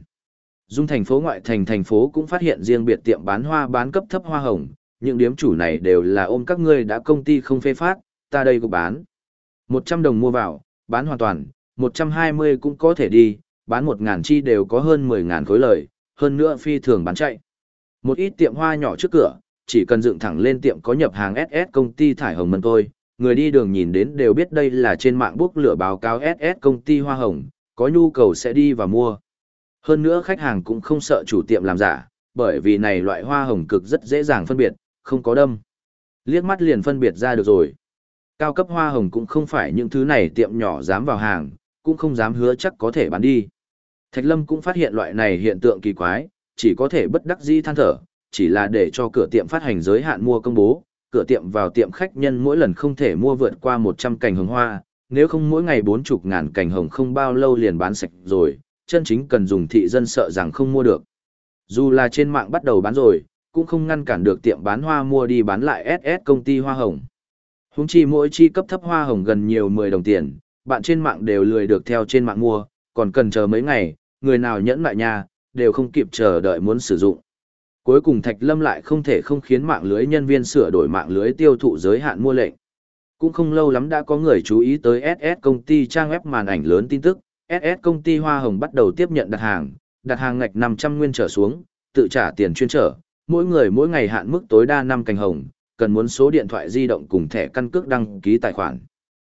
Dung thành phố ngoại thành thành phố cũng phát hiện riêng biệt tiệm bán hoa bán cấp thấp hoa hồng, những điếm chủ này đều là ôm các ngươi đã công ty không phê phát, ta đây cũng bán. 100 đồng mua vào, bán hoàn toàn, 120 cũng có thể đi, bán 1.000 chi đều có hơn 10.000 khối lời, hơn nữa phi thường bán chạy. Một ít tiệm hoa nhỏ trước cửa, chỉ cần dựng thẳng lên tiệm có nhập hàng SS công ty thải hồng mân tôi, người đi đường nhìn đến đều biết đây là trên mạng bốc lửa báo cáo SS công ty hoa hồng, có nhu cầu sẽ đi và mua. Hơn nữa khách hàng cũng không sợ chủ tiệm làm giả, bởi vì này loại hoa hồng cực rất dễ dàng phân biệt, không có đâm. Liếc mắt liền phân biệt ra được rồi. Cao cấp hoa hồng cũng không phải những thứ này tiệm nhỏ dám vào hàng, cũng không dám hứa chắc có thể bán đi. Thạch Lâm cũng phát hiện loại này hiện tượng kỳ quái, chỉ có thể bất đắc dĩ than thở, chỉ là để cho cửa tiệm phát hành giới hạn mua công bố, cửa tiệm vào tiệm khách nhân mỗi lần không thể mua vượt qua 100 cành hồng hoa, nếu không mỗi ngày bốn chục ngàn cành hồng không bao lâu liền bán sạch rồi, chân chính cần dùng thị dân sợ rằng không mua được. Dù là trên mạng bắt đầu bán rồi, cũng không ngăn cản được tiệm bán hoa mua đi bán lại SS công ty hoa hồng. Húng chi mỗi chi cấp thấp hoa hồng gần nhiều 10 đồng tiền, bạn trên mạng đều lười được theo trên mạng mua, còn cần chờ mấy ngày, người nào nhẫn lại nha, đều không kịp chờ đợi muốn sử dụng. Cuối cùng Thạch Lâm lại không thể không khiến mạng lưới nhân viên sửa đổi mạng lưới tiêu thụ giới hạn mua lệnh. Cũng không lâu lắm đã có người chú ý tới SS công ty trang web màn ảnh lớn tin tức, SS công ty Hoa Hồng bắt đầu tiếp nhận đặt hàng, đặt hàng ngạch 500 nguyên trở xuống, tự trả tiền chuyên trở, mỗi người mỗi ngày hạn mức tối đa 5 cành hồng, cần muốn số điện thoại di động cùng thẻ căn cước đăng ký tài khoản.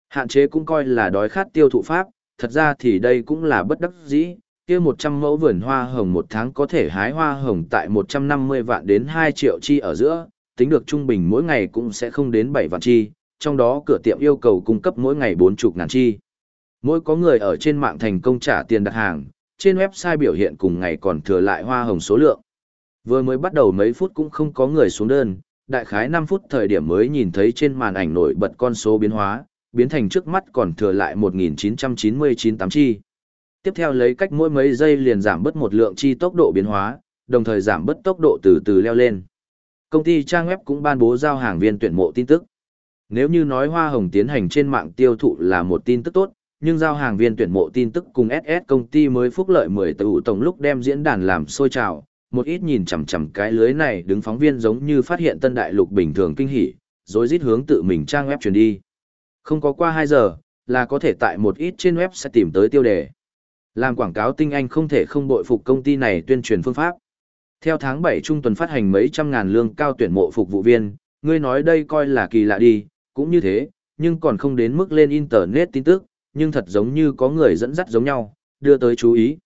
Hạn chế cũng coi là đói khát tiêu thụ pháp, thật ra thì đây cũng là bất đắc dĩ, kia 100 mẫu vườn hoa hồng một tháng có thể hái hoa hồng tại 150 vạn đến 2 triệu chi ở giữa, tính được trung bình mỗi ngày cũng sẽ không đến 7 vạn chi, trong đó cửa tiệm yêu cầu cung cấp mỗi ngày 40 ngàn chi. Mỗi có người ở trên mạng thành công trả tiền đặt hàng, trên website biểu hiện cùng ngày còn thừa lại hoa hồng số lượng. Vừa mới bắt đầu mấy phút cũng không có người xuống đơn, đại khái 5 phút thời điểm mới nhìn thấy trên màn ảnh nổi bật con số biến hóa, biến thành trước mắt còn thừa lại 1999 tám chi. Tiếp theo lấy cách mỗi mấy giây liền giảm bớt một lượng chi tốc độ biến hóa, đồng thời giảm bớt tốc độ từ từ leo lên. Công ty trang web cũng ban bố giao hàng viên tuyển mộ tin tức. Nếu như nói hoa hồng tiến hành trên mạng tiêu thụ là một tin tức tốt, nhưng giao hàng viên tuyển mộ tin tức cùng SS công ty mới phúc lợi 10 tụ tổng lúc đem diễn đàn làm sôi trào, một ít nhìn chằm chằm cái lưới này đứng phóng viên giống như phát hiện tân đại lục bình thường kinh hỉ, rồi rít hướng tự mình trang web truyền đi. Không có qua 2 giờ, là có thể tại một ít trên web sẽ tìm tới tiêu đề. Làm quảng cáo tinh anh không thể không bội phục công ty này tuyên truyền phương pháp. Theo tháng 7 trung tuần phát hành mấy trăm ngàn lương cao tuyển mộ phục vụ viên, ngươi nói đây coi là kỳ lạ đi, cũng như thế, nhưng còn không đến mức lên internet tin tức, nhưng thật giống như có người dẫn dắt giống nhau, đưa tới chú ý.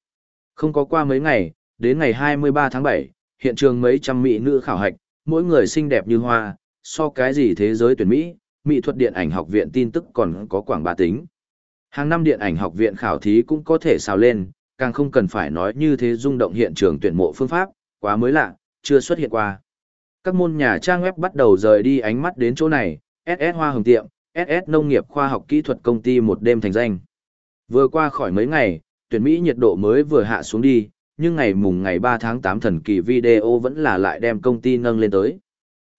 Không có qua mấy ngày, đến ngày 23 tháng 7, hiện trường mấy trăm mỹ nữ khảo hạch, mỗi người xinh đẹp như hoa, so cái gì thế giới tuyển Mỹ, mỹ thuật điện ảnh học viện tin tức còn có quảng bá tính. Hàng năm điện ảnh học viện khảo thí cũng có thể xào lên, càng không cần phải nói như thế rung động hiện trường tuyển mộ phương pháp, quá mới lạ, chưa xuất hiện qua. Các môn nhà trang web bắt đầu rời đi ánh mắt đến chỗ này, SS Hoa Hồng Tiệm, SS Nông nghiệp Khoa học Kỹ thuật Công ty một đêm thành danh. Vừa qua khỏi mấy ngày, tuyển Mỹ nhiệt độ mới vừa hạ xuống đi, nhưng ngày mùng ngày 3 tháng 8 thần kỳ video vẫn là lại đem công ty nâng lên tới.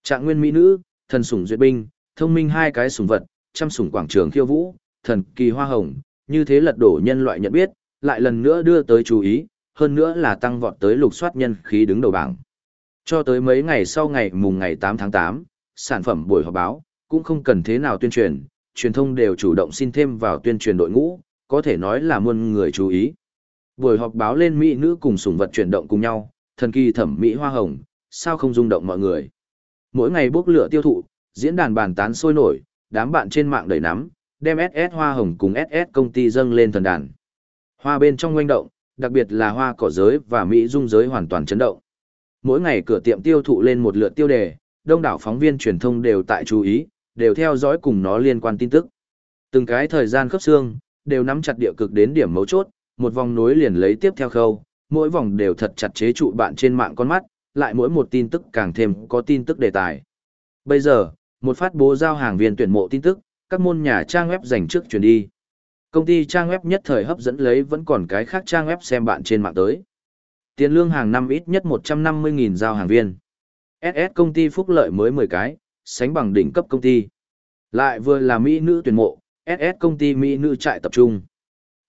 Trạng nguyên Mỹ nữ, thần sủng duyệt binh, thông minh hai cái sủng vật, chăm sủng quảng trường khiêu vũ, thần kỳ hoa hồng, như thế lật đổ nhân loại nhận biết, lại lần nữa đưa tới chú ý, hơn nữa là tăng vọt tới lục soát nhân khí đứng đầu bảng. Cho tới mấy ngày sau ngày mùng ngày 8 tháng 8, sản phẩm buổi họp báo, cũng không cần thế nào tuyên truyền, truyền thông đều chủ động xin thêm vào tuyên truyền đội ngũ, có thể nói là muôn người chú ý. Buổi họp báo lên mỹ nữ cùng sủng vật chuyển động cùng nhau, thần kỳ thẩm mỹ hoa hồng, sao không rung động mọi người. Mỗi ngày bốc lửa tiêu thụ, diễn đàn bàn tán sôi nổi, đám bạn trên mạng đầy nắm, đem SS hoa hồng cùng SS công ty dâng lên thần đàn. Hoa bên trong ngoanh động, đặc biệt là hoa cỏ giới và Mỹ dung giới hoàn toàn chấn động. Mỗi ngày cửa tiệm tiêu thụ lên một lượt tiêu đề, đông đảo phóng viên truyền thông đều tại chú ý, đều theo dõi cùng nó liên quan tin tức. Từng cái thời gian khớp xương, đều nắm chặt địa cực đến điểm mấu chốt, một vòng nối liền lấy tiếp theo khâu, mỗi vòng đều thật chặt chế trụ bạn trên mạng con mắt, lại mỗi một tin tức càng thêm có tin tức đề tài. Bây giờ, một phát bố giao hàng viên tuyển mộ tin tức, các môn nhà trang web dành trước chuyển đi. Công ty trang web nhất thời hấp dẫn lấy vẫn còn cái khác trang web xem bạn trên mạng tới. Tiền lương hàng năm ít nhất 150.000 giao hàng viên. SS công ty phúc lợi mới 10 cái, sánh bằng đỉnh cấp công ty. Lại vừa là Mỹ nữ tuyển mộ, SS công ty Mỹ nữ trại tập trung.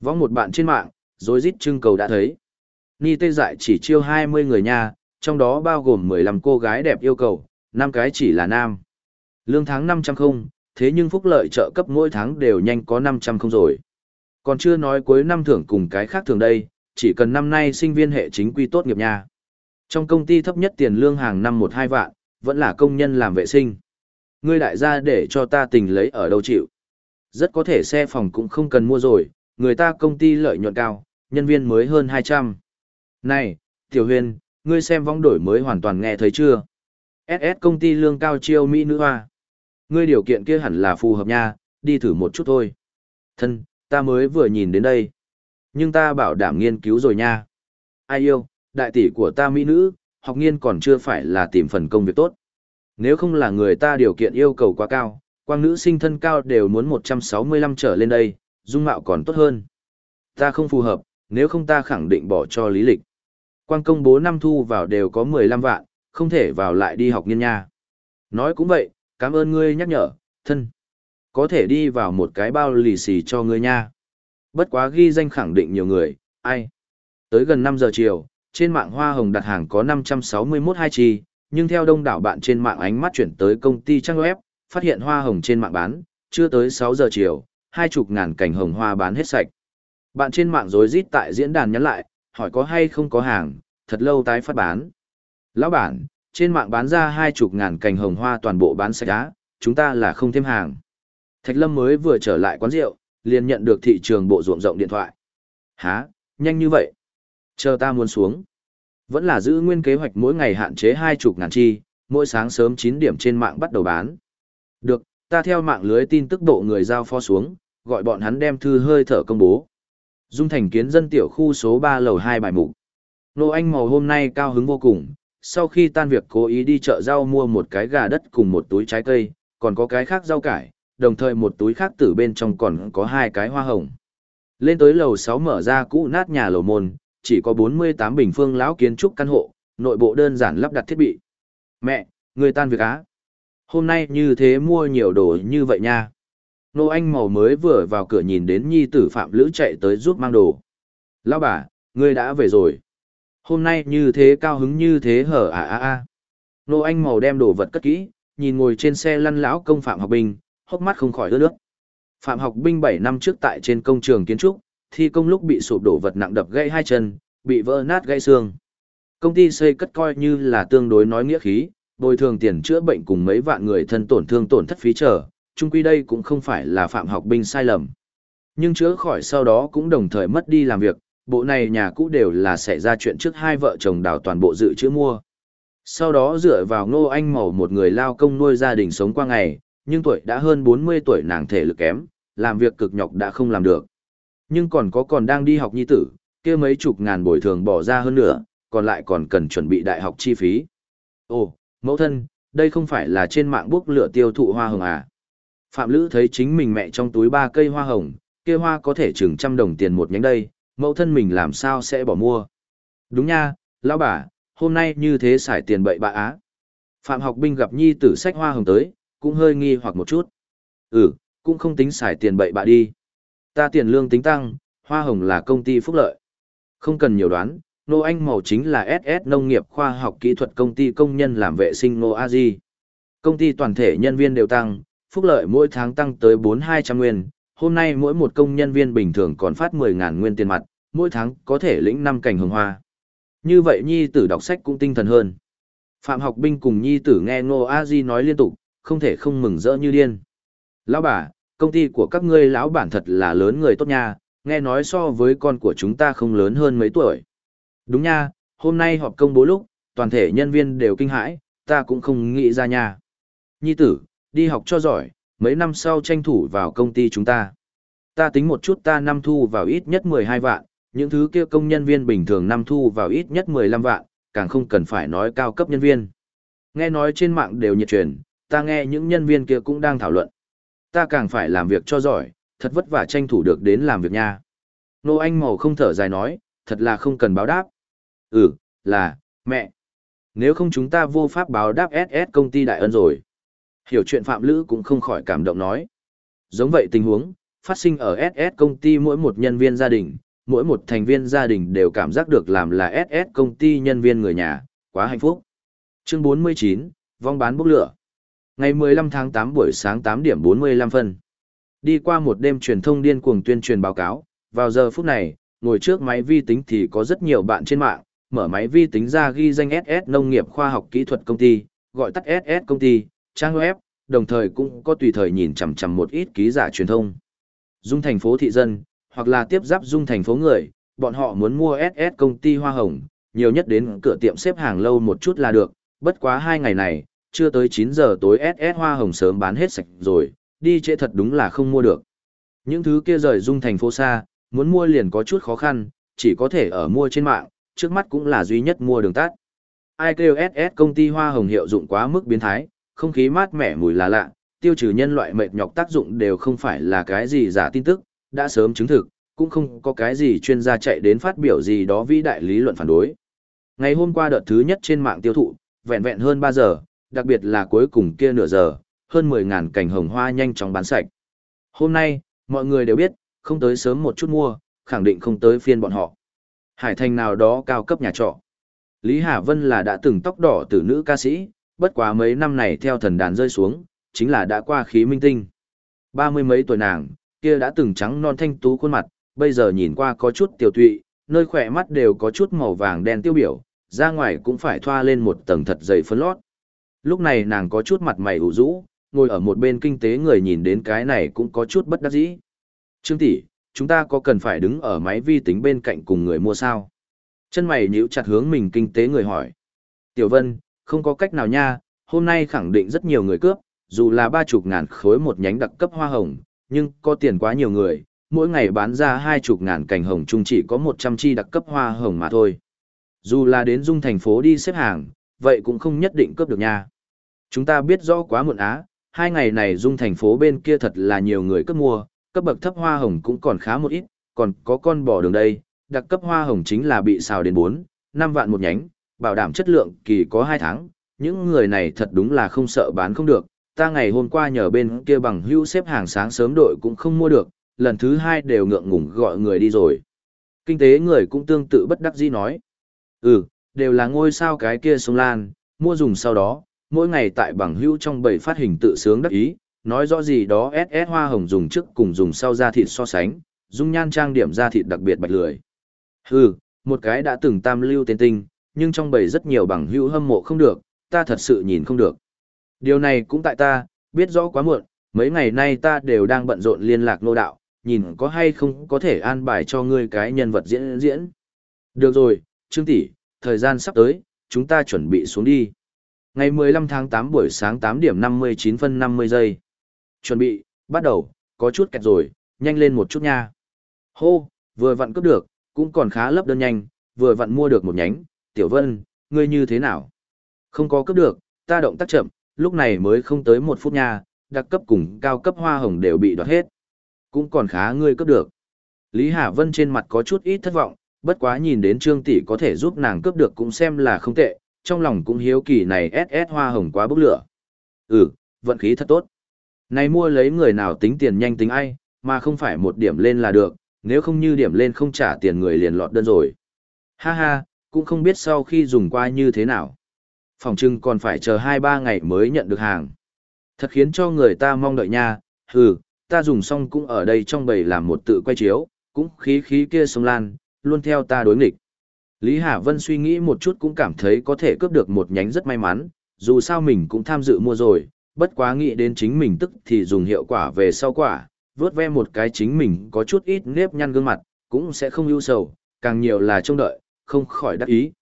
Vong một bạn trên mạng, rồi rít trưng cầu đã thấy. Ni tê dại chỉ chiêu 20 người nha, trong đó bao gồm 15 cô gái đẹp yêu cầu, 5 cái chỉ là nam. Lương tháng 500 không, thế nhưng phúc lợi trợ cấp mỗi tháng đều nhanh có 500 không rồi. Còn chưa nói cuối năm thưởng cùng cái khác thường đây, chỉ cần năm nay sinh viên hệ chính quy tốt nghiệp nha. Trong công ty thấp nhất tiền lương hàng năm 1-2 vạn, vẫn là công nhân làm vệ sinh. Ngươi đại gia để cho ta tình lấy ở đâu chịu. Rất có thể xe phòng cũng không cần mua rồi, người ta công ty lợi nhuận cao, nhân viên mới hơn 200. Này, Tiểu Huyền, ngươi xem vong đổi mới hoàn toàn nghe thấy chưa? SS công ty lương cao chiêu Mỹ nữ hoa. Ngươi điều kiện kia hẳn là phù hợp nha, đi thử một chút thôi. Thân, ta mới vừa nhìn đến đây. Nhưng ta bảo đảm nghiên cứu rồi nha. Ai yêu, đại tỷ của ta Mỹ nữ, học nghiên còn chưa phải là tìm phần công việc tốt. Nếu không là người ta điều kiện yêu cầu quá cao, quang nữ sinh thân cao đều muốn 165 trở lên đây, dung mạo còn tốt hơn. Ta không phù hợp, nếu không ta khẳng định bỏ cho lý lịch. Quang công bố năm thu vào đều có 15 vạn, không thể vào lại đi học nghiên nha. Nói cũng vậy, cảm ơn ngươi nhắc nhở, thân. Có thể đi vào một cái bao lì xì cho ngươi nha. Bất quá ghi danh khẳng định nhiều người, ai. Tới gần 5 giờ chiều, trên mạng Hoa Hồng đặt hàng có 561 hai chi, nhưng theo đông đảo bạn trên mạng ánh mắt chuyển tới công ty trang web, phát hiện Hoa Hồng trên mạng bán, chưa tới 6 giờ chiều, hai chục ngàn cành hồng hoa bán hết sạch. Bạn trên mạng rối rít tại diễn đàn nhắn lại, hỏi có hay không có hàng, thật lâu tái phát bán. Lão bản, trên mạng bán ra hai chục ngàn cành hồng hoa toàn bộ bán sạch á, chúng ta là không thêm hàng. Thạch Lâm mới vừa trở lại quán rượu, liền nhận được thị trường bộ ruộng rộng điện thoại. Hả, nhanh như vậy? Chờ ta muốn xuống. Vẫn là giữ nguyên kế hoạch mỗi ngày hạn chế hai chục ngàn chi, mỗi sáng sớm 9 điểm trên mạng bắt đầu bán. Được, ta theo mạng lưới tin tức độ người giao phó xuống, gọi bọn hắn đem thư hơi thở công bố. Dung thành kiến dân tiểu khu số 3 lầu 2 bài mục. Nô Anh Màu hôm nay cao hứng vô cùng, sau khi tan việc cố ý đi chợ rau mua một cái gà đất cùng một túi trái cây, còn có cái khác rau cải, đồng thời một túi khác từ bên trong còn có hai cái hoa hồng. Lên tới lầu 6 mở ra cũ nát nhà lầu môn, chỉ có 48 bình phương lão kiến trúc căn hộ, nội bộ đơn giản lắp đặt thiết bị. Mẹ, người tan việc á. Hôm nay như thế mua nhiều đồ như vậy nha. Nô Anh Màu mới vừa vào cửa nhìn đến nhi tử Phạm Lữ chạy tới giúp mang đồ. Lão bà, ngươi đã về rồi. Hôm nay như thế cao hứng như thế hở à à à. Nô Anh Màu đem đồ vật cất kỹ, nhìn ngồi trên xe lăn lão công Phạm Học Binh, hốc mắt không khỏi ướt nước. Phạm Học Binh 7 năm trước tại trên công trường kiến trúc, thi công lúc bị sụp đổ vật nặng đập gãy hai chân, bị vỡ nát gãy xương. Công ty xây cất coi như là tương đối nói nghĩa khí, bồi thường tiền chữa bệnh cùng mấy vạn người thân tổn thương tổn thất phí trở, chung quy đây cũng không phải là phạm học binh sai lầm. Nhưng chữa khỏi sau đó cũng đồng thời mất đi làm việc, bộ này nhà cũ đều là xảy ra chuyện trước hai vợ chồng đào toàn bộ dự trữ mua. Sau đó dựa vào ngô anh màu một người lao công nuôi gia đình sống qua ngày, nhưng tuổi đã hơn 40 tuổi nàng thể lực kém, làm việc cực nhọc đã không làm được. Nhưng còn có còn đang đi học nhi tử, kia mấy chục ngàn bồi thường bỏ ra hơn nữa, còn lại còn cần chuẩn bị đại học chi phí. Ồ, mẫu thân, đây không phải là trên mạng bốc lửa tiêu thụ hoa hồng à? Phạm Lữ thấy chính mình mẹ trong túi ba cây hoa hồng, kia hoa có thể chừng trăm đồng tiền một nhánh đây, mẫu thân mình làm sao sẽ bỏ mua. Đúng nha, lão bà, hôm nay như thế xài tiền bậy bạ á. Phạm học binh gặp nhi tử sách hoa hồng tới, cũng hơi nghi hoặc một chút. Ừ, cũng không tính xài tiền bậy bạ đi. Ta tiền lương tính tăng, hoa hồng là công ty phúc lợi. Không cần nhiều đoán, Nô Anh Màu chính là SS Nông nghiệp Khoa học Kỹ thuật công ty công nhân làm vệ sinh Nô A Di. Công ty toàn thể nhân viên đều tăng, phúc lợi mỗi tháng tăng tới 4-200 nguyên, hôm nay mỗi một công nhân viên bình thường còn phát 10.000 nguyên tiền mặt, mỗi tháng có thể lĩnh 5 cảnh hồng hoa. Như vậy nhi tử đọc sách cũng tinh thần hơn. Phạm học binh cùng nhi tử nghe Ngô A Di nói liên tục, không thể không mừng rỡ như điên. Lão bà, công ty của các ngươi lão bản thật là lớn người tốt nha, nghe nói so với con của chúng ta không lớn hơn mấy tuổi. Đúng nha, hôm nay họp công bố lúc, toàn thể nhân viên đều kinh hãi, ta cũng không nghĩ ra nha. Nhi tử, đi học cho giỏi, mấy năm sau tranh thủ vào công ty chúng ta. Ta tính một chút ta năm thu vào ít nhất 12 vạn, những thứ kia công nhân viên bình thường năm thu vào ít nhất 15 vạn, càng không cần phải nói cao cấp nhân viên. Nghe nói trên mạng đều nhiệt truyền, ta nghe những nhân viên kia cũng đang thảo luận. Ta càng phải làm việc cho giỏi, thật vất vả tranh thủ được đến làm việc nha. Nô Anh Màu không thở dài nói, thật là không cần báo đáp. Ừ, là, mẹ. Nếu không chúng ta vô pháp báo đáp SS công ty đại ân rồi. Hiểu chuyện Phạm Lữ cũng không khỏi cảm động nói. Giống vậy tình huống, phát sinh ở SS công ty mỗi một nhân viên gia đình, mỗi một thành viên gia đình đều cảm giác được làm là SS công ty nhân viên người nhà, quá hạnh phúc. Chương 49, vong bán bốc lửa. Ngày 15 tháng 8 buổi sáng 8 điểm 45 phân. Đi qua một đêm truyền thông điên cuồng tuyên truyền báo cáo, vào giờ phút này, ngồi trước máy vi tính thì có rất nhiều bạn trên mạng, mở máy vi tính ra ghi danh SS Nông nghiệp Khoa học Kỹ thuật Công ty, gọi tắt SS Công ty, trang web, đồng thời cũng có tùy thời nhìn chằm chằm một ít ký giả truyền thông. Dung thành phố thị dân, hoặc là tiếp giáp dung thành phố người, bọn họ muốn mua SS công ty hoa hồng, nhiều nhất đến cửa tiệm xếp hàng lâu một chút là được, bất quá hai ngày này, chưa tới 9 giờ tối SS hoa hồng sớm bán hết sạch rồi, đi trễ thật đúng là không mua được. Những thứ kia rời dung thành phố xa, muốn mua liền có chút khó khăn, chỉ có thể ở mua trên mạng, trước mắt cũng là duy nhất mua đường tắt. ai kêu SS công ty hoa hồng hiệu dụng quá mức biến thái, không khí mát mẻ mùi là lạ, tiêu trừ nhân loại mệt nhọc tác dụng đều không phải là cái gì giả tin tức, đã sớm chứng thực, cũng không có cái gì chuyên gia chạy đến phát biểu gì đó vĩ đại lý luận phản đối. Ngày hôm qua đợt thứ nhất trên mạng tiêu thụ, vẹn vẹn hơn 3 giờ, đặc biệt là cuối cùng kia nửa giờ, hơn 10.000 cành hồng hoa nhanh chóng bán sạch. Hôm nay, mọi người đều biết, không tới sớm một chút mua, khẳng định không tới phiên bọn họ. Hải thành nào đó cao cấp nhà trọ. Lý Hà Vân là đã từng tóc đỏ từ nữ ca sĩ, bất quá mấy năm này theo thần đàn rơi xuống, chính là đã qua khí minh tinh. Ba mươi mấy tuổi nàng, kia đã từng trắng non thanh tú khuôn mặt, bây giờ nhìn qua có chút tiểu tụy, nơi khỏe mắt đều có chút màu vàng đen tiêu biểu, ra ngoài cũng phải thoa lên một tầng thật dày phấn lót. Lúc này nàng có chút mặt mày ủ rũ, ngồi ở một bên kinh tế người nhìn đến cái này cũng có chút bất đắc dĩ. Trương tỷ, chúng ta có cần phải đứng ở máy vi tính bên cạnh cùng người mua sao? Chân mày nhíu chặt hướng mình kinh tế người hỏi. Tiểu Vân, không có cách nào nha, hôm nay khẳng định rất nhiều người cướp, dù là ba chục ngàn khối một nhánh đặc cấp hoa hồng, nhưng có tiền quá nhiều người, mỗi ngày bán ra hai chục ngàn cành hồng chung chỉ có một trăm chi đặc cấp hoa hồng mà thôi. Dù là đến dung thành phố đi xếp hàng, vậy cũng không nhất định cướp được nha. Chúng ta biết rõ quá muộn á, hai ngày này dung thành phố bên kia thật là nhiều người cướp mua, cấp bậc thấp hoa hồng cũng còn khá một ít, còn có con bò đường đây, đặc cấp hoa hồng chính là bị xào đến 4, 5 vạn một nhánh, bảo đảm chất lượng kỳ có 2 tháng, những người này thật đúng là không sợ bán không được, ta ngày hôm qua nhờ bên kia bằng hữu xếp hàng sáng sớm đội cũng không mua được, lần thứ hai đều ngượng ngùng gọi người đi rồi. Kinh tế người cũng tương tự bất đắc dĩ nói. Ừ, đều là ngôi sao cái kia sông Lan, mua dùng sau đó, mỗi ngày tại bằng hữu trong bầy phát hình tự sướng đắc ý, nói rõ gì đó SS hoa hồng dùng trước cùng dùng sau da thịt so sánh, dung nhan trang điểm da thịt đặc biệt bạch lười. Ừ, một cái đã từng tam lưu tên tinh, nhưng trong bầy rất nhiều bằng hữu hâm mộ không được, ta thật sự nhìn không được. Điều này cũng tại ta, biết rõ quá muộn, mấy ngày nay ta đều đang bận rộn liên lạc nô đạo, nhìn có hay không có thể an bài cho ngươi cái nhân vật diễn diễn. Được rồi, Trương tỷ, thời gian sắp tới, chúng ta chuẩn bị xuống đi. Ngày 15 tháng 8 buổi sáng 8 điểm 59 phân 50 giây. Chuẩn bị, bắt đầu, có chút kẹt rồi, nhanh lên một chút nha. Hô, vừa vặn cướp được, cũng còn khá lấp đơn nhanh, vừa vặn mua được một nhánh, Tiểu Vân, ngươi như thế nào? Không có cướp được, ta động tác chậm, lúc này mới không tới một phút nha, đặc cấp cùng cao cấp hoa hồng đều bị đoạt hết. Cũng còn khá ngươi cướp được. Lý Hà Vân trên mặt có chút ít thất vọng, bất quá nhìn đến Trương Tỷ có thể giúp nàng cướp được cũng xem là không tệ, trong lòng cũng hiếu kỳ này SS hoa hồng quá bốc lửa. Ừ, vận khí thật tốt. Này mua lấy người nào tính tiền nhanh tính ai, mà không phải một điểm lên là được, nếu không như điểm lên không trả tiền người liền lọt đơn rồi. Ha ha, cũng không biết sau khi dùng qua như thế nào. Phòng trưng còn phải chờ 2-3 ngày mới nhận được hàng. Thật khiến cho người ta mong đợi nha, hừ, ta dùng xong cũng ở đây trong bầy làm một tự quay chiếu, cũng khí khí kia sông lan, luôn theo ta đối nghịch. Lý Hà Vân suy nghĩ một chút cũng cảm thấy có thể cướp được một nhánh rất may mắn, dù sao mình cũng tham dự mua rồi, bất quá nghĩ đến chính mình tức thì dùng hiệu quả về sau quả, vớt ve một cái chính mình có chút ít nếp nhăn gương mặt, cũng sẽ không ưu sầu, càng nhiều là trông đợi, không khỏi đắc ý.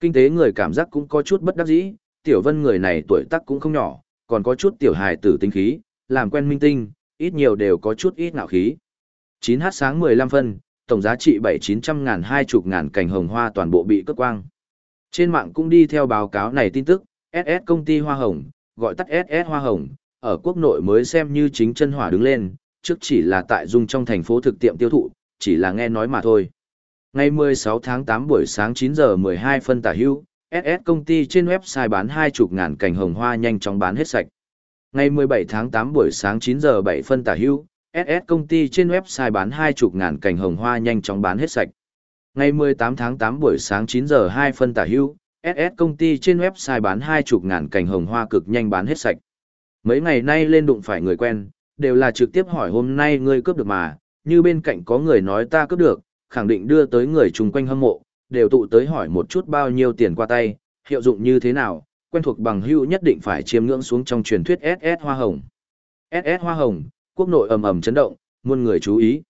Kinh tế người cảm giác cũng có chút bất đắc dĩ, tiểu vân người này tuổi tác cũng không nhỏ, còn có chút tiểu hài tử tinh khí, làm quen minh tinh, ít nhiều đều có chút ít nạo khí. 9h sáng 15 phân, tổng giá trị 7-900 ngàn hai chục ngàn cành hồng hoa toàn bộ bị cất quang. Trên mạng cũng đi theo báo cáo này tin tức, SS công ty Hoa Hồng, gọi tắt SS Hoa Hồng, ở quốc nội mới xem như chính chân hỏa đứng lên, trước chỉ là tại dung trong thành phố thực tiệm tiêu thụ, chỉ là nghe nói mà thôi. Ngày 16 tháng 8 buổi sáng 9 giờ 12 phân tả hưu, SS công ty trên website bán hai chục ngàn cành hồng hoa nhanh chóng bán hết sạch. Ngày 17 tháng 8 buổi sáng 9 giờ 7 phân tả hưu, SS công ty trên website bán hai chục ngàn cành hồng hoa nhanh chóng bán hết sạch. Ngày 18 tháng 8 buổi sáng 9 giờ 2 phân tả hưu, SS công ty trên website bán hai chục ngàn cành hồng hoa cực nhanh bán hết sạch. Mấy ngày nay lên đụng phải người quen, đều là trực tiếp hỏi hôm nay ngươi cướp được mà, như bên cạnh có người nói ta cướp được, khẳng định đưa tới người chung quanh hâm mộ, đều tụ tới hỏi một chút bao nhiêu tiền qua tay, hiệu dụng như thế nào, quen thuộc bằng hữu nhất định phải chiêm ngưỡng xuống trong truyền thuyết SS Hoa Hồng. SS Hoa Hồng, quốc nội ầm ầm chấn động, muôn người chú ý.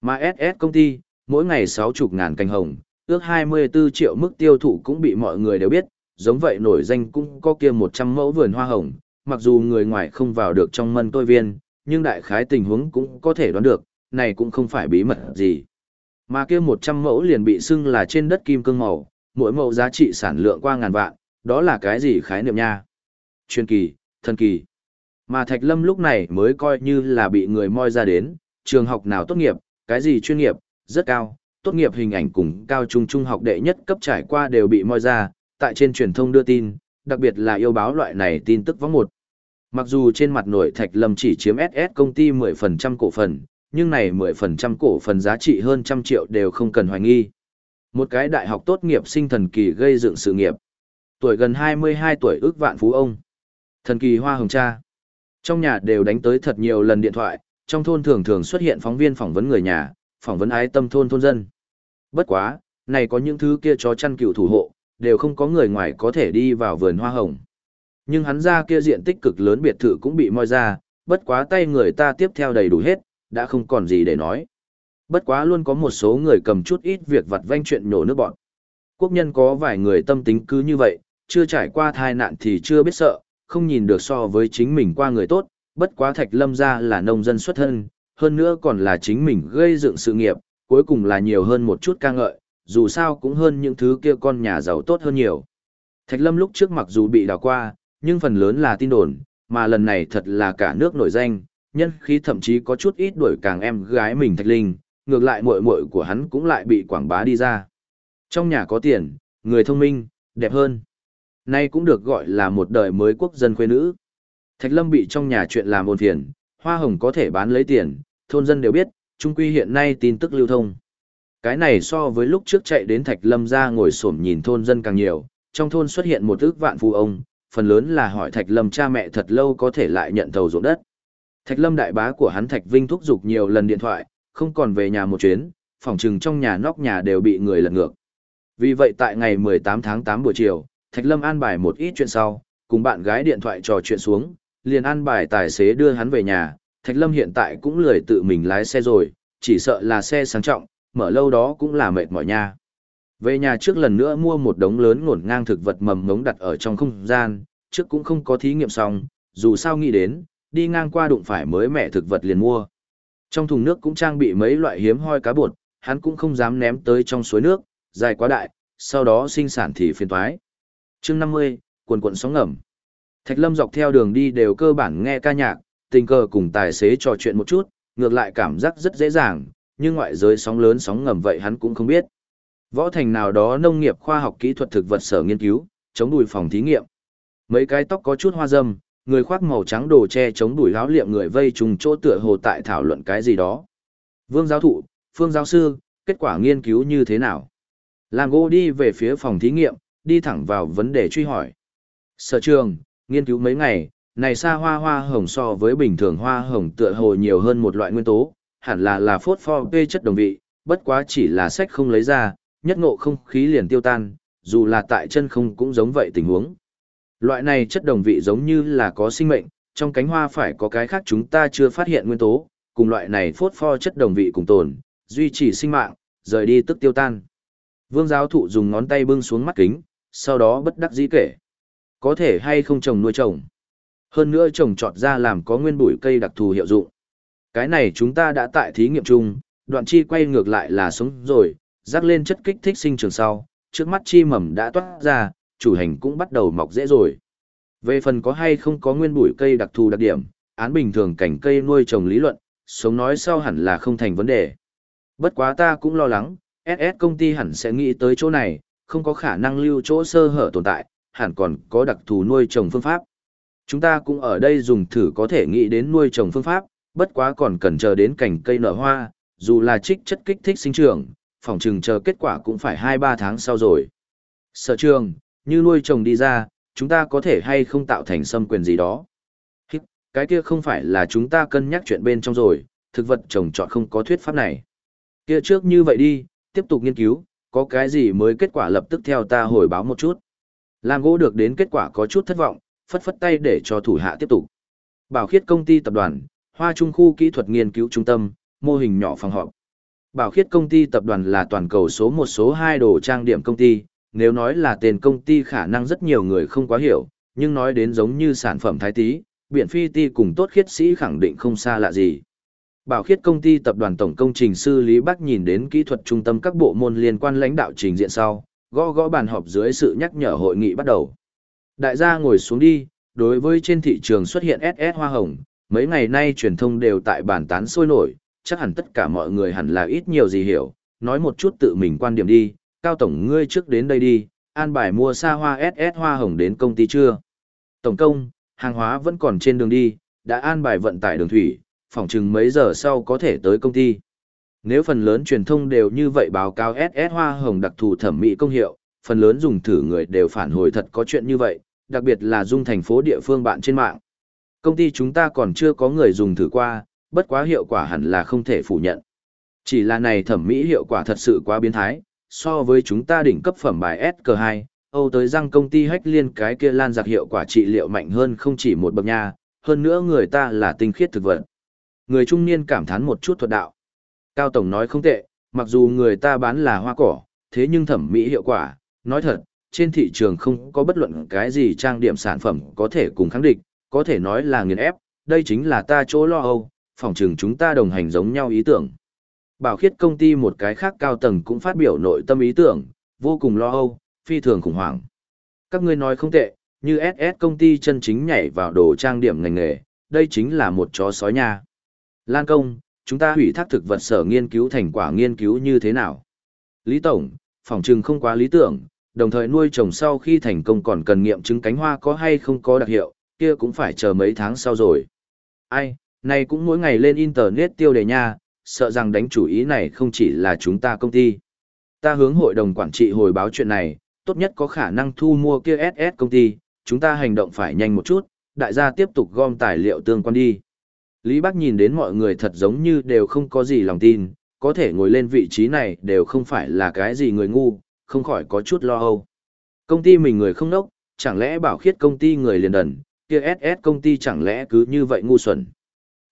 Mà SS công ty, mỗi ngày 60 ngàn cành hồng, ước 24 triệu mức tiêu thụ cũng bị mọi người đều biết, giống vậy nổi danh cũng có kia 100 mẫu vườn hoa hồng, mặc dù người ngoài không vào được trong mân tôi viên, nhưng đại khái tình huống cũng có thể đoán được, này cũng không phải bí mật gì. Mà kia 100 mẫu liền bị xưng là trên đất kim cương màu, mỗi mẫu giá trị sản lượng qua ngàn vạn, Đó là cái gì khái niệm nha? Chuyên kỳ, thần kỳ. Mà Thạch Lâm lúc này mới coi như là bị người moi ra đến, trường học nào tốt nghiệp, cái gì chuyên nghiệp, rất cao, tốt nghiệp hình ảnh cùng cao trung trung học đệ nhất cấp trải qua đều bị moi ra, tại trên truyền thông đưa tin, đặc biệt là yêu báo loại này tin tức vắng một. Mặc dù trên mặt nổi Thạch Lâm chỉ chiếm SS công ty 10% cổ phần, nhưng này 10% cổ phần giá trị hơn trăm triệu đều không cần hoài nghi. Một cái đại học tốt nghiệp sinh thần kỳ gây dựng sự nghiệp. Tuổi gần 22 tuổi ước vạn phú ông. Thần kỳ hoa hồng cha. Trong nhà đều đánh tới thật nhiều lần điện thoại, trong thôn thường thường xuất hiện phóng viên phỏng vấn người nhà, phỏng vấn ái tâm thôn thôn dân. Bất quá, này có những thứ kia chó chăn cựu thủ hộ, đều không có người ngoài có thể đi vào vườn hoa hồng. Nhưng hắn ra kia diện tích cực lớn biệt thự cũng bị moi ra, bất quá tay người ta tiếp theo đầy đủ hết, đã không còn gì để nói. Bất quá luôn có một số người cầm chút ít việc vặt vanh chuyện nhổ nước bọn. Quốc nhân có vài người tâm tính cứ như vậy, chưa trải qua thai nạn thì chưa biết sợ, không nhìn được so với chính mình qua người tốt, bất quá thạch lâm ra là nông dân xuất thân, hơn nữa còn là chính mình gây dựng sự nghiệp, cuối cùng là nhiều hơn một chút ca ngợi, dù sao cũng hơn những thứ kia con nhà giàu tốt hơn nhiều. Thạch lâm lúc trước mặc dù bị đào qua, nhưng phần lớn là tin đồn, mà lần này thật là cả nước nổi danh, nhân khí thậm chí có chút ít đuổi càng em gái mình Thạch Linh, ngược lại muội muội của hắn cũng lại bị quảng bá đi ra. Trong nhà có tiền, người thông minh, đẹp hơn. Nay cũng được gọi là một đời mới quốc dân khuê nữ. Thạch Lâm bị trong nhà chuyện làm ồn phiền, hoa hồng có thể bán lấy tiền, thôn dân đều biết, trung quy hiện nay tin tức lưu thông. Cái này so với lúc trước chạy đến Thạch Lâm ra ngồi xổm nhìn thôn dân càng nhiều, trong thôn xuất hiện một ước vạn phú ông, phần lớn là hỏi Thạch Lâm cha mẹ thật lâu có thể lại nhận thầu ruộng đất. Thạch Lâm đại bá của hắn Thạch Vinh thúc giục nhiều lần điện thoại, không còn về nhà một chuyến, phòng trừng trong nhà nóc nhà đều bị người lật ngược. Vì vậy tại ngày 18 tháng 8 buổi chiều, Thạch Lâm an bài một ít chuyện sau, cùng bạn gái điện thoại trò chuyện xuống, liền an bài tài xế đưa hắn về nhà. Thạch Lâm hiện tại cũng lười tự mình lái xe rồi, chỉ sợ là xe sang trọng, mở lâu đó cũng là mệt mỏi nha. Về nhà trước lần nữa mua một đống lớn ngổn ngang thực vật mầm ngống đặt ở trong không gian, trước cũng không có thí nghiệm xong, dù sao nghĩ đến, đi ngang qua đụng phải mới mẹ thực vật liền mua. Trong thùng nước cũng trang bị mấy loại hiếm hoi cá bột, hắn cũng không dám ném tới trong suối nước, dài quá đại, sau đó sinh sản thì phiền toái. chương 50, quần quần sóng ngầm. Thạch Lâm dọc theo đường đi đều cơ bản nghe ca nhạc, tình cờ cùng tài xế trò chuyện một chút, ngược lại cảm giác rất dễ dàng, nhưng ngoại giới sóng lớn sóng ngầm vậy hắn cũng không biết. Võ thành nào đó nông nghiệp khoa học kỹ thuật thực vật sở nghiên cứu, chống đùi phòng thí nghiệm. Mấy cái tóc có chút hoa dâm, người khoác màu trắng đồ che chống đùi láo liệm người vây trùng chỗ tựa hồ tại thảo luận cái gì đó. Vương giáo thụ, phương giáo sư, kết quả nghiên cứu như thế nào? Làm gỗ đi về phía phòng thí nghiệm, đi thẳng vào vấn đề truy hỏi. Sở trường, nghiên cứu mấy ngày, này xa hoa hoa hồng so với bình thường hoa hồng tựa hồ nhiều hơn một loại nguyên tố, hẳn là là phốt pho phê chất đồng vị, bất quá chỉ là sách không lấy ra, nhất ngộ không khí liền tiêu tan, dù là tại chân không cũng giống vậy tình huống. Loại này chất đồng vị giống như là có sinh mệnh, trong cánh hoa phải có cái khác chúng ta chưa phát hiện nguyên tố, cùng loại này phốt pho chất đồng vị cùng tồn, duy trì sinh mạng, rời đi tức tiêu tan. Vương giáo thụ dùng ngón tay bưng xuống mắt kính, sau đó bất đắc dĩ kể. Có thể hay không trồng nuôi trồng. Hơn nữa trồng trọt ra làm có nguyên bụi cây đặc thù hiệu dụng. Cái này chúng ta đã tại thí nghiệm chung, đoạn chi quay ngược lại là sống rồi, rắc lên chất kích thích sinh trường sau, trước mắt chi mầm đã toát ra, chủ hành cũng bắt đầu mọc dễ rồi. Về phần có hay không có nguyên bụi cây đặc thù đặc điểm, án bình thường cảnh cây nuôi trồng lý luận, sống nói sau hẳn là không thành vấn đề. Bất quá ta cũng lo lắng, SS công ty hẳn sẽ nghĩ tới chỗ này, không có khả năng lưu chỗ sơ hở tồn tại, hẳn còn có đặc thù nuôi trồng phương pháp. Chúng ta cũng ở đây dùng thử có thể nghĩ đến nuôi trồng phương pháp, bất quá còn cần chờ đến cảnh cây nở hoa, dù là trích chất kích thích sinh trưởng, phòng trừng chờ kết quả cũng phải 2-3 tháng sau rồi. Sở trường, như nuôi chồng đi ra, chúng ta có thể hay không tạo thành xâm quyền gì đó. Cái kia không phải là chúng ta cân nhắc chuyện bên trong rồi, thực vật trồng trọt không có thuyết pháp này. Kia trước như vậy đi, tiếp tục nghiên cứu, có cái gì mới kết quả lập tức theo ta hồi báo một chút. Làm gỗ được đến kết quả có chút thất vọng, phất phất tay để cho thủ hạ tiếp tục. Bảo khiết công ty tập đoàn, Hoa Trung khu kỹ thuật nghiên cứu trung tâm, mô hình nhỏ phòng họp. Bảo khiết công ty tập đoàn là toàn cầu số một số hai đồ trang điểm công ty, nếu nói là tên công ty khả năng rất nhiều người không quá hiểu, nhưng nói đến giống như sản phẩm thái tí, biện phi ti cùng tốt khiết sĩ khẳng định không xa lạ gì. Bảo khiết công ty tập đoàn tổng công trình sư Lý Bắc nhìn đến kỹ thuật trung tâm các bộ môn liên quan lãnh đạo trình diện sau, gõ gõ bàn họp dưới sự nhắc nhở hội nghị bắt đầu. Đại gia ngồi xuống đi, đối với trên thị trường xuất hiện SS hoa hồng, mấy ngày nay truyền thông đều tại bàn tán sôi nổi, chắc hẳn tất cả mọi người hẳn là ít nhiều gì hiểu, nói một chút tự mình quan điểm đi, Cao Tổng ngươi trước đến đây đi, an bài mua xa hoa SS hoa hồng đến công ty chưa? Tổng công, hàng hóa vẫn còn trên đường đi, đã an bài vận tải đường thủy, phòng chừng mấy giờ sau có thể tới công ty. Nếu phần lớn truyền thông đều như vậy báo cáo SS hoa hồng đặc thù thẩm mỹ công hiệu, phần lớn dùng thử người đều phản hồi thật có chuyện như vậy, đặc biệt là dung thành phố địa phương bạn trên mạng. Công ty chúng ta còn chưa có người dùng thử qua, bất quá hiệu quả hẳn là không thể phủ nhận. Chỉ là này thẩm mỹ hiệu quả thật sự quá biến thái, so với chúng ta đỉnh cấp phẩm bài SK2, Âu tới răng công ty hách liên cái kia lan giặc hiệu quả trị liệu mạnh hơn không chỉ một bậc nha, hơn nữa người ta là tinh khiết thực vật. Người trung niên cảm thán một chút thuật đạo. Cao Tổng nói không tệ, mặc dù người ta bán là hoa cỏ, thế nhưng thẩm mỹ hiệu quả, nói thật, trên thị trường không có bất luận cái gì trang điểm sản phẩm có thể cùng kháng địch, có thể nói là nghiền ép, đây chính là ta chỗ lo âu, phòng trường chúng ta đồng hành giống nhau ý tưởng. Bảo khiết công ty một cái khác cao tầng cũng phát biểu nội tâm ý tưởng, vô cùng lo âu, phi thường khủng hoảng. Các ngươi nói không tệ, như SS công ty chân chính nhảy vào đồ trang điểm ngành nghề, đây chính là một chó sói nha. Lan công, chúng ta hủy thác thực vật sở nghiên cứu thành quả nghiên cứu như thế nào? Lý Tổng, phòng trừng không quá lý tưởng, đồng thời nuôi trồng sau khi thành công còn cần nghiệm chứng cánh hoa có hay không có đặc hiệu, kia cũng phải chờ mấy tháng sau rồi. Ai, này cũng mỗi ngày lên internet tiêu đề nha, sợ rằng đánh chủ ý này không chỉ là chúng ta công ty. Ta hướng hội đồng quản trị hồi báo chuyện này, tốt nhất có khả năng thu mua kia SS công ty, chúng ta hành động phải nhanh một chút, đại gia tiếp tục gom tài liệu tương quan đi. Lý Bắc nhìn đến mọi người thật giống như đều không có gì lòng tin, có thể ngồi lên vị trí này đều không phải là cái gì người ngu, không khỏi có chút lo âu. Công ty mình người không nốc, chẳng lẽ bảo khiết công ty người liền đần, kia SS công ty chẳng lẽ cứ như vậy ngu xuẩn.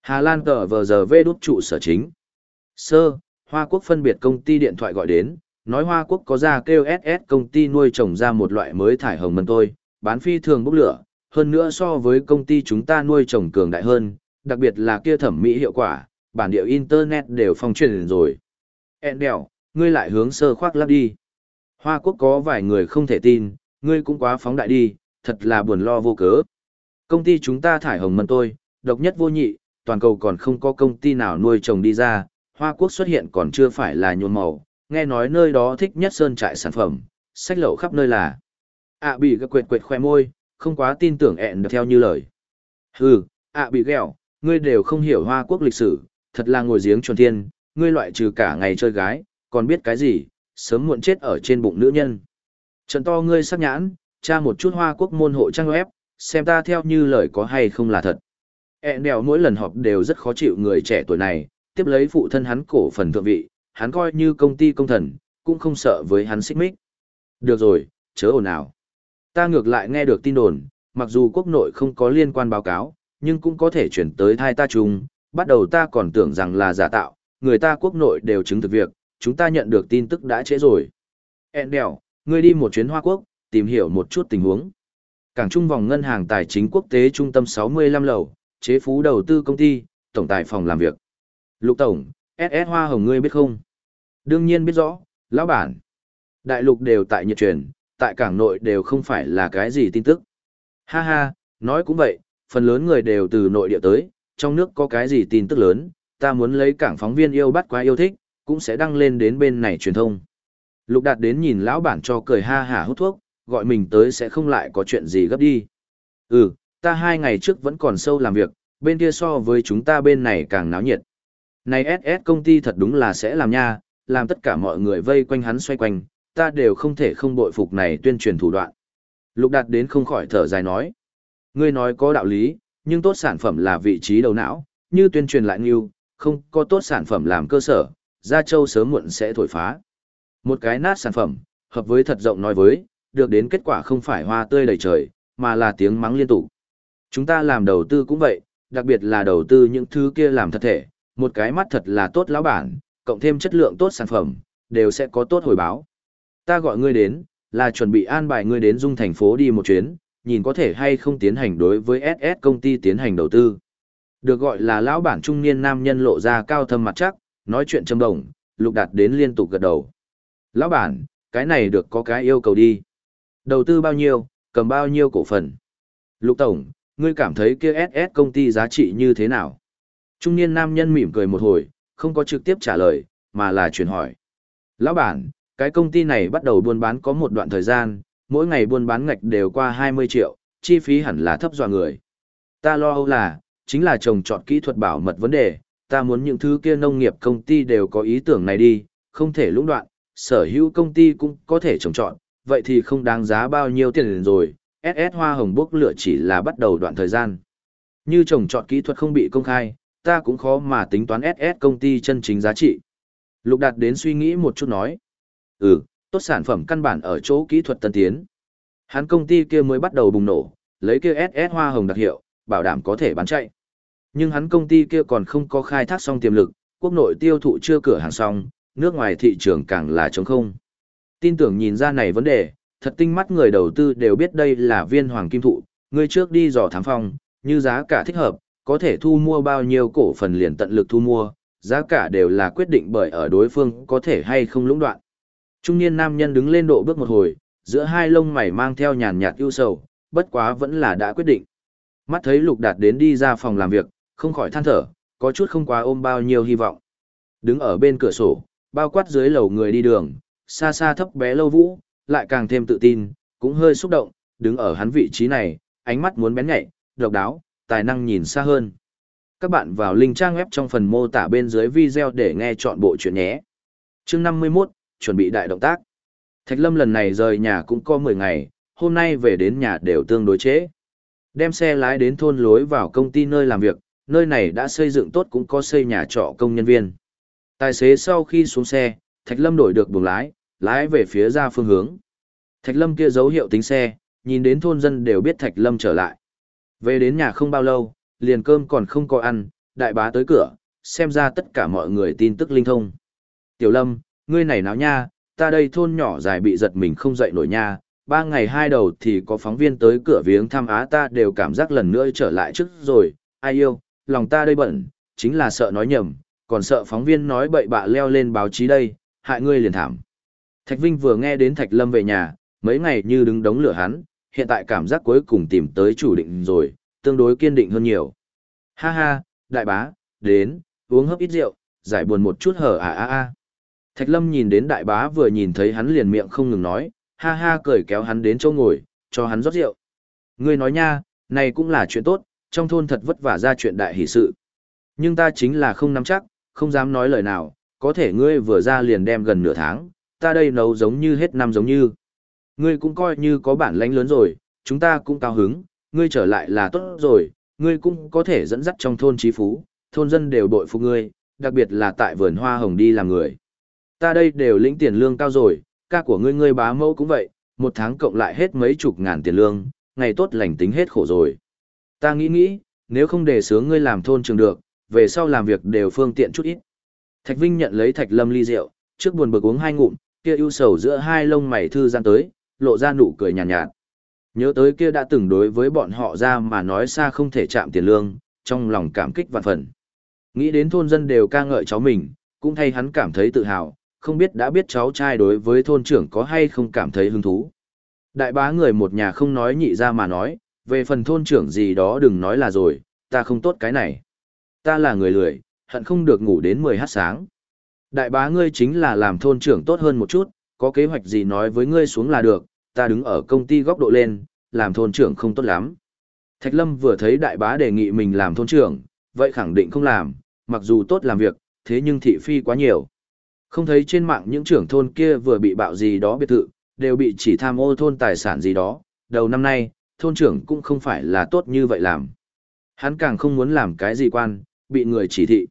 Hà Lan tờ vờ giờ vê đút trụ sở chính. Sơ, Hoa Quốc phân biệt công ty điện thoại gọi đến, nói Hoa Quốc có ra kêu SS công ty nuôi trồng ra một loại mới thải hồng mân tôi, bán phi thường bốc lửa, hơn nữa so với công ty chúng ta nuôi trồng cường đại hơn, đặc biệt là kia thẩm mỹ hiệu quả, bản địa Internet đều phong truyền rồi. Ẹn đèo, ngươi lại hướng sơ khoác lắp đi. Hoa Quốc có vài người không thể tin, ngươi cũng quá phóng đại đi, thật là buồn lo vô cớ. Công ty chúng ta thải hồng mân tôi, độc nhất vô nhị, toàn cầu còn không có công ty nào nuôi trồng đi ra, Hoa Quốc xuất hiện còn chưa phải là nhuộm màu, nghe nói nơi đó thích nhất sơn trại sản phẩm, sách lậu khắp nơi là. ạ bị gật quệt quệt khoe môi, không quá tin tưởng ẹn được theo như lời. Hừ, ạ bị ghẹo, ngươi đều không hiểu Hoa Quốc lịch sử, thật là ngồi giếng tròn thiên, ngươi loại trừ cả ngày chơi gái, còn biết cái gì, sớm muộn chết ở trên bụng nữ nhân. Trận to ngươi sắc nhãn, tra một chút Hoa Quốc môn hộ trang web, xem ta theo như lời có hay không là thật. Ẹn đèo mỗi lần họp đều rất khó chịu người trẻ tuổi này, tiếp lấy phụ thân hắn cổ phần thượng vị, hắn coi như công ty công thần, cũng không sợ với hắn xích mích. Được rồi, chớ ồn ào. Ta ngược lại nghe được tin đồn, mặc dù quốc nội không có liên quan báo cáo, nhưng cũng có thể chuyển tới thai ta chung, bắt đầu ta còn tưởng rằng là giả tạo, người ta quốc nội đều chứng thực việc, chúng ta nhận được tin tức đã trễ rồi. En đèo, ngươi đi một chuyến Hoa Quốc, tìm hiểu một chút tình huống. Cảng Trung vòng ngân hàng tài chính quốc tế trung tâm 65 lầu, chế phú đầu tư công ty, tổng tài phòng làm việc. Lục Tổng, SS Hoa Hồng ngươi biết không? Đương nhiên biết rõ, lão bản. Đại lục đều tại nhiệt truyền, tại cảng nội đều không phải là cái gì tin tức. Ha ha, nói cũng vậy, phần lớn người đều từ nội địa tới, trong nước có cái gì tin tức lớn, ta muốn lấy cảng phóng viên yêu bắt quá yêu thích, cũng sẽ đăng lên đến bên này truyền thông. Lục đạt đến nhìn lão bản cho cười ha hả hút thuốc, gọi mình tới sẽ không lại có chuyện gì gấp đi. Ừ, ta hai ngày trước vẫn còn sâu làm việc, bên kia so với chúng ta bên này càng náo nhiệt. Này SS công ty thật đúng là sẽ làm nha, làm tất cả mọi người vây quanh hắn xoay quanh, ta đều không thể không bội phục này tuyên truyền thủ đoạn. Lục đạt đến không khỏi thở dài nói. Ngươi nói có đạo lý, nhưng tốt sản phẩm là vị trí đầu não, như tuyên truyền lại nghiêu, không có tốt sản phẩm làm cơ sở, Gia Châu sớm muộn sẽ thổi phá. Một cái nát sản phẩm, hợp với thật rộng nói với, được đến kết quả không phải hoa tươi đầy trời, mà là tiếng mắng liên tục. Chúng ta làm đầu tư cũng vậy, đặc biệt là đầu tư những thứ kia làm thật thể, một cái mắt thật là tốt lão bản, cộng thêm chất lượng tốt sản phẩm, đều sẽ có tốt hồi báo. Ta gọi ngươi đến, là chuẩn bị an bài ngươi đến dung thành phố đi một chuyến, nhìn có thể hay không tiến hành đối với SS công ty tiến hành đầu tư. Được gọi là lão bản trung niên nam nhân lộ ra cao thâm mặt chắc, nói chuyện trầm đồng, lục đạt đến liên tục gật đầu. Lão bản, cái này được có cái yêu cầu đi. Đầu tư bao nhiêu, cầm bao nhiêu cổ phần. Lục Tổng, ngươi cảm thấy kia SS công ty giá trị như thế nào? Trung niên nam nhân mỉm cười một hồi, không có trực tiếp trả lời, mà là chuyển hỏi. Lão bản, cái công ty này bắt đầu buôn bán có một đoạn thời gian, mỗi ngày buôn bán ngạch đều qua 20 triệu, chi phí hẳn là thấp dọa người. Ta lo âu là, chính là trồng trọt kỹ thuật bảo mật vấn đề, ta muốn những thứ kia nông nghiệp công ty đều có ý tưởng này đi, không thể lũng đoạn, sở hữu công ty cũng có thể trồng trọt, vậy thì không đáng giá bao nhiêu tiền rồi, SS hoa hồng bốc lửa chỉ là bắt đầu đoạn thời gian. Như trồng trọt kỹ thuật không bị công khai, ta cũng khó mà tính toán SS công ty chân chính giá trị. Lục đạt đến suy nghĩ một chút nói. Ừ, tốt sản phẩm căn bản ở chỗ kỹ thuật tân tiến. Hắn công ty kia mới bắt đầu bùng nổ, lấy kia SS hoa hồng đặc hiệu, bảo đảm có thể bán chạy. Nhưng hắn công ty kia còn không có khai thác xong tiềm lực, quốc nội tiêu thụ chưa cửa hàng xong, nước ngoài thị trường càng là trống không. Tin tưởng nhìn ra này vấn đề, thật tinh mắt người đầu tư đều biết đây là viên hoàng kim thụ, người trước đi dò thám phong, như giá cả thích hợp, có thể thu mua bao nhiêu cổ phần liền tận lực thu mua, giá cả đều là quyết định bởi ở đối phương có thể hay không lũng đoạn. Trung niên nam nhân đứng lên độ bước một hồi, giữa hai lông mày mang theo nhàn nhạt ưu sầu, bất quá vẫn là đã quyết định. Mắt thấy lục đạt đến đi ra phòng làm việc, không khỏi than thở, có chút không quá ôm bao nhiêu hy vọng. Đứng ở bên cửa sổ, bao quát dưới lầu người đi đường, xa xa thấp bé lâu vũ, lại càng thêm tự tin, cũng hơi xúc động, đứng ở hắn vị trí này, ánh mắt muốn bén nhạy, độc đáo, tài năng nhìn xa hơn. Các bạn vào link trang web trong phần mô tả bên dưới video để nghe chọn bộ chuyện nhé. Chương 51, chuẩn bị đại động tác. Thạch Lâm lần này rời nhà cũng có 10 ngày, hôm nay về đến nhà đều tương đối chế. Đem xe lái đến thôn lối vào công ty nơi làm việc, nơi này đã xây dựng tốt cũng có xây nhà trọ công nhân viên. Tài xế sau khi xuống xe, Thạch Lâm đổi được buồng lái, lái về phía ra phương hướng. Thạch Lâm kia dấu hiệu tính xe, nhìn đến thôn dân đều biết Thạch Lâm trở lại. Về đến nhà không bao lâu, liền cơm còn không có ăn, đại bá tới cửa, xem ra tất cả mọi người tin tức linh thông. Tiểu Lâm, ngươi này náo nha, ta đây thôn nhỏ dài bị giật mình không dậy nổi nha, ba ngày hai đầu thì có phóng viên tới cửa viếng thăm á ta đều cảm giác lần nữa trở lại trước rồi, ai yêu, lòng ta đây bận, chính là sợ nói nhầm, còn sợ phóng viên nói bậy bạ leo lên báo chí đây, hại ngươi liền thảm. Thạch Vinh vừa nghe đến Thạch Lâm về nhà, mấy ngày như đứng đống lửa hắn, hiện tại cảm giác cuối cùng tìm tới chủ định rồi, tương đối kiên định hơn nhiều. Ha ha, đại bá, đến, uống hấp ít rượu, giải buồn một chút hở à à à. Thạch Lâm nhìn đến đại bá vừa nhìn thấy hắn liền miệng không ngừng nói, ha ha cười kéo hắn đến chỗ ngồi, cho hắn rót rượu. Ngươi nói nha, này cũng là chuyện tốt, trong thôn thật vất vả ra chuyện đại hỷ sự. Nhưng ta chính là không nắm chắc, không dám nói lời nào, có thể ngươi vừa ra liền đem gần nửa tháng, ta đây nấu giống như hết năm giống như. Ngươi cũng coi như có bản lãnh lớn rồi, chúng ta cũng cao hứng, ngươi trở lại là tốt rồi, ngươi cũng có thể dẫn dắt trong thôn trí phú, thôn dân đều bội phục ngươi, đặc biệt là tại vườn hoa hồng đi làm người. Ta đây đều lĩnh tiền lương cao rồi, ca của ngươi ngươi bá mẫu cũng vậy, một tháng cộng lại hết mấy chục ngàn tiền lương, ngày tốt lành tính hết khổ rồi. Ta nghĩ nghĩ, nếu không để sướng ngươi làm thôn trường được, về sau làm việc đều phương tiện chút ít. Thạch Vinh nhận lấy Thạch Lâm ly rượu, trước buồn bực uống hai ngụm, kia ưu sầu giữa hai lông mày thư gian tới, lộ ra nụ cười nhàn nhạt, nhạt. Nhớ tới kia đã từng đối với bọn họ ra mà nói xa không thể chạm tiền lương, trong lòng cảm kích vạn phần. Nghĩ đến thôn dân đều ca ngợi cháu mình, cũng thay hắn cảm thấy tự hào, không biết đã biết cháu trai đối với thôn trưởng có hay không cảm thấy hứng thú. Đại bá người một nhà không nói nhị ra mà nói, về phần thôn trưởng gì đó đừng nói là rồi, ta không tốt cái này. Ta là người lười, hận không được ngủ đến 10 h sáng. Đại bá ngươi chính là làm thôn trưởng tốt hơn một chút, có kế hoạch gì nói với ngươi xuống là được, ta đứng ở công ty góc độ lên, làm thôn trưởng không tốt lắm. Thạch Lâm vừa thấy đại bá đề nghị mình làm thôn trưởng, vậy khẳng định không làm, mặc dù tốt làm việc, thế nhưng thị phi quá nhiều. Không thấy trên mạng những trưởng thôn kia vừa bị bạo gì đó biệt thự, đều bị chỉ tham ô thôn tài sản gì đó, đầu năm nay, thôn trưởng cũng không phải là tốt như vậy làm. Hắn càng không muốn làm cái gì quan, bị người chỉ thị.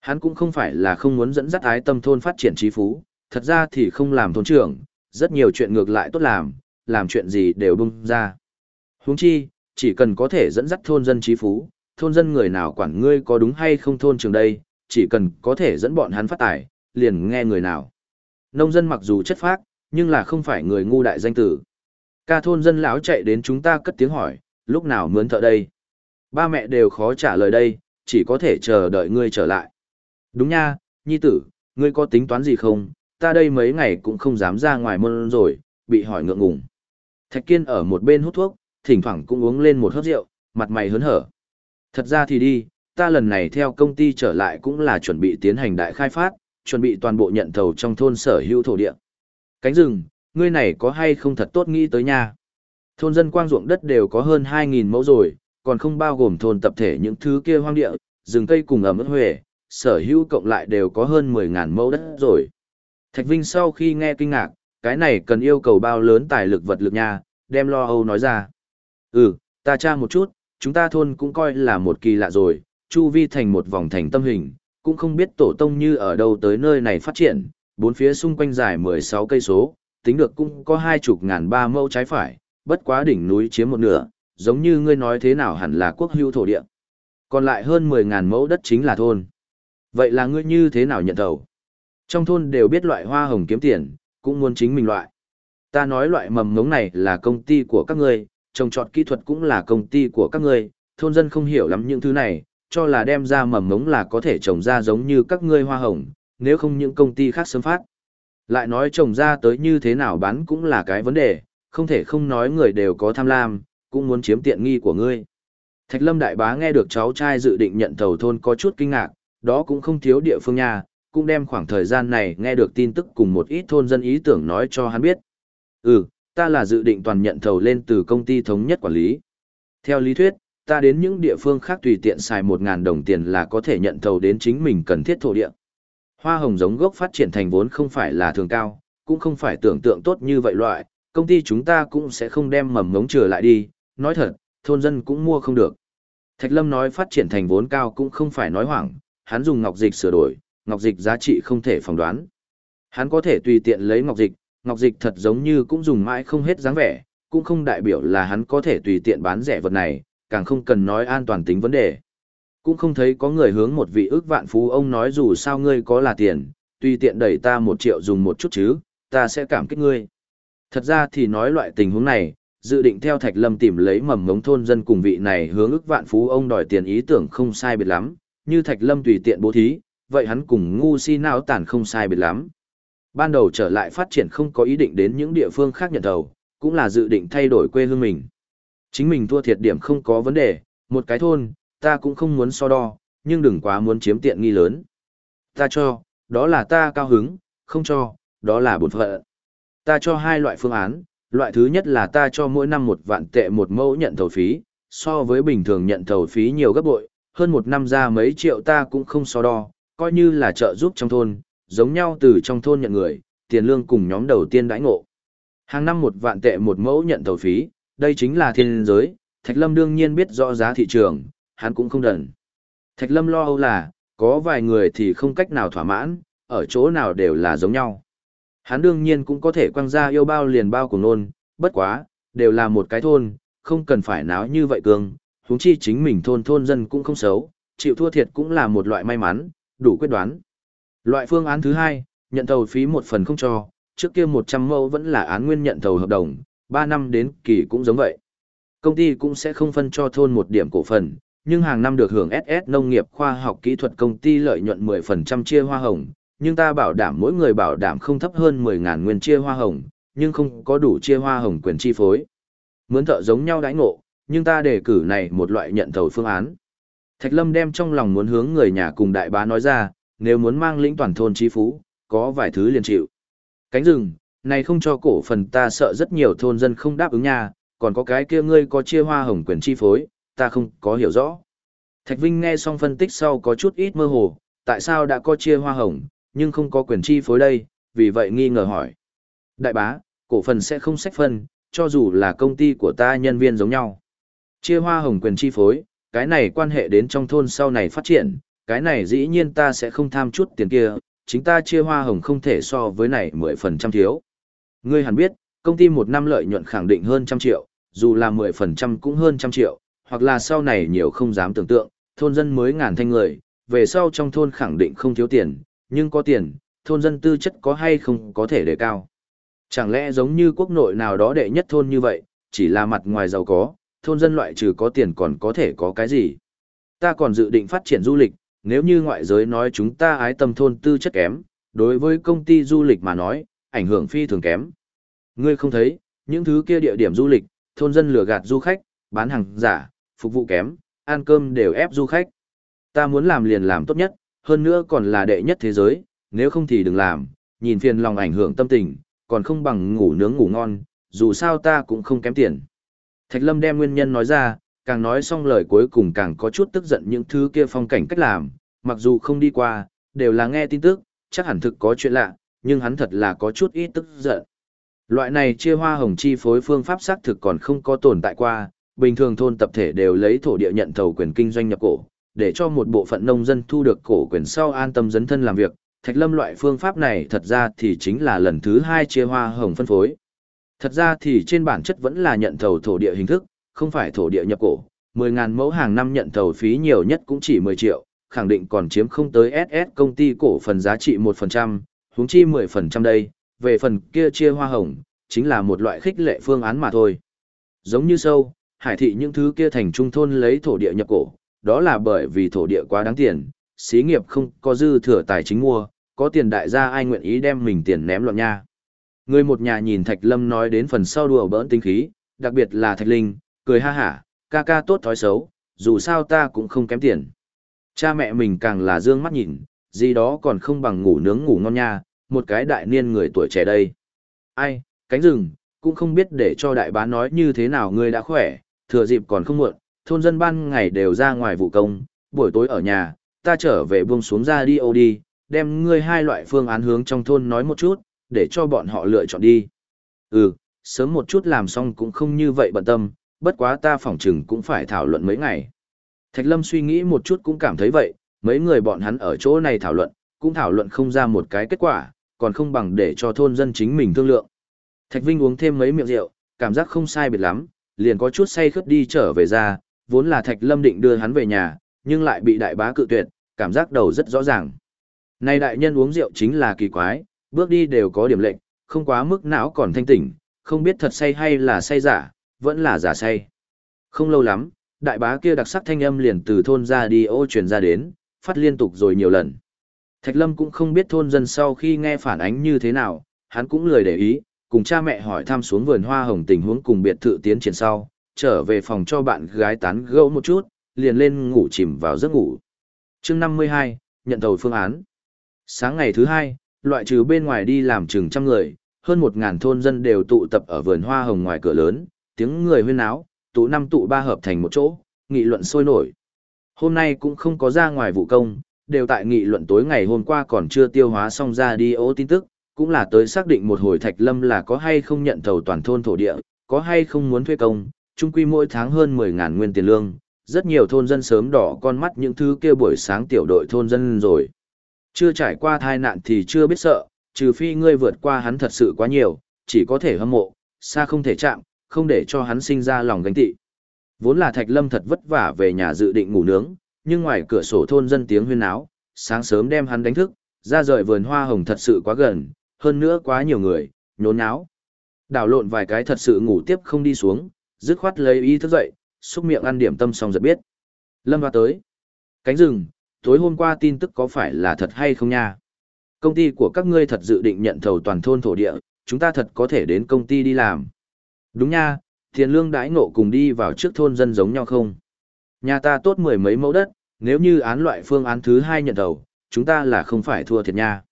Hắn cũng không phải là không muốn dẫn dắt ái tâm thôn phát triển trí phú, thật ra thì không làm thôn trưởng, rất nhiều chuyện ngược lại tốt làm, làm chuyện gì đều bung ra. Huống chi, chỉ cần có thể dẫn dắt thôn dân trí phú, thôn dân người nào quản ngươi có đúng hay không thôn trường đây, chỉ cần có thể dẫn bọn hắn phát tài, liền nghe người nào. Nông dân mặc dù chất phác, nhưng là không phải người ngu đại danh tử. Ca thôn dân lão chạy đến chúng ta cất tiếng hỏi, lúc nào mướn thợ đây? Ba mẹ đều khó trả lời đây, chỉ có thể chờ đợi ngươi trở lại. Đúng nha, nhi tử, ngươi có tính toán gì không? Ta đây mấy ngày cũng không dám ra ngoài môn rồi, bị hỏi ngượng ngùng. Thạch Kiên ở một bên hút thuốc, thỉnh thoảng cũng uống lên một hớp rượu, mặt mày hớn hở. Thật ra thì đi, ta lần này theo công ty trở lại cũng là chuẩn bị tiến hành đại khai phát, chuẩn bị toàn bộ nhận thầu trong thôn sở hữu thổ địa. Cánh rừng, ngươi này có hay không thật tốt nghĩ tới nha. Thôn dân quang ruộng đất đều có hơn 2.000 mẫu rồi, còn không bao gồm thôn tập thể những thứ kia hoang địa, rừng cây cùng ẩm ướt huệ, sở hữu cộng lại đều có hơn 10.000 mẫu đất rồi. Thạch Vinh sau khi nghe kinh ngạc, cái này cần yêu cầu bao lớn tài lực vật lực nha, đem lo âu nói ra. Ừ, ta tra một chút, chúng ta thôn cũng coi là một kỳ lạ rồi, chu vi thành một vòng thành tâm hình, cũng không biết tổ tông như ở đâu tới nơi này phát triển, bốn phía xung quanh dài 16 cây số, tính được cũng có hai chục ngàn ba mẫu trái phải, bất quá đỉnh núi chiếm một nửa, giống như ngươi nói thế nào hẳn là quốc hữu thổ địa. Còn lại hơn 10 ngàn mẫu đất chính là thôn. Vậy là ngươi như thế nào nhận thầu? Trong thôn đều biết loại hoa hồng kiếm tiền, cũng muốn chính mình loại. Ta nói loại mầm ngống này là công ty của các ngươi, trồng trọt kỹ thuật cũng là công ty của các ngươi, thôn dân không hiểu lắm những thứ này, cho là đem ra mầm ngống là có thể trồng ra giống như các ngươi hoa hồng, nếu không những công ty khác sớm phát. Lại nói trồng ra tới như thế nào bán cũng là cái vấn đề, không thể không nói người đều có tham lam, cũng muốn chiếm tiện nghi của ngươi. Thạch Lâm đại bá nghe được cháu trai dự định nhận thầu thôn có chút kinh ngạc, đó cũng không thiếu địa phương nhà, cũng đem khoảng thời gian này nghe được tin tức cùng một ít thôn dân ý tưởng nói cho hắn biết. Ừ, ta là dự định toàn nhận thầu lên từ công ty thống nhất quản lý. Theo lý thuyết, ta đến những địa phương khác tùy tiện xài 1.000 đồng tiền là có thể nhận thầu đến chính mình cần thiết thổ địa. Hoa hồng giống gốc phát triển thành vốn không phải là thường cao, cũng không phải tưởng tượng tốt như vậy loại, công ty chúng ta cũng sẽ không đem mầm ngống trở lại đi, nói thật, thôn dân cũng mua không được. Thạch Lâm nói phát triển thành vốn cao cũng không phải nói hoảng, hắn dùng ngọc dịch sửa đổi, ngọc dịch giá trị không thể phỏng đoán. Hắn có thể tùy tiện lấy ngọc dịch, ngọc dịch thật giống như cũng dùng mãi không hết dáng vẻ, cũng không đại biểu là hắn có thể tùy tiện bán rẻ vật này, càng không cần nói an toàn tính vấn đề. Cũng không thấy có người hướng một vị ước vạn phú ông nói dù sao ngươi có là tiền, tùy tiện đẩy ta một triệu dùng một chút chứ, ta sẽ cảm kích ngươi. Thật ra thì nói loại tình huống này, dự định theo Thạch Lâm tìm lấy mầm ngống thôn dân cùng vị này hướng ước vạn phú ông đòi tiền ý tưởng không sai biệt lắm, như Thạch Lâm tùy tiện bố thí, vậy hắn cùng ngu si não tàn không sai biệt lắm. Ban đầu trở lại phát triển không có ý định đến những địa phương khác nhận đầu, cũng là dự định thay đổi quê hương mình. Chính mình thua thiệt điểm không có vấn đề, một cái thôn, ta cũng không muốn so đo, nhưng đừng quá muốn chiếm tiện nghi lớn. Ta cho, đó là ta cao hứng, không cho, đó là bổn phận. Ta cho hai loại phương án, loại thứ nhất là ta cho mỗi năm một vạn tệ một mẫu nhận thầu phí, so với bình thường nhận thầu phí nhiều gấp bội, hơn một năm ra mấy triệu ta cũng không so đo, coi như là trợ giúp trong thôn, giống nhau từ trong thôn nhận người, tiền lương cùng nhóm đầu tiên đãi ngộ. Hàng năm một vạn tệ một mẫu nhận thầu phí, đây chính là thiên giới, Thạch Lâm đương nhiên biết rõ giá thị trường, hắn cũng không đần. Thạch Lâm lo âu là, có vài người thì không cách nào thỏa mãn, ở chỗ nào đều là giống nhau. Hắn đương nhiên cũng có thể quăng ra yêu bao liền bao của nôn, bất quá, đều là một cái thôn, không cần phải náo như vậy cường, huống chi chính mình thôn thôn dân cũng không xấu, chịu thua thiệt cũng là một loại may mắn, đủ quyết đoán. Loại phương án thứ hai, nhận thầu phí một phần không cho, trước kia 100 mẫu vẫn là án nguyên nhận thầu hợp đồng, 3 năm đến kỳ cũng giống vậy. Công ty cũng sẽ không phân cho thôn một điểm cổ phần, nhưng hàng năm được hưởng SS nông nghiệp khoa học kỹ thuật công ty lợi nhuận 10% chia hoa hồng, nhưng ta bảo đảm mỗi người bảo đảm không thấp hơn 10.000 nguyên chia hoa hồng, nhưng không có đủ chia hoa hồng quyền chi phối. Mướn thợ giống nhau đãi ngộ, nhưng ta đề cử này một loại nhận thầu phương án. Thạch Lâm đem trong lòng muốn hướng người nhà cùng đại bá nói ra, nếu muốn mang lĩnh toàn thôn chi phú, có vài thứ liền chịu. Cánh rừng, này không cho cổ phần ta sợ rất nhiều thôn dân không đáp ứng nha, còn có cái kia ngươi có chia hoa hồng quyền chi phối, ta không có hiểu rõ. Thạch Vinh nghe xong phân tích sau có chút ít mơ hồ, tại sao đã có chia hoa hồng, nhưng không có quyền chi phối đây, vì vậy nghi ngờ hỏi. Đại bá, cổ phần sẽ không sách phân, cho dù là công ty của ta nhân viên giống nhau. Chia hoa hồng quyền chi phối, cái này quan hệ đến trong thôn sau này phát triển, cái này dĩ nhiên ta sẽ không tham chút tiền kia, chính ta chia hoa hồng không thể so với này 10% thiếu. Ngươi hẳn biết, công ty một năm lợi nhuận khẳng định hơn trăm triệu, dù là 10% cũng hơn trăm triệu, hoặc là sau này nhiều không dám tưởng tượng, thôn dân mới ngàn thanh người, về sau trong thôn khẳng định không thiếu tiền, nhưng có tiền, thôn dân tư chất có hay không có thể đề cao. Chẳng lẽ giống như quốc nội nào đó đệ nhất thôn như vậy, chỉ là mặt ngoài giàu có, thôn dân loại trừ có tiền còn có thể có cái gì? Ta còn dự định phát triển du lịch, nếu như ngoại giới nói chúng ta ái tâm thôn tư chất kém, đối với công ty du lịch mà nói, ảnh hưởng phi thường kém. Ngươi không thấy, những thứ kia địa điểm du lịch, thôn dân lừa gạt du khách, bán hàng giả, phục vụ kém, ăn cơm đều ép du khách. Ta muốn làm liền làm tốt nhất, hơn nữa còn là đệ nhất thế giới, nếu không thì đừng làm, nhìn phiền lòng ảnh hưởng tâm tình, còn không bằng ngủ nướng ngủ ngon, dù sao ta cũng không kém tiền. Thạch Lâm đem nguyên nhân nói ra, càng nói xong lời cuối cùng càng có chút tức giận những thứ kia phong cảnh cách làm, mặc dù không đi qua, đều là nghe tin tức, chắc hẳn thực có chuyện lạ, nhưng hắn thật là có chút ít tức giận. Loại này chia hoa hồng chi phối phương pháp xác thực còn không có tồn tại qua, bình thường thôn tập thể đều lấy thổ địa nhận thầu quyền kinh doanh nhập cổ, để cho một bộ phận nông dân thu được cổ quyền sau an tâm dấn thân làm việc. Thạch lâm loại phương pháp này thật ra thì chính là lần thứ hai chia hoa hồng phân phối. Thật ra thì trên bản chất vẫn là nhận thầu thổ địa hình thức, không phải thổ địa nhập cổ. 10.000 mẫu hàng năm nhận thầu phí nhiều nhất cũng chỉ 10 triệu, khẳng định còn chiếm không tới SS công ty cổ phần giá trị 1%, huống chi 10% đây, về phần kia chia hoa hồng, chính là một loại khích lệ phương án mà thôi. Giống như sâu, hải thị những thứ kia thành trung thôn lấy thổ địa nhập cổ, đó là bởi vì thổ địa quá đáng tiền, xí nghiệp không có dư thừa tài chính mua, có tiền đại gia ai nguyện ý đem mình tiền ném loạn nha. Người một nhà nhìn Thạch Lâm nói đến phần sau đùa bỡn tinh khí, đặc biệt là Thạch Linh, cười ha hả, ca ca tốt thói xấu, dù sao ta cũng không kém tiền. Cha mẹ mình càng là dương mắt nhìn, gì đó còn không bằng ngủ nướng ngủ ngon nha, một cái đại niên người tuổi trẻ đây. Ai, cánh rừng, cũng không biết để cho đại bá nói như thế nào ngươi đã khỏe, thừa dịp còn không muộn, thôn dân ban ngày đều ra ngoài vụ công, buổi tối ở nhà, ta trở về buông xuống ra đi ô đi, đem ngươi hai loại phương án hướng trong thôn nói một chút, để cho bọn họ lựa chọn đi. Ừ, sớm một chút làm xong cũng không như vậy bận tâm, bất quá ta phỏng chừng cũng phải thảo luận mấy ngày. Thạch Lâm suy nghĩ một chút cũng cảm thấy vậy, mấy người bọn hắn ở chỗ này thảo luận, cũng thảo luận không ra một cái kết quả, còn không bằng để cho thôn dân chính mình thương lượng. Thạch Vinh uống thêm mấy miệng rượu, cảm giác không sai biệt lắm, liền có chút say khướt đi trở về ra, vốn là Thạch Lâm định đưa hắn về nhà, nhưng lại bị đại bá cự tuyệt, cảm giác đầu rất rõ ràng. Này đại nhân uống rượu chính là kỳ quái, bước đi đều có điểm lệnh, không quá mức não còn thanh tỉnh, không biết thật say hay là say giả, vẫn là giả say. Không lâu lắm, đại bá kia đặc sắc thanh âm liền từ thôn ra đi ô truyền ra đến, phát liên tục rồi nhiều lần. Thạch Lâm cũng không biết thôn dân sau khi nghe phản ánh như thế nào, hắn cũng lười để ý, cùng cha mẹ hỏi thăm xuống vườn hoa hồng tình huống cùng biệt thự tiến triển sau, trở về phòng cho bạn gái tán gẫu một chút, liền lên ngủ chìm vào giấc ngủ. Chương 52, nhận đầu phương án. Sáng ngày thứ hai, loại trừ bên ngoài đi làm chừng trăm người, hơn một ngàn thôn dân đều tụ tập ở vườn hoa hồng ngoài cửa lớn, tiếng người huyên náo, tụ năm tụ ba hợp thành một chỗ, nghị luận sôi nổi. Hôm nay cũng không có ra ngoài vụ công, đều tại nghị luận tối ngày hôm qua còn chưa tiêu hóa xong ra đi ô tin tức, cũng là tới xác định một hồi Thạch Lâm là có hay không nhận thầu toàn thôn thổ địa, có hay không muốn thuê công, chung quy mỗi tháng hơn 10.000 nguyên tiền lương, rất nhiều thôn dân sớm đỏ con mắt những thứ kia buổi sáng tiểu đội thôn dân rồi. Chưa trải qua thai nạn thì chưa biết sợ, trừ phi ngươi vượt qua hắn thật sự quá nhiều, chỉ có thể hâm mộ, xa không thể chạm, không để cho hắn sinh ra lòng gánh tị. Vốn là Thạch Lâm thật vất vả về nhà dự định ngủ nướng, nhưng ngoài cửa sổ thôn dân tiếng huyên náo, sáng sớm đem hắn đánh thức, ra rời vườn hoa hồng thật sự quá gần, hơn nữa quá nhiều người, nhốn náo. Đảo lộn vài cái thật sự ngủ tiếp không đi xuống, dứt khoát lấy ý thức dậy, xúc miệng ăn điểm tâm xong giật biết. Lâm vào tới. Cánh rừng, tối hôm qua tin tức có phải là thật hay không nha? Công ty của các ngươi thật dự định nhận thầu toàn thôn thổ địa, chúng ta thật có thể đến công ty đi làm. Đúng nha, tiền lương đãi ngộ cùng đi vào trước thôn dân giống nhau không? Nhà ta tốt mười mấy mẫu đất, nếu như án loại phương án thứ hai nhận thầu, chúng ta là không phải thua thiệt nha.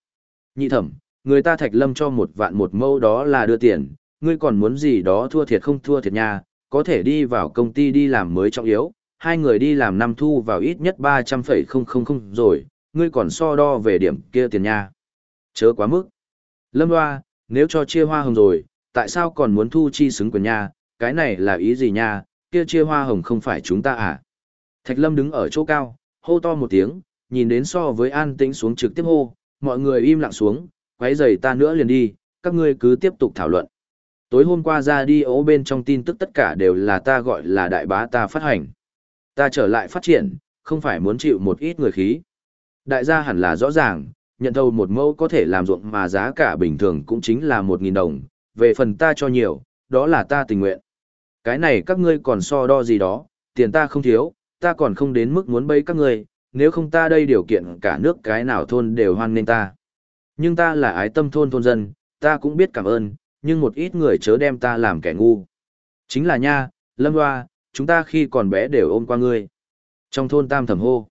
Nhị thẩm, người ta thạch lâm cho một vạn một mẫu đó là đưa tiền, ngươi còn muốn gì đó thua thiệt không thua thiệt nha, có thể đi vào công ty đi làm mới trọng yếu, hai người đi làm năm thu vào ít nhất ba trăm phẩy không không không rồi, ngươi còn so đo về điểm kia tiền nha. Chớ quá mức. Lâm Hoa, nếu cho chia hoa hồng rồi, tại sao còn muốn thu chi xứng quyền nha, cái này là ý gì nha, kia chia hoa hồng không phải chúng ta à? Thạch Lâm đứng ở chỗ cao, hô to một tiếng, nhìn đến so với an tĩnh xuống trực tiếp hô, mọi người im lặng xuống, quấy giày ta nữa liền đi, các ngươi cứ tiếp tục thảo luận. Tối hôm qua ra đi ố bên trong tin tức tất cả đều là ta gọi là đại bá ta phát hành. Ta trở lại phát triển, không phải muốn chịu một ít người khí. Đại gia hẳn là rõ ràng, nhận thầu một mẫu có thể làm ruộng mà giá cả bình thường cũng chính là một nghìn đồng, về phần ta cho nhiều, đó là ta tình nguyện. Cái này các ngươi còn so đo gì đó, tiền ta không thiếu, ta còn không đến mức muốn bấy các ngươi, nếu không ta đây điều kiện cả nước cái nào thôn đều hoan nên ta. Nhưng ta là ái tâm thôn thôn dân, ta cũng biết cảm ơn, nhưng một ít người chớ đem ta làm kẻ ngu. Chính là nha, Lâm Hoa, chúng ta khi còn bé đều ôm qua ngươi. Trong thôn tam thẩm hô,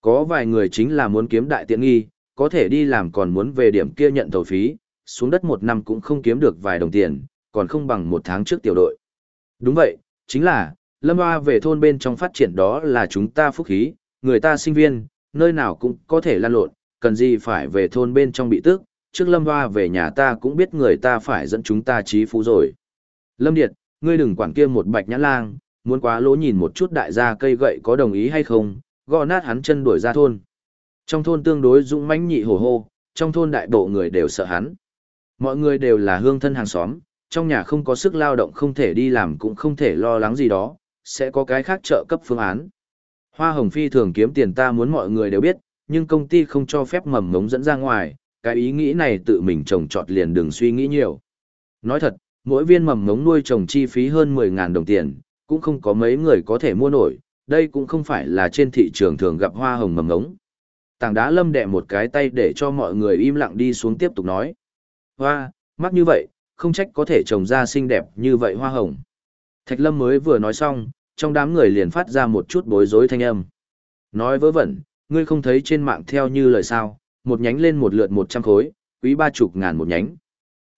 có vài người chính là muốn kiếm đại tiện nghi, có thể đi làm còn muốn về điểm kia nhận thầu phí, xuống đất một năm cũng không kiếm được vài đồng tiền, còn không bằng một tháng trước tiểu đội. Đúng vậy, chính là, Lâm Hoa về thôn bên trong phát triển đó là chúng ta phúc khí, người ta sinh viên, nơi nào cũng có thể lan lộn, cần gì phải về thôn bên trong bị tức, trước Lâm Hoa về nhà ta cũng biết người ta phải dẫn chúng ta trí phú rồi. Lâm Điệt, ngươi đừng quản kia một bạch nhãn lang, muốn quá lỗ nhìn một chút đại gia cây gậy có đồng ý hay không, gõ nát hắn chân đuổi ra thôn. Trong thôn tương đối dũng mãnh nhị hổ hô, trong thôn đại bộ người đều sợ hắn. Mọi người đều là hương thân hàng xóm, trong nhà không có sức lao động không thể đi làm cũng không thể lo lắng gì đó, sẽ có cái khác trợ cấp phương án. Hoa hồng phi thường kiếm tiền ta muốn mọi người đều biết, nhưng công ty không cho phép mầm ngống dẫn ra ngoài, cái ý nghĩ này tự mình trồng trọt liền đừng suy nghĩ nhiều. Nói thật, mỗi viên mầm ngống nuôi trồng chi phí hơn 10.000 đồng tiền, cũng không có mấy người có thể mua nổi, đây cũng không phải là trên thị trường thường gặp hoa hồng mầm ngống. Tảng đá lâm đẹ một cái tay để cho mọi người im lặng đi xuống tiếp tục nói. Hoa, mắc như vậy, không trách có thể trồng ra xinh đẹp như vậy hoa hồng. Thạch lâm mới vừa nói xong, trong đám người liền phát ra một chút bối rối thanh âm. Nói vớ vẩn, ngươi không thấy trên mạng theo như lời sao, một nhánh lên một lượt một trăm khối, quý ba chục ngàn một nhánh.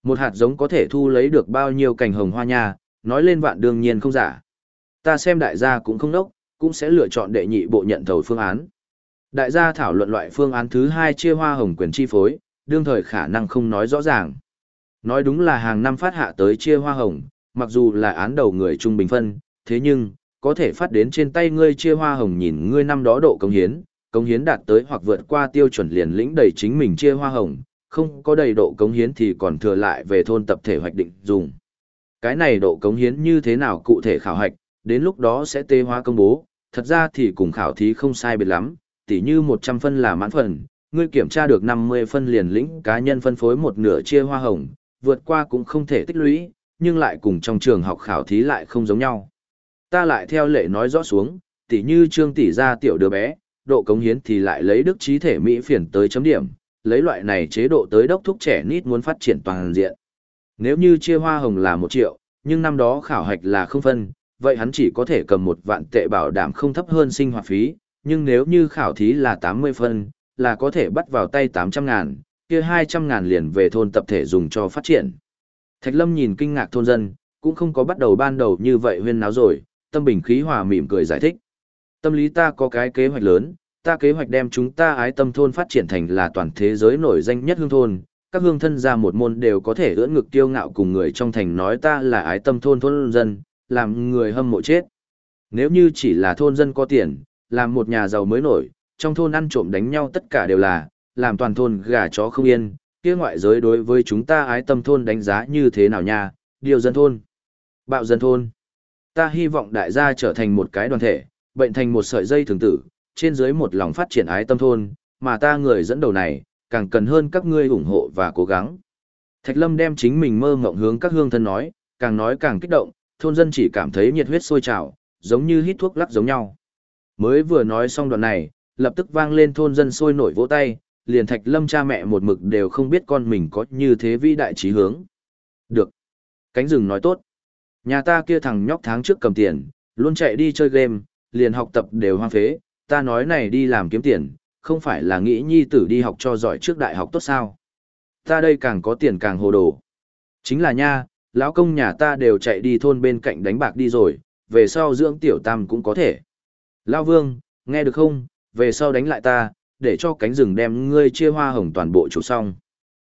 Một hạt giống có thể thu lấy được bao nhiêu cành hồng hoa nha, nói lên vạn đương nhiên không giả. Ta xem đại gia cũng không đốc, cũng sẽ lựa chọn đệ nhị bộ nhận thầu phương án. Đại gia thảo luận loại phương án thứ hai chia hoa hồng quyền chi phối, đương thời khả năng không nói rõ ràng. Nói đúng là hàng năm phát hạ tới chia hoa hồng, mặc dù là án đầu người trung bình phân, thế nhưng, có thể phát đến trên tay ngươi chia hoa hồng nhìn ngươi năm đó độ công hiến, công hiến đạt tới hoặc vượt qua tiêu chuẩn liền lĩnh đầy chính mình chia hoa hồng, không có đầy độ công hiến thì còn thừa lại về thôn tập thể hoạch định dùng. Cái này độ cống hiến như thế nào cụ thể khảo hạch, đến lúc đó sẽ tê hoa công bố, thật ra thì cùng khảo thí không sai biệt lắm, tỉ như 100 phân là mãn phần, ngươi kiểm tra được 50 phân liền lĩnh cá nhân phân phối một nửa chia hoa hồng, vượt qua cũng không thể tích lũy, nhưng lại cùng trong trường học khảo thí lại không giống nhau. Ta lại theo lệ nói rõ xuống, tỉ như trương tỷ ra tiểu đứa bé, độ cống hiến thì lại lấy đức trí thể mỹ phiền tới chấm điểm, lấy loại này chế độ tới đốc thúc trẻ nít muốn phát triển toàn diện. Nếu như chia hoa hồng là 1 triệu, nhưng năm đó khảo hạch là không phân, vậy hắn chỉ có thể cầm một vạn tệ bảo đảm không thấp hơn sinh hoạt phí, nhưng nếu như khảo thí là 80 phân, là có thể bắt vào tay 800 ngàn, kia 200 ngàn liền về thôn tập thể dùng cho phát triển. Thạch Lâm nhìn kinh ngạc thôn dân, cũng không có bắt đầu ban đầu như vậy huyên náo rồi, tâm bình khí hòa mỉm cười giải thích. Tâm lý ta có cái kế hoạch lớn, ta kế hoạch đem chúng ta ái tâm thôn phát triển thành là toàn thế giới nổi danh nhất hương thôn, các hương thân ra một môn đều có thể ưỡn ngực tiêu ngạo cùng người trong thành nói ta là ái tâm thôn thôn dân, làm người hâm mộ chết. Nếu như chỉ là thôn dân có tiền, làm một nhà giàu mới nổi, trong thôn ăn trộm đánh nhau tất cả đều là, làm toàn thôn gà chó không yên, kia ngoại giới đối với chúng ta ái tâm thôn đánh giá như thế nào nha, điều dân thôn, bạo dân thôn. Ta hy vọng đại gia trở thành một cái đoàn thể, bệnh thành một sợi dây thường tử, trên dưới một lòng phát triển ái tâm thôn, mà ta người dẫn đầu này, càng cần hơn các ngươi ủng hộ và cố gắng. Thạch Lâm đem chính mình mơ ngộng hướng các hương thân nói, càng nói càng kích động, thôn dân chỉ cảm thấy nhiệt huyết sôi trào, giống như hít thuốc lắc giống nhau. Mới vừa nói xong đoạn này, lập tức vang lên thôn dân sôi nổi vỗ tay, liền Thạch Lâm cha mẹ một mực đều không biết con mình có như thế vĩ đại trí hướng. Được. Cánh rừng nói tốt. Nhà ta kia thằng nhóc tháng trước cầm tiền, luôn chạy đi chơi game, liền học tập đều hoang phế, ta nói này đi làm kiếm tiền, không phải là nghĩ nhi tử đi học cho giỏi trước đại học tốt sao. Ta đây càng có tiền càng hồ đồ. Chính là nha, lão công nhà ta đều chạy đi thôn bên cạnh đánh bạc đi rồi, về sau dưỡng tiểu tam cũng có thể. Lão vương, nghe được không, về sau đánh lại ta, để cho cánh rừng đem ngươi chia hoa hồng toàn bộ chủ xong.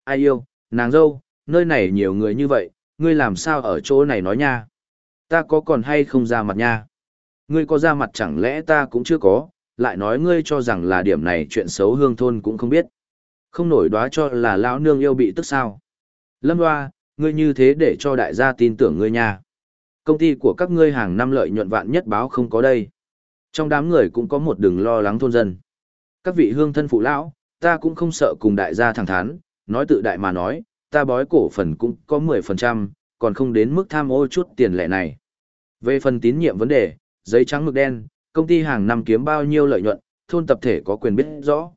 Ai yêu, nàng dâu, nơi này nhiều người như vậy, ngươi làm sao ở chỗ này nói nha. Ta có còn hay không ra mặt nha. Ngươi có ra mặt chẳng lẽ ta cũng chưa có, lại nói ngươi cho rằng là điểm này chuyện xấu hương thôn cũng không biết. Không nổi đoá cho là lão nương yêu bị tức sao. Lâm Hoa, ngươi như thế để cho đại gia tin tưởng ngươi nha. Công ty của các ngươi hàng năm lợi nhuận vạn nhất báo không có đây. Trong đám người cũng có một đường lo lắng thôn dân. Các vị hương thân phụ lão, ta cũng không sợ cùng đại gia thẳng thắn, nói tự đại mà nói, ta bói cổ phần cũng có 10%, còn không đến mức tham ô chút tiền lệ này. Về phần tín nhiệm vấn đề, giấy trắng mực đen, công ty hàng năm kiếm bao nhiêu lợi nhuận, thôn tập thể có quyền biết rõ.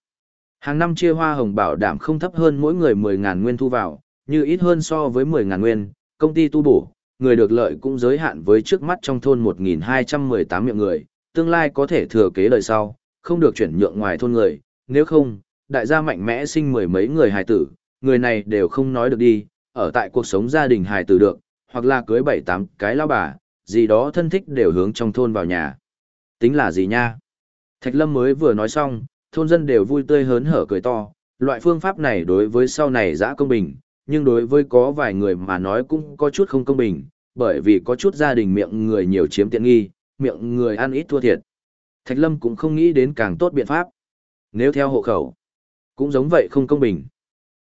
Hàng năm chia hoa hồng bảo đảm không thấp hơn mỗi người 10.000 nguyên thu vào, như ít hơn so với 10.000 nguyên, công ty tu bổ, người được lợi cũng giới hạn với trước mắt trong thôn 1.218 miệng người, tương lai có thể thừa kế đời sau, không được chuyển nhượng ngoài thôn người, nếu không, đại gia mạnh mẽ sinh mười mấy người hài tử, người này đều không nói được đi, ở tại cuộc sống gia đình hài tử được, hoặc là cưới bảy tám cái lao bà, gì đó thân thích đều hướng trong thôn vào nhà. Tính là gì nha? Thạch Lâm mới vừa nói xong, thôn dân đều vui tươi hớn hở cười to, loại phương pháp này đối với sau này dã công bình, nhưng đối với có vài người mà nói cũng có chút không công bình, bởi vì có chút gia đình miệng người nhiều chiếm tiện nghi, miệng người ăn ít thua thiệt. Thạch Lâm cũng không nghĩ đến càng tốt biện pháp. Nếu theo hộ khẩu, cũng giống vậy không công bình.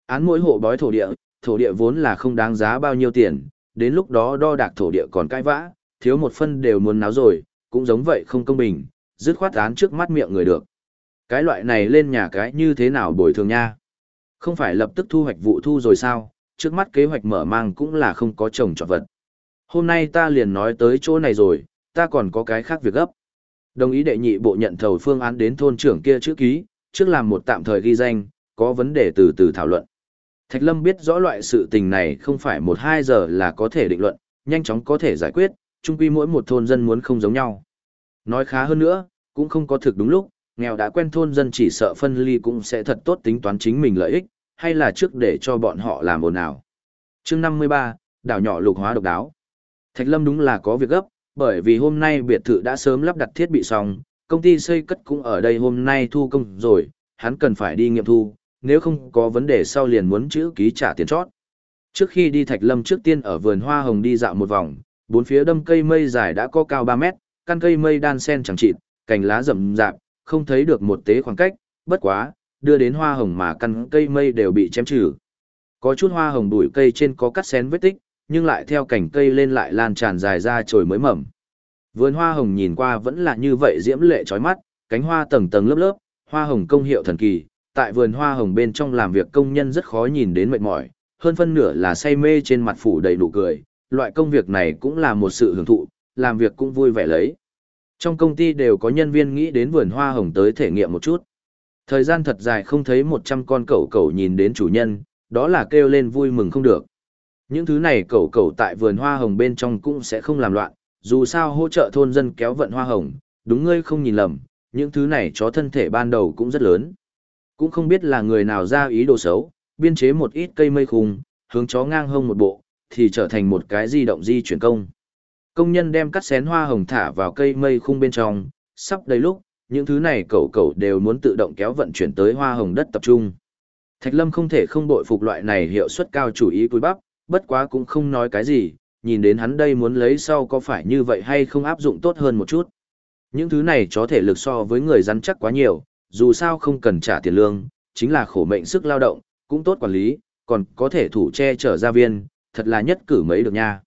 Án mỗi hộ bói thổ địa, thổ địa vốn là không đáng giá bao nhiêu tiền, đến lúc đó đo đạc thổ địa còn cãi vã, thiếu một phân đều muốn náo rồi, cũng giống vậy không công bình, dứt khoát án trước mắt miệng người được. Cái loại này lên nhà cái như thế nào bồi thường nha? Không phải lập tức thu hoạch vụ thu rồi sao, trước mắt kế hoạch mở mang cũng là không có trồng trọt vật. Hôm nay ta liền nói tới chỗ này rồi, ta còn có cái khác việc gấp. Đồng ý đệ nhị bộ nhận thầu phương án đến thôn trưởng kia chữ ký, trước làm một tạm thời ghi danh, có vấn đề từ từ thảo luận. Thạch Lâm biết rõ loại sự tình này không phải một hai giờ là có thể định luận, nhanh chóng có thể giải quyết, chung quy mỗi một thôn dân muốn không giống nhau. Nói khá hơn nữa, cũng không có thực đúng lúc, nghèo đã quen thôn dân chỉ sợ phân ly cũng sẽ thật tốt tính toán chính mình lợi ích, hay là trước để cho bọn họ làm ồn ào. Chương 53, đảo nhỏ lục hóa độc đáo. Thạch Lâm đúng là có việc gấp, bởi vì hôm nay biệt thự đã sớm lắp đặt thiết bị xong, công ty xây cất cũng ở đây hôm nay thu công rồi, hắn cần phải đi nghiệm thu, nếu không có vấn đề sau liền muốn chữ ký trả tiền chót. Trước khi đi Thạch Lâm trước tiên ở vườn hoa hồng đi dạo một vòng, bốn phía đâm cây mây dài đã có cao 3 mét, căn cây mây đan sen chẳng chịt, cành lá rậm rạp, không thấy được một tế khoảng cách, bất quá, đưa đến hoa hồng mà căn cây mây đều bị chém trừ. Có chút hoa hồng đuổi cây trên có cắt xén vết tích, nhưng lại theo cảnh cây lên lại lan tràn dài ra trồi mới mầm. Vườn hoa hồng nhìn qua vẫn là như vậy diễm lệ chói mắt, cánh hoa tầng tầng lớp lớp, hoa hồng công hiệu thần kỳ, tại vườn hoa hồng bên trong làm việc công nhân rất khó nhìn đến mệt mỏi, hơn phân nửa là say mê trên mặt phủ đầy nụ cười, loại công việc này cũng là một sự hưởng thụ, làm việc cũng vui vẻ lấy. Trong công ty đều có nhân viên nghĩ đến vườn hoa hồng tới thể nghiệm một chút. Thời gian thật dài không thấy 100 con cẩu cẩu nhìn đến chủ nhân, đó là kêu lên vui mừng không được. Những thứ này cẩu cẩu tại vườn hoa hồng bên trong cũng sẽ không làm loạn, dù sao hỗ trợ thôn dân kéo vận hoa hồng, đúng ngươi không nhìn lầm, những thứ này chó thân thể ban đầu cũng rất lớn. Cũng không biết là người nào ra ý đồ xấu, biên chế một ít cây mây khung, hướng chó ngang hông một bộ, thì trở thành một cái di động di chuyển công. Công nhân đem cắt xén hoa hồng thả vào cây mây khung bên trong, sắp đầy lúc, những thứ này cậu cậu đều muốn tự động kéo vận chuyển tới hoa hồng đất tập trung. Thạch Lâm không thể không bội phục loại này hiệu suất cao chủ ý cúi bắp, bất quá cũng không nói cái gì, nhìn đến hắn đây muốn lấy sau có phải như vậy hay không áp dụng tốt hơn một chút. Những thứ này có thể lực so với người rắn chắc quá nhiều, dù sao không cần trả tiền lương, chính là khổ mệnh sức lao động, cũng tốt quản lý, còn có thể thủ che chở gia viên, thật là nhất cử mấy được nha.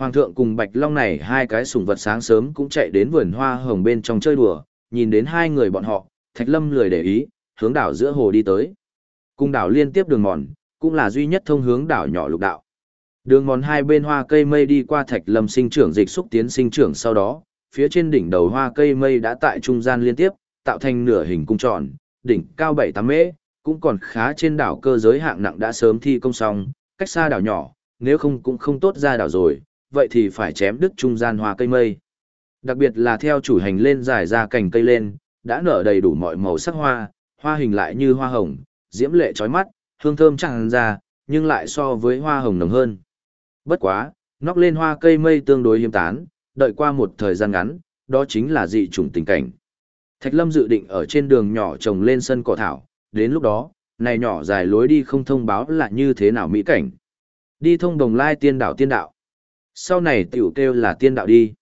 Hoàng thượng cùng Bạch Long này hai cái sủng vật sáng sớm cũng chạy đến vườn hoa hồng bên trong chơi đùa, nhìn đến hai người bọn họ, Thạch Lâm lười để ý, hướng đảo giữa hồ đi tới. Cung đảo liên tiếp đường mòn, cũng là duy nhất thông hướng đảo nhỏ lục đạo. Đường mòn hai bên hoa cây mây đi qua Thạch Lâm sinh trưởng dịch xúc tiến sinh trưởng sau đó, phía trên đỉnh đầu hoa cây mây đã tại trung gian liên tiếp, tạo thành nửa hình cung tròn, đỉnh cao 7-8 mễ, cũng còn khá trên đảo cơ giới hạng nặng đã sớm thi công xong, cách xa đảo nhỏ, nếu không cũng không tốt ra đảo rồi, vậy thì phải chém đứt trung gian hoa cây mây. Đặc biệt là theo chủ hành lên dài ra cành cây lên, đã nở đầy đủ mọi màu sắc hoa, hoa hình lại như hoa hồng, diễm lệ chói mắt, hương thơm tràn ra, nhưng lại so với hoa hồng nồng hơn. Bất quá, nóc lên hoa cây mây tương đối hiếm tán, đợi qua một thời gian ngắn, đó chính là dị chủng tình cảnh. Thạch Lâm dự định ở trên đường nhỏ trồng lên sân cỏ thảo, đến lúc đó, này nhỏ dài lối đi không thông báo là như thế nào mỹ cảnh. Đi thông đồng lai tiên đạo tiên đạo. Sau này tiểu kêu là tiên đạo đi.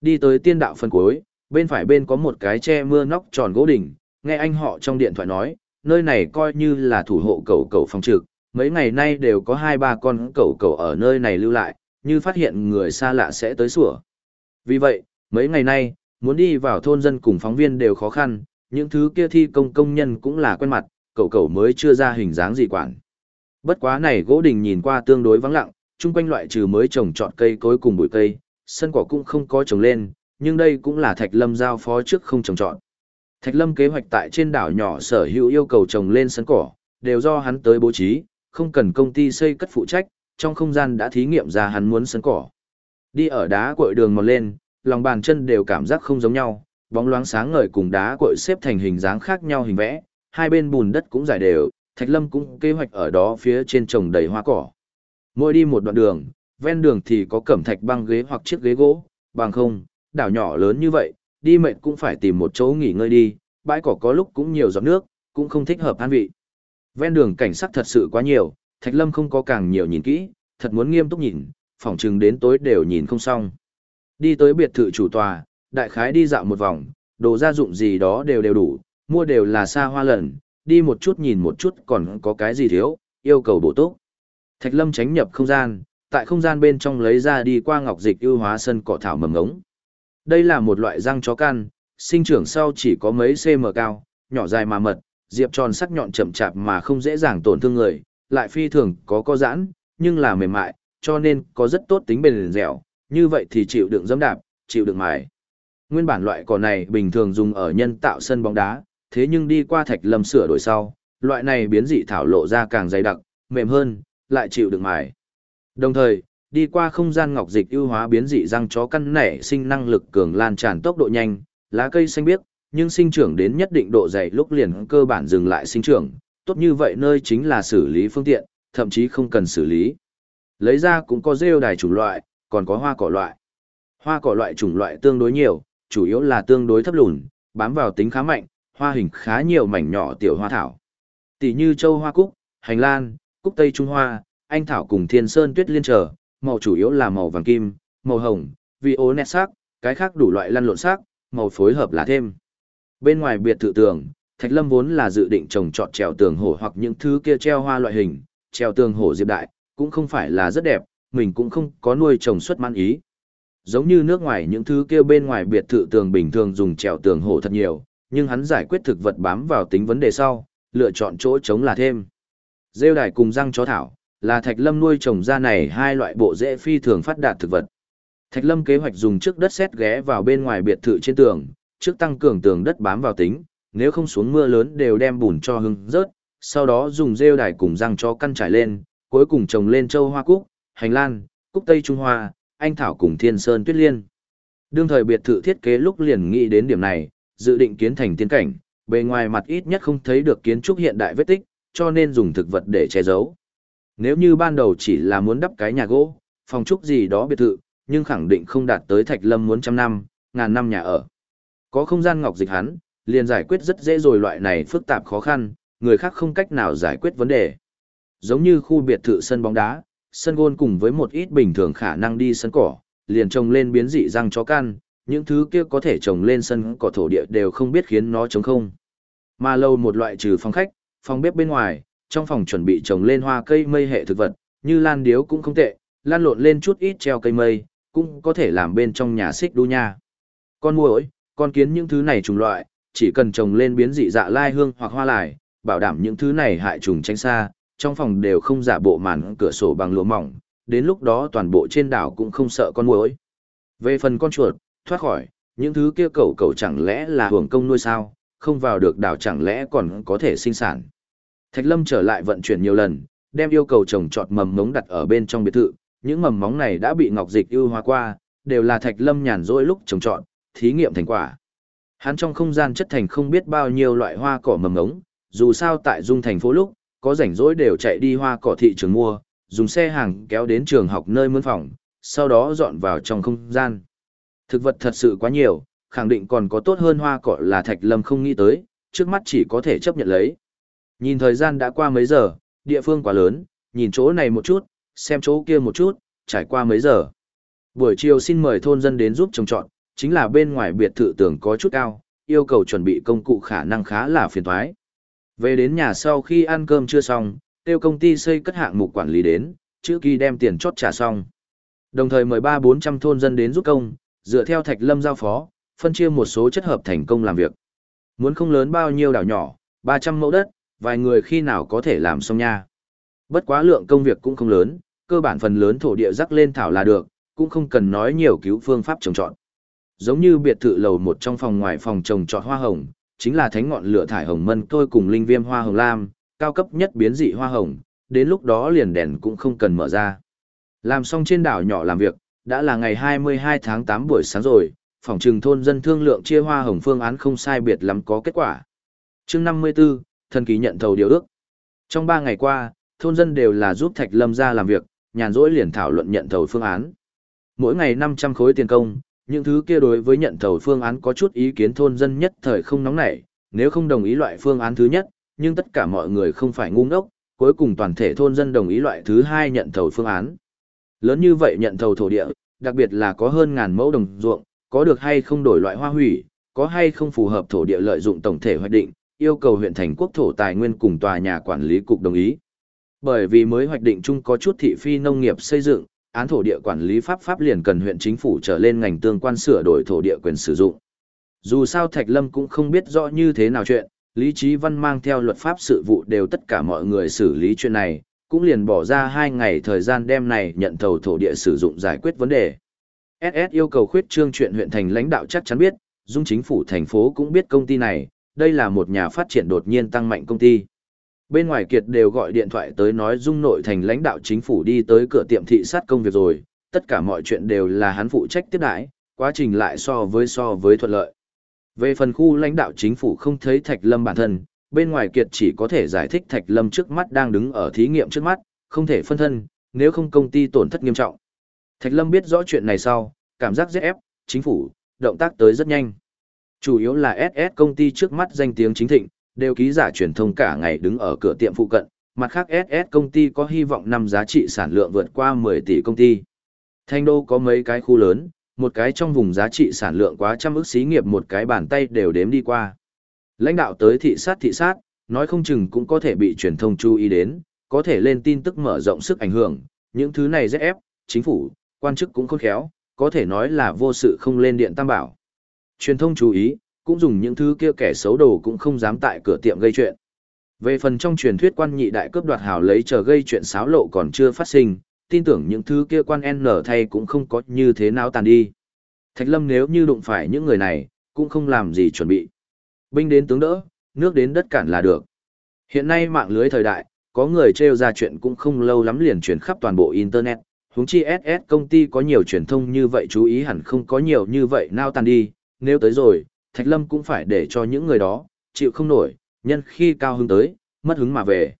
Đi tới tiên đạo phần cuối, bên phải bên có một cái che mưa nóc tròn gỗ đỉnh, nghe anh họ trong điện thoại nói, nơi này coi như là thủ hộ cầu cầu phòng trực, mấy ngày nay đều có hai ba con cầu cầu ở nơi này lưu lại, như phát hiện người xa lạ sẽ tới sủa. Vì vậy, mấy ngày nay, muốn đi vào thôn dân cùng phóng viên đều khó khăn, những thứ kia thi công công nhân cũng là quen mặt, cầu cầu mới chưa ra hình dáng gì quản. Bất quá này gỗ đình nhìn qua tương đối vắng lặng, chung quanh loại trừ mới trồng trọt cây cối cùng bụi cây, sân cỏ cũng không có trồng lên, nhưng đây cũng là Thạch Lâm giao phó trước không trồng trọt. Thạch Lâm kế hoạch tại trên đảo nhỏ sở hữu yêu cầu trồng lên sân cỏ, đều do hắn tới bố trí, không cần công ty xây cất phụ trách, trong không gian đã thí nghiệm ra hắn muốn sân cỏ. Đi ở đá cội đường mòn lên, lòng bàn chân đều cảm giác không giống nhau, bóng loáng sáng ngời cùng đá cội xếp thành hình dáng khác nhau hình vẽ, hai bên bùn đất cũng dài đều, Thạch Lâm cũng kế hoạch ở đó phía trên trồng đầy hoa cỏ. Mỗi đi một đoạn đường, ven đường thì có cẩm thạch băng ghế hoặc chiếc ghế gỗ, bằng không, đảo nhỏ lớn như vậy, đi mệt cũng phải tìm một chỗ nghỉ ngơi đi, bãi cỏ có lúc cũng nhiều giọt nước, cũng không thích hợp an vị. Ven đường cảnh sắc thật sự quá nhiều, Thạch Lâm không có càng nhiều nhìn kỹ, thật muốn nghiêm túc nhìn, phỏng chừng đến tối đều nhìn không xong. Đi tới biệt thự chủ tòa, đại khái đi dạo một vòng, đồ gia dụng gì đó đều đều đủ, mua đều là xa hoa lần, đi một chút nhìn một chút còn có cái gì thiếu, yêu cầu bổ túc. Thạch Lâm tránh nhập không gian, tại không gian bên trong lấy ra đi qua ngọc dịch ưu hóa sân cỏ thảo mầm ngống. Đây là một loại răng chó can, sinh trưởng sau chỉ có mấy cm cao, nhỏ dài mà mật, diệp tròn sắc nhọn chậm chạp mà không dễ dàng tổn thương người, lại phi thường có co giãn, nhưng là mềm mại, cho nên có rất tốt tính bền dẻo, như vậy thì chịu đựng dẫm đạp, chịu đựng mài. Nguyên bản loại cỏ này bình thường dùng ở nhân tạo sân bóng đá, thế nhưng đi qua thạch lâm sửa đổi sau, loại này biến dị thảo lộ ra càng dày đặc, mềm hơn, lại chịu được mài. Đồng thời, đi qua không gian ngọc dịch ưu hóa biến dị răng chó căn nảy sinh năng lực cường lan tràn tốc độ nhanh, lá cây xanh biếc, nhưng sinh trưởng đến nhất định độ dày lúc liền cơ bản dừng lại sinh trưởng, tốt như vậy nơi chính là xử lý phương tiện, thậm chí không cần xử lý. Lấy ra cũng có rêu đài chủng loại, còn có hoa cỏ loại. Hoa cỏ loại chủng loại tương đối nhiều, chủ yếu là tương đối thấp lùn, bám vào tính khá mạnh, hoa hình khá nhiều mảnh nhỏ tiểu hoa thảo. Tỷ như châu hoa cúc, hành lan, cúc tây trung hoa, anh thảo cùng thiên sơn tuyết liên trở, màu chủ yếu là màu vàng kim, màu hồng, vi ố nét sắc, cái khác đủ loại lăn lộn sắc, màu phối hợp là thêm. Bên ngoài biệt thự tường, Thạch Lâm vốn là dự định trồng trọt trèo tường hổ hoặc những thứ kia treo hoa loại hình, treo tường hổ diệp đại, cũng không phải là rất đẹp, mình cũng không có nuôi trồng xuất mãn ý. Giống như nước ngoài những thứ kia bên ngoài biệt thự tường bình thường dùng trèo tường hổ thật nhiều, nhưng hắn giải quyết thực vật bám vào tính vấn đề sau, lựa chọn chỗ trống là thêm. Rêu đài cùng răng chó thảo, là Thạch Lâm nuôi trồng ra này hai loại bộ rễ phi thường phát đạt thực vật. Thạch Lâm kế hoạch dùng trước đất sét ghé vào bên ngoài biệt thự trên tường, trước tăng cường tường đất bám vào tính, nếu không xuống mưa lớn đều đem bùn cho hưng rớt, sau đó dùng rêu đài cùng răng cho căn trải lên, cuối cùng trồng lên châu hoa cúc, hành lan, cúc tây trung hoa, anh thảo cùng thiên sơn tuyết liên. Đương thời biệt thự thiết kế lúc liền nghĩ đến điểm này, dự định kiến thành tiên cảnh, bề ngoài mặt ít nhất không thấy được kiến trúc hiện đại vết tích, cho nên dùng thực vật để che giấu. Nếu như ban đầu chỉ là muốn đắp cái nhà gỗ, phòng trúc gì đó biệt thự, nhưng khẳng định không đạt tới Thạch Lâm muốn trăm năm, ngàn năm nhà ở. Có không gian ngọc dịch hắn, liền giải quyết rất dễ rồi loại này phức tạp khó khăn, người khác không cách nào giải quyết vấn đề. Giống như khu biệt thự sân bóng đá, sân gôn cùng với một ít bình thường khả năng đi sân cỏ, liền trồng lên biến dị răng chó can, những thứ kia có thể trồng lên sân cỏ thổ địa đều không biết khiến nó trống không. Mà lâu một loại trừ phòng khách, phòng bếp bên ngoài, trong phòng chuẩn bị trồng lên hoa cây mây hệ thực vật, như lan điếu cũng không tệ, lan lộn lên chút ít treo cây mây, cũng có thể làm bên trong nhà xích đu nha. Con muỗi, con kiến những thứ này trùng loại, chỉ cần trồng lên biến dị dạ lai hương hoặc hoa lại, bảo đảm những thứ này hại trùng tránh xa, trong phòng đều không giả bộ màn cửa sổ bằng lụa mỏng, đến lúc đó toàn bộ trên đảo cũng không sợ con muỗi. Về phần con chuột, thoát khỏi, những thứ kia cẩu cẩu chẳng lẽ là hưởng công nuôi sao, không vào được đảo chẳng lẽ còn có thể sinh sản. Thạch Lâm trở lại vận chuyển nhiều lần, đem yêu cầu trồng trọt mầm mống đặt ở bên trong biệt thự, những mầm móng này đã bị ngọc dịch ưu hóa qua, đều là Thạch Lâm nhàn rỗi lúc trồng trọt, thí nghiệm thành quả. Hắn trong không gian chất thành không biết bao nhiêu loại hoa cỏ mầm mống, dù sao tại dung thành phố lúc, có rảnh rỗi đều chạy đi hoa cỏ thị trường mua, dùng xe hàng kéo đến trường học nơi mướn phòng, sau đó dọn vào trong không gian. Thực vật thật sự quá nhiều, khẳng định còn có tốt hơn hoa cỏ là Thạch Lâm không nghĩ tới, trước mắt chỉ có thể chấp nhận lấy. Nhìn thời gian đã qua mấy giờ, địa phương quá lớn, nhìn chỗ này một chút, xem chỗ kia một chút, trải qua mấy giờ. Buổi chiều xin mời thôn dân đến giúp trồng trọt, chính là bên ngoài biệt thự tưởng có chút cao, yêu cầu chuẩn bị công cụ khả năng khá là phiền toái. Về đến nhà sau khi ăn cơm chưa xong, tiêu công ty xây cất hạng mục quản lý đến, trước khi đem tiền chốt trả xong. Đồng thời mời ba bốn trăm thôn dân đến giúp công, dựa theo Thạch Lâm giao phó, phân chia một số chất hợp thành công làm việc. Muốn không lớn bao nhiêu đảo nhỏ, 300 mẫu đất, vài người khi nào có thể làm xong nha. Bất quá lượng công việc cũng không lớn, cơ bản phần lớn thổ địa rắc lên thảo là được, cũng không cần nói nhiều cứu phương pháp trồng trọt. Giống như biệt thự lầu một trong phòng ngoài phòng trồng trọt hoa hồng, chính là thánh ngọn lửa thải hồng mân tôi cùng linh viêm hoa hồng lam, cao cấp nhất biến dị hoa hồng, đến lúc đó liền đèn cũng không cần mở ra. Làm xong trên đảo nhỏ làm việc, đã là ngày 22 tháng 8 buổi sáng rồi, phòng trừng thôn dân thương lượng chia hoa hồng phương án không sai biệt lắm có kết quả. chương 54, thần ký nhận thầu điều ước. Trong 3 ngày qua, thôn dân đều là giúp Thạch Lâm ra làm việc, nhàn rỗi liền thảo luận nhận thầu phương án. Mỗi ngày 500 khối tiền công, những thứ kia đối với nhận thầu phương án có chút ý kiến thôn dân nhất thời không nóng nảy, nếu không đồng ý loại phương án thứ nhất, nhưng tất cả mọi người không phải ngu ngốc, cuối cùng toàn thể thôn dân đồng ý loại thứ hai nhận thầu phương án. Lớn như vậy nhận thầu thổ địa, đặc biệt là có hơn ngàn mẫu đồng ruộng, có được hay không đổi loại hoa hủy, có hay không phù hợp thổ địa lợi dụng tổng thể hoạch định, yêu cầu huyện thành quốc thổ tài nguyên cùng tòa nhà quản lý cục đồng ý. Bởi vì mới hoạch định chung có chút thị phi nông nghiệp xây dựng, án thổ địa quản lý pháp pháp liền cần huyện chính phủ trở lên ngành tương quan sửa đổi thổ địa quyền sử dụng. Dù sao Thạch Lâm cũng không biết rõ như thế nào chuyện, Lý Trí Văn mang theo luật pháp sự vụ đều tất cả mọi người xử lý chuyện này, cũng liền bỏ ra hai ngày thời gian đem này nhận thầu thổ địa sử dụng giải quyết vấn đề. SS yêu cầu khuyết trương chuyện huyện thành lãnh đạo chắc chắn biết, dung chính phủ thành phố cũng biết công ty này, đây là một nhà phát triển đột nhiên tăng mạnh công ty. Bên ngoài kiệt đều gọi điện thoại tới nói dung nội thành lãnh đạo chính phủ đi tới cửa tiệm thị sát công việc rồi, tất cả mọi chuyện đều là hắn phụ trách tiếp đãi, quá trình lại so với so với thuận lợi. Về phần khu lãnh đạo chính phủ không thấy Thạch Lâm bản thân, bên ngoài kiệt chỉ có thể giải thích Thạch Lâm trước mắt đang đứng ở thí nghiệm trước mắt, không thể phân thân, nếu không công ty tổn thất nghiêm trọng. Thạch Lâm biết rõ chuyện này sau, cảm giác ép, chính phủ, động tác tới rất nhanh. Chủ yếu là SS công ty trước mắt danh tiếng chính thịnh, đều ký giả truyền thông cả ngày đứng ở cửa tiệm phụ cận, mặt khác SS công ty có hy vọng năm giá trị sản lượng vượt qua 10 tỷ công ty. Thanh đô có mấy cái khu lớn, một cái trong vùng giá trị sản lượng quá trăm ức xí nghiệp một cái bàn tay đều đếm đi qua. Lãnh đạo tới thị sát thị sát, nói không chừng cũng có thể bị truyền thông chú ý đến, có thể lên tin tức mở rộng sức ảnh hưởng, những thứ này rất ép, chính phủ, quan chức cũng khôn khéo, có thể nói là vô sự không lên điện tam bảo. Truyền thông chú ý, cũng dùng những thứ kia kẻ xấu đồ cũng không dám tại cửa tiệm gây chuyện. Về phần trong truyền thuyết quan nhị đại cướp đoạt hào lấy chờ gây chuyện xáo lộ còn chưa phát sinh, tin tưởng những thứ kia quan N thay cũng không có như thế nào tàn đi. Thạch Lâm nếu như đụng phải những người này, cũng không làm gì chuẩn bị. Binh đến tướng đỡ, nước đến đất cản là được. Hiện nay mạng lưới thời đại, có người trêu ra chuyện cũng không lâu lắm liền truyền khắp toàn bộ Internet. Huống chi SS công ty có nhiều truyền thông như vậy chú ý hẳn không có nhiều như vậy nào tàn đi, nếu tới rồi, Thạch Lâm cũng phải để cho những người đó, chịu không nổi, nhân khi cao hứng tới, mất hứng mà về.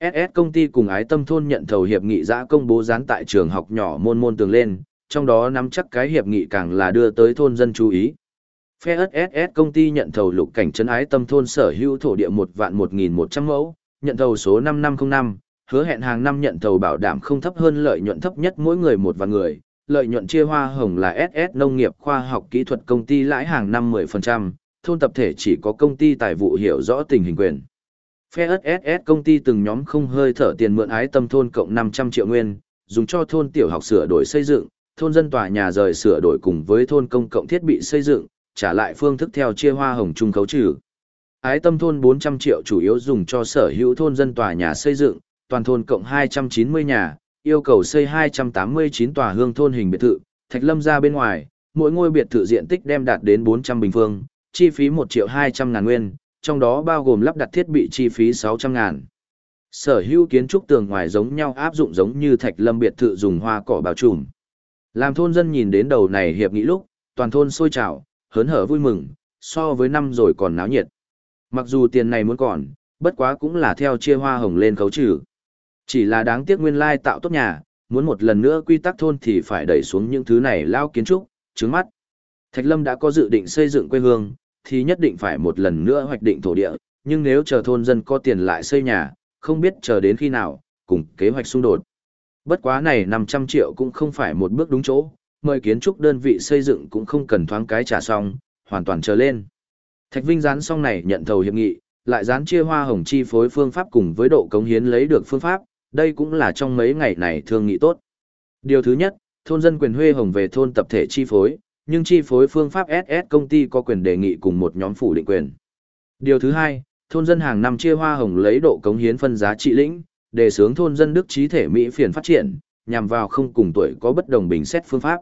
SS công ty cùng ái tâm thôn nhận thầu hiệp nghị giã công bố dán tại trường học nhỏ môn môn tường lên, trong đó nắm chắc cái hiệp nghị càng là đưa tới thôn dân chú ý. Phe SS công ty nhận thầu lục cảnh trấn ái tâm thôn sở hữu thổ địa một vạn một nghìn một trăm mẫu, nhận thầu số năm năm không năm, hứa hẹn hàng năm nhận thầu bảo đảm không thấp hơn lợi nhuận thấp nhất mỗi người một vạn người, lợi nhuận chia hoa hồng là SS nông nghiệp khoa học kỹ thuật công ty lãi hàng năm 10%, thôn tập thể chỉ có công ty tài vụ hiểu rõ tình hình quyền. Phe SS công ty từng nhóm không hơi thở tiền mượn ái tâm thôn cộng 500 triệu nguyên, dùng cho thôn tiểu học sửa đổi xây dựng, thôn dân tòa nhà rời sửa đổi cùng với thôn công cộng thiết bị xây dựng, trả lại phương thức theo chia hoa hồng chung khấu trừ. Ái tâm thôn 400 triệu chủ yếu dùng cho sở hữu thôn dân tòa nhà xây dựng, toàn thôn cộng 290 nhà, yêu cầu xây 289 tòa hương thôn hình biệt thự, thạch lâm ra bên ngoài, mỗi ngôi biệt thự diện tích đem đạt đến 400 bình phương, chi phí 1 triệu 200 ngàn nguyên, trong đó bao gồm lắp đặt thiết bị chi phí 600 ngàn. Sở hữu kiến trúc tường ngoài giống nhau áp dụng giống như thạch lâm biệt thự dùng hoa cỏ bao trùm. Làm thôn dân nhìn đến đầu này hiệp nghị lúc, toàn thôn sôi trào, hớn hở vui mừng, so với năm rồi còn náo nhiệt. Mặc dù tiền này muốn còn, bất quá cũng là theo chia hoa hồng lên khấu trừ. Chỉ là đáng tiếc nguyên lai tạo tốt nhà, muốn một lần nữa quy tắc thôn thì phải đẩy xuống những thứ này lao kiến trúc, trứng mắt. Thạch Lâm đã có dự định xây dựng quê hương, thì nhất định phải một lần nữa hoạch định thổ địa, nhưng nếu chờ thôn dân có tiền lại xây nhà, không biết chờ đến khi nào, cùng kế hoạch xung đột. Bất quá này 500 triệu cũng không phải một bước đúng chỗ, mời kiến trúc đơn vị xây dựng cũng không cần thoáng cái trả xong, hoàn toàn chờ lên. Thạch Vinh dán xong này nhận thầu hiệp nghị, lại dán chia hoa hồng chi phối phương pháp cùng với độ cống hiến lấy được phương pháp, đây cũng là trong mấy ngày này thương nghị tốt. Điều thứ nhất, thôn dân quyền huê hồng về thôn tập thể chi phối, nhưng chi phối phương pháp SS công ty có quyền đề nghị cùng một nhóm phủ định quyền. Điều thứ hai, thôn dân hàng năm chia hoa hồng lấy độ cống hiến phân giá trị lĩnh, để sướng thôn dân đức trí thể Mỹ phiền phát triển, nhằm vào không cùng tuổi có bất đồng bình xét phương pháp.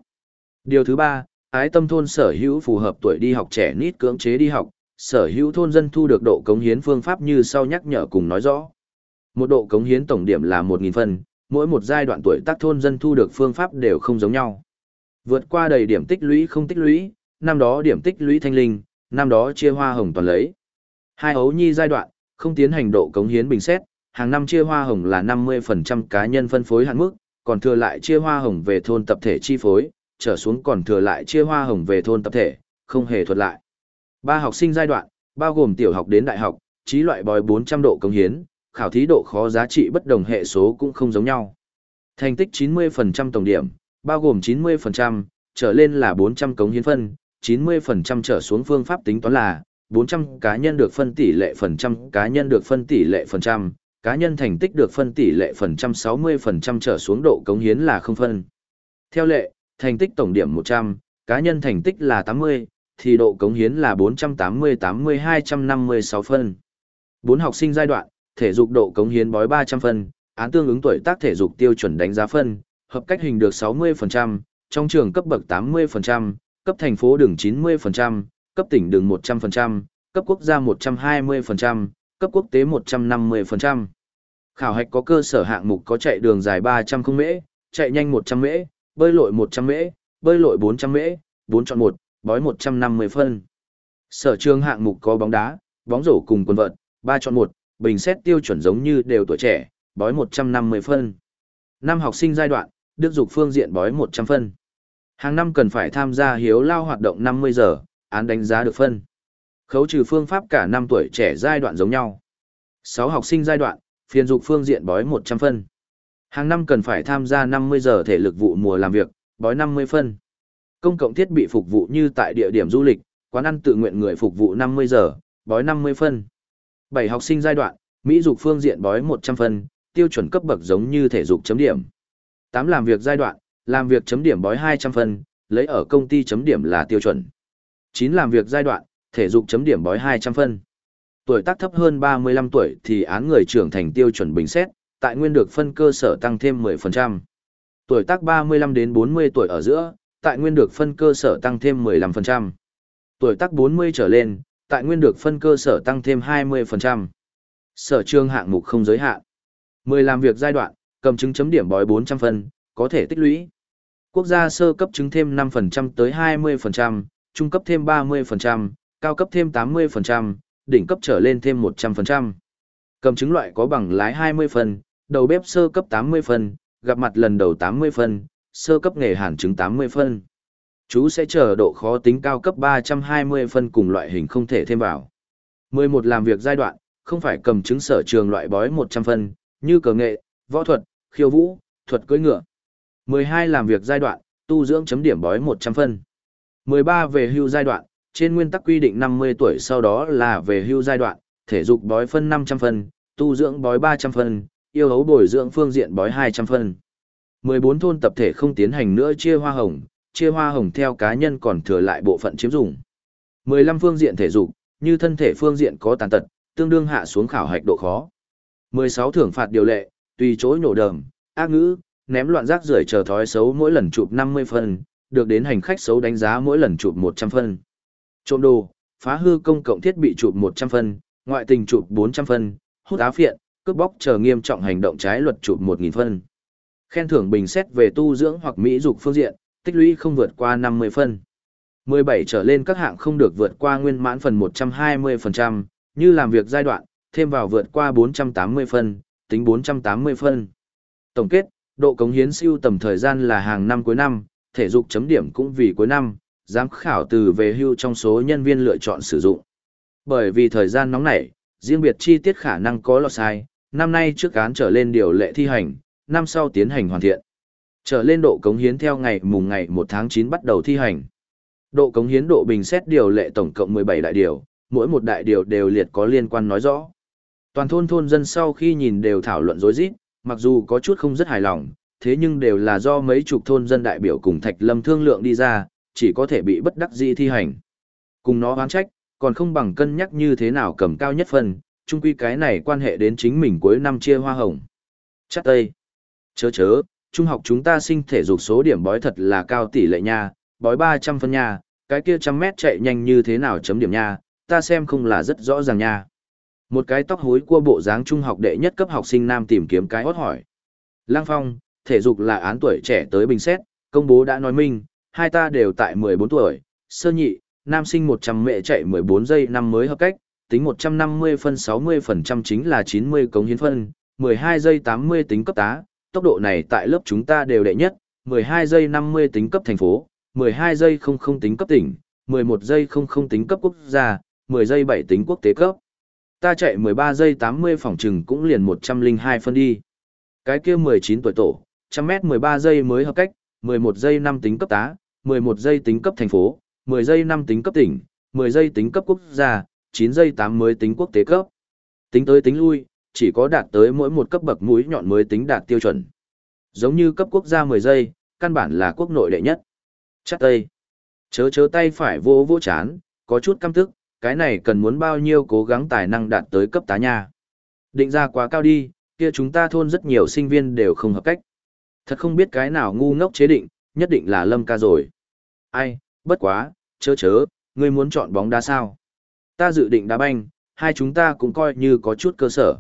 Điều thứ ba, ái tâm thôn sở hữu phù hợp tuổi đi học trẻ nít cưỡng chế đi học, sở hữu thôn dân thu được độ cống hiến phương pháp như sau nhắc nhở cùng nói rõ. Một độ cống hiến tổng điểm là 1.000 phần mỗi một giai đoạn tuổi tác thôn dân thu được phương pháp đều không giống nhau. Vượt qua đầy điểm tích lũy không tích lũy, năm đó điểm tích lũy thanh linh, năm đó chia hoa hồng toàn lấy. Hai ấu nhi giai đoạn, không tiến hành độ cống hiến bình xét, hàng năm chia hoa hồng là 50% cá nhân phân phối hạn mức, còn thừa lại chia hoa hồng về thôn tập thể chi phối, trở xuống còn thừa lại chia hoa hồng về thôn tập thể, không hề thuật lại. Ba học sinh giai đoạn, bao gồm tiểu học đến đại học, trí loại bòi 400 độ cống hiến, khảo thí độ khó giá trị bất đồng hệ số cũng không giống nhau. Thành tích 90% tổng điểm, bao gồm 90%, trở lên là 400 cống hiến phân, 90% trở xuống phương pháp tính toán là 400 cá nhân được phân tỷ lệ phần trăm, cá nhân được phân tỷ lệ phần trăm, cá nhân thành tích được phân tỷ lệ phần trăm 60% trở xuống độ cống hiến là không phân. Theo lệ, thành tích tổng điểm 100, cá nhân thành tích là 80, thì độ cống hiến là 480-80-256 phân. 4 học sinh giai đoạn, thể dục độ cống hiến bói 300 phân, án tương ứng tuổi tác thể dục tiêu chuẩn đánh giá phân, hợp cách hình được 60%, trong trường cấp bậc 80%, cấp thành phố đường 90%, cấp tỉnh đường 100%, cấp quốc gia 120%, cấp quốc tế 150%. Khảo hạch có cơ sở hạng mục có chạy đường dài 300 không mễ, chạy nhanh 100 mễ, bơi lội 100 mễ, bơi lội 400 mễ, 4 chọn 1, bói 150 phân. Sở trường hạng mục có bóng đá, bóng rổ cùng quần vợt, 3 chọn 1, bình xét tiêu chuẩn giống như đều tuổi trẻ, bói 150 phân. Năm học sinh giai đoạn, đức dục phương diện bói 100 phân. Hàng năm cần phải tham gia hiếu lao hoạt động 50 giờ, án đánh giá được phân. Khấu trừ phương pháp cả năm tuổi trẻ giai đoạn giống nhau. 6 học sinh giai đoạn, phiền dục phương diện bói 100 phân. Hàng năm cần phải tham gia 50 giờ thể lực vụ mùa làm việc, bói 50 phân. Công cộng thiết bị phục vụ như tại địa điểm du lịch, quán ăn tự nguyện người phục vụ 50 giờ, bói 50 phân. 7 học sinh giai đoạn, Mỹ dục phương diện bói 100 phân, tiêu chuẩn cấp bậc giống như thể dục chấm điểm. 8 làm việc giai đoạn, làm việc chấm điểm bói 200 phân, lấy ở công ty chấm điểm là tiêu chuẩn. 9 làm việc giai đoạn, thể dục chấm điểm bói 200 phân. Tuổi tác thấp hơn 35 tuổi thì án người trưởng thành tiêu chuẩn bình xét, tại nguyên được phân cơ sở tăng thêm 10%. Tuổi tác 35 đến 40 tuổi ở giữa, tại nguyên được phân cơ sở tăng thêm 15%. Tuổi tác 40 trở lên, tại nguyên được phân cơ sở tăng thêm 20%. Sở trường hạng mục không giới hạn. 10 làm việc giai đoạn, cầm chứng chấm điểm bói 400 phân, có thể tích lũy. Quốc gia sơ cấp chứng thêm 5% tới 20%, trung cấp thêm 30%, cao cấp thêm 80%, đỉnh cấp trở lên thêm 100%. Cầm chứng loại có bằng lái 20 phân, đầu bếp sơ cấp 80 phân, gặp mặt lần đầu 80 phân, sơ cấp nghề hàn chứng 80 phân. Chú sẽ chờ độ khó tính cao cấp 320 phân cùng loại hình không thể thêm vào. 11 làm việc giai đoạn, không phải cầm chứng sở trường loại bói 100 phân, như cờ nghệ, võ thuật, khiêu vũ, thuật cưỡi ngựa. 12 làm việc giai đoạn, tu dưỡng chấm điểm bói 100 phân. 13 về hưu giai đoạn, trên nguyên tắc quy định 50 tuổi sau đó là về hưu giai đoạn, thể dục bói phân 500 phân, tu dưỡng bói 300 phân, yêu hấu bồi dưỡng phương diện bói 200 phân. 14 thôn tập thể không tiến hành nữa chia hoa hồng, chia hoa hồng theo cá nhân còn thừa lại bộ phận chiếm dụng. 15 phương diện thể dục, như thân thể phương diện có tàn tật, tương đương hạ xuống khảo hạch độ khó. 16 thưởng phạt điều lệ, tùy chỗ nổ đờm, ác ngữ, ném loạn rác rưởi chờ thói xấu mỗi lần chụp 50 phân, được đến hành khách xấu đánh giá mỗi lần chụp 100 phân. Trộm đồ, phá hư công cộng thiết bị chụp 100 phân, ngoại tình chụp 400 phân, hút áo phiện, cướp bóc chờ nghiêm trọng hành động trái luật chụp 1000 phân. Khen thưởng bình xét về tu dưỡng hoặc mỹ dục phương diện, tích lũy không vượt qua 50 phân. 17 trở lên các hạng không được vượt qua nguyên mãn phần 120%, như làm việc giai đoạn, thêm vào vượt qua 480 phân, tính 480 phân. Tổng kết, độ cống hiến siêu tầm thời gian là hàng năm cuối năm, thể dục chấm điểm cũng vì cuối năm, giám khảo từ về hưu trong số nhân viên lựa chọn sử dụng. Bởi vì thời gian nóng nảy, riêng biệt chi tiết khả năng có lọt sai, năm nay trước án trở lên điều lệ thi hành, năm sau tiến hành hoàn thiện. Trở lên độ cống hiến theo ngày mùng ngày 1 tháng 9 bắt đầu thi hành. Độ cống hiến độ bình xét điều lệ tổng cộng 17 đại điều, mỗi một đại điều đều liệt có liên quan nói rõ. Toàn thôn thôn dân sau khi nhìn đều thảo luận rối rít, mặc dù có chút không rất hài lòng, thế nhưng đều là do mấy chục thôn dân đại biểu cùng Thạch Lâm thương lượng đi ra, chỉ có thể bị bất đắc dĩ thi hành. Cùng nó oán trách, còn không bằng cân nhắc như thế nào cầm cao nhất phần, chung quy cái này quan hệ đến chính mình cuối năm chia hoa hồng. Chắc tây. Chớ chớ, trung học chúng ta sinh thể dục số điểm bói thật là cao tỷ lệ nha, bói 300 phân nha, cái kia trăm mét chạy nhanh như thế nào chấm điểm nha, ta xem không là rất rõ ràng nha. Một cái tóc hối cua bộ dáng trung học đệ nhất cấp học sinh nam tìm kiếm cái hốt hỏi. Lăng Phong, thể dục là án tuổi trẻ tới bình xét, công bố đã nói minh, hai ta đều tại 14 tuổi, sơ nhị, nam sinh 100 mẹ chạy 14 giây năm mới hợp cách, tính 150 phân 60% chính là 90 cống hiến phân, 12 giây 80 tính cấp tá, tốc độ này tại lớp chúng ta đều đệ nhất, 12 giây 50 tính cấp thành phố, 12 giây 00 tính cấp tỉnh, 11 giây 00 tính cấp quốc gia, 10 giây 7 tính quốc tế cấp. Ta chạy 13 giây 80 phòng trừng cũng liền 102 phân đi. Cái kia 19 tuổi tổ, 100 mét 13 giây mới hợp cách, 11 giây 5 tính cấp tá, 11 giây tính cấp thành phố, 10 giây 5 tính cấp tỉnh, 10 giây tính cấp quốc gia, 9 giây 8 mới tính quốc tế cấp. Tính tới tính lui, chỉ có đạt tới mỗi một cấp bậc mũi nhọn mới tính đạt tiêu chuẩn. Giống như cấp quốc gia 10 giây, căn bản là quốc nội đệ nhất. Chắc tây. Chớ chớ tay phải vô vô chán, có chút căm tức, cái này cần muốn bao nhiêu cố gắng tài năng đạt tới cấp tá nha. Định ra quá cao đi, kia chúng ta thôn rất nhiều sinh viên đều không hợp cách. Thật không biết cái nào ngu ngốc chế định, nhất định là lâm ca rồi. Ai, bất quá, chớ chớ, ngươi muốn chọn bóng đá sao? Ta dự định đá banh, hai chúng ta cũng coi như có chút cơ sở.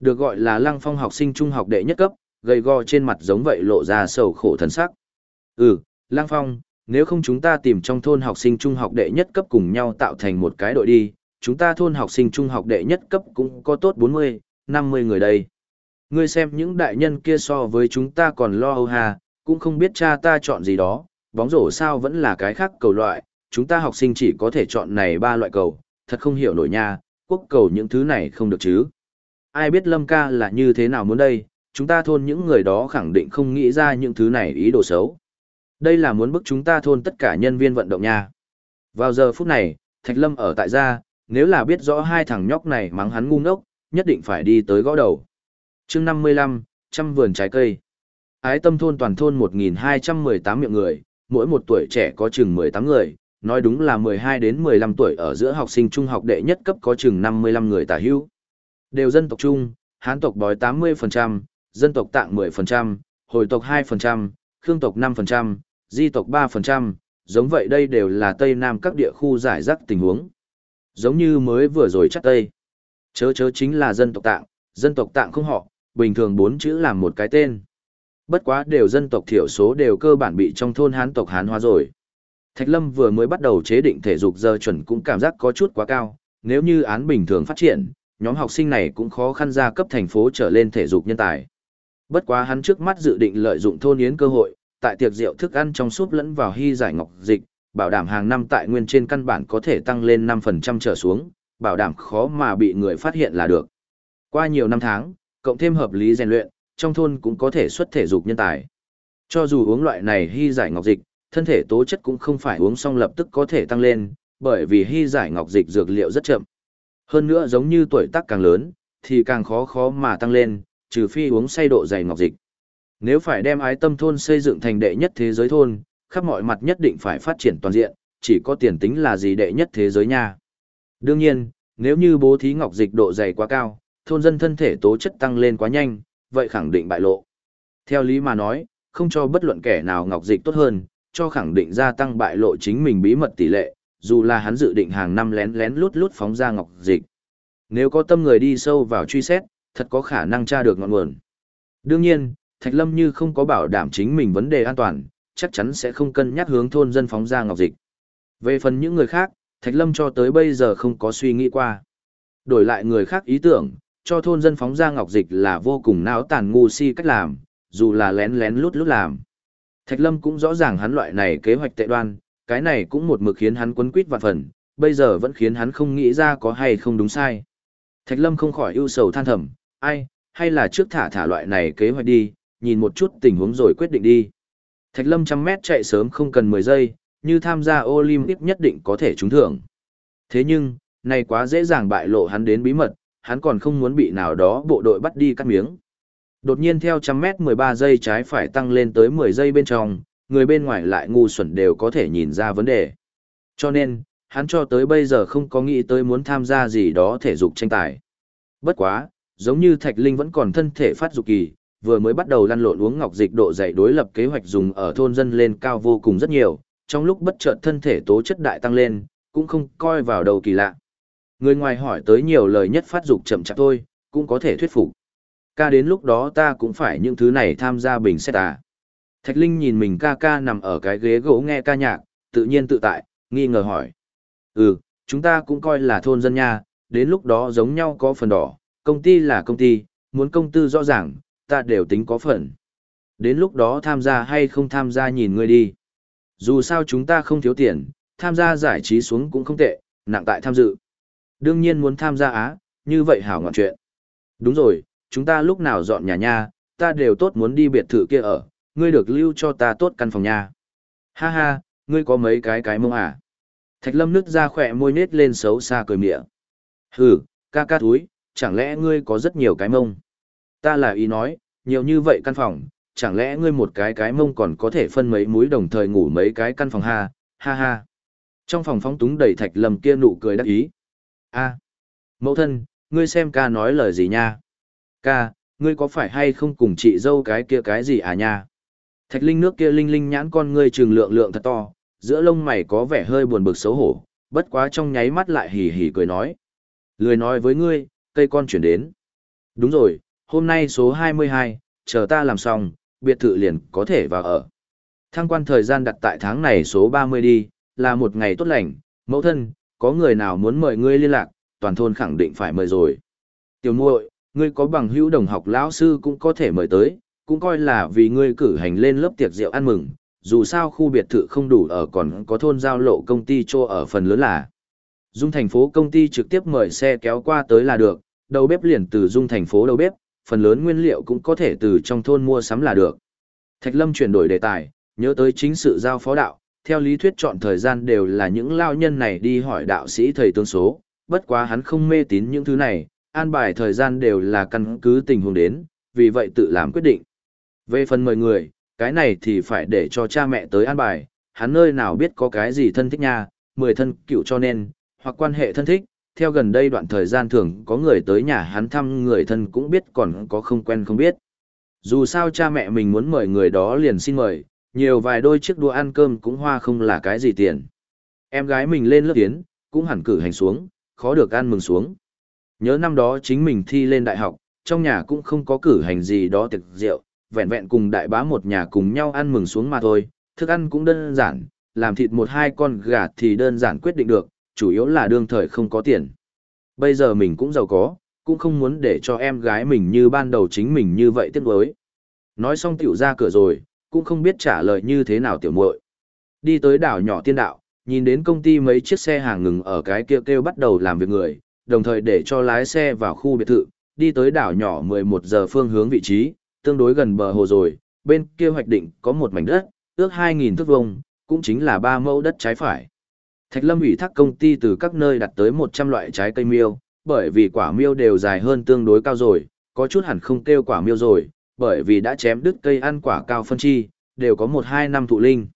Được gọi là lăng phong học sinh trung học đệ nhất cấp, gầy gò trên mặt giống vậy lộ ra sầu khổ thần sắc. Ừ, lăng phong, nếu không chúng ta tìm trong thôn học sinh trung học đệ nhất cấp cùng nhau tạo thành một cái đội đi, chúng ta thôn học sinh trung học đệ nhất cấp cũng có tốt 40, 50 người đây. Ngươi xem những đại nhân kia so với chúng ta còn lo âu hà, cũng không biết cha ta chọn gì đó, bóng rổ sao vẫn là cái khác cầu loại, chúng ta học sinh chỉ có thể chọn này ba loại cầu, thật không hiểu nổi nha, quốc cầu những thứ này không được chứ. Ai biết Lâm ca là như thế nào muốn đây, chúng ta thôn những người đó khẳng định không nghĩ ra những thứ này ý đồ xấu. Đây là muốn bức chúng ta thôn tất cả nhân viên vận động nha. Vào giờ phút này, Thạch Lâm ở tại gia, nếu là biết rõ hai thằng nhóc này mắng hắn ngu ngốc, nhất định phải đi tới gõ đầu. chương 55, trăm vườn trái cây. Ái tâm thôn toàn thôn 1218 miệng người, mỗi một tuổi trẻ có chừng 18 người, nói đúng là 12 đến 15 tuổi ở giữa học sinh trung học đệ nhất cấp có chừng 55 người tả hữu. Đều dân tộc Trung, Hán tộc bói 80%, dân tộc tạng 10%, hồi tộc 2%, khương tộc 5%, di tộc 3%, giống vậy đây đều là Tây Nam các địa khu giải rác tình huống. Giống như mới vừa rồi chắc Tây. Chớ chớ chính là dân tộc tạng, dân tộc tạng không họ, bình thường bốn chữ làm một cái tên. Bất quá đều dân tộc thiểu số đều cơ bản bị trong thôn Hán tộc Hán hóa rồi. Thạch Lâm vừa mới bắt đầu chế định thể dục giờ chuẩn cũng cảm giác có chút quá cao, nếu như án bình thường phát triển, nhóm học sinh này cũng khó khăn ra cấp thành phố trở lên thể dục nhân tài. Bất quá hắn trước mắt dự định lợi dụng thôn yến cơ hội, tại tiệc rượu thức ăn trong súp lẫn vào hy giải ngọc dịch, bảo đảm hàng năm tại nguyên trên căn bản có thể tăng lên 5% trở xuống, bảo đảm khó mà bị người phát hiện là được. Qua nhiều năm tháng, cộng thêm hợp lý rèn luyện, trong thôn cũng có thể xuất thể dục nhân tài. Cho dù uống loại này hy giải ngọc dịch, thân thể tố chất cũng không phải uống xong lập tức có thể tăng lên, bởi vì hy giải ngọc dịch dược liệu rất chậm. Hơn nữa giống như tuổi tác càng lớn, thì càng khó khó mà tăng lên, trừ phi uống say độ dày ngọc dịch. Nếu phải đem ái tâm thôn xây dựng thành đệ nhất thế giới thôn, khắp mọi mặt nhất định phải phát triển toàn diện, chỉ có tiền tính là gì đệ nhất thế giới nha. Đương nhiên, nếu như bố thí ngọc dịch độ dày quá cao, thôn dân thân thể tố chất tăng lên quá nhanh, vậy khẳng định bại lộ. Theo lý mà nói, không cho bất luận kẻ nào ngọc dịch tốt hơn, cho khẳng định gia tăng bại lộ chính mình bí mật tỷ lệ, dù là hắn dự định hàng năm lén lén lút lút phóng ra ngọc dịch. Nếu có tâm người đi sâu vào truy xét, thật có khả năng tra được ngọn nguồn. Đương nhiên, Thạch Lâm như không có bảo đảm chính mình vấn đề an toàn, chắc chắn sẽ không cân nhắc hướng thôn dân phóng ra ngọc dịch. Về phần những người khác, Thạch Lâm cho tới bây giờ không có suy nghĩ qua. Đổi lại người khác ý tưởng, cho thôn dân phóng ra ngọc dịch là vô cùng não tàn ngu si cách làm, dù là lén lén lút lút làm. Thạch Lâm cũng rõ ràng hắn loại này kế hoạch tệ đoan, cái này cũng một mực khiến hắn quấn quýt vạn phần, bây giờ vẫn khiến hắn không nghĩ ra có hay không đúng sai. Thạch Lâm không khỏi ưu sầu than thầm, ai, hay là trước thả thả loại này kế hoạch đi, nhìn một chút tình huống rồi quyết định đi. Thạch Lâm trăm mét chạy sớm không cần 10 giây, như tham gia Olympic nhất định có thể trúng thưởng. Thế nhưng, này quá dễ dàng bại lộ hắn đến bí mật, hắn còn không muốn bị nào đó bộ đội bắt đi cắt miếng. Đột nhiên theo trăm mét 13 giây trái phải tăng lên tới 10 giây bên trong, người bên ngoài lại ngu xuẩn đều có thể nhìn ra vấn đề. Cho nên, hắn cho tới bây giờ không có nghĩ tới muốn tham gia gì đó thể dục tranh tài. Bất quá, giống như Thạch Linh vẫn còn thân thể phát dục kỳ, vừa mới bắt đầu lăn lộn uống ngọc dịch độ dày đối lập kế hoạch dùng ở thôn dân lên cao vô cùng rất nhiều, trong lúc bất chợt thân thể tố chất đại tăng lên, cũng không coi vào đầu kỳ lạ. Người ngoài hỏi tới nhiều lời nhất phát dục chậm chạp thôi, cũng có thể thuyết phục. ca đến lúc đó ta cũng phải những thứ này tham gia bình xét à. Thạch Linh nhìn mình ca ca nằm ở cái ghế gỗ nghe ca nhạc, tự nhiên tự tại, nghi ngờ hỏi. Ừ, chúng ta cũng coi là thôn dân nha, đến lúc đó giống nhau có phần đỏ, công ty là công ty, muốn công tư rõ ràng, ta đều tính có phần. Đến lúc đó tham gia hay không tham gia nhìn ngươi đi. Dù sao chúng ta không thiếu tiền, tham gia giải trí xuống cũng không tệ, nặng tại tham dự. Đương nhiên muốn tham gia á, như vậy hảo ngọn chuyện. Đúng rồi, chúng ta lúc nào dọn nhà nha, ta đều tốt muốn đi biệt thự kia ở, ngươi được lưu cho ta tốt căn phòng nha. Ha ha, ngươi có mấy cái cái mông à? Thạch lâm nứt ra khỏe môi nết lên xấu xa cười mịa. Hừ, ca ca thúi, chẳng lẽ ngươi có rất nhiều cái mông? Ta là ý nói, nhiều như vậy căn phòng, chẳng lẽ ngươi một cái cái mông còn có thể phân mấy múi đồng thời ngủ mấy cái căn phòng ha, ha ha. Trong phòng phóng túng đầy thạch lâm kia nụ cười đắc ý. a mẫu thân, ngươi xem ca nói lời gì nha? Ca, ngươi có phải hay không cùng chị dâu cái kia cái gì à nha? Thạch linh nước kia linh linh nhãn con ngươi trường lượng lượng thật to, giữa lông mày có vẻ hơi buồn bực xấu hổ, bất quá trong nháy mắt lại hì hì cười nói. Lười nói với ngươi, cây con chuyển đến. Đúng rồi, hôm nay số 22, chờ ta làm xong, biệt thự liền có thể vào ở. Thăng quan thời gian đặt tại tháng này số 30 đi, là một ngày tốt lành, mẫu thân, có người nào muốn mời ngươi liên lạc, toàn thôn khẳng định phải mời rồi. Tiểu muội, ngươi có bằng hữu đồng học lão sư cũng có thể mời tới, cũng coi là vì ngươi cử hành lên lớp tiệc rượu ăn mừng, dù sao khu biệt thự không đủ ở còn có thôn giao lộ công ty cho ở phần lớn là. Dung thành phố công ty trực tiếp mời xe kéo qua tới là được, đầu bếp liền từ dung thành phố đầu bếp, phần lớn nguyên liệu cũng có thể từ trong thôn mua sắm là được. Thạch Lâm chuyển đổi đề tài, nhớ tới chính sự giao phó đạo, theo lý thuyết chọn thời gian đều là những lao nhân này đi hỏi đạo sĩ thầy tương số, bất quá hắn không mê tín những thứ này, an bài thời gian đều là căn cứ tình huống đến, vì vậy tự làm quyết định. Về phần mời người, cái này thì phải để cho cha mẹ tới an bài, hắn nơi nào biết có cái gì thân thích nha, mười thân cựu cho nên, hoặc quan hệ thân thích, theo gần đây đoạn thời gian thường có người tới nhà hắn thăm người thân cũng biết còn có không quen không biết. Dù sao cha mẹ mình muốn mời người đó liền xin mời, nhiều vài đôi chiếc đũa ăn cơm cũng hoa không là cái gì tiền. Em gái mình lên lớp tiến, cũng hẳn cử hành xuống, khó được ăn mừng xuống. Nhớ năm đó chính mình thi lên đại học, trong nhà cũng không có cử hành gì đó tiệc rượu, vẹn vẹn cùng đại bá một nhà cùng nhau ăn mừng xuống mà thôi, thức ăn cũng đơn giản, làm thịt một hai con gà thì đơn giản quyết định được, chủ yếu là đương thời không có tiền. Bây giờ mình cũng giàu có, cũng không muốn để cho em gái mình như ban đầu chính mình như vậy tiếc đối. Nói xong tiểu ra cửa rồi, cũng không biết trả lời như thế nào tiểu muội. Đi tới đảo nhỏ tiên đạo, nhìn đến công ty mấy chiếc xe hàng ngừng ở cái kia kêu, kêu bắt đầu làm việc người, đồng thời để cho lái xe vào khu biệt thự, đi tới đảo nhỏ 11 giờ phương hướng vị trí, tương đối gần bờ hồ rồi, bên kia hoạch định có một mảnh đất, ước 2.000 thước vuông, cũng chính là ba mẫu đất trái phải. Thạch Lâm ủy thác công ty từ các nơi đặt tới 100 loại trái cây miêu, bởi vì quả miêu đều dài hơn tương đối cao rồi, có chút hẳn không kêu quả miêu rồi, bởi vì đã chém đứt cây ăn quả cao phân chi, đều có 1-2 năm thụ linh.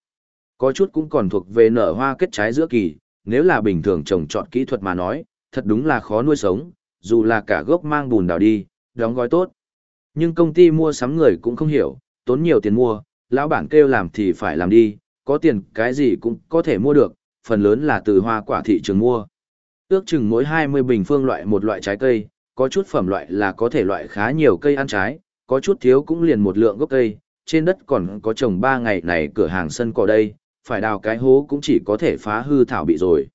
Có chút cũng còn thuộc về nở hoa kết trái giữa kỳ, nếu là bình thường trồng trọt kỹ thuật mà nói, thật đúng là khó nuôi sống, dù là cả gốc mang bùn đào đi, đóng gói tốt. Nhưng công ty mua sắm người cũng không hiểu, tốn nhiều tiền mua, lão bản kêu làm thì phải làm đi, có tiền cái gì cũng có thể mua được, phần lớn là từ hoa quả thị trường mua. Ước chừng mỗi 20 bình phương loại một loại trái cây, có chút phẩm loại là có thể loại khá nhiều cây ăn trái, có chút thiếu cũng liền một lượng gốc cây, trên đất còn có trồng 3 ngày này cửa hàng sân cỏ đây, phải đào cái hố cũng chỉ có thể phá hư thảo bị rồi.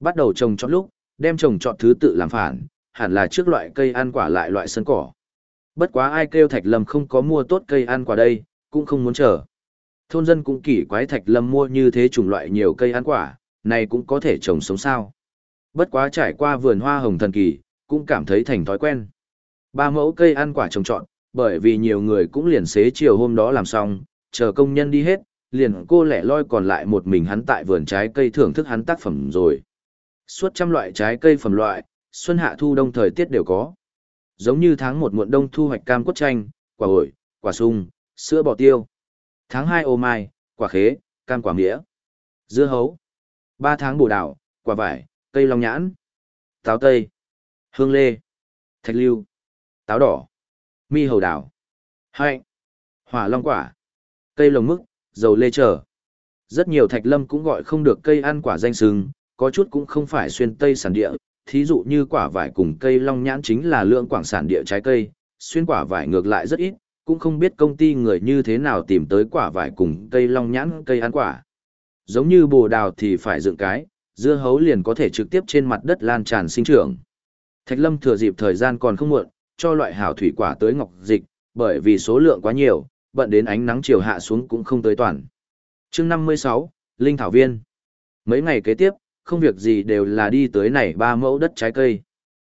Bắt đầu trồng chọn lúc, đem trồng chọn thứ tự làm phản, hẳn là trước loại cây ăn quả lại loại sân cỏ. Bất quá ai kêu Thạch Lâm không có mua tốt cây ăn quả đây, cũng không muốn chờ. Thôn dân cũng kỳ quái Thạch Lâm mua như thế chủng loại nhiều cây ăn quả, này cũng có thể trồng sống sao. Bất quá trải qua vườn hoa hồng thần kỳ, cũng cảm thấy thành thói quen. Ba mẫu cây ăn quả trồng trọn, bởi vì nhiều người cũng liền xế chiều hôm đó làm xong, chờ công nhân đi hết, liền cô lẻ loi còn lại một mình hắn tại vườn trái cây thưởng thức hắn tác phẩm rồi. Suốt trăm loại trái cây phẩm loại, xuân hạ thu đông thời tiết đều có. Giống như tháng một muộn đông thu hoạch cam cốt chanh, quả ổi, quả sung, sữa bò tiêu. Tháng hai ô mai, quả khế, cam quả mía, dưa hấu. Ba tháng bồ đào, quả vải, cây long nhãn, táo tây, hương lê, thạch lưu, táo đỏ, mi hầu đào, hạnh, hỏa long quả, cây lồng mức, dầu lê trở. Rất nhiều thạch lâm cũng gọi không được cây ăn quả danh sừng, có chút cũng không phải xuyên tây sản địa, thí dụ như quả vải cùng cây long nhãn chính là lượng quảng sản địa trái cây, xuyên quả vải ngược lại rất ít, cũng không biết công ty người như thế nào tìm tới quả vải cùng cây long nhãn cây ăn quả. Giống như bồ đào thì phải dựng cái, dưa hấu liền có thể trực tiếp trên mặt đất lan tràn sinh trưởng. Thạch Lâm thừa dịp thời gian còn không muộn, cho loại hảo thủy quả tới ngọc dịch, bởi vì số lượng quá nhiều, bận đến ánh nắng chiều hạ xuống cũng không tới toàn. Chương 56, Linh Thảo Viên Mấy ngày kế tiếp, không việc gì đều là đi tới này ba mẫu đất trái cây.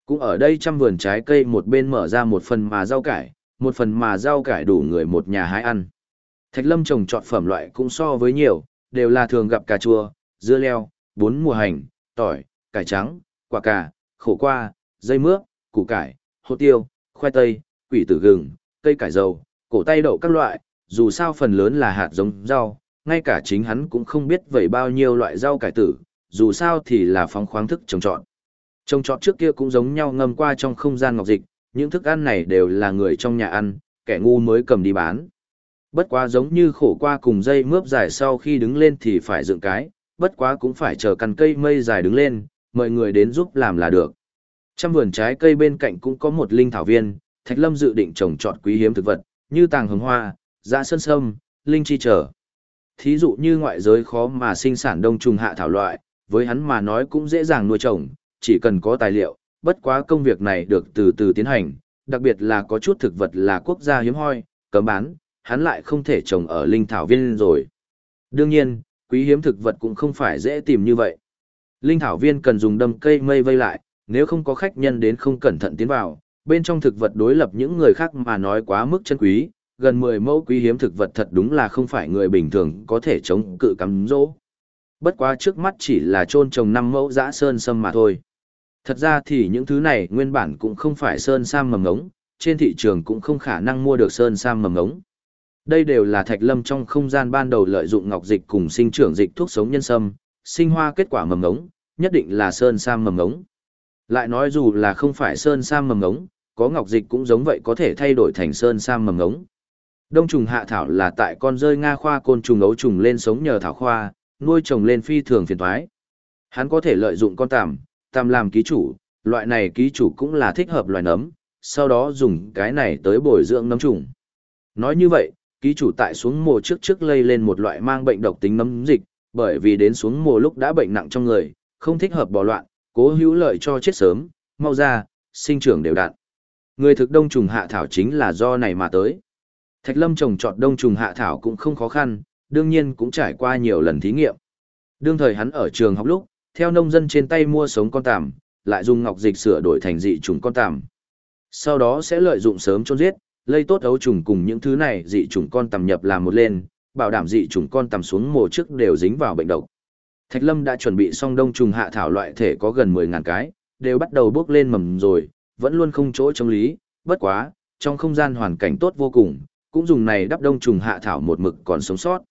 Cũng ở đây trăm vườn trái cây một bên mở ra một phần mà rau cải, một phần mà rau cải đủ người một nhà hái ăn. Thạch Lâm trồng trọt phẩm loại cũng so với nhiều, đều là thường gặp cà chua, dưa leo, bốn mùa hành, tỏi, cải trắng, quả cà, khổ qua, dây mướp, củ cải, hồ tiêu, khoai tây, quỷ tử gừng, cây cải dầu, cổ tay đậu các loại, dù sao phần lớn là hạt giống rau, ngay cả chính hắn cũng không biết vậy bao nhiêu loại rau cải tử, dù sao thì là phóng khoáng thức trồng trọt. Trồng trọt trước kia cũng giống nhau ngâm qua trong không gian ngọc dịch, những thức ăn này đều là người trong nhà ăn, kẻ ngu mới cầm đi bán. Bất quá giống như khổ qua cùng dây mướp dài sau khi đứng lên thì phải dựng cái, bất quá cũng phải chờ căn cây mây dài đứng lên, Mọi người đến giúp làm là được. Trong vườn trái cây bên cạnh cũng có một linh thảo viên, Thạch Lâm dự định trồng trọt quý hiếm thực vật, như tàng hồng hoa, dạ sơn sâm, linh chi trở. Thí dụ như ngoại giới khó mà sinh sản đông trùng hạ thảo loại, với hắn mà nói cũng dễ dàng nuôi trồng, chỉ cần có tài liệu, bất quá công việc này được từ từ tiến hành, đặc biệt là có chút thực vật là quốc gia hiếm hoi, cấm bán, hắn lại không thể trồng ở linh thảo viên rồi. Đương nhiên, quý hiếm thực vật cũng không phải dễ tìm như vậy. Linh thảo viên cần dùng đâm cây mây vây lại, nếu không có khách nhân đến không cẩn thận tiến vào, bên trong thực vật đối lập những người khác mà nói quá mức chân quý, gần 10 mẫu quý hiếm thực vật thật đúng là không phải người bình thường có thể chống cự cắm dỗ. Bất quá trước mắt chỉ là trôn trồng năm mẫu dã sơn sâm mà thôi. Thật ra thì những thứ này nguyên bản cũng không phải sơn sam mầm ngống, trên thị trường cũng không khả năng mua được sơn sam mầm ngống. Đây đều là thạch lâm trong không gian ban đầu lợi dụng ngọc dịch cùng sinh trưởng dịch thuốc sống nhân sâm, sinh hoa kết quả mầm ngống, nhất định là sơn sam mầm ngống. Lại nói dù là không phải sơn sam mầm ngống, có ngọc dịch cũng giống vậy có thể thay đổi thành sơn sam mầm ngống. Đông trùng hạ thảo là tại con rơi Nga khoa côn trùng ấu trùng lên sống nhờ thảo khoa, nuôi trồng lên phi thường phiền toái. Hắn có thể lợi dụng con tằm, tằm làm ký chủ, loại này ký chủ cũng là thích hợp loài nấm, sau đó dùng cái này tới bồi dưỡng nấm trùng. Nói như vậy, ký chủ tại xuống mùa trước trước lây lên một loại mang bệnh độc tính nấm dịch, bởi vì đến xuống mùa lúc đã bệnh nặng trong người, không thích hợp bỏ loạn, cố hữu lợi cho chết sớm, mau ra, sinh trưởng đều đặn. Người thực đông trùng hạ thảo chính là do này mà tới. Thạch Lâm trồng trọt đông trùng hạ thảo cũng không khó khăn, đương nhiên cũng trải qua nhiều lần thí nghiệm. Đương thời hắn ở trường học lúc, theo nông dân trên tay mua sống con tằm, lại dùng ngọc dịch sửa đổi thành dị trùng con tằm. Sau đó sẽ lợi dụng sớm chôn giết, lây tốt ấu trùng cùng những thứ này dị trùng con tằm nhập làm một lên, bảo đảm dị trùng con tằm xuống mồ trước đều dính vào bệnh độc. Thạch Lâm đã chuẩn bị xong đông trùng hạ thảo loại thể có gần 10.000 cái, đều bắt đầu bước lên mầm rồi, vẫn luôn không chỗ chống lý, bất quá, trong không gian hoàn cảnh tốt vô cùng, cũng dùng này đắp đông trùng hạ thảo một mực còn sống sót.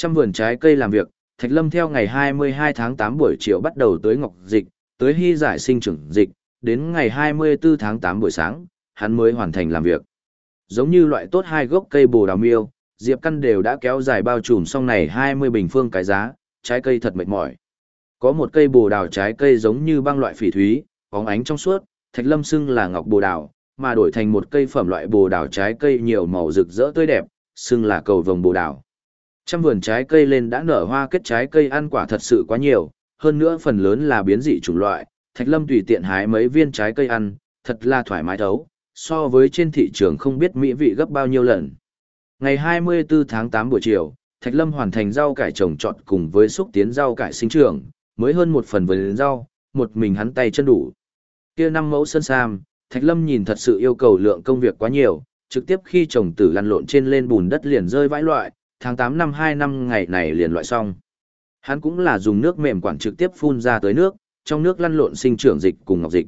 Trăm vườn trái cây làm việc, Thạch Lâm theo ngày 22 tháng 8 buổi chiều bắt đầu tới Ngọc Dịch, tới hy giải sinh trưởng dịch, đến ngày 24 tháng 8 buổi sáng, hắn mới hoàn thành làm việc. Giống như loại tốt hai gốc cây bồ đào miêu, diệp căn đều đã kéo dài bao trùm xong này 20 bình phương cái giá, trái cây thật mệt mỏi. Có một cây bồ đào trái cây giống như băng loại phỉ thúy, bóng ánh trong suốt, Thạch Lâm xưng là ngọc bồ đào, mà đổi thành một cây phẩm loại bồ đào trái cây nhiều màu rực rỡ tươi đẹp, xưng là cầu vồng bồ đào. Trăm vườn trái cây lên đã nở hoa kết trái cây ăn quả thật sự quá nhiều, hơn nữa phần lớn là biến dị chủng loại, Thạch Lâm tùy tiện hái mấy viên trái cây ăn, thật là thoải mái thấu, so với trên thị trường không biết mỹ vị gấp bao nhiêu lần. Ngày 24 tháng 8 buổi chiều, Thạch Lâm hoàn thành rau cải trồng trọt cùng với xúc tiến rau cải sinh trưởng, mới hơn một phần vườn rau, một mình hắn tay chân đủ. Kia năm mẫu sân sam, Thạch Lâm nhìn thật sự yêu cầu lượng công việc quá nhiều, trực tiếp khi trồng tử lăn lộn trên lên bùn đất liền rơi vãi loại, tháng 8 năm 2 năm ngày này liền loại xong. Hắn cũng là dùng nước mềm quản trực tiếp phun ra tới nước, trong nước lăn lộn sinh trưởng dịch cùng ngọc dịch.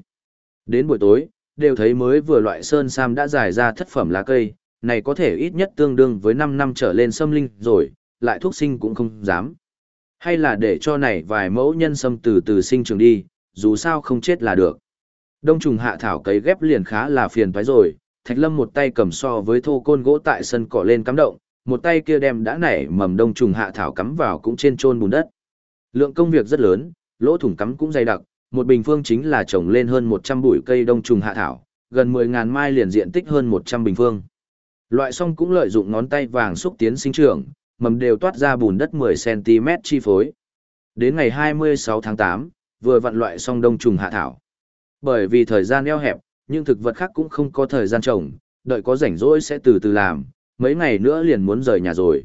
Đến buổi tối, đều thấy mới vừa loại sơn sam đã dài ra thất phẩm lá cây, này có thể ít nhất tương đương với 5 năm trở lên xâm linh rồi, lại thuốc sinh cũng không dám. Hay là để cho này vài mẫu nhân sâm từ từ sinh trưởng đi, dù sao không chết là được. Đông trùng hạ thảo cấy ghép liền khá là phiền toái rồi, Thạch Lâm một tay cầm so với thô côn gỗ tại sân cỏ lên cắm động, một tay kia đem đã nảy mầm đông trùng hạ thảo cắm vào cũng trên trôn bùn đất. Lượng công việc rất lớn, lỗ thủng cắm cũng dày đặc, một bình phương chính là trồng lên hơn 100 bụi cây đông trùng hạ thảo, gần 10.000 mai liền diện tích hơn 100 bình phương. Loại song cũng lợi dụng ngón tay vàng xúc tiến sinh trưởng, mầm đều toát ra bùn đất 10cm chi phối. Đến ngày 26 tháng 8, vừa vận loại song đông trùng hạ thảo. Bởi vì thời gian eo hẹp, nhưng thực vật khác cũng không có thời gian trồng, đợi có rảnh rỗi sẽ từ từ làm, mấy ngày nữa liền muốn rời nhà rồi.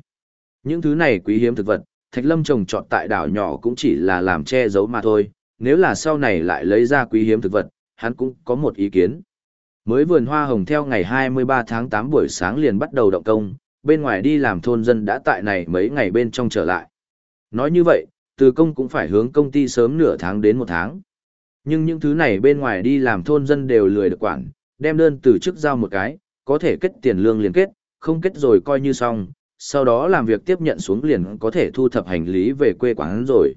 Những thứ này quý hiếm thực vật, Thạch Lâm trồng trọt tại đảo nhỏ cũng chỉ là làm che giấu mà thôi, nếu là sau này lại lấy ra quý hiếm thực vật, hắn cũng có một ý kiến. Mới vườn hoa hồng theo ngày 23 tháng 8 buổi sáng liền bắt đầu động công, bên ngoài đi làm thôn dân đã tại này mấy ngày bên trong trở lại. Nói như vậy, từ công cũng phải hướng công ty sớm nửa tháng đến một tháng. Nhưng những thứ này bên ngoài đi làm thôn dân đều lười được quản, đem đơn từ chức giao một cái, có thể kết tiền lương liền kết, không kết rồi coi như xong, sau đó làm việc tiếp nhận xuống liền có thể thu thập hành lý về quê quán rồi.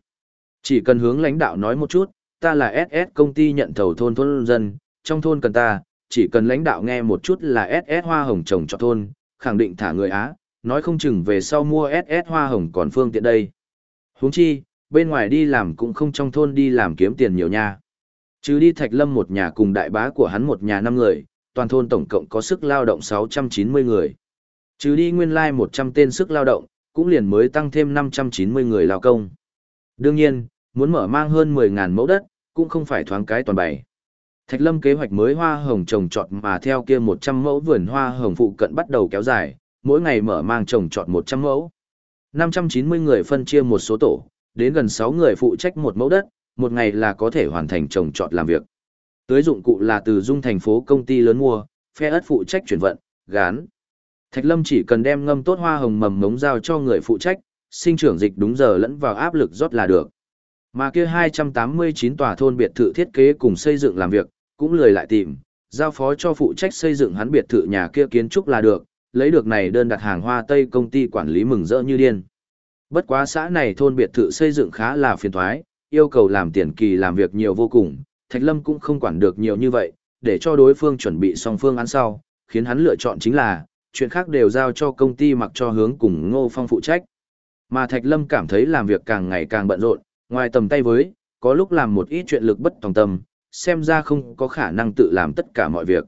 Chỉ cần hướng lãnh đạo nói một chút, ta là SS công ty nhận thầu thôn thôn dân, trong thôn cần ta, chỉ cần lãnh đạo nghe một chút là SS hoa hồng trồng cho thôn, khẳng định thả người Á, nói không chừng về sau mua SS hoa hồng còn phương tiện đây. huống chi, bên ngoài đi làm cũng không trong thôn đi làm kiếm tiền nhiều nha. Chứ đi Thạch Lâm một nhà cùng đại bá của hắn một nhà năm người, toàn thôn tổng cộng có sức lao động 690 người. Chứ đi nguyên lai like 100 tên sức lao động, cũng liền mới tăng thêm 590 người lao công. Đương nhiên, muốn mở mang hơn 10.000 mẫu đất, cũng không phải thoáng cái toàn bày. Thạch Lâm kế hoạch mới hoa hồng trồng trọt mà theo kia 100 mẫu vườn hoa hồng phụ cận bắt đầu kéo dài, mỗi ngày mở mang trồng trọt 100 mẫu. 590 người phân chia một số tổ, đến gần 6 người phụ trách một mẫu đất, một ngày là có thể hoàn thành trồng trọt làm việc. Tưới dụng cụ là từ dung thành phố công ty lớn mua, phe ất phụ trách chuyển vận, gán. Thạch Lâm chỉ cần đem ngâm tốt hoa hồng mầm ngống giao cho người phụ trách, sinh trưởng dịch đúng giờ lẫn vào áp lực rót là được. Mà kia 289 tòa thôn biệt thự thiết kế cùng xây dựng làm việc, cũng lười lại tìm, giao phó cho phụ trách xây dựng hắn biệt thự nhà kia kiến trúc là được, lấy được này đơn đặt hàng hoa tây công ty quản lý mừng rỡ như điên. Bất quá xã này thôn biệt thự xây dựng khá là phiền thoái, yêu cầu làm tiền kỳ làm việc nhiều vô cùng, Thạch Lâm cũng không quản được nhiều như vậy, để cho đối phương chuẩn bị xong phương án sau, khiến hắn lựa chọn chính là, chuyện khác đều giao cho công ty mặc cho hướng cùng Ngô Phong phụ trách. Mà Thạch Lâm cảm thấy làm việc càng ngày càng bận rộn, ngoài tầm tay với, có lúc làm một ít chuyện lực bất tòng tâm, xem ra không có khả năng tự làm tất cả mọi việc.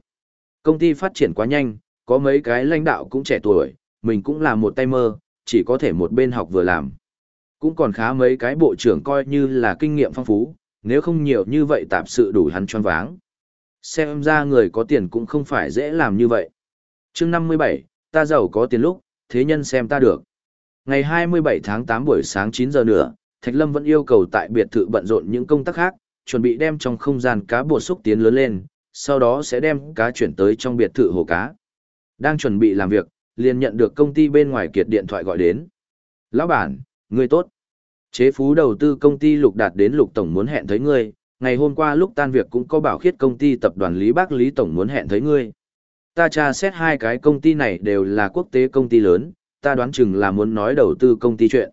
Công ty phát triển quá nhanh, có mấy cái lãnh đạo cũng trẻ tuổi, mình cũng là một tay mơ, chỉ có thể một bên học vừa làm. Cũng còn khá mấy cái bộ trưởng coi như là kinh nghiệm phong phú, nếu không nhiều như vậy tạp sự đủ hắn choáng váng. Xem ra người có tiền cũng không phải dễ làm như vậy chương 57, ta giàu có tiền lúc, thế nhân xem ta được. Ngày 27 tháng 8 buổi sáng 9 giờ nữa, Thạch Lâm vẫn yêu cầu tại biệt thự bận rộn những công tác khác, chuẩn bị đem trong không gian cá bột xúc tiến lớn lên, sau đó sẽ đem cá chuyển tới trong biệt thự hồ cá. Đang chuẩn bị làm việc, liền nhận được công ty bên ngoài kiệt điện thoại gọi đến. Lão bản, ngươi tốt. Chế phú đầu tư công ty Lục Đạt đến Lục Tổng muốn hẹn thấy ngươi, ngày hôm qua lúc tan việc cũng có bảo khiết công ty tập đoàn Lý Bác Lý Tổng muốn hẹn thấy ngươi. Ta tra xét hai cái công ty này đều là quốc tế công ty lớn, ta đoán chừng là muốn nói đầu tư công ty chuyện.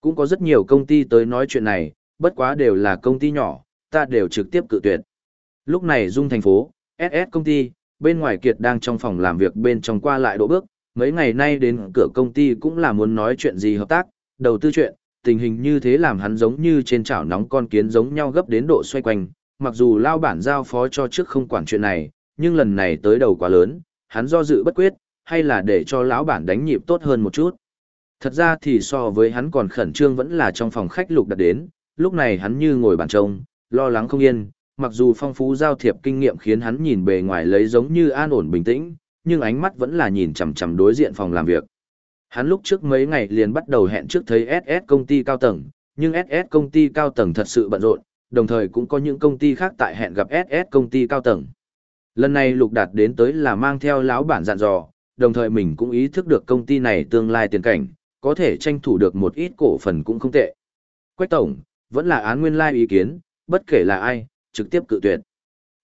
Cũng có rất nhiều công ty tới nói chuyện này, bất quá đều là công ty nhỏ, ta đều trực tiếp cự tuyệt. Lúc này Dung thành phố, SS công ty, bên ngoài Kiệt đang trong phòng làm việc bên trong qua lại độ bước, mấy ngày nay đến cửa công ty cũng là muốn nói chuyện gì hợp tác, đầu tư chuyện, tình hình như thế làm hắn giống như trên chảo nóng con kiến giống nhau gấp đến độ xoay quanh, mặc dù lao bản giao phó cho trước không quản chuyện này, nhưng lần này tới đầu quá lớn, hắn do dự bất quyết, hay là để cho lão bản đánh nhịp tốt hơn một chút. Thật ra thì so với hắn còn khẩn trương vẫn là trong phòng khách lục đặt đến, lúc này hắn như ngồi bàn trông, lo lắng không yên, mặc dù phong phú giao thiệp kinh nghiệm khiến hắn nhìn bề ngoài lấy giống như an ổn bình tĩnh, nhưng ánh mắt vẫn là nhìn chằm chằm đối diện phòng làm việc. Hắn lúc trước mấy ngày liền bắt đầu hẹn trước thấy SS công ty cao tầng, nhưng SS công ty cao tầng thật sự bận rộn, đồng thời cũng có những công ty khác tại hẹn gặp SS công ty cao tầng. Lần này Lục Đạt đến tới là mang theo lão bản dặn dò, đồng thời mình cũng ý thức được công ty này tương lai tiền cảnh, có thể tranh thủ được một ít cổ phần cũng không tệ. Quách tổng, vẫn là án nguyên lai ý kiến, bất kể là ai, trực tiếp cự tuyệt.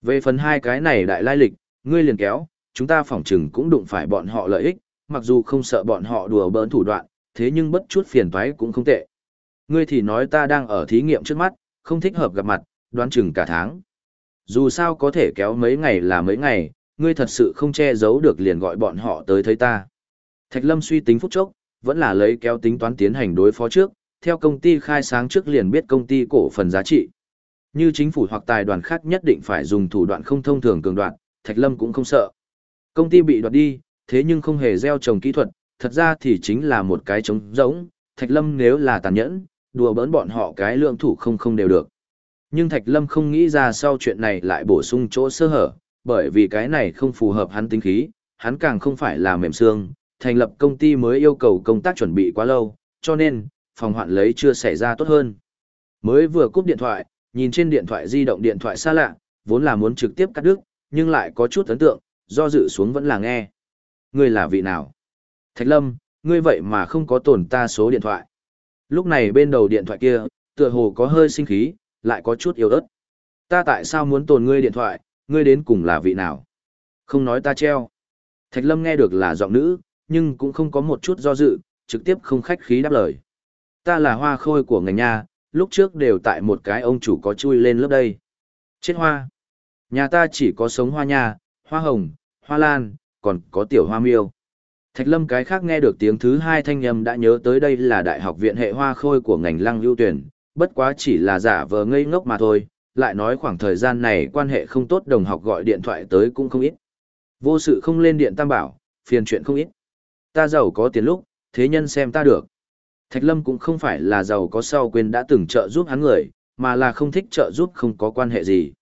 Về phần hai cái này đại lai lịch, ngươi liền kéo, chúng ta phỏng chừng cũng đụng phải bọn họ lợi ích, mặc dù không sợ bọn họ đùa bỡn thủ đoạn, thế nhưng bất chút phiền toái cũng không tệ. Ngươi thì nói ta đang ở thí nghiệm trước mắt, không thích hợp gặp mặt, đoán chừng cả tháng. Dù sao có thể kéo mấy ngày là mấy ngày, ngươi thật sự không che giấu được liền gọi bọn họ tới thấy ta. Thạch Lâm suy tính phút chốc, vẫn là lấy kéo tính toán tiến hành đối phó trước, theo công ty khai sáng trước liền biết công ty cổ phần giá trị. Như chính phủ hoặc tài đoàn khác nhất định phải dùng thủ đoạn không thông thường cường đoạn, Thạch Lâm cũng không sợ. Công ty bị đoạt đi, thế nhưng không hề gieo trồng kỹ thuật, thật ra thì chính là một cái trống rỗng, Thạch Lâm nếu là tàn nhẫn, đùa bỡn bọn họ cái lượng thủ không không đều được. Nhưng Thạch Lâm không nghĩ ra sau chuyện này lại bổ sung chỗ sơ hở, bởi vì cái này không phù hợp hắn tính khí, hắn càng không phải là mềm xương, thành lập công ty mới yêu cầu công tác chuẩn bị quá lâu, cho nên, phòng hoạn lấy chưa xảy ra tốt hơn. Mới vừa cúp điện thoại, nhìn trên điện thoại di động điện thoại xa lạ, vốn là muốn trực tiếp cắt đứt, nhưng lại có chút ấn tượng, do dự xuống vẫn là nghe. Ngươi là vị nào? Thạch Lâm, ngươi vậy mà không có tổn ta số điện thoại. Lúc này bên đầu điện thoại kia, tựa hồ có hơi sinh khí, lại có chút yếu ớt. Ta tại sao muốn tồn ngươi điện thoại, ngươi đến cùng là vị nào? Không nói ta treo. Thạch Lâm nghe được là giọng nữ, nhưng cũng không có một chút do dự, trực tiếp không khách khí đáp lời. Ta là hoa khôi của ngành nha, lúc trước đều tại một cái ông chủ có chui lên lớp đây. Chết hoa. Nhà ta chỉ có sống hoa nha, hoa hồng, hoa lan, còn có tiểu hoa miêu. Thạch Lâm cái khác nghe được tiếng thứ hai thanh âm đã nhớ tới đây là đại học viện hệ hoa khôi của ngành lăng lưu tuyển, bất quá chỉ là giả vờ ngây ngốc mà thôi, lại nói khoảng thời gian này quan hệ không tốt đồng học gọi điện thoại tới cũng không ít. Vô sự không lên điện tam bảo, phiền chuyện không ít. Ta giàu có tiền lúc, thế nhân xem ta được. Thạch Lâm cũng không phải là giàu có sau quên đã từng trợ giúp hắn người, mà là không thích trợ giúp không có quan hệ gì.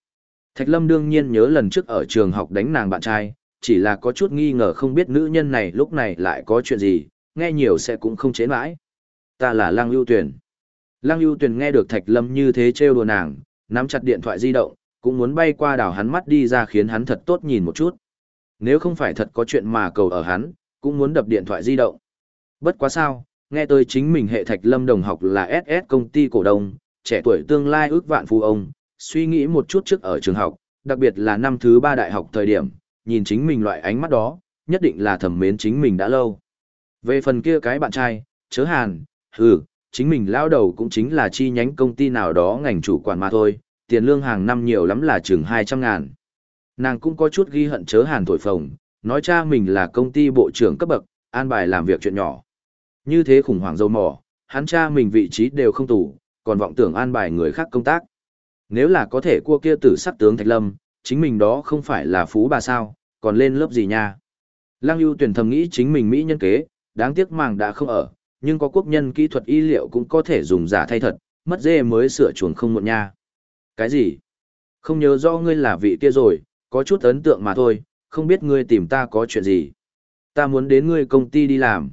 Thạch Lâm đương nhiên nhớ lần trước ở trường học đánh nàng bạn trai, chỉ là có chút nghi ngờ không biết nữ nhân này lúc này lại có chuyện gì, nghe nhiều sẽ cũng không chế mãi. Ta là Lăng Lưu Tuyền. Lăng Ưu Tuyền nghe được Thạch Lâm như thế trêu đùa nàng, nắm chặt điện thoại di động, cũng muốn bay qua đảo hắn mắt đi ra khiến hắn thật tốt nhìn một chút. Nếu không phải thật có chuyện mà cầu ở hắn, cũng muốn đập điện thoại di động. Bất quá sao, nghe tới chính mình hệ Thạch Lâm đồng học là SS công ty cổ đông, trẻ tuổi tương lai ước vạn phú ông, suy nghĩ một chút trước ở trường học, đặc biệt là năm thứ ba đại học thời điểm, nhìn chính mình loại ánh mắt đó, nhất định là thầm mến chính mình đã lâu. Về phần kia cái bạn trai, chớ hàn, hừ, chính mình lao đầu cũng chính là chi nhánh công ty nào đó ngành chủ quản mà thôi, tiền lương hàng năm nhiều lắm là chừng 200 ngàn. Nàng cũng có chút ghi hận chớ hàn thổi phồng, nói cha mình là công ty bộ trưởng cấp bậc, an bài làm việc chuyện nhỏ. Như thế khủng hoảng dâu mỏ, hắn cha mình vị trí đều không tủ, còn vọng tưởng an bài người khác công tác. Nếu là có thể cua kia tử sắc tướng Thạch Lâm, chính mình đó không phải là phú bà sao, còn lên lớp gì nha. Lăng ưu tuyển thầm nghĩ chính mình Mỹ nhân kế, đáng tiếc màng đã không ở, nhưng có quốc nhân kỹ thuật y liệu cũng có thể dùng giả thay thật, mất dê mới sửa chuồng không muộn nha. Cái gì? Không nhớ rõ ngươi là vị kia rồi, có chút ấn tượng mà thôi, không biết ngươi tìm ta có chuyện gì. Ta muốn đến ngươi công ty đi làm.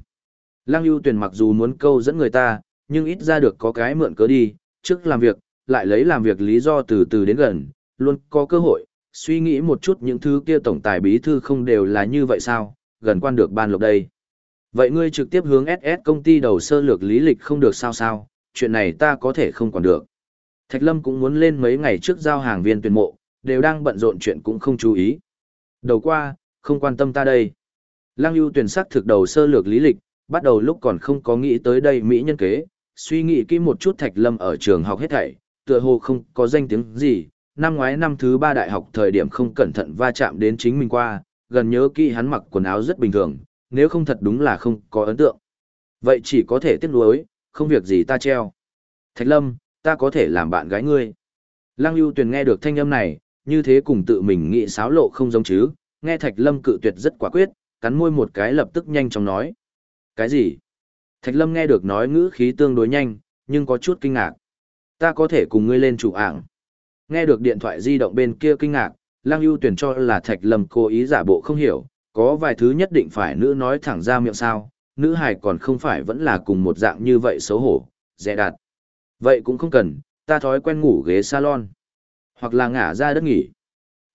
Lăng ưu tuyển mặc dù muốn câu dẫn người ta, nhưng ít ra được có cái mượn cớ đi, trước làm việc, lại lấy làm việc lý do từ từ đến gần, luôn có cơ hội, suy nghĩ một chút những thứ kia tổng tài bí thư không đều là như vậy sao, gần quan được ban lộc đây. Vậy ngươi trực tiếp hướng SS công ty đầu sơ lược lý lịch không được sao sao, chuyện này ta có thể không còn được. Thạch Lâm cũng muốn lên mấy ngày trước giao hàng viên tuyển mộ, đều đang bận rộn chuyện cũng không chú ý. Đầu qua, không quan tâm ta đây. Lăng ưu tuyển sắc thực đầu sơ lược lý lịch, bắt đầu lúc còn không có nghĩ tới đây Mỹ nhân kế, suy nghĩ kỹ một chút Thạch Lâm ở trường học hết thảy, tựa hồ không có danh tiếng gì, năm ngoái năm thứ ba đại học thời điểm không cẩn thận va chạm đến chính mình qua, gần nhớ kỹ hắn mặc quần áo rất bình thường, nếu không thật đúng là không có ấn tượng. Vậy chỉ có thể tiếc nuối, không việc gì ta treo. Thạch Lâm, ta có thể làm bạn gái ngươi. Lăng Lưu Tuyền nghe được thanh âm này, như thế cùng tự mình nghĩ xáo lộ không giống chứ, nghe Thạch Lâm cự tuyệt rất quả quyết, cắn môi một cái lập tức nhanh chóng nói. Cái gì? Thạch Lâm nghe được nói ngữ khí tương đối nhanh, nhưng có chút kinh ngạc. Ta có thể cùng ngươi lên chủ ảng. Nghe được điện thoại di động bên kia kinh ngạc, Lăng ưu tuyển cho là Thạch Lâm cố ý giả bộ không hiểu, có vài thứ nhất định phải nữ nói thẳng ra miệng sao, nữ hài còn không phải vẫn là cùng một dạng như vậy xấu hổ, dè đạt. Vậy cũng không cần, ta thói quen ngủ ghế salon, hoặc là ngả ra đất nghỉ.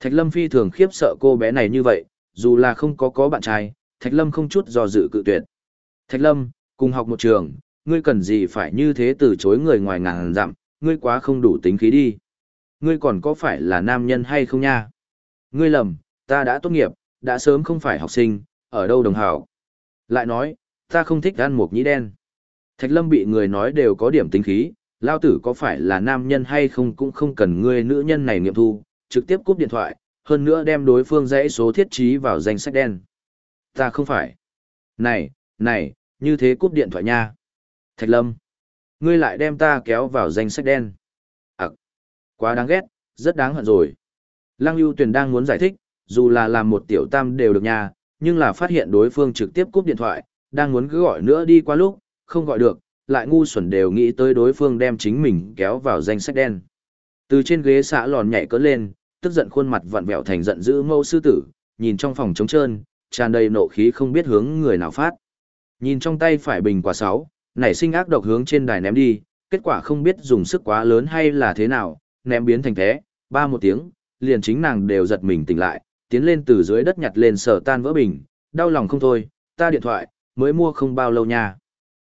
Thạch Lâm phi thường khiếp sợ cô bé này như vậy, dù là không có có bạn trai, Thạch Lâm không chút do dự cự tuyệt. Thạch Lâm, cùng học một trường, ngươi cần gì phải như thế từ chối người ngoài ngàn dặm, ngươi quá không đủ tính khí đi. Ngươi còn có phải là nam nhân hay không nha? Ngươi lầm, ta đã tốt nghiệp, đã sớm không phải học sinh, ở đâu đồng hảo. Lại nói, ta không thích ăn mộc nhĩ đen. Thạch Lâm bị người nói đều có điểm tính khí, lao tử có phải là nam nhân hay không cũng không cần ngươi nữ nhân này nghiệm thu, trực tiếp cúp điện thoại, hơn nữa đem đối phương dãy số thiết trí vào danh sách đen. Ta không phải. Này, này, như thế cúp điện thoại nha. Thạch Lâm, ngươi lại đem ta kéo vào danh sách đen. Ấc, quá đáng ghét, rất đáng hận rồi. Lăng Ưu Tuyền đang muốn giải thích, dù là làm một tiểu tam đều được nha, nhưng là phát hiện đối phương trực tiếp cúp điện thoại, đang muốn cứ gọi nữa đi qua lúc, không gọi được, lại ngu xuẩn đều nghĩ tới đối phương đem chính mình kéo vào danh sách đen. Từ trên ghế xã lòn nhảy cỡ lên, tức giận khuôn mặt vặn vẹo thành giận dữ mâu sư tử, nhìn trong phòng trống trơn, tràn đầy nộ khí không biết hướng người nào phát. Nhìn trong tay phải bình quả sáu, nảy sinh ác độc hướng trên đài ném đi, kết quả không biết dùng sức quá lớn hay là thế nào, ném biến thành thế, ba một tiếng, liền chính nàng đều giật mình tỉnh lại, tiến lên từ dưới đất nhặt lên sở tan vỡ bình, đau lòng không thôi, ta điện thoại, mới mua không bao lâu nha.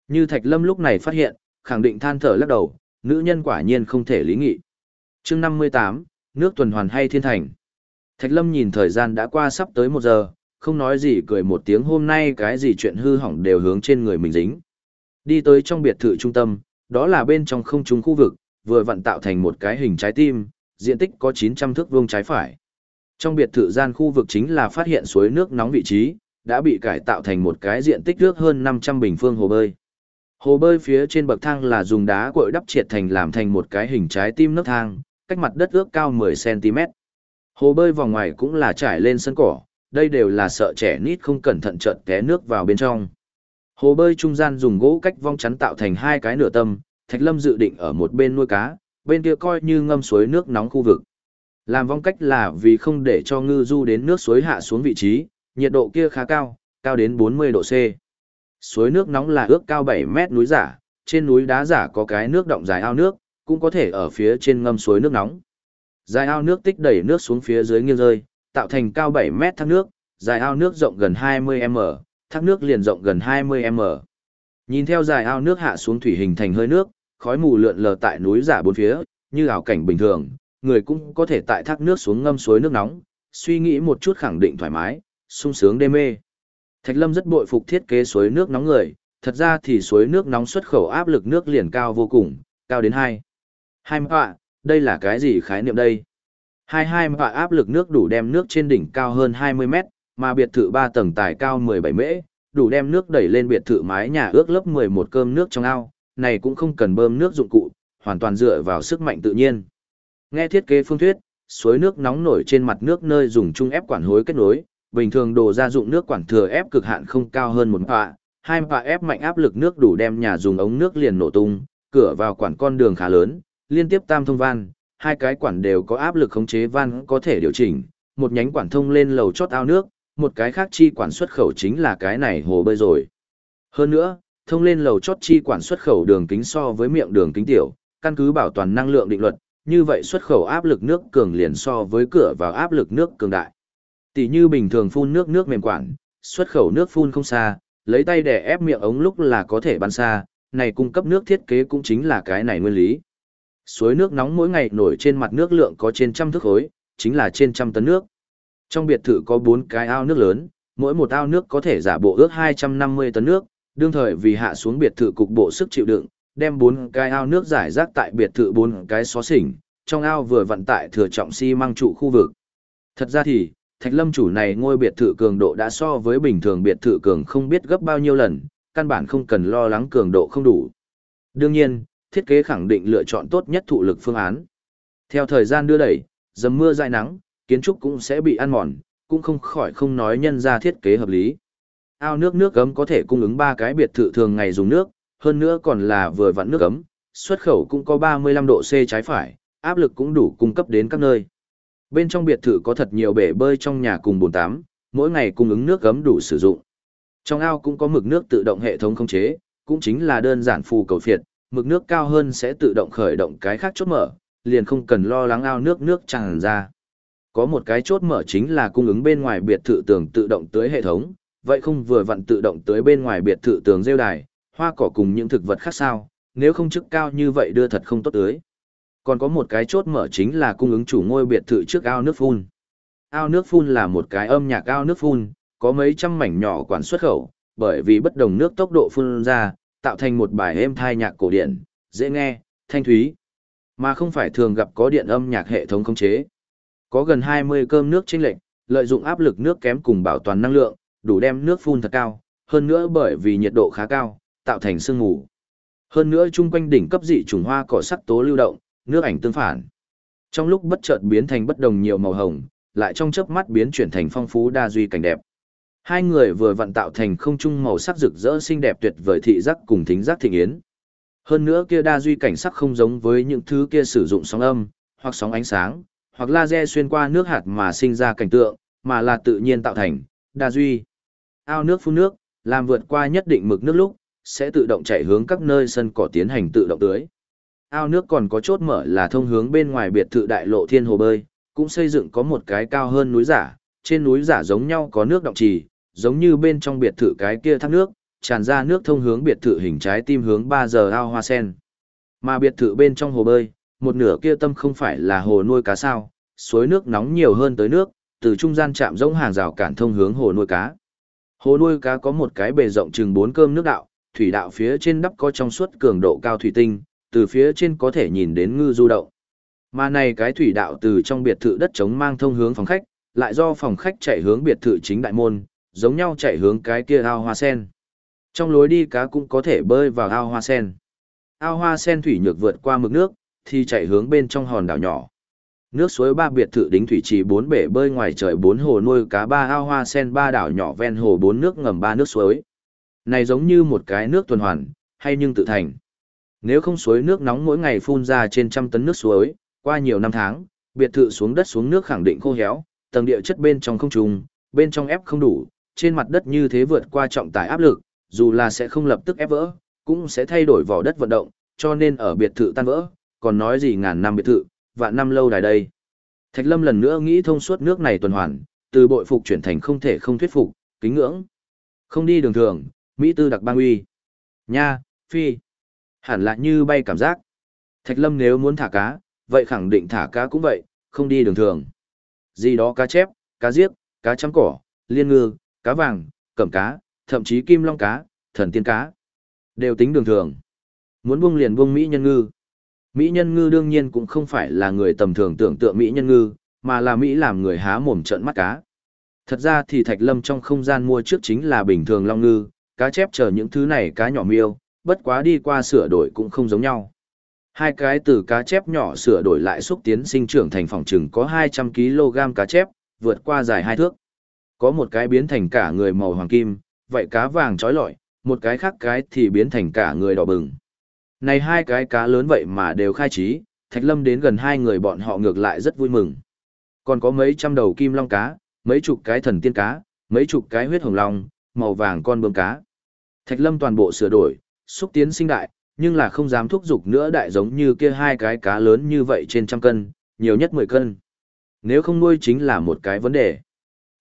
Như Thạch Lâm lúc này phát hiện, khẳng định than thở lắc đầu, nữ nhân quả nhiên không thể lý nghị. chương 58, nước tuần hoàn hay thiên thành. Thạch Lâm nhìn thời gian đã qua sắp tới một giờ, không nói gì cười một tiếng hôm nay cái gì chuyện hư hỏng đều hướng trên người mình dính. Đi tới trong biệt thự trung tâm, đó là bên trong không trung khu vực, vừa vặn tạo thành một cái hình trái tim, diện tích có 900 thước vuông trái phải. Trong biệt thự gian khu vực chính là phát hiện suối nước nóng vị trí, đã bị cải tạo thành một cái diện tích nước hơn 500 bình phương hồ bơi. Hồ bơi phía trên bậc thang là dùng đá cuội đắp triệt thành làm thành một cái hình trái tim nước thang, cách mặt đất ước cao 10cm. Hồ bơi vòng ngoài cũng là trải lên sân cỏ, đây đều là sợ trẻ nít không cẩn thận trợt té nước vào bên trong. Hồ bơi trung gian dùng gỗ cách vong chắn tạo thành hai cái nửa tâm, Thạch Lâm dự định ở một bên nuôi cá, bên kia coi như ngâm suối nước nóng khu vực. Làm vong cách là vì không để cho ngư du đến nước suối hạ xuống vị trí, nhiệt độ kia khá cao, cao đến 40 độ C. Suối nước nóng là ước cao 7 mét núi giả, trên núi đá giả có cái nước động dài ao nước, cũng có thể ở phía trên ngâm suối nước nóng. Dài ao nước tích đẩy nước xuống phía dưới nghiêng rơi, tạo thành cao 7 mét thác nước, dài ao nước rộng gần 20m, thác nước liền rộng gần 20m. Nhìn theo dài ao nước hạ xuống thủy hình thành hơi nước, khói mù lượn lờ tại núi giả bốn phía, như ảo cảnh bình thường, người cũng có thể tại thác nước xuống ngâm suối nước nóng, suy nghĩ một chút khẳng định thoải mái, sung sướng đê mê. Thạch Lâm rất bội phục thiết kế suối nước nóng người, thật ra thì suối nước nóng xuất khẩu áp lực nước liền cao vô cùng, cao đến 2. 2 mạ, đây là cái gì khái niệm đây? 22 mạ áp lực nước đủ đem nước trên đỉnh cao hơn 20 mét, mà biệt thự 3 tầng tài cao 17 mễ, đủ đem nước đẩy lên biệt thự mái nhà ước lớp 11 cơm nước trong ao, này cũng không cần bơm nước dụng cụ, hoàn toàn dựa vào sức mạnh tự nhiên. Nghe thiết kế phương thuyết, suối nước nóng nổi trên mặt nước nơi dùng chung ép quản hối kết nối, bình thường đồ gia dụng nước quản thừa ép cực hạn không cao hơn một pạ, hai pạ ép mạnh áp lực nước đủ đem nhà dùng ống nước liền nổ tung, cửa vào quản con đường khá lớn, liên tiếp tam thông van, hai cái quản đều có áp lực khống chế van có thể điều chỉnh, một nhánh quản thông lên lầu chót ao nước, một cái khác chi quản xuất khẩu chính là cái này hồ bơi rồi. Hơn nữa, thông lên lầu chót chi quản xuất khẩu đường kính so với miệng đường kính tiểu, căn cứ bảo toàn năng lượng định luật, như vậy xuất khẩu áp lực nước cường liền so với cửa vào áp lực nước cường đại. Tỷ như bình thường phun nước nước mềm quản, xuất khẩu nước phun không xa, lấy tay để ép miệng ống lúc là có thể bắn xa, này cung cấp nước thiết kế cũng chính là cái này nguyên lý. Suối nước nóng mỗi ngày nổi trên mặt nước lượng có trên trăm thước khối, chính là trên trăm tấn nước. Trong biệt thự có 4 cái ao nước lớn, mỗi một ao nước có thể giả bộ ước 250 tấn nước, đương thời vì hạ xuống biệt thự cục bộ sức chịu đựng, đem bốn cái ao nước giải rác tại biệt thự bốn cái xó xỉnh, trong ao vừa vận tại thừa trọng xi si măng trụ khu vực. Thật ra thì, Thạch Lâm chủ này ngôi biệt thự cường độ đã so với bình thường biệt thự cường không biết gấp bao nhiêu lần, căn bản không cần lo lắng cường độ không đủ. Đương nhiên, thiết kế khẳng định lựa chọn tốt nhất thụ lực phương án. Theo thời gian đưa đẩy, dầm mưa dài nắng, kiến trúc cũng sẽ bị ăn mòn, cũng không khỏi không nói nhân ra thiết kế hợp lý. Ao nước nước gấm có thể cung ứng ba cái biệt thự thường ngày dùng nước, hơn nữa còn là vừa vặn nước ấm, xuất khẩu cũng có 35 độ C trái phải, áp lực cũng đủ cung cấp đến các nơi. Bên trong biệt thự có thật nhiều bể bơi trong nhà cùng bồn tắm, mỗi ngày cung ứng nước gấm đủ sử dụng. Trong ao cũng có mực nước tự động hệ thống khống chế, cũng chính là đơn giản phù cầu phiệt, mực nước cao hơn sẽ tự động khởi động cái khác chốt mở, liền không cần lo lắng ao nước nước tràn ra. Có một cái chốt mở chính là cung ứng bên ngoài biệt thự tường tự động tưới hệ thống, vậy không vừa vặn tự động tưới bên ngoài biệt thự tường rêu đài, hoa cỏ cùng những thực vật khác sao, nếu không chức cao như vậy đưa thật không tốt tới Còn có một cái chốt mở chính là cung ứng chủ ngôi biệt thự trước ao nước phun. Ao nước phun là một cái âm nhạc ao nước phun, có mấy trăm mảnh nhỏ quản xuất khẩu, bởi vì bất đồng nước tốc độ phun ra, tạo thành một bài êm thai nhạc cổ điển, dễ nghe, thanh thúy, mà không phải thường gặp có điện âm nhạc hệ thống khống chế. Có gần 20 cơm nước chênh lệch, lợi dụng áp lực nước kém cùng bảo toàn năng lượng, đủ đem nước phun thật cao, hơn nữa bởi vì nhiệt độ khá cao, tạo thành sương mù. Hơn nữa chung quanh đỉnh cấp dị trùng hoa cỏ sắc tố lưu động, nước ảnh tương phản. Trong lúc bất chợt biến thành bất đồng nhiều màu hồng, lại trong chớp mắt biến chuyển thành phong phú đa duy cảnh đẹp. Hai người vừa vận tạo thành không trung màu sắc rực rỡ xinh đẹp tuyệt vời thị giác cùng thính giác thịnh yến. Hơn nữa kia đa duy cảnh sắc không giống với những thứ kia sử dụng sóng âm, hoặc sóng ánh sáng, hoặc laser xuyên qua nước hạt mà sinh ra cảnh tượng, mà là tự nhiên tạo thành, đa duy. Ao nước phun nước, làm vượt qua nhất định mực nước lúc, sẽ tự động chạy hướng các nơi sân cỏ tiến hành tự động tưới. Ao nước còn có chốt mở là thông hướng bên ngoài biệt thự đại lộ thiên hồ bơi, cũng xây dựng có một cái cao hơn núi giả, trên núi giả giống nhau có nước động trì, giống như bên trong biệt thự cái kia thác nước, tràn ra nước thông hướng biệt thự hình trái tim hướng 3 giờ ao hoa sen. Mà biệt thự bên trong hồ bơi, một nửa kia tâm không phải là hồ nuôi cá sao, suối nước nóng nhiều hơn tới nước, từ trung gian chạm giống hàng rào cản thông hướng hồ nuôi cá. Hồ nuôi cá có một cái bề rộng chừng 4 cơm nước đạo, thủy đạo phía trên đắp có trong suốt cường độ cao thủy tinh, từ phía trên có thể nhìn đến ngư du động. Mà này cái thủy đạo từ trong biệt thự đất trống mang thông hướng phòng khách, lại do phòng khách chạy hướng biệt thự chính đại môn, giống nhau chạy hướng cái kia ao hoa sen. Trong lối đi cá cũng có thể bơi vào ao hoa sen. Ao hoa sen thủy nhược vượt qua mực nước, thì chạy hướng bên trong hòn đảo nhỏ. Nước suối ba biệt thự đính thủy trì bốn bể bơi ngoài trời bốn hồ nuôi cá ba ao hoa sen ba đảo nhỏ ven hồ bốn nước ngầm ba nước suối. Này giống như một cái nước tuần hoàn, hay nhưng tự thành. Nếu không suối nước nóng mỗi ngày phun ra trên trăm tấn nước suối, qua nhiều năm tháng, biệt thự xuống đất xuống nước khẳng định khô héo, tầng địa chất bên trong không trùng, bên trong ép không đủ, trên mặt đất như thế vượt qua trọng tải áp lực, dù là sẽ không lập tức ép vỡ, cũng sẽ thay đổi vỏ đất vận động, cho nên ở biệt thự tan vỡ, còn nói gì ngàn năm biệt thự, vạn năm lâu đài đây. Thạch Lâm lần nữa nghĩ thông suốt nước này tuần hoàn, từ bội phục chuyển thành không thể không thuyết phục, kính ngưỡng. Không đi đường thường, Mỹ tư đặc bang uy. Nha, phi. Hẳn là như bay cảm giác. Thạch Lâm nếu muốn thả cá, vậy khẳng định thả cá cũng vậy, không đi đường thường. Gì đó cá chép, cá giếc, cá chấm cỏ, liên ngư, cá vàng, cẩm cá, thậm chí kim long cá, thần tiên cá. Đều tính đường thường. Muốn buông liền buông Mỹ nhân ngư. Mỹ nhân ngư đương nhiên cũng không phải là người tầm thường tưởng tượng Mỹ nhân ngư, mà là Mỹ làm người há mồm trợn mắt cá. Thật ra thì Thạch Lâm trong không gian mua trước chính là bình thường long ngư, cá chép chờ những thứ này cá nhỏ miêu, bất quá đi qua sửa đổi cũng không giống nhau. Hai cái từ cá chép nhỏ sửa đổi lại xúc tiến sinh trưởng thành phòng trừng có 200kg cá chép, vượt qua dài hai thước. Có một cái biến thành cả người màu hoàng kim, vậy cá vàng trói lọi, một cái khác cái thì biến thành cả người đỏ bừng. Này hai cái cá lớn vậy mà đều khai trí, Thạch Lâm đến gần hai người bọn họ ngược lại rất vui mừng. Còn có mấy trăm đầu kim long cá, mấy chục cái thần tiên cá, mấy chục cái huyết hồng long, màu vàng con bướm cá. Thạch Lâm toàn bộ sửa đổi, xúc tiến sinh đại, nhưng là không dám thúc giục nữa đại giống như kia hai cái cá lớn như vậy trên trăm cân, nhiều nhất 10 cân. Nếu không nuôi chính là một cái vấn đề.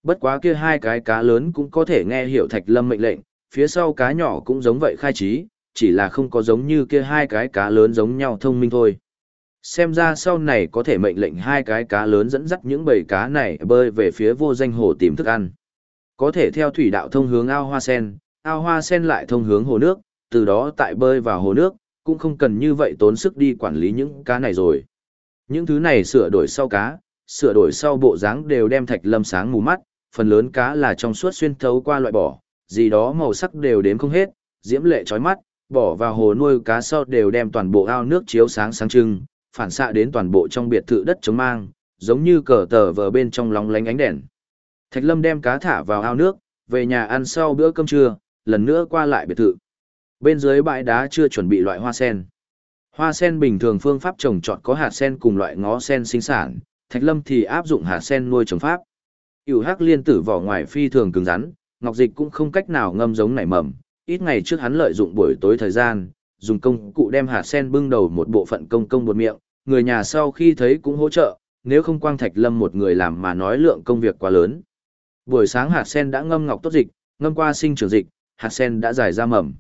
Bất quá kia hai cái cá lớn cũng có thể nghe hiểu Thạch Lâm mệnh lệnh, phía sau cá nhỏ cũng giống vậy khai trí, chỉ là không có giống như kia hai cái cá lớn giống nhau thông minh thôi. Xem ra sau này có thể mệnh lệnh hai cái cá lớn dẫn dắt những bầy cá này bơi về phía vô danh hồ tìm thức ăn. Có thể theo thủy đạo thông hướng ao hoa sen, ao hoa sen lại thông hướng hồ nước, từ đó tại bơi vào hồ nước, cũng không cần như vậy tốn sức đi quản lý những cá này rồi. Những thứ này sửa đổi sau cá, sửa đổi sau bộ dáng đều đem thạch lâm sáng mù mắt, phần lớn cá là trong suốt xuyên thấu qua loại bỏ, gì đó màu sắc đều đếm không hết, diễm lệ chói mắt, bỏ vào hồ nuôi cá sau đều đem toàn bộ ao nước chiếu sáng sáng trưng, phản xạ đến toàn bộ trong biệt thự đất chống mang, giống như cờ tờ vờ bên trong lóng lánh ánh đèn. Thạch Lâm đem cá thả vào ao nước, về nhà ăn sau bữa cơm trưa, lần nữa qua lại biệt thự. Bên dưới bãi đá chưa chuẩn bị loại hoa sen. Hoa sen bình thường phương pháp trồng trọt có hạt sen cùng loại ngó sen sinh sản, Thạch Lâm thì áp dụng hạt sen nuôi trồng pháp. Cửu Hắc liên tử vỏ ngoài phi thường cứng rắn, ngọc dịch cũng không cách nào ngâm giống nảy mầm, ít ngày trước hắn lợi dụng buổi tối thời gian, dùng công cụ đem hạt sen bưng đầu một bộ phận công công bột miệng, người nhà sau khi thấy cũng hỗ trợ, nếu không quang Thạch Lâm một người làm mà nói lượng công việc quá lớn. Buổi sáng hạt sen đã ngâm ngọc tốt dịch, ngâm qua sinh trưởng dịch, hạt sen đã dài ra mầm.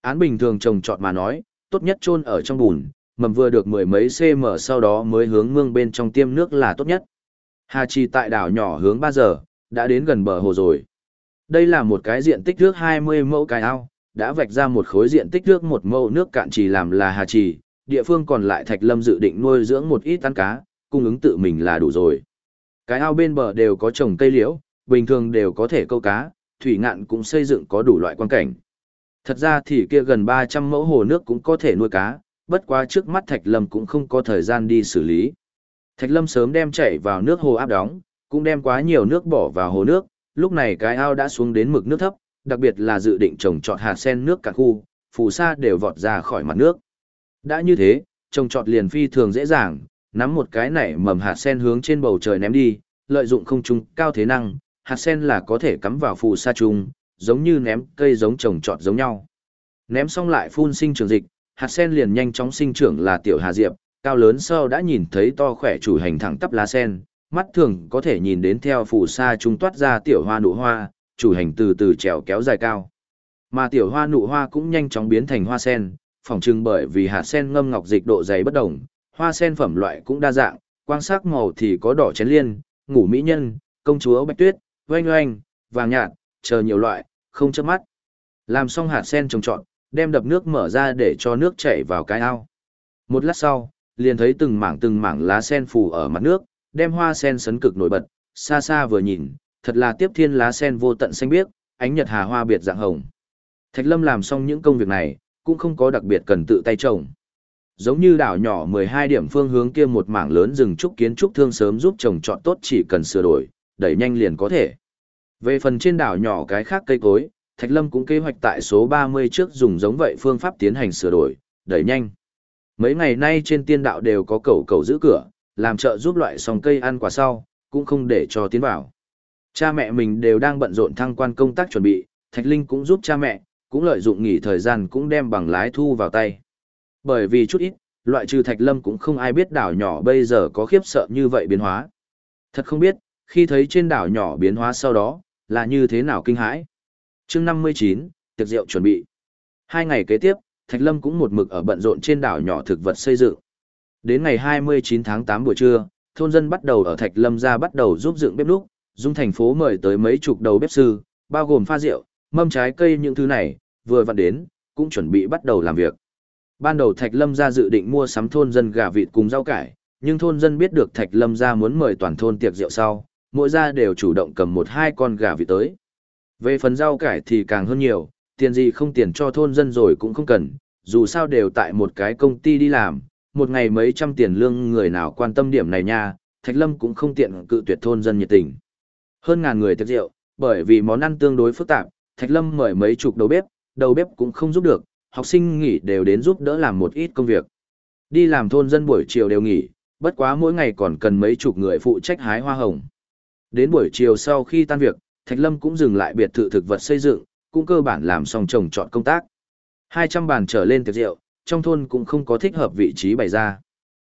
Án bình thường trồng trọt mà nói, tốt nhất chôn ở trong bùn, mầm vừa được mười mấy cm sau đó mới hướng mương bên trong tiêm nước là tốt nhất. Hà Trì tại đảo nhỏ hướng 3 giờ, đã đến gần bờ hồ rồi. Đây là một cái diện tích nước 20 mẫu cái ao, đã vạch ra một khối diện tích nước một mẫu nước cạn chỉ làm là Hà Trì, địa phương còn lại Thạch Lâm dự định nuôi dưỡng một ít ăn cá, cung ứng tự mình là đủ rồi. Cái ao bên bờ đều có trồng cây liễu, bình thường đều có thể câu cá, thủy ngạn cũng xây dựng có đủ loại quan cảnh. Thật ra thì kia gần 300 mẫu hồ nước cũng có thể nuôi cá, bất quá trước mắt Thạch Lâm cũng không có thời gian đi xử lý. Thạch Lâm sớm đem chảy vào nước hồ áp đóng, cũng đem quá nhiều nước bỏ vào hồ nước, lúc này cái ao đã xuống đến mực nước thấp, đặc biệt là dự định trồng trọt hạt sen nước cả khu, phù sa đều vọt ra khỏi mặt nước. Đã như thế, trồng trọt liền phi thường dễ dàng, nắm một cái nảy mầm hạt sen hướng trên bầu trời ném đi, lợi dụng không trung cao thế năng, hạt sen là có thể cắm vào phù sa trùng, giống như ném cây giống trồng trọt giống nhau. Ném xong lại phun sinh trưởng dịch, hạt sen liền nhanh chóng sinh trưởng là tiểu hà diệp, cao lớn sau đã nhìn thấy to khỏe chủ hành thẳng tắp lá sen, mắt thường có thể nhìn đến theo phù sa trung toát ra tiểu hoa nụ hoa, chủ hành từ từ trèo kéo dài cao. Mà tiểu hoa nụ hoa cũng nhanh chóng biến thành hoa sen, phỏng chừng bởi vì hạt sen ngâm ngọc dịch độ dày bất đồng, hoa sen phẩm loại cũng đa dạng, quang sắc màu thì có đỏ chén liên, ngủ mỹ nhân, công chúa bạch tuyết, oanh oanh, vàng nhạt, chờ nhiều loại, không chớp mắt. Làm xong hạt sen trồng trọt, đem đập nước mở ra để cho nước chảy vào cái ao. Một lát sau, liền thấy từng mảng từng mảng lá sen phủ ở mặt nước, đem hoa sen sấn cực nổi bật, xa xa vừa nhìn, thật là tiếp thiên lá sen vô tận xanh biếc, ánh nhật hà hoa biệt dạng hồng. Thạch Lâm làm xong những công việc này, cũng không có đặc biệt cần tự tay trồng. Giống như đảo nhỏ 12 điểm phương hướng kia một mảng lớn rừng trúc kiến trúc thương sớm giúp trồng trọt tốt chỉ cần sửa đổi, đẩy nhanh liền có thể. Về phần trên đảo nhỏ cái khác cây cối, Thạch Lâm cũng kế hoạch tại số 30 trước dùng giống vậy phương pháp tiến hành sửa đổi, đẩy nhanh. Mấy ngày nay trên tiên đạo đều có cầu cầu giữ cửa, làm trợ giúp loại sòng cây ăn quả sau, cũng không để cho tiến vào. Cha mẹ mình đều đang bận rộn thăng quan công tác chuẩn bị, Thạch Linh cũng giúp cha mẹ, cũng lợi dụng nghỉ thời gian cũng đem bằng lái thu vào tay. Bởi vì chút ít, loại trừ Thạch Lâm cũng không ai biết đảo nhỏ bây giờ có khiếp sợ như vậy biến hóa. Thật không biết, khi thấy trên đảo nhỏ biến hóa sau đó, là như thế nào kinh hãi. chương 59, tiệc rượu chuẩn bị. Hai ngày kế tiếp, Thạch Lâm cũng một mực ở bận rộn trên đảo nhỏ thực vật xây dựng. Đến ngày 29 tháng 8 buổi trưa, thôn dân bắt đầu ở Thạch Lâm ra bắt đầu giúp dựng bếp núc, dung thành phố mời tới mấy chục đầu bếp sư, bao gồm pha rượu, mâm trái cây những thứ này, vừa vặn đến, cũng chuẩn bị bắt đầu làm việc. Ban đầu Thạch Lâm ra dự định mua sắm thôn dân gà vịt cùng rau cải, nhưng thôn dân biết được Thạch Lâm ra muốn mời toàn thôn tiệc rượu sau, mỗi gia đều chủ động cầm một hai con gà vịt tới. Về phần rau cải thì càng hơn nhiều, tiền gì không tiền cho thôn dân rồi cũng không cần, dù sao đều tại một cái công ty đi làm, một ngày mấy trăm tiền lương người nào quan tâm điểm này nha, Thạch Lâm cũng không tiện cự tuyệt thôn dân nhiệt tình. Hơn ngàn người tiệc rượu, bởi vì món ăn tương đối phức tạp, Thạch Lâm mời mấy chục đầu bếp, đầu bếp cũng không giúp được, học sinh nghỉ đều đến giúp đỡ làm một ít công việc. Đi làm thôn dân buổi chiều đều nghỉ, bất quá mỗi ngày còn cần mấy chục người phụ trách hái hoa hồng. Đến buổi chiều sau khi tan việc, Thạch Lâm cũng dừng lại biệt thự thực vật xây dựng, cũng cơ bản làm xong trồng trọt công tác. 200 bàn trở lên tiệc rượu, trong thôn cũng không có thích hợp vị trí bày ra.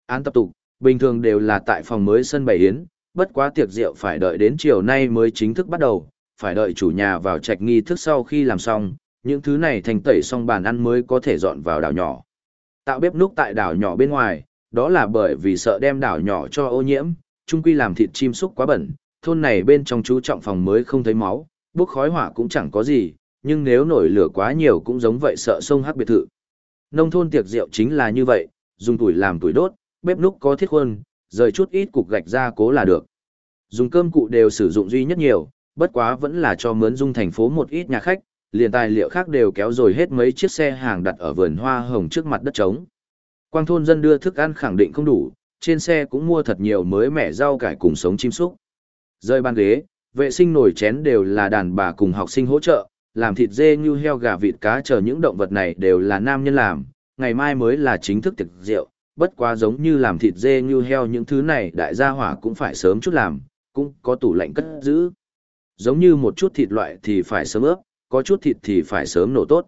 Án tập tục, bình thường đều là tại phòng mới sân bày yến, bất quá tiệc rượu phải đợi đến chiều nay mới chính thức bắt đầu, phải đợi chủ nhà vào trạch nghi thức sau khi làm xong, những thứ này thành tẩy xong bàn ăn mới có thể dọn vào đảo nhỏ. Tạo bếp núc tại đảo nhỏ bên ngoài, đó là bởi vì sợ đem đảo nhỏ cho ô nhiễm, chung quy làm thịt chim súc quá bẩn, thôn này bên trong chú trọng phòng mới không thấy máu, bốc khói hỏa cũng chẳng có gì, nhưng nếu nổi lửa quá nhiều cũng giống vậy sợ sông hắc biệt thự. Nông thôn tiệc rượu chính là như vậy, dùng tuổi làm tuổi đốt, bếp núc có thiết khuôn, rời chút ít cục gạch ra cố là được. Dùng cơm cụ đều sử dụng duy nhất nhiều, bất quá vẫn là cho mướn dung thành phố một ít nhà khách, liền tài liệu khác đều kéo rồi hết mấy chiếc xe hàng đặt ở vườn hoa hồng trước mặt đất trống. Quang thôn dân đưa thức ăn khẳng định không đủ, trên xe cũng mua thật nhiều mới mẻ rau cải cùng sống chim súc. Rơi ban ghế, vệ sinh nồi chén đều là đàn bà cùng học sinh hỗ trợ, làm thịt dê như heo gà vịt cá chờ những động vật này đều là nam nhân làm, ngày mai mới là chính thức tiệc rượu, bất quá giống như làm thịt dê như heo những thứ này đại gia hỏa cũng phải sớm chút làm, cũng có tủ lạnh cất giữ. Giống như một chút thịt loại thì phải sớm ướp, có chút thịt thì phải sớm nổ tốt.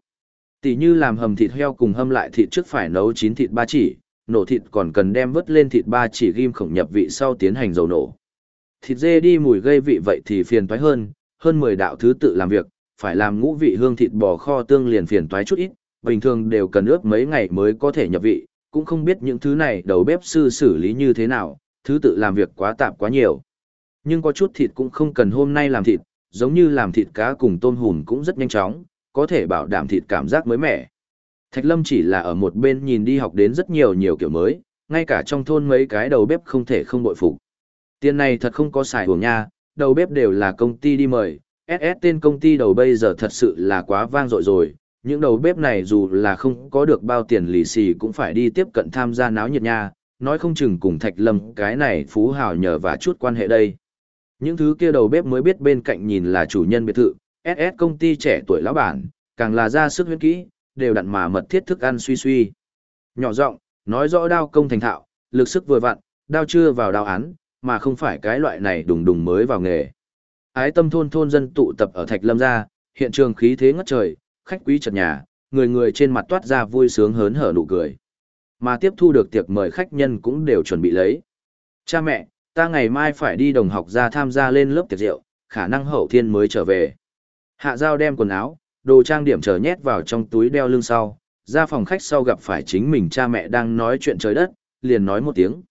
Tỷ như làm hầm thịt heo cùng hâm lại thịt trước phải nấu chín thịt ba chỉ, nổ thịt còn cần đem vớt lên thịt ba chỉ ghim khổng nhập vị sau tiến hành dầu nổ. Thịt dê đi mùi gây vị vậy thì phiền toái hơn, hơn 10 đạo thứ tự làm việc, phải làm ngũ vị hương thịt bò kho tương liền phiền toái chút ít, bình thường đều cần ướp mấy ngày mới có thể nhập vị, cũng không biết những thứ này đầu bếp sư xử lý như thế nào, thứ tự làm việc quá tạp quá nhiều. Nhưng có chút thịt cũng không cần hôm nay làm thịt, giống như làm thịt cá cùng tôm hùm cũng rất nhanh chóng, có thể bảo đảm thịt cảm giác mới mẻ. Thạch Lâm chỉ là ở một bên nhìn đi học đến rất nhiều nhiều kiểu mới, ngay cả trong thôn mấy cái đầu bếp không thể không bội phục. Tiền này thật không có xài hưởng nha, đầu bếp đều là công ty đi mời, SS tên công ty đầu bây giờ thật sự là quá vang dội rồi, những đầu bếp này dù là không có được bao tiền lì xì cũng phải đi tiếp cận tham gia náo nhiệt nha, nói không chừng cùng Thạch Lâm cái này phú hào nhờ và chút quan hệ đây. Những thứ kia đầu bếp mới biết bên cạnh nhìn là chủ nhân biệt thự, SS công ty trẻ tuổi lão bản, càng là ra sức huyến kỹ, đều đặn mà mật thiết thức ăn suy suy. Nhỏ giọng, nói rõ đao công thành thạo, lực sức vừa vặn, đao chưa vào đao án, mà không phải cái loại này đùng đùng mới vào nghề. Ái tâm thôn thôn dân tụ tập ở Thạch Lâm gia, hiện trường khí thế ngất trời, khách quý chật nhà, người người trên mặt toát ra vui sướng hớn hở nụ cười. Mà tiếp thu được tiệc mời khách nhân cũng đều chuẩn bị lấy. Cha mẹ, ta ngày mai phải đi đồng học ra tham gia lên lớp tiệc rượu, khả năng hậu thiên mới trở về. Hạ Giao đem quần áo, đồ trang điểm trở nhét vào trong túi đeo lưng sau, ra phòng khách sau gặp phải chính mình cha mẹ đang nói chuyện trời đất, liền nói một tiếng.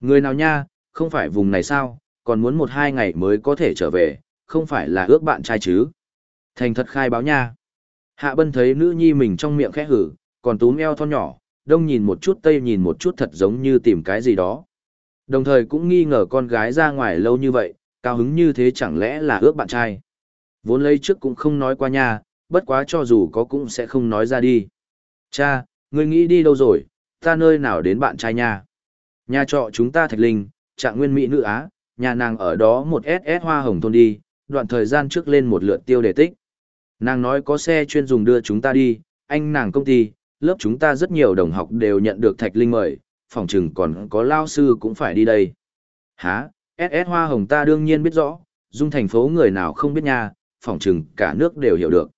Người nào nha, không phải vùng này sao, còn muốn một hai ngày mới có thể trở về, không phải là ước bạn trai chứ. Thành thật khai báo nha. Hạ bân thấy nữ nhi mình trong miệng khẽ hử, còn túm eo thon nhỏ, đông nhìn một chút tây nhìn một chút thật giống như tìm cái gì đó. Đồng thời cũng nghi ngờ con gái ra ngoài lâu như vậy, cao hứng như thế chẳng lẽ là ước bạn trai. Vốn lấy trước cũng không nói qua nha, bất quá cho dù có cũng sẽ không nói ra đi. Cha, ngươi nghĩ đi đâu rồi, ta nơi nào đến bạn trai nha. Nhà trọ chúng ta thạch linh, trạng nguyên mỹ nữ Á, nhà nàng ở đó một SS hoa hồng thôn đi, đoạn thời gian trước lên một lượt tiêu đề tích. Nàng nói có xe chuyên dùng đưa chúng ta đi, anh nàng công ty, lớp chúng ta rất nhiều đồng học đều nhận được thạch linh mời, phòng chừng còn có lao sư cũng phải đi đây. Hả, SS hoa hồng ta đương nhiên biết rõ, dung thành phố người nào không biết nha, phòng chừng cả nước đều hiểu được.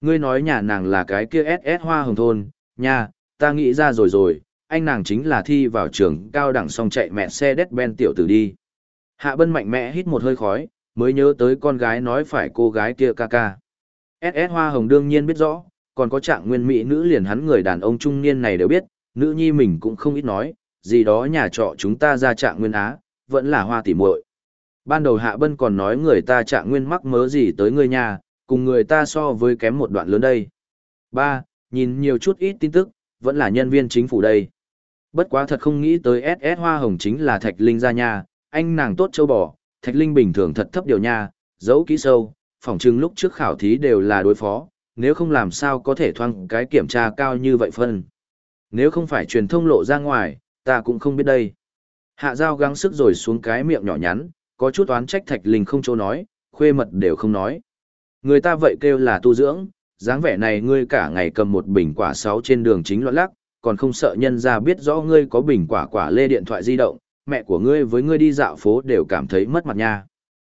Ngươi nói nhà nàng là cái kia SS hoa hồng thôn, nha, ta nghĩ ra rồi rồi, anh nàng chính là thi vào trường cao đẳng xong chạy mẹ xe đét ben tiểu tử đi. Hạ bân mạnh mẽ hít một hơi khói, mới nhớ tới con gái nói phải cô gái kia ca ca. SS hoa hồng đương nhiên biết rõ, còn có trạng nguyên mỹ nữ liền hắn người đàn ông trung niên này đều biết, nữ nhi mình cũng không ít nói, gì đó nhà trọ chúng ta ra trạng nguyên á, vẫn là hoa tỉ muội. Ban đầu Hạ Bân còn nói người ta trạng nguyên mắc mớ gì tới người nhà, cùng người ta so với kém một đoạn lớn đây. Ba, Nhìn nhiều chút ít tin tức, vẫn là nhân viên chính phủ đây. Bất quá thật không nghĩ tới SS Hoa Hồng chính là Thạch Linh gia nhà, anh nàng tốt châu bò, Thạch Linh bình thường thật thấp điều nha, giấu kỹ sâu, phỏng chừng lúc trước khảo thí đều là đối phó, nếu không làm sao có thể thoang cái kiểm tra cao như vậy phân. Nếu không phải truyền thông lộ ra ngoài, ta cũng không biết đây. Hạ Giao gắng sức rồi xuống cái miệng nhỏ nhắn, có chút oán trách Thạch Linh không chỗ nói, khuê mật đều không nói. Người ta vậy kêu là tu dưỡng, dáng vẻ này ngươi cả ngày cầm một bình quả sáu trên đường chính loạn lắc, còn không sợ nhân ra biết rõ ngươi có bình quả quả lê điện thoại di động, mẹ của ngươi với ngươi đi dạo phố đều cảm thấy mất mặt nha.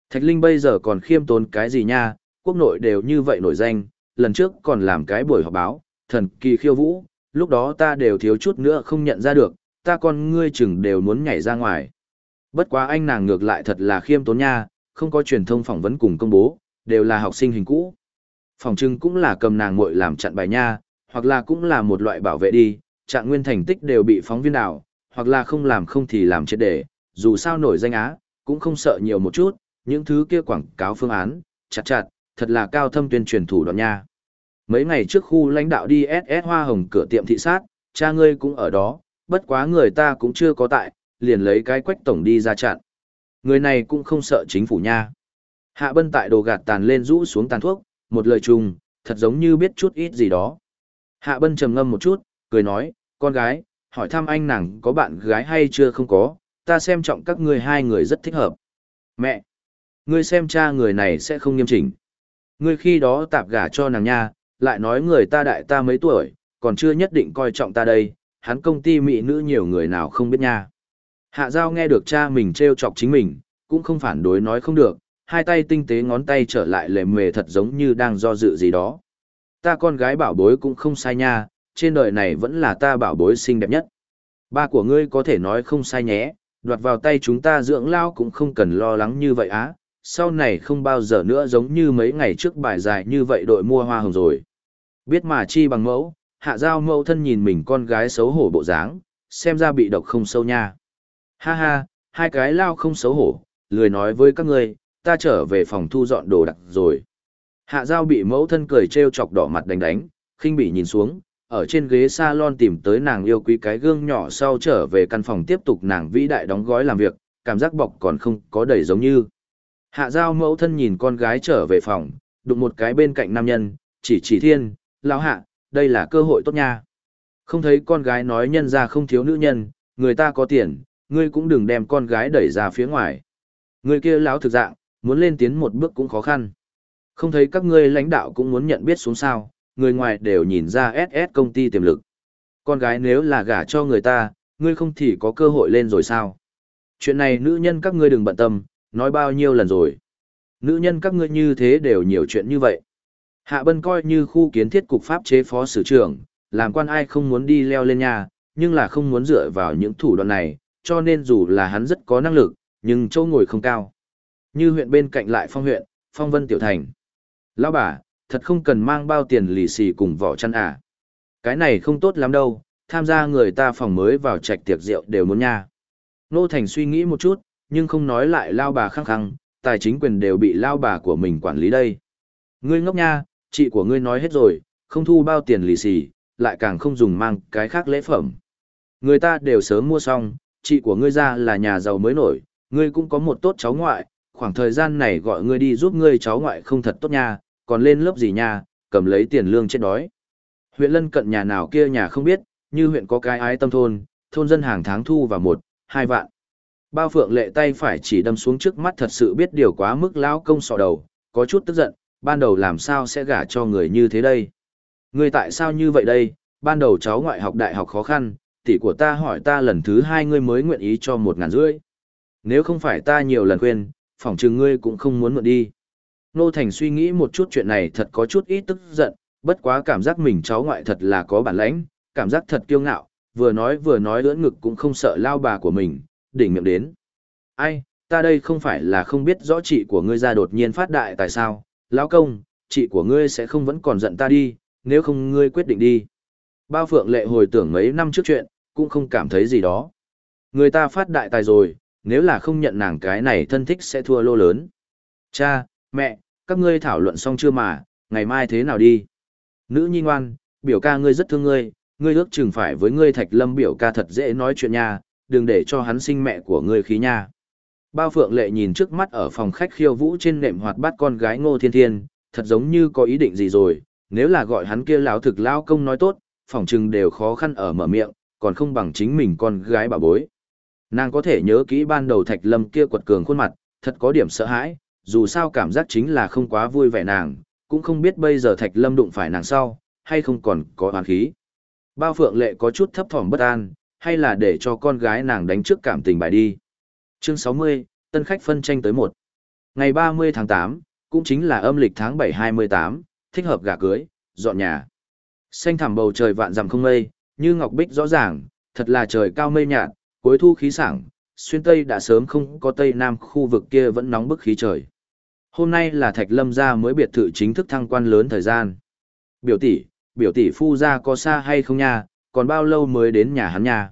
Thạch Linh bây giờ còn khiêm tốn cái gì nha, quốc nội đều như vậy nổi danh, lần trước còn làm cái buổi họp báo, thần kỳ khiêu vũ, lúc đó ta đều thiếu chút nữa không nhận ra được, ta con ngươi chừng đều muốn nhảy ra ngoài. Bất quá anh nàng ngược lại thật là khiêm tốn nha, không có truyền thông phỏng vấn cùng công bố, đều là học sinh hình cũ. Phòng trưng cũng là cầm nàng muội làm chặn bài nha, hoặc là cũng là một loại bảo vệ đi, trạng nguyên thành tích đều bị phóng viên đảo, hoặc là không làm không thì làm chết để, dù sao nổi danh á, cũng không sợ nhiều một chút, những thứ kia quảng cáo phương án, chặt chặt, thật là cao thâm tuyên truyền thủ đoạn nha. Mấy ngày trước khu lãnh đạo đi SS Hoa Hồng cửa tiệm thị sát, cha ngươi cũng ở đó, bất quá người ta cũng chưa có tại, liền lấy cái quách tổng đi ra chặn. Người này cũng không sợ chính phủ nha. Hạ bân tại đồ gạt tàn lên rũ xuống tàn thuốc, một lời chung, thật giống như biết chút ít gì đó. Hạ bân trầm ngâm một chút, cười nói, con gái, hỏi thăm anh nàng có bạn gái hay chưa không có, ta xem trọng các ngươi hai người rất thích hợp. Mẹ! Ngươi xem cha người này sẽ không nghiêm chỉnh. Ngươi khi đó tạp gả cho nàng nha, lại nói người ta đại ta mấy tuổi, còn chưa nhất định coi trọng ta đây, hắn công ty mỹ nữ nhiều người nào không biết nha. Hạ Giao nghe được cha mình trêu chọc chính mình, cũng không phản đối nói không được, hai tay tinh tế ngón tay trở lại lề mề thật giống như đang do dự gì đó. Ta con gái bảo bối cũng không sai nha, trên đời này vẫn là ta bảo bối xinh đẹp nhất. Ba của ngươi có thể nói không sai nhé, đoạt vào tay chúng ta dưỡng lao cũng không cần lo lắng như vậy á, sau này không bao giờ nữa giống như mấy ngày trước bài dài như vậy đội mua hoa hồng rồi. Biết mà chi bằng mẫu, hạ giao mẫu thân nhìn mình con gái xấu hổ bộ dáng, xem ra bị độc không sâu nha. Ha ha, hai cái lao không xấu hổ, lười nói với các ngươi, ta trở về phòng thu dọn đồ đạc rồi. Hạ giao bị mẫu thân cười trêu chọc đỏ mặt đánh đánh, khinh bị nhìn xuống, ở trên ghế salon tìm tới nàng yêu quý cái gương nhỏ sau trở về căn phòng tiếp tục nàng vĩ đại đóng gói làm việc, cảm giác bọc còn không có đầy giống như. Hạ giao mẫu thân nhìn con gái trở về phòng, đụng một cái bên cạnh nam nhân, chỉ chỉ thiên, lão hạ, đây là cơ hội tốt nha. Không thấy con gái nói nhân ra không thiếu nữ nhân, người ta có tiền, ngươi cũng đừng đem con gái đẩy ra phía ngoài. Người kia lão thực dạng, muốn lên tiến một bước cũng khó khăn. Không thấy các ngươi lãnh đạo cũng muốn nhận biết xuống sao, người ngoài đều nhìn ra SS công ty tiềm lực. Con gái nếu là gả cho người ta, ngươi không thì có cơ hội lên rồi sao? Chuyện này nữ nhân các ngươi đừng bận tâm, nói bao nhiêu lần rồi. Nữ nhân các ngươi như thế đều nhiều chuyện như vậy. Hạ Bân coi như khu kiến thiết cục pháp chế phó sử trưởng, làm quan ai không muốn đi leo lên nhà, nhưng là không muốn dựa vào những thủ đoạn này, cho nên dù là hắn rất có năng lực, nhưng châu ngồi không cao. Như huyện bên cạnh lại phong huyện, phong vân tiểu thành. Lão bà, thật không cần mang bao tiền lì xì cùng vỏ chăn à. Cái này không tốt lắm đâu, tham gia người ta phòng mới vào trạch tiệc rượu đều muốn nha. Nô Thành suy nghĩ một chút, nhưng không nói lại lao bà khăng khăng, tài chính quyền đều bị lao bà của mình quản lý đây. Ngươi ngốc nha, chị của ngươi nói hết rồi, không thu bao tiền lì xì, lại càng không dùng mang cái khác lễ phẩm. Người ta đều sớm mua xong, chị của ngươi ra là nhà giàu mới nổi, ngươi cũng có một tốt cháu ngoại, khoảng thời gian này gọi ngươi đi giúp ngươi cháu ngoại không thật tốt nha, còn lên lớp gì nha, cầm lấy tiền lương chết đói. Huyện lân cận nhà nào kia nhà không biết, như huyện có cái ái tâm thôn, thôn dân hàng tháng thu vào một, hai vạn. Bao phượng lệ tay phải chỉ đâm xuống trước mắt thật sự biết điều quá mức lão công sọ đầu, có chút tức giận, ban đầu làm sao sẽ gả cho người như thế đây. Người tại sao như vậy đây, ban đầu cháu ngoại học đại học khó khăn, tỷ của ta hỏi ta lần thứ hai ngươi mới nguyện ý cho một ngàn rưỡi. Nếu không phải ta nhiều lần khuyên, phỏng chừng ngươi cũng không muốn mượn đi. Nô Thành suy nghĩ một chút chuyện này thật có chút ít tức giận, bất quá cảm giác mình cháu ngoại thật là có bản lãnh, cảm giác thật kiêu ngạo, vừa nói vừa nói ưỡn ngực cũng không sợ lao bà của mình, đỉnh miệng đến. Ai, ta đây không phải là không biết rõ chị của ngươi ra đột nhiên phát đại tại sao, lão công, chị của ngươi sẽ không vẫn còn giận ta đi, nếu không ngươi quyết định đi. Bao phượng lệ hồi tưởng mấy năm trước chuyện, cũng không cảm thấy gì đó. Người ta phát đại tài rồi, nếu là không nhận nàng cái này thân thích sẽ thua lô lớn. Cha, mẹ, các ngươi thảo luận xong chưa mà, ngày mai thế nào đi? Nữ nhi ngoan, biểu ca ngươi rất thương ngươi, ngươi ước chừng phải với ngươi thạch lâm biểu ca thật dễ nói chuyện nha, đừng để cho hắn sinh mẹ của ngươi khí nha. Bao phượng lệ nhìn trước mắt ở phòng khách khiêu vũ trên nệm hoạt bát con gái ngô thiên thiên, thật giống như có ý định gì rồi, nếu là gọi hắn kia lão thực lao công nói tốt, phỏng chừng đều khó khăn ở mở miệng, còn không bằng chính mình con gái bà bối. Nàng có thể nhớ kỹ ban đầu thạch lâm kia quật cường khuôn mặt, thật có điểm sợ hãi, dù sao cảm giác chính là không quá vui vẻ nàng, cũng không biết bây giờ thạch lâm đụng phải nàng sau, hay không còn có hoàn khí. Bao phượng lệ có chút thấp thỏm bất an, hay là để cho con gái nàng đánh trước cảm tình bài đi. Chương 60, tân khách phân tranh tới một. Ngày 30 tháng 8, cũng chính là âm lịch tháng 7-28, thích hợp gà cưới, dọn nhà. Xanh thẳm bầu trời vạn dặm không mây, như ngọc bích rõ ràng, thật là trời cao mây nhạt, cuối thu khí sảng, xuyên tây đã sớm không có tây nam khu vực kia vẫn nóng bức khí trời. Hôm nay là Thạch Lâm gia mới biệt thự chính thức thăng quan lớn thời gian. Biểu tỷ, biểu tỷ phu gia có xa hay không nha, còn bao lâu mới đến nhà hắn nha?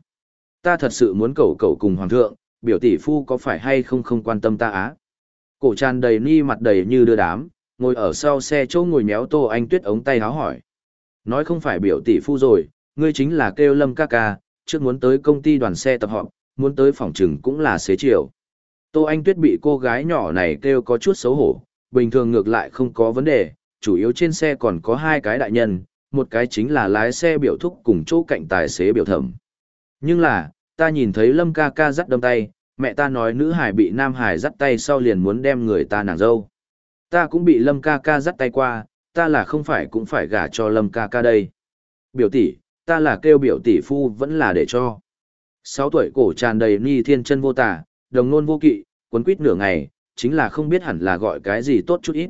Ta thật sự muốn cầu cầu cùng hoàng thượng, biểu tỷ phu có phải hay không không quan tâm ta á? Cổ tràn đầy ni mặt đầy như đưa đám, ngồi ở sau xe chỗ ngồi méo tô anh tuyết ống tay háo hỏi. Nói không phải biểu tỷ phu rồi, ngươi chính là kêu lâm ca ca, trước muốn tới công ty đoàn xe tập họp, muốn tới phòng trừng cũng là xế chiều. Tô Anh Tuyết bị cô gái nhỏ này kêu có chút xấu hổ, bình thường ngược lại không có vấn đề, chủ yếu trên xe còn có hai cái đại nhân, một cái chính là lái xe biểu thúc cùng chỗ cạnh tài xế biểu thẩm. Nhưng là, ta nhìn thấy Lâm ca ca dắt đâm tay, mẹ ta nói nữ hải bị nam hải dắt tay sau liền muốn đem người ta nàng dâu. Ta cũng bị Lâm ca ca dắt tay qua, ta là không phải cũng phải gả cho Lâm ca ca đây. Biểu tỷ, ta là kêu biểu tỷ phu vẫn là để cho. Sáu tuổi cổ tràn đầy ni thiên chân vô tả, đồng nôn vô kỵ, quấn quýt nửa ngày, chính là không biết hẳn là gọi cái gì tốt chút ít.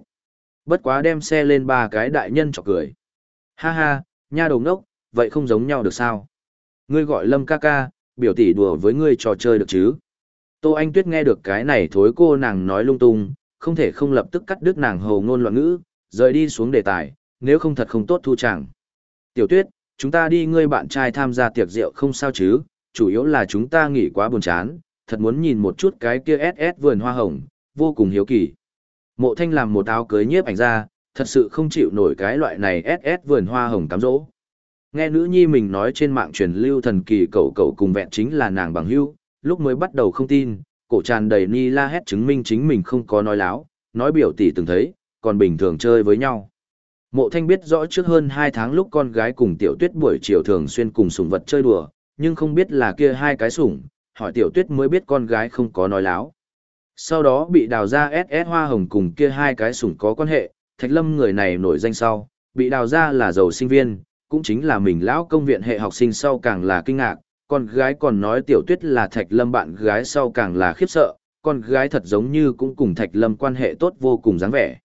Bất quá đem xe lên ba cái đại nhân chọc cười. Ha ha, nha đầu ngốc, vậy không giống nhau được sao? Ngươi gọi Lâm ca ca, biểu tỷ đùa với ngươi trò chơi được chứ? Tô Anh Tuyết nghe được cái này thối cô nàng nói lung tung, không thể không lập tức cắt đứt nàng hầu ngôn loạn ngữ, rời đi xuống đề tài, nếu không thật không tốt thu chẳng. Tiểu Tuyết, chúng ta đi ngươi bạn trai tham gia tiệc rượu không sao chứ, chủ yếu là chúng ta nghỉ quá buồn chán, thật muốn nhìn một chút cái kia SS vườn hoa hồng, vô cùng hiếu kỳ. Mộ thanh làm một áo cưới nhiếp ảnh ra, thật sự không chịu nổi cái loại này SS vườn hoa hồng cám dỗ. Nghe nữ nhi mình nói trên mạng truyền lưu thần kỳ cậu cậu cùng vẹn chính là nàng bằng hữu. lúc mới bắt đầu không tin, cổ tràn đầy ni la hét chứng minh chính mình không có nói láo, nói biểu tỷ từng thấy, còn bình thường chơi với nhau. Mộ thanh biết rõ trước hơn 2 tháng lúc con gái cùng tiểu tuyết buổi chiều thường xuyên cùng sủng vật chơi đùa, nhưng không biết là kia hai cái sủng, hỏi tiểu tuyết mới biết con gái không có nói láo. Sau đó bị đào ra SS Hoa Hồng cùng kia hai cái sủng có quan hệ, Thạch Lâm người này nổi danh sau, bị đào ra là giàu sinh viên, cũng chính là mình lão công viện hệ học sinh sau càng là kinh ngạc, con gái còn nói tiểu tuyết là Thạch Lâm bạn gái sau càng là khiếp sợ, con gái thật giống như cũng cùng Thạch Lâm quan hệ tốt vô cùng dáng vẻ.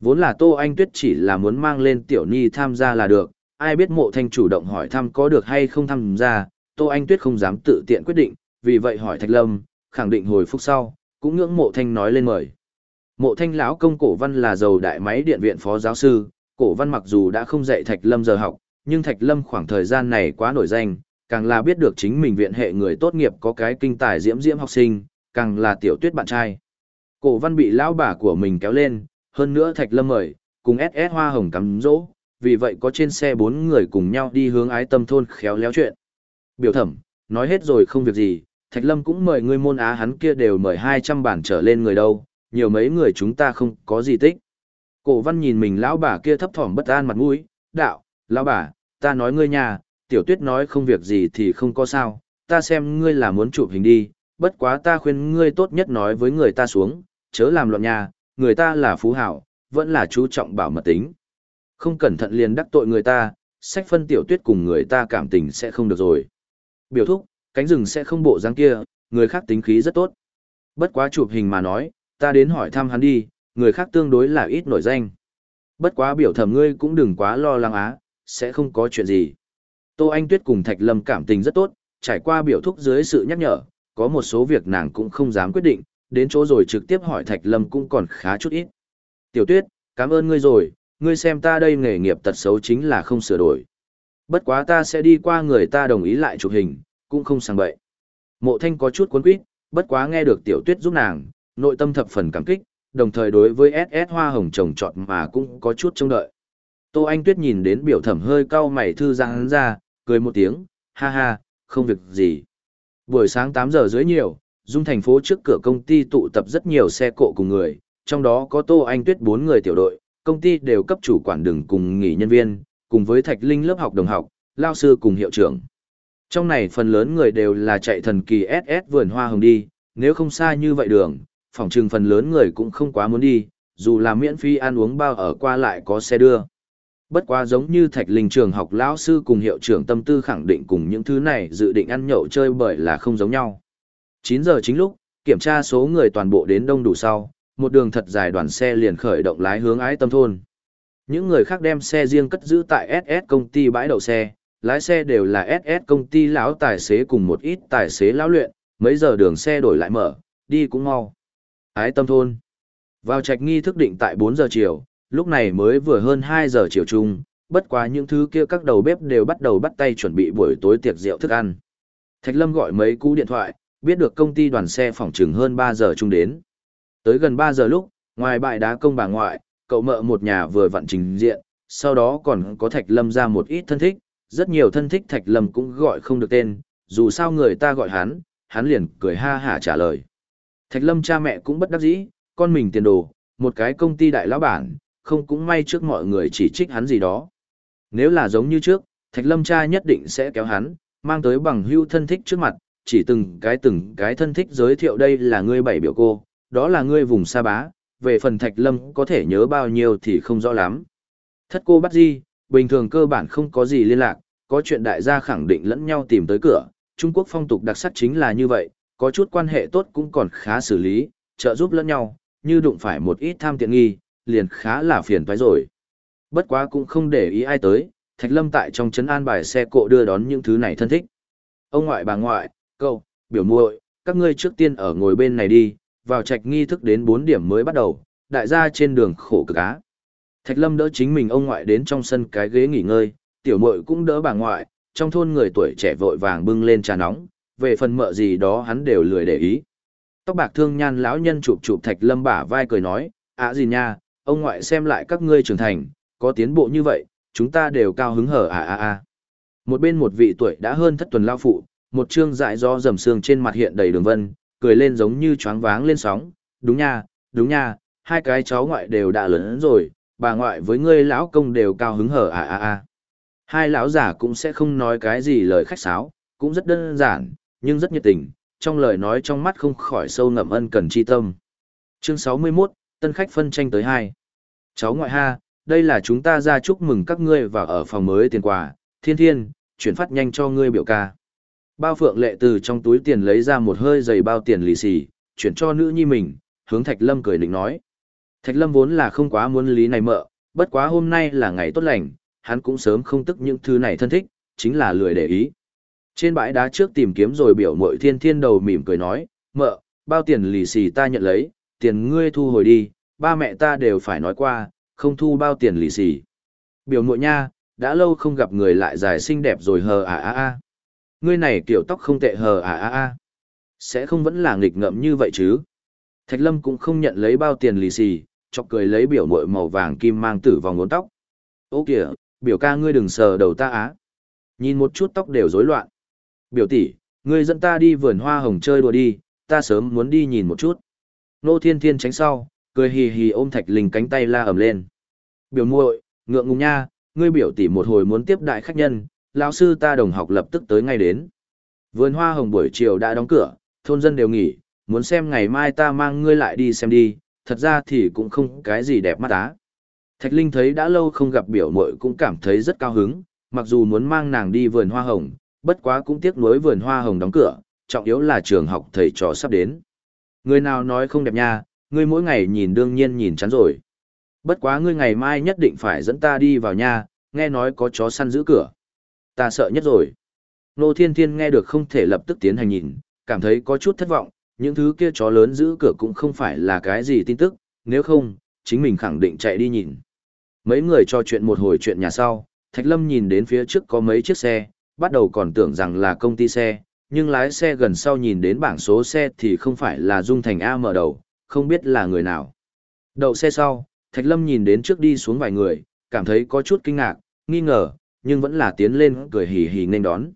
Vốn là Tô Anh Tuyết chỉ là muốn mang lên tiểu ni tham gia là được, ai biết mộ thanh chủ động hỏi thăm có được hay không tham gia, Tô Anh Tuyết không dám tự tiện quyết định, vì vậy hỏi Thạch Lâm, khẳng định hồi phúc sau, cũng ngưỡng mộ thanh nói lên mời. Mộ thanh lão công cổ văn là giàu đại máy điện viện phó giáo sư, cổ văn mặc dù đã không dạy Thạch Lâm giờ học, nhưng Thạch Lâm khoảng thời gian này quá nổi danh, càng là biết được chính mình viện hệ người tốt nghiệp có cái kinh tài diễm diễm học sinh, càng là tiểu tuyết bạn trai. Cổ văn bị lão bà của mình kéo lên, hơn nữa Thạch Lâm mời, cùng SS Hoa Hồng cắm dỗ, vì vậy có trên xe bốn người cùng nhau đi hướng ái tâm thôn khéo léo chuyện. Biểu thẩm, nói hết rồi không việc gì, Thạch Lâm cũng mời người môn á hắn kia đều mời 200 bản trở lên người đâu, nhiều mấy người chúng ta không có gì tích. Cổ văn nhìn mình lão bà kia thấp thỏm bất an mặt mũi, đạo, lão bà, ta nói ngươi nhà, tiểu tuyết nói không việc gì thì không có sao, ta xem ngươi là muốn chụp hình đi, bất quá ta khuyên ngươi tốt nhất nói với người ta xuống, chớ làm loạn nhà, người ta là phú hảo, vẫn là chú trọng bảo mật tính. Không cẩn thận liền đắc tội người ta, sách phân tiểu tuyết cùng người ta cảm tình sẽ không được rồi. Biểu thúc, cánh rừng sẽ không bộ dáng kia, người khác tính khí rất tốt. Bất quá chụp hình mà nói, ta đến hỏi thăm hắn đi, người khác tương đối là ít nổi danh. Bất quá biểu thẩm ngươi cũng đừng quá lo lắng á, sẽ không có chuyện gì. Tô Anh Tuyết cùng Thạch Lâm cảm tình rất tốt, trải qua biểu thúc dưới sự nhắc nhở, có một số việc nàng cũng không dám quyết định, đến chỗ rồi trực tiếp hỏi Thạch Lâm cũng còn khá chút ít. Tiểu Tuyết, cảm ơn ngươi rồi, ngươi xem ta đây nghề nghiệp tật xấu chính là không sửa đổi. Bất quá ta sẽ đi qua người ta đồng ý lại chụp hình, cũng không sang bậy. Mộ thanh có chút cuốn quýt, bất quá nghe được tiểu tuyết giúp nàng, nội tâm thập phần cảm kích, đồng thời đối với SS hoa hồng trồng trọt mà cũng có chút trông đợi. Tô Anh Tuyết nhìn đến biểu thẩm hơi cau mày thư giãn hắn ra, cười một tiếng, ha ha, không việc gì. Buổi sáng 8 giờ dưới nhiều, dung thành phố trước cửa công ty tụ tập rất nhiều xe cộ cùng người, trong đó có Tô Anh Tuyết 4 người tiểu đội, công ty đều cấp chủ quản đường cùng nghỉ nhân viên, cùng với Thạch Linh lớp học đồng học, lao sư cùng hiệu trưởng. Trong này phần lớn người đều là chạy thần kỳ SS vườn hoa hồng đi, nếu không xa như vậy đường, phòng trừng phần lớn người cũng không quá muốn đi, dù là miễn phí ăn uống bao ở qua lại có xe đưa. Bất quá giống như Thạch Linh trường học lão sư cùng hiệu trưởng tâm tư khẳng định cùng những thứ này dự định ăn nhậu chơi bởi là không giống nhau. 9 giờ chính lúc, kiểm tra số người toàn bộ đến đông đủ sau, một đường thật dài đoàn xe liền khởi động lái hướng ái tâm thôn. Những người khác đem xe riêng cất giữ tại SS công ty bãi đậu xe, lái xe đều là SS công ty lão tài xế cùng một ít tài xế lão luyện, mấy giờ đường xe đổi lại mở, đi cũng mau. Ái tâm thôn. Vào trạch nghi thức định tại 4 giờ chiều, lúc này mới vừa hơn 2 giờ chiều chung, bất quá những thứ kia các đầu bếp đều bắt đầu bắt tay chuẩn bị buổi tối tiệc rượu thức ăn. Thạch Lâm gọi mấy cú điện thoại, biết được công ty đoàn xe phòng trừng hơn 3 giờ chung đến. Tới gần 3 giờ lúc, ngoài bãi đá công bà ngoại, cậu mợ một nhà vừa vặn trình diện, sau đó còn có Thạch Lâm ra một ít thân thích, rất nhiều thân thích Thạch Lâm cũng gọi không được tên, dù sao người ta gọi hắn, hắn liền cười ha hả trả lời. Thạch Lâm cha mẹ cũng bất đắc dĩ, con mình tiền đồ, một cái công ty đại lão bản, không cũng may trước mọi người chỉ trích hắn gì đó. Nếu là giống như trước, Thạch Lâm cha nhất định sẽ kéo hắn, mang tới bằng hưu thân thích trước mặt, chỉ từng cái từng cái thân thích giới thiệu đây là ngươi bảy biểu cô, đó là ngươi vùng xa bá, về phần Thạch Lâm có thể nhớ bao nhiêu thì không rõ lắm. Thất cô bắt di, bình thường cơ bản không có gì liên lạc, có chuyện đại gia khẳng định lẫn nhau tìm tới cửa, Trung Quốc phong tục đặc sắc chính là như vậy, có chút quan hệ tốt cũng còn khá xử lý, trợ giúp lẫn nhau, như đụng phải một ít tham tiện nghi, liền khá là phiền toái rồi. Bất quá cũng không để ý ai tới, Thạch Lâm tại trong trấn an bài xe cộ đưa đón những thứ này thân thích. Ông ngoại bà ngoại, cậu, biểu muội, các ngươi trước tiên ở ngồi bên này đi, vào trạch nghi thức đến 4 điểm mới bắt đầu, đại gia trên đường khổ cực á. Thạch Lâm đỡ chính mình ông ngoại đến trong sân cái ghế nghỉ ngơi, tiểu muội cũng đỡ bà ngoại, trong thôn người tuổi trẻ vội vàng bưng lên trà nóng, về phần mợ gì đó hắn đều lười để ý. Tóc bạc thương nhan lão nhân chụp chụp Thạch Lâm bả vai cười nói, "À gì nha, ông ngoại xem lại các ngươi trưởng thành, có tiến bộ như vậy, chúng ta đều cao hứng hở à à à." Một bên một vị tuổi đã hơn thất tuần lao phụ, một trương dại do rầm xương trên mặt hiện đầy đường vân, cười lên giống như choáng váng lên sóng, đúng nha, đúng nha, hai cái cháu ngoại đều đã lớn rồi, bà ngoại với ngươi lão công đều cao hứng hở à à à. Hai lão giả cũng sẽ không nói cái gì lời khách sáo, cũng rất đơn giản, nhưng rất nhiệt tình, trong lời nói trong mắt không khỏi sâu ngậm ân cần chi tâm. Chương 61, tân khách phân tranh tới hai. Cháu ngoại ha, đây là chúng ta ra chúc mừng các ngươi vào ở phòng mới tiền quà, thiên thiên, chuyển phát nhanh cho ngươi biểu ca. Bao phượng lệ từ trong túi tiền lấy ra một hơi giày bao tiền lì xì, chuyển cho nữ nhi mình, hướng Thạch Lâm cười định nói. Thạch Lâm vốn là không quá muốn lý này mợ, bất quá hôm nay là ngày tốt lành, hắn cũng sớm không tức những thứ này thân thích, chính là lười để ý. Trên bãi đá trước tìm kiếm rồi biểu mội thiên thiên đầu mỉm cười nói, mợ, bao tiền lì xì ta nhận lấy, tiền ngươi thu hồi đi, ba mẹ ta đều phải nói qua, không thu bao tiền lì xì. Biểu mội nha, đã lâu không gặp người lại dài xinh đẹp rồi hờ à à à. Ngươi này kiểu tóc không tệ hờ à à à. Sẽ không vẫn là nghịch ngợm như vậy chứ. Thạch Lâm cũng không nhận lấy bao tiền lì xì, chọc cười lấy biểu mội màu vàng kim mang tử vòng ngón tóc. Ô kìa, biểu ca ngươi đừng sờ đầu ta á. Nhìn một chút tóc đều rối loạn. Biểu tỷ, ngươi dẫn ta đi vườn hoa hồng chơi đùa đi, ta sớm muốn đi nhìn một chút. Nô Thiên Thiên tránh sau, cười hì hì ôm Thạch Linh cánh tay la ầm lên. Biểu muội, ngượng ngùng nha, ngươi biểu tỷ một hồi muốn tiếp đại khách nhân, lão sư ta đồng học lập tức tới ngay đến. Vườn hoa hồng buổi chiều đã đóng cửa, thôn dân đều nghỉ, muốn xem ngày mai ta mang ngươi lại đi xem đi, thật ra thì cũng không cái gì đẹp mắt á. Thạch Linh thấy đã lâu không gặp biểu muội cũng cảm thấy rất cao hứng, mặc dù muốn mang nàng đi vườn hoa hồng, bất quá cũng tiếc nuối vườn hoa hồng đóng cửa, trọng yếu là trường học thầy trò sắp đến. Người nào nói không đẹp nha, ngươi mỗi ngày nhìn đương nhiên nhìn chán rồi. Bất quá ngươi ngày mai nhất định phải dẫn ta đi vào nha, nghe nói có chó săn giữ cửa. Ta sợ nhất rồi. Nô Thiên Thiên nghe được không thể lập tức tiến hành nhìn, cảm thấy có chút thất vọng, những thứ kia chó lớn giữ cửa cũng không phải là cái gì tin tức, nếu không, chính mình khẳng định chạy đi nhìn. Mấy người trò chuyện một hồi chuyện nhà sau, Thạch Lâm nhìn đến phía trước có mấy chiếc xe, bắt đầu còn tưởng rằng là công ty xe, nhưng lái xe gần sau nhìn đến bảng số xe thì không phải là Dung Thành A mở đầu, không biết là người nào. Đậu xe sau, Thạch Lâm nhìn đến trước đi xuống vài người, cảm thấy có chút kinh ngạc, nghi ngờ, nhưng vẫn là tiến lên cười hì hì nên đón.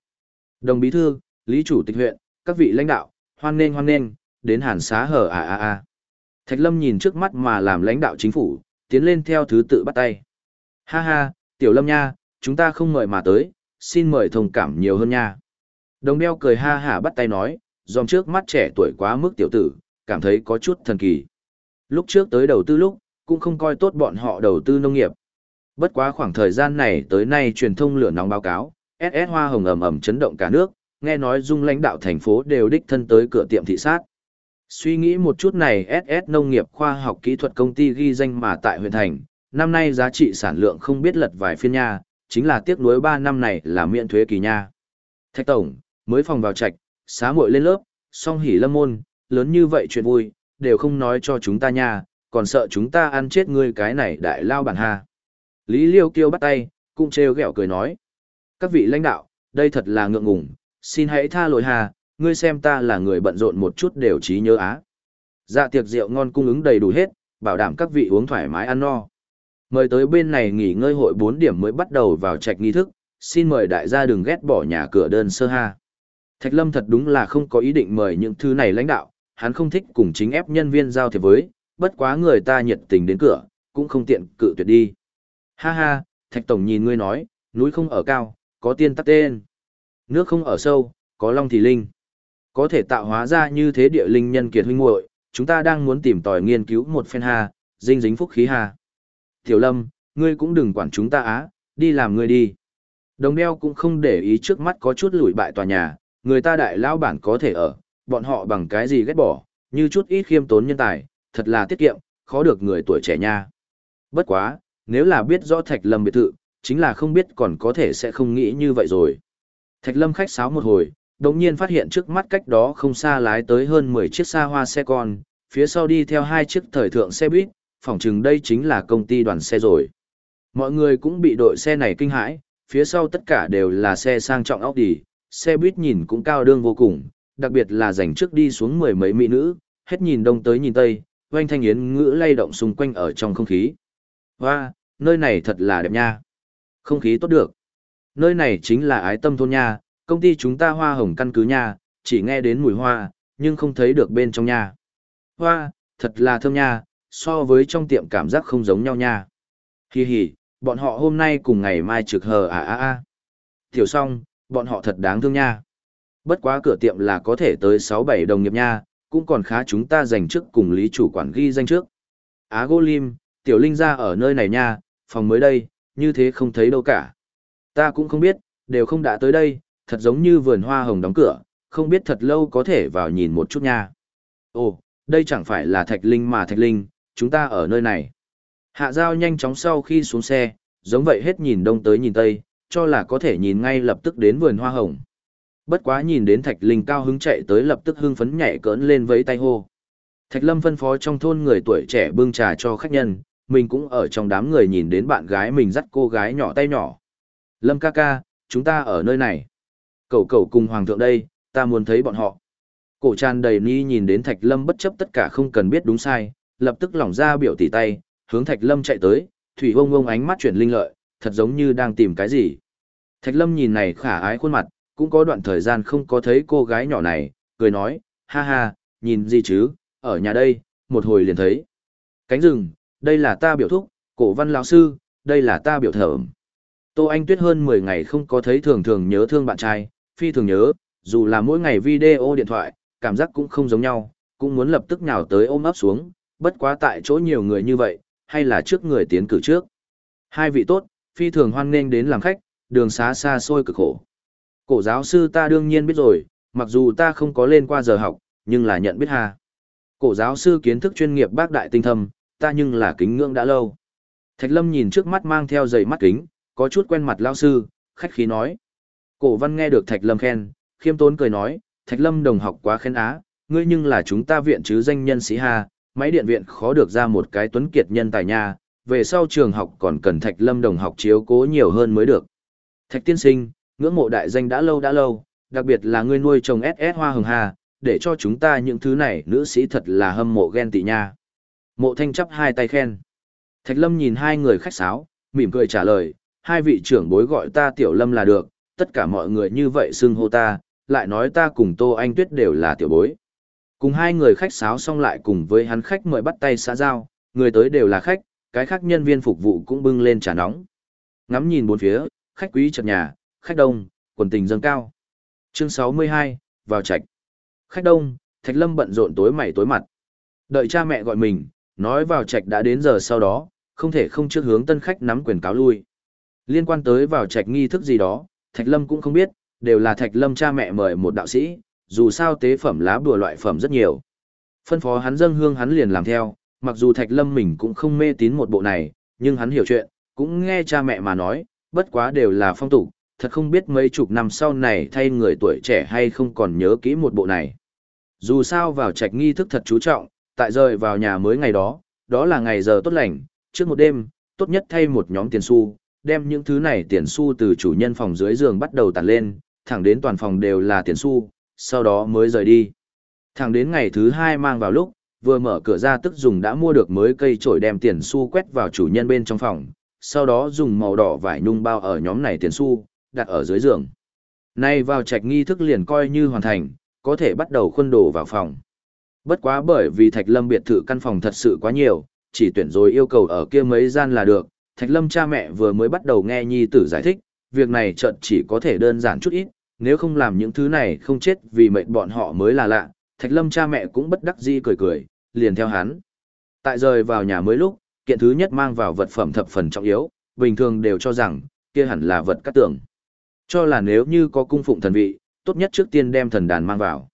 Đồng bí thư, Lý chủ tịch huyện, các vị lãnh đạo, hoan nghênh hoan nghênh, đến hàn xá hở à à à. Thạch Lâm nhìn trước mắt mà làm lãnh đạo chính phủ, tiến lên theo thứ tự bắt tay. Ha ha, Tiểu Lâm nha, chúng ta không mời mà tới, xin mời thông cảm nhiều hơn nha. Đồng đeo cười ha hả bắt tay nói, dòm trước mắt trẻ tuổi quá mức tiểu tử, cảm thấy có chút thần kỳ. Lúc trước tới đầu tư lúc, cũng không coi tốt bọn họ đầu tư nông nghiệp. Bất quá khoảng thời gian này tới nay truyền thông lửa nóng báo cáo, SS hoa hồng ầm ầm chấn động cả nước, nghe nói dung lãnh đạo thành phố đều đích thân tới cửa tiệm thị sát. Suy nghĩ một chút này SS nông nghiệp khoa học kỹ thuật công ty ghi danh mà tại huyện thành, năm nay giá trị sản lượng không biết lật vài phiên nha, chính là tiếc nuối 3 năm này là miễn thuế kỳ nha. Thạch Tổng, mới phòng vào trạch, xá muội lên lớp, song hỉ lâm môn, lớn như vậy chuyện vui, đều không nói cho chúng ta nha, còn sợ chúng ta ăn chết ngươi cái này đại lao bản ha. Lý Liêu kêu bắt tay, cũng trêu ghẹo cười nói. Các vị lãnh đạo, đây thật là ngượng ngùng, xin hãy tha lỗi hà, ngươi xem ta là người bận rộn một chút đều trí nhớ á. Dạ tiệc rượu ngon cung ứng đầy đủ hết, bảo đảm các vị uống thoải mái ăn no. Mời tới bên này nghỉ ngơi hội 4 điểm mới bắt đầu vào trạch nghi thức, xin mời đại gia đừng ghét bỏ nhà cửa đơn sơ ha. Thạch Lâm thật đúng là không có ý định mời những thứ này lãnh đạo, hắn không thích cùng chính ép nhân viên giao thiệp với, bất quá người ta nhiệt tình đến cửa, cũng không tiện cự tuyệt đi. Ha ha, Thạch Tổng nhìn ngươi nói, núi không ở cao, có tiên tắc tên. Nước không ở sâu, có long thì linh. Có thể tạo hóa ra như thế địa linh nhân kiệt huynh muội, chúng ta đang muốn tìm tòi nghiên cứu một phen hà, dinh dính phúc khí hà. Tiểu Lâm, ngươi cũng đừng quản chúng ta á, đi làm ngươi đi. Đồng đeo cũng không để ý trước mắt có chút lùi bại tòa nhà, người ta đại lão bản có thể ở, bọn họ bằng cái gì ghét bỏ, như chút ít khiêm tốn nhân tài, thật là tiết kiệm, khó được người tuổi trẻ nha. Bất quá, nếu là biết rõ Thạch Lâm biệt thự, chính là không biết còn có thể sẽ không nghĩ như vậy rồi. Thạch Lâm khách sáo một hồi, đồng nhiên phát hiện trước mắt cách đó không xa lái tới hơn 10 chiếc xa hoa xe con, phía sau đi theo hai chiếc thời thượng xe buýt, phỏng chừng đây chính là công ty đoàn xe rồi. Mọi người cũng bị đội xe này kinh hãi, phía sau tất cả đều là xe sang trọng Audi, xe buýt nhìn cũng cao đương vô cùng, đặc biệt là dành trước đi xuống mười mấy mỹ nữ, hết nhìn đông tới nhìn tây, oanh thanh yến ngữ lay động xung quanh ở trong không khí. Hoa, nơi này thật là đẹp nha. Không khí tốt được. Nơi này chính là ái tâm thôn nha, công ty chúng ta hoa hồng căn cứ nha, chỉ nghe đến mùi hoa, nhưng không thấy được bên trong nha. Hoa, thật là thơm nha, so với trong tiệm cảm giác không giống nhau nha. Hi hi, bọn họ hôm nay cùng ngày mai trực hờ à à à. Tiểu song, bọn họ thật đáng thương nha. Bất quá cửa tiệm là có thể tới 6-7 đồng nghiệp nha, cũng còn khá chúng ta dành trước cùng lý chủ quản ghi danh trước. Á Gô Lim, Tiểu Linh ra ở nơi này nha, phòng mới đây, như thế không thấy đâu cả. Ta cũng không biết, đều không đã tới đây, thật giống như vườn hoa hồng đóng cửa, không biết thật lâu có thể vào nhìn một chút nha. Ồ, đây chẳng phải là Thạch Linh mà Thạch Linh, chúng ta ở nơi này. Hạ Giao nhanh chóng sau khi xuống xe, giống vậy hết nhìn đông tới nhìn tây, cho là có thể nhìn ngay lập tức đến vườn hoa hồng. Bất quá nhìn đến Thạch Linh cao hứng chạy tới lập tức hưng phấn nhảy cỡn lên với tay hô. Thạch Lâm phân phó trong thôn người tuổi trẻ bưng trà cho khách nhân, mình cũng ở trong đám người nhìn đến bạn gái mình dắt cô gái nhỏ tay nhỏ. Lâm ca ca, chúng ta ở nơi này. Cậu cậu cùng hoàng thượng đây, ta muốn thấy bọn họ. Cổ tràn đầy ni nhìn đến Thạch Lâm bất chấp tất cả không cần biết đúng sai, lập tức lỏng ra biểu tỉ tay, hướng Thạch Lâm chạy tới, thủy ông ông ánh mắt chuyển linh lợi, thật giống như đang tìm cái gì. Thạch Lâm nhìn này khả ái khuôn mặt, cũng có đoạn thời gian không có thấy cô gái nhỏ này, cười nói, ha ha, nhìn gì chứ, ở nhà đây, một hồi liền thấy. Cánh rừng, đây là ta biểu thúc, cổ văn lão sư, đây là ta biểu thởm. Tô Anh Tuyết hơn 10 ngày không có thấy thường thường nhớ thương bạn trai, phi thường nhớ, dù là mỗi ngày video điện thoại, cảm giác cũng không giống nhau, cũng muốn lập tức nhào tới ôm ấp xuống, bất quá tại chỗ nhiều người như vậy, hay là trước người tiến cử trước. Hai vị tốt, phi thường hoan nghênh đến làm khách, đường xá xa xôi cực khổ. Cổ giáo sư ta đương nhiên biết rồi, mặc dù ta không có lên qua giờ học, nhưng là nhận biết ha. Cổ giáo sư kiến thức chuyên nghiệp bác đại tinh thâm, ta nhưng là kính ngưỡng đã lâu. Thạch Lâm nhìn trước mắt mang theo giày mắt kính, có chút quen mặt lao sư, khách khí nói. Cổ văn nghe được Thạch Lâm khen, khiêm tốn cười nói, Thạch Lâm đồng học quá khen á, ngươi nhưng là chúng ta viện chứ danh nhân sĩ ha, máy điện viện khó được ra một cái tuấn kiệt nhân tài nha, về sau trường học còn cần Thạch Lâm đồng học chiếu cố nhiều hơn mới được. Thạch tiên sinh, ngưỡng mộ đại danh đã lâu đã lâu, đặc biệt là ngươi nuôi trồng SS hoa hồng hà, để cho chúng ta những thứ này nữ sĩ thật là hâm mộ ghen tị nha. Mộ thanh chắp hai tay khen. Thạch Lâm nhìn hai người khách sáo, mỉm cười trả lời, hai vị trưởng bối gọi ta Tiểu Lâm là được, tất cả mọi người như vậy xưng hô ta, lại nói ta cùng Tô Anh Tuyết đều là tiểu bối. Cùng hai người khách sáo xong lại cùng với hắn khách mời bắt tay xã giao, người tới đều là khách, cái khác nhân viên phục vụ cũng bưng lên trà nóng. Ngắm nhìn bốn phía, khách quý chật nhà, khách đông, quần tình dâng cao. Chương 62, vào trạch. Khách đông, Thạch Lâm bận rộn tối mày tối mặt. Đợi cha mẹ gọi mình, nói vào trạch đã đến giờ sau đó, không thể không trước hướng tân khách nắm quyền cáo lui. Liên quan tới vào trạch nghi thức gì đó, Thạch Lâm cũng không biết, đều là Thạch Lâm cha mẹ mời một đạo sĩ, dù sao tế phẩm lá bùa loại phẩm rất nhiều. Phân phó hắn dâng hương hắn liền làm theo, mặc dù Thạch Lâm mình cũng không mê tín một bộ này, nhưng hắn hiểu chuyện, cũng nghe cha mẹ mà nói, bất quá đều là phong tục, thật không biết mấy chục năm sau này thay người tuổi trẻ hay không còn nhớ kỹ một bộ này. Dù sao vào trạch nghi thức thật chú trọng, tại rời vào nhà mới ngày đó, đó là ngày giờ tốt lành, trước một đêm, tốt nhất thay một nhóm tiền xu, đem những thứ này tiền xu từ chủ nhân phòng dưới giường bắt đầu tàn lên, thẳng đến toàn phòng đều là tiền xu, sau đó mới rời đi. Thẳng đến ngày thứ hai mang vào lúc, vừa mở cửa ra tức dùng đã mua được mới cây chổi đem tiền xu quét vào chủ nhân bên trong phòng, sau đó dùng màu đỏ vải nhung bao ở nhóm này tiền xu, đặt ở dưới giường. Nay vào trạch nghi thức liền coi như hoàn thành, có thể bắt đầu khuân đồ vào phòng. Bất quá bởi vì Thạch Lâm biệt thự căn phòng thật sự quá nhiều, chỉ tuyển rồi yêu cầu ở kia mấy gian là được. Thạch Lâm cha mẹ vừa mới bắt đầu nghe nhi tử giải thích, việc này chợt chỉ có thể đơn giản chút ít, nếu không làm những thứ này không chết vì mệnh bọn họ mới là lạ. Thạch Lâm cha mẹ cũng bất đắc dĩ cười cười, liền theo hắn. Tại rời vào nhà mới lúc, kiện thứ nhất mang vào vật phẩm thập phần trọng yếu, bình thường đều cho rằng, kia hẳn là vật cắt tường. Cho là nếu như có cung phụng thần vị, tốt nhất trước tiên đem thần đàn mang vào.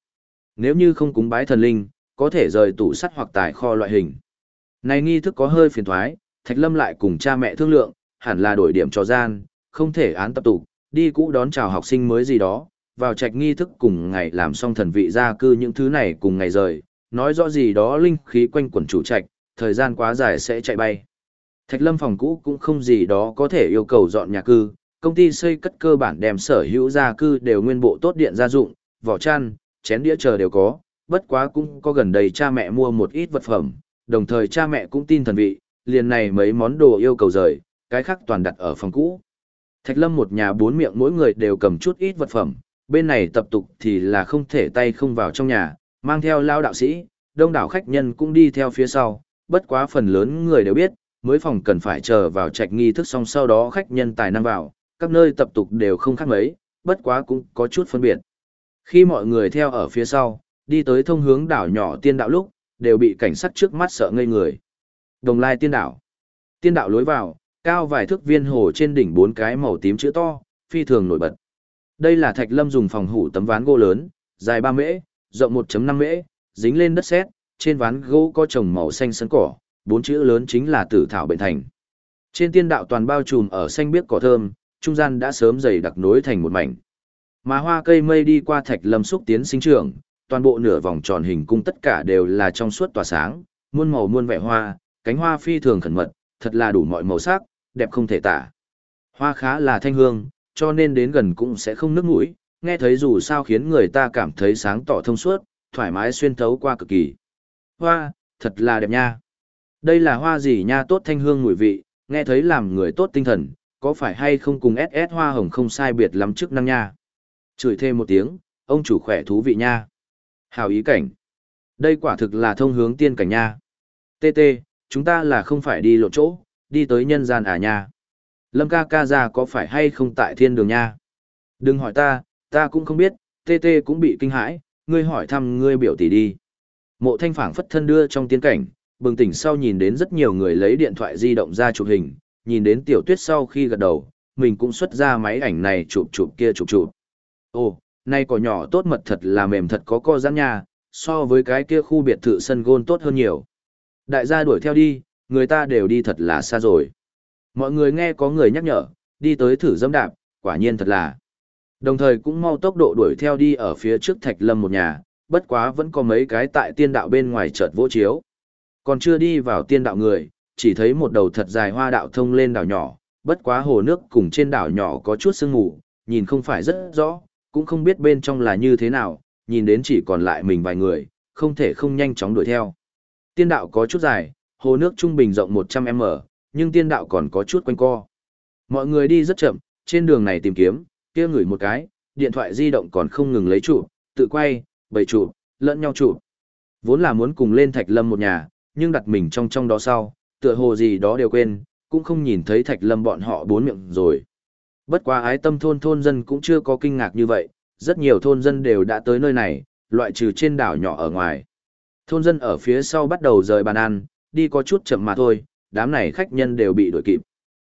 Nếu như không cúng bái thần linh, có thể rời tủ sắt hoặc tài kho loại hình. Này nghi thức có hơi phiền thoái, Thạch Lâm lại cùng cha mẹ thương lượng, hẳn là đổi điểm cho gian, không thể án tập tụ, đi cũ đón chào học sinh mới gì đó, vào trạch nghi thức cùng ngày làm xong thần vị gia cư những thứ này cùng ngày rời, nói rõ gì đó linh khí quanh quẩn chủ trạch, thời gian quá dài sẽ chạy bay. Thạch Lâm phòng cũ cũng không gì đó có thể yêu cầu dọn nhà cư, công ty xây cất cơ bản đem sở hữu gia cư đều nguyên bộ tốt điện gia dụng, vỏ chăn, chén đĩa chờ đều có, bất quá cũng có gần đây cha mẹ mua một ít vật phẩm, đồng thời cha mẹ cũng tin thần vị, liền này mấy món đồ yêu cầu rời, cái khác toàn đặt ở phòng cũ. Thạch Lâm một nhà bốn miệng mỗi người đều cầm chút ít vật phẩm, bên này tập tục thì là không thể tay không vào trong nhà, mang theo lao đạo sĩ, đông đảo khách nhân cũng đi theo phía sau, bất quá phần lớn người đều biết, mới phòng cần phải chờ vào trạch nghi thức xong sau đó khách nhân tài năng vào, các nơi tập tục đều không khác mấy, bất quá cũng có chút phân biệt. Khi mọi người theo ở phía sau, đi tới thông hướng đảo nhỏ tiên đạo lúc, đều bị cảnh sát trước mắt sợ ngây người. Đồng lai tiên đảo. Tiên đạo lối vào, cao vài thước viên hồ trên đỉnh bốn cái màu tím chữ to, phi thường nổi bật. Đây là Thạch Lâm dùng phòng hủ tấm ván gỗ lớn, dài 3 mễ, rộng 1.5 mễ, dính lên đất sét, trên ván gỗ có trồng màu xanh sấn cỏ, bốn chữ lớn chính là tử thảo bệnh thành. Trên tiên đạo toàn bao trùm ở xanh biếc cỏ thơm, trung gian đã sớm dày đặc nối thành một mảnh. Mà hoa cây mây đi qua Thạch Lâm xúc tiến sinh trưởng, toàn bộ nửa vòng tròn hình cung tất cả đều là trong suốt tỏa sáng, muôn màu muôn vẻ hoa, cánh hoa phi thường khẩn mật, thật là đủ mọi màu sắc, đẹp không thể tả. Hoa khá là thanh hương, cho nên đến gần cũng sẽ không nước mũi, nghe thấy dù sao khiến người ta cảm thấy sáng tỏ thông suốt, thoải mái xuyên thấu qua cực kỳ. Hoa, thật là đẹp nha. Đây là hoa gì nha tốt thanh hương mùi vị, nghe thấy làm người tốt tinh thần, có phải hay không cùng SS hoa hồng không sai biệt lắm chức năng nha. Chửi thêm một tiếng, ông chủ khỏe thú vị nha. Hào ý cảnh. Đây quả thực là thông hướng tiên cảnh nha. TT, chúng ta là không phải đi lộ chỗ, đi tới nhân gian à nha. Lâm ca ca ra có phải hay không tại thiên đường nha? Đừng hỏi ta, ta cũng không biết, Tê Tê cũng bị kinh hãi, ngươi hỏi thăm ngươi biểu tỷ đi. Mộ thanh phảng phất thân đưa trong tiến cảnh, bừng tỉnh sau nhìn đến rất nhiều người lấy điện thoại di động ra chụp hình, nhìn đến tiểu tuyết sau khi gật đầu, mình cũng xuất ra máy ảnh này chụp chụp kia chụp chụp. Ồ, nay cỏ nhỏ tốt mật thật là mềm thật có co giãn nha, so với cái kia khu biệt thự sân gôn tốt hơn nhiều. Đại gia đuổi theo đi, người ta đều đi thật là xa rồi. Mọi người nghe có người nhắc nhở, đi tới thử dâm đạp, quả nhiên thật là. Đồng thời cũng mau tốc độ đuổi theo đi ở phía trước thạch lâm một nhà, bất quá vẫn có mấy cái tại tiên đạo bên ngoài chợt vỗ chiếu. Còn chưa đi vào tiên đạo người, chỉ thấy một đầu thật dài hoa đạo thông lên đảo nhỏ, bất quá hồ nước cùng trên đảo nhỏ có chút sương mù, nhìn không phải rất rõ, cũng không biết bên trong là như thế nào, nhìn đến chỉ còn lại mình vài người, không thể không nhanh chóng đuổi theo. Tiên đạo có chút dài, hồ nước trung bình rộng 100m, nhưng tiên đạo còn có chút quanh co. Mọi người đi rất chậm, trên đường này tìm kiếm, kia ngửi một cái, điện thoại di động còn không ngừng lấy trụ, tự quay, bày trụ, lẫn nhau trụ. Vốn là muốn cùng lên Thạch Lâm một nhà, nhưng đặt mình trong trong đó sau, tựa hồ gì đó đều quên, cũng không nhìn thấy Thạch Lâm bọn họ bốn miệng rồi. Bất quá ái tâm thôn thôn dân cũng chưa có kinh ngạc như vậy, rất nhiều thôn dân đều đã tới nơi này, loại trừ trên đảo nhỏ ở ngoài. Thôn dân ở phía sau bắt đầu rời bàn ăn, đi có chút chậm mà thôi, đám này khách nhân đều bị đuổi kịp.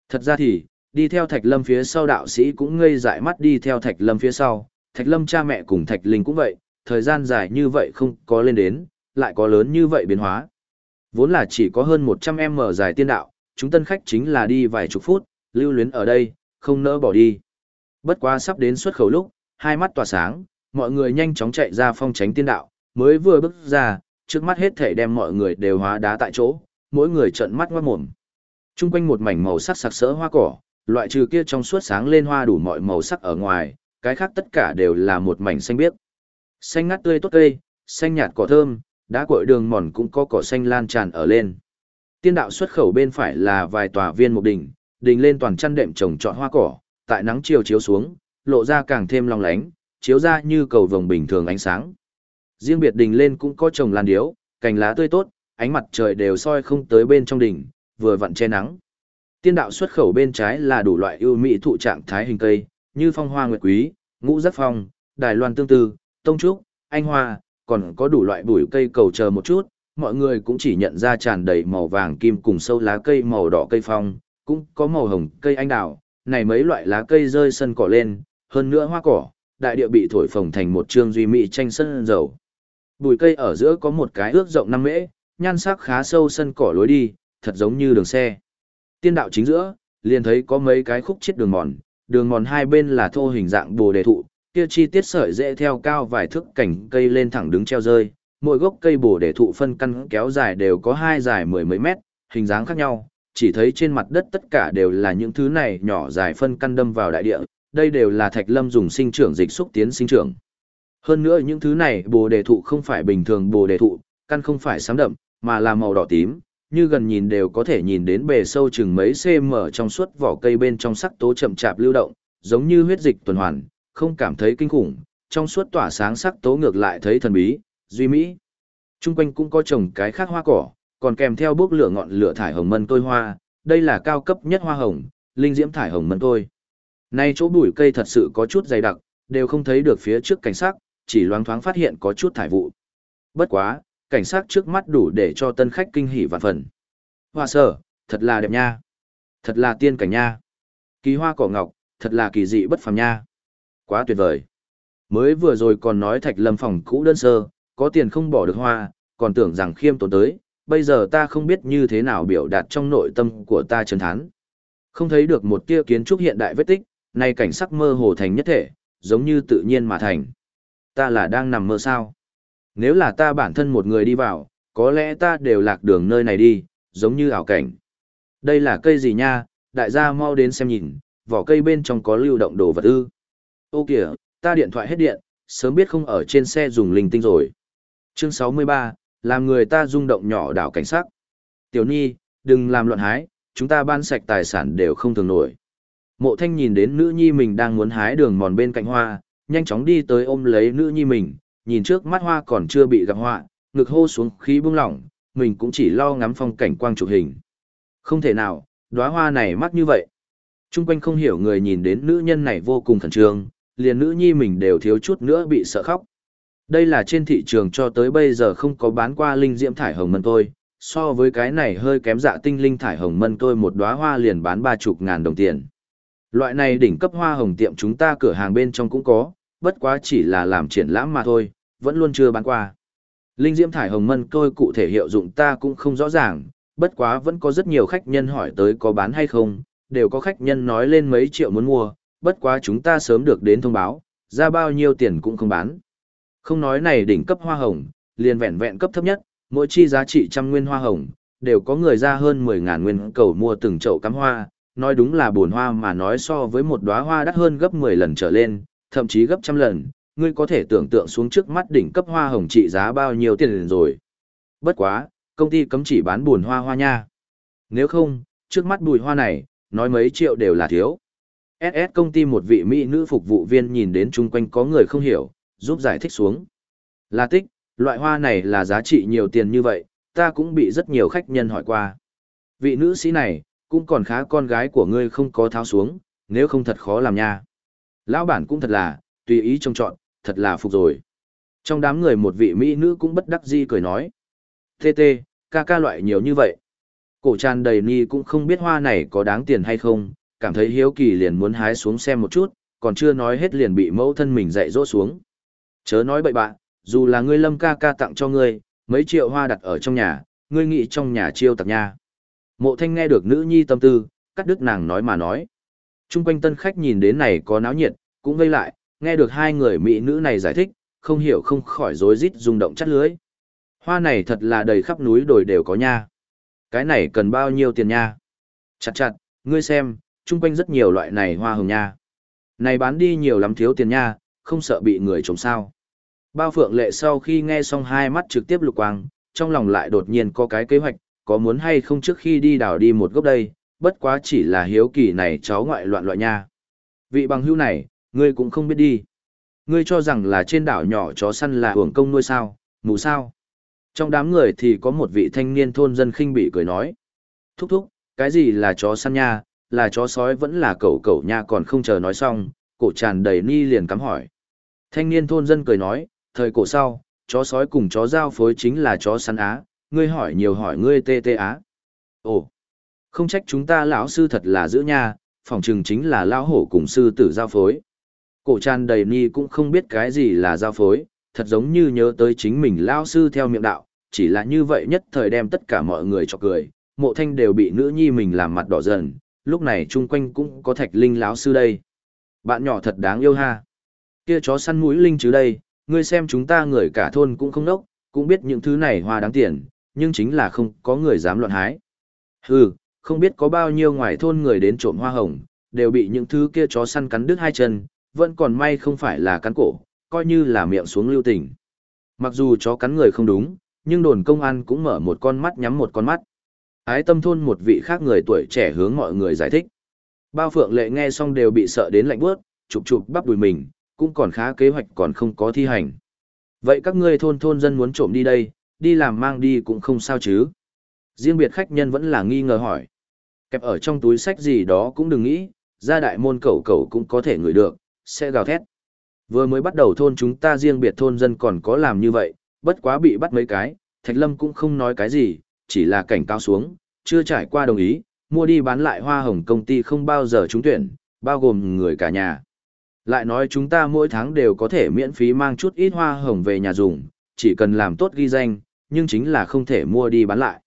Thật ra thì, đi theo Thạch Lâm phía sau đạo sĩ cũng ngây dại mắt đi theo Thạch Lâm phía sau, Thạch Lâm cha mẹ cùng Thạch Linh cũng vậy, thời gian dài như vậy không có lên đến, lại có lớn như vậy biến hóa. Vốn là chỉ có hơn 100m dài tiên đạo, chúng tân khách chính là đi vài chục phút, lưu luyến ở đây, không nỡ bỏ đi. Bất quá sắp đến xuất khẩu lúc, hai mắt tỏa sáng, mọi người nhanh chóng chạy ra phong tránh tiên đạo, mới vừa bước ra, trước mắt hết thể đem mọi người đều hóa đá tại chỗ, mỗi người trợn mắt ngoát mồm. Trung quanh một mảnh màu sắc sặc sỡ hoa cỏ, loại trừ kia trong suốt sáng lên hoa đủ mọi màu sắc ở ngoài, cái khác tất cả đều là một mảnh xanh biếc. Xanh ngắt tươi tốt cây, xanh nhạt cỏ thơm, đá cội đường mòn cũng có cỏ xanh lan tràn ở lên. Tiên đạo xuất khẩu bên phải là vài tòa viên mục đỉnh, đỉnh lên toàn chăn đệm trồng trọt hoa cỏ, tại nắng chiều chiếu xuống, lộ ra càng thêm long lánh, chiếu ra như cầu vồng bình thường ánh sáng. Riêng biệt đình lên cũng có trồng lan điếu, cành lá tươi tốt, ánh mặt trời đều soi không tới bên trong đỉnh, vừa vặn che nắng. Tiên đạo xuất khẩu bên trái là đủ loại ưu mỹ thụ trạng thái hình cây, như phong hoa nguyệt quý, ngũ giác phong, đài loan tương tư, tông trúc, anh hoa, còn có đủ loại bụi cây cầu chờ một chút, mọi người cũng chỉ nhận ra tràn đầy màu vàng kim cùng sâu lá cây màu đỏ cây phong, cũng có màu hồng cây anh đào, này mấy loại lá cây rơi sân cỏ lên, hơn nữa hoa cỏ, đại địa bị thổi phồng thành một trương duy mỹ tranh sân dầu. Bụi cây ở giữa có một cái ước rộng năm mễ, nhan sắc khá sâu sân cỏ lối đi, thật giống như đường xe. Tiên đạo chính giữa, liền thấy có mấy cái khúc chết đường mòn, đường mòn hai bên là thô hình dạng bồ đề thụ, kia chi tiết sợi dễ theo cao vài thước cảnh cây lên thẳng đứng treo rơi, mỗi gốc cây bồ đề thụ phân căn kéo dài đều có hai dài mười mấy mét, hình dáng khác nhau, chỉ thấy trên mặt đất tất cả đều là những thứ này nhỏ dài phân căn đâm vào đại địa, đây đều là thạch lâm dùng sinh trưởng dịch xúc tiến sinh trưởng. Hơn nữa những thứ này bồ đề thụ không phải bình thường bồ đề thụ, căn không phải sáng đậm, mà là màu đỏ tím, như gần nhìn đều có thể nhìn đến bề sâu chừng mấy cm trong suốt vỏ cây bên trong sắc tố chậm chạp lưu động, giống như huyết dịch tuần hoàn, không cảm thấy kinh khủng, trong suốt tỏa sáng sắc tố ngược lại thấy thần bí, duy mỹ. Trung quanh cũng có trồng cái khác hoa cỏ, còn kèm theo bước lửa ngọn lửa thải hồng mân tôi hoa, đây là cao cấp nhất hoa hồng, linh diễm thải hồng mân tôi. Nay chỗ bụi cây thật sự có chút dày đặc, đều không thấy được phía trước cảnh sắc, chỉ loáng thoáng phát hiện có chút thải vụ. Bất quá, cảnh sát trước mắt đủ để cho tân khách kinh hỉ vạn phần. Hoa sở, thật là đẹp nha. Thật là tiên cảnh nha. Kỳ hoa cỏ ngọc, thật là kỳ dị bất phàm nha. Quá tuyệt vời. Mới vừa rồi còn nói thạch lâm phòng cũ đơn sơ, có tiền không bỏ được hoa, còn tưởng rằng khiêm tốn tới, bây giờ ta không biết như thế nào biểu đạt trong nội tâm của ta trấn thán. Không thấy được một tia kiến trúc hiện đại vết tích, nay cảnh sắc mơ hồ thành nhất thể, giống như tự nhiên mà thành. Ta là đang nằm mơ sao? Nếu là ta bản thân một người đi vào, có lẽ ta đều lạc đường nơi này đi, giống như ảo cảnh. Đây là cây gì nha, đại gia mau đến xem nhìn, vỏ cây bên trong có lưu động đồ vật ư. Ô kìa, ta điện thoại hết điện, sớm biết không ở trên xe dùng linh tinh rồi. Chương 63, làm người ta rung động nhỏ đảo cảnh sắc. Tiểu Nhi, đừng làm loạn hái, chúng ta ban sạch tài sản đều không thường nổi. Mộ thanh nhìn đến nữ nhi mình đang muốn hái đường mòn bên cạnh hoa, nhanh chóng đi tới ôm lấy nữ nhi mình, nhìn trước mắt hoa còn chưa bị gặp họa, ngực hô xuống khí bung lỏng, mình cũng chỉ lo ngắm phong cảnh quang chụp hình. Không thể nào, đóa hoa này mắc như vậy. Trung quanh không hiểu người nhìn đến nữ nhân này vô cùng khẩn trương, liền nữ nhi mình đều thiếu chút nữa bị sợ khóc. Đây là trên thị trường cho tới bây giờ không có bán qua linh diễm thải hồng mân tôi, so với cái này hơi kém dạ tinh linh thải hồng mân tôi một đóa hoa liền bán ba chục ngàn đồng tiền. Loại này đỉnh cấp hoa hồng tiệm chúng ta cửa hàng bên trong cũng có, bất quá chỉ là làm triển lãm mà thôi, vẫn luôn chưa bán qua. Linh diễm thải hồng mân tôi cụ thể hiệu dụng ta cũng không rõ ràng, bất quá vẫn có rất nhiều khách nhân hỏi tới có bán hay không, đều có khách nhân nói lên mấy triệu muốn mua, bất quá chúng ta sớm được đến thông báo, ra bao nhiêu tiền cũng không bán. Không nói này đỉnh cấp hoa hồng, liền vẹn vẹn cấp thấp nhất, mỗi chi giá trị trăm nguyên hoa hồng, đều có người ra hơn 10.000 nguyên cầu mua từng chậu cắm hoa, nói đúng là buồn hoa mà nói so với một đóa hoa đắt hơn gấp 10 lần trở lên, thậm chí gấp trăm lần, ngươi có thể tưởng tượng xuống trước mắt đỉnh cấp hoa hồng trị giá bao nhiêu tiền rồi. Bất quá, công ty cấm chỉ bán buồn hoa hoa nha. Nếu không, trước mắt bùi hoa này, nói mấy triệu đều là thiếu. SS công ty một vị mỹ nữ phục vụ viên nhìn đến chung quanh có người không hiểu, giúp giải thích xuống. Là tích, loại hoa này là giá trị nhiều tiền như vậy, ta cũng bị rất nhiều khách nhân hỏi qua. Vị nữ sĩ này, cũng còn khá con gái của ngươi không có tháo xuống, nếu không thật khó làm nha. Lão bản cũng thật là, tùy ý trông chọn, thật là phục rồi. Trong đám người một vị mỹ nữ cũng bất đắc dĩ cười nói. Tê tê, ca ca loại nhiều như vậy. Cổ tràn đầy ni cũng không biết hoa này có đáng tiền hay không, cảm thấy hiếu kỳ liền muốn hái xuống xem một chút, còn chưa nói hết liền bị mẫu thân mình dạy dỗ xuống. Chớ nói bậy bạn, dù là ngươi lâm ca ca tặng cho ngươi, mấy triệu hoa đặt ở trong nhà, ngươi nghĩ trong nhà chiêu tặc nha. Mộ thanh nghe được nữ nhi tâm tư, cắt đứt nàng nói mà nói. Trung quanh tân khách nhìn đến này có náo nhiệt, cũng gây lại, nghe được hai người mỹ nữ này giải thích, không hiểu không khỏi rối rít rung động chắt lưới. Hoa này thật là đầy khắp núi đồi đều có nha. Cái này cần bao nhiêu tiền nha? Chặt chặt, ngươi xem, chung quanh rất nhiều loại này hoa hồng nha. Này bán đi nhiều lắm thiếu tiền nha, không sợ bị người trộm sao. Bao phượng lệ sau khi nghe xong hai mắt trực tiếp lục quang, trong lòng lại đột nhiên có cái kế hoạch, có muốn hay không trước khi đi đào đi một gốc đây, bất quá chỉ là hiếu kỳ này cháu ngoại loạn loại nha. Vị bằng hữu này, ngươi cũng không biết đi. Ngươi cho rằng là trên đảo nhỏ chó săn là hưởng công nuôi sao, mù sao. Trong đám người thì có một vị thanh niên thôn dân khinh bị cười nói. Thúc thúc, cái gì là chó săn nha, là chó sói vẫn là cậu cậu nha còn không chờ nói xong, cổ tràn đầy ni liền cắm hỏi. Thanh niên thôn dân cười nói, thời cổ sau, chó sói cùng chó giao phối chính là chó săn á, ngươi hỏi nhiều hỏi ngươi tê tê á. Ồ, không trách chúng ta lão sư thật là giữ nha, phòng trừng chính là lão hổ cùng sư tử giao phối. Cổ tràn đầy ni cũng không biết cái gì là giao phối, thật giống như nhớ tới chính mình lão sư theo miệng đạo, chỉ là như vậy nhất thời đem tất cả mọi người cho cười, mộ thanh đều bị nữ nhi mình làm mặt đỏ dần, lúc này chung quanh cũng có thạch linh lão sư đây. Bạn nhỏ thật đáng yêu ha. Kia chó săn mũi linh chứ đây, ngươi xem chúng ta người cả thôn cũng không đốc, cũng biết những thứ này hoa đáng tiền, nhưng chính là không có người dám luận hái. Hừ, không biết có bao nhiêu ngoài thôn người đến trộm hoa hồng, đều bị những thứ kia chó săn cắn đứt hai chân, vẫn còn may không phải là cắn cổ, coi như là miệng xuống lưu tình. Mặc dù chó cắn người không đúng, nhưng đồn công an cũng mở một con mắt nhắm một con mắt. Ái tâm thôn một vị khác người tuổi trẻ hướng mọi người giải thích. Bao phượng lệ nghe xong đều bị sợ đến lạnh bước, chụp chụp bắp đùi mình, cũng còn khá kế hoạch còn không có thi hành. Vậy các ngươi thôn thôn dân muốn trộm đi đây, đi làm mang đi cũng không sao chứ. Riêng biệt khách nhân vẫn là nghi ngờ hỏi. Kẹp ở trong túi sách gì đó cũng đừng nghĩ, ra đại môn cẩu cẩu cũng có thể ngửi được, sẽ gào thét. Vừa mới bắt đầu thôn chúng ta riêng biệt thôn dân còn có làm như vậy, bất quá bị bắt mấy cái, Thạch Lâm cũng không nói cái gì, chỉ là cảnh cao xuống, chưa trải qua đồng ý, mua đi bán lại hoa hồng công ty không bao giờ trúng tuyển, bao gồm người cả nhà. Lại nói chúng ta mỗi tháng đều có thể miễn phí mang chút ít hoa hồng về nhà dùng, chỉ cần làm tốt ghi danh, nhưng chính là không thể mua đi bán lại.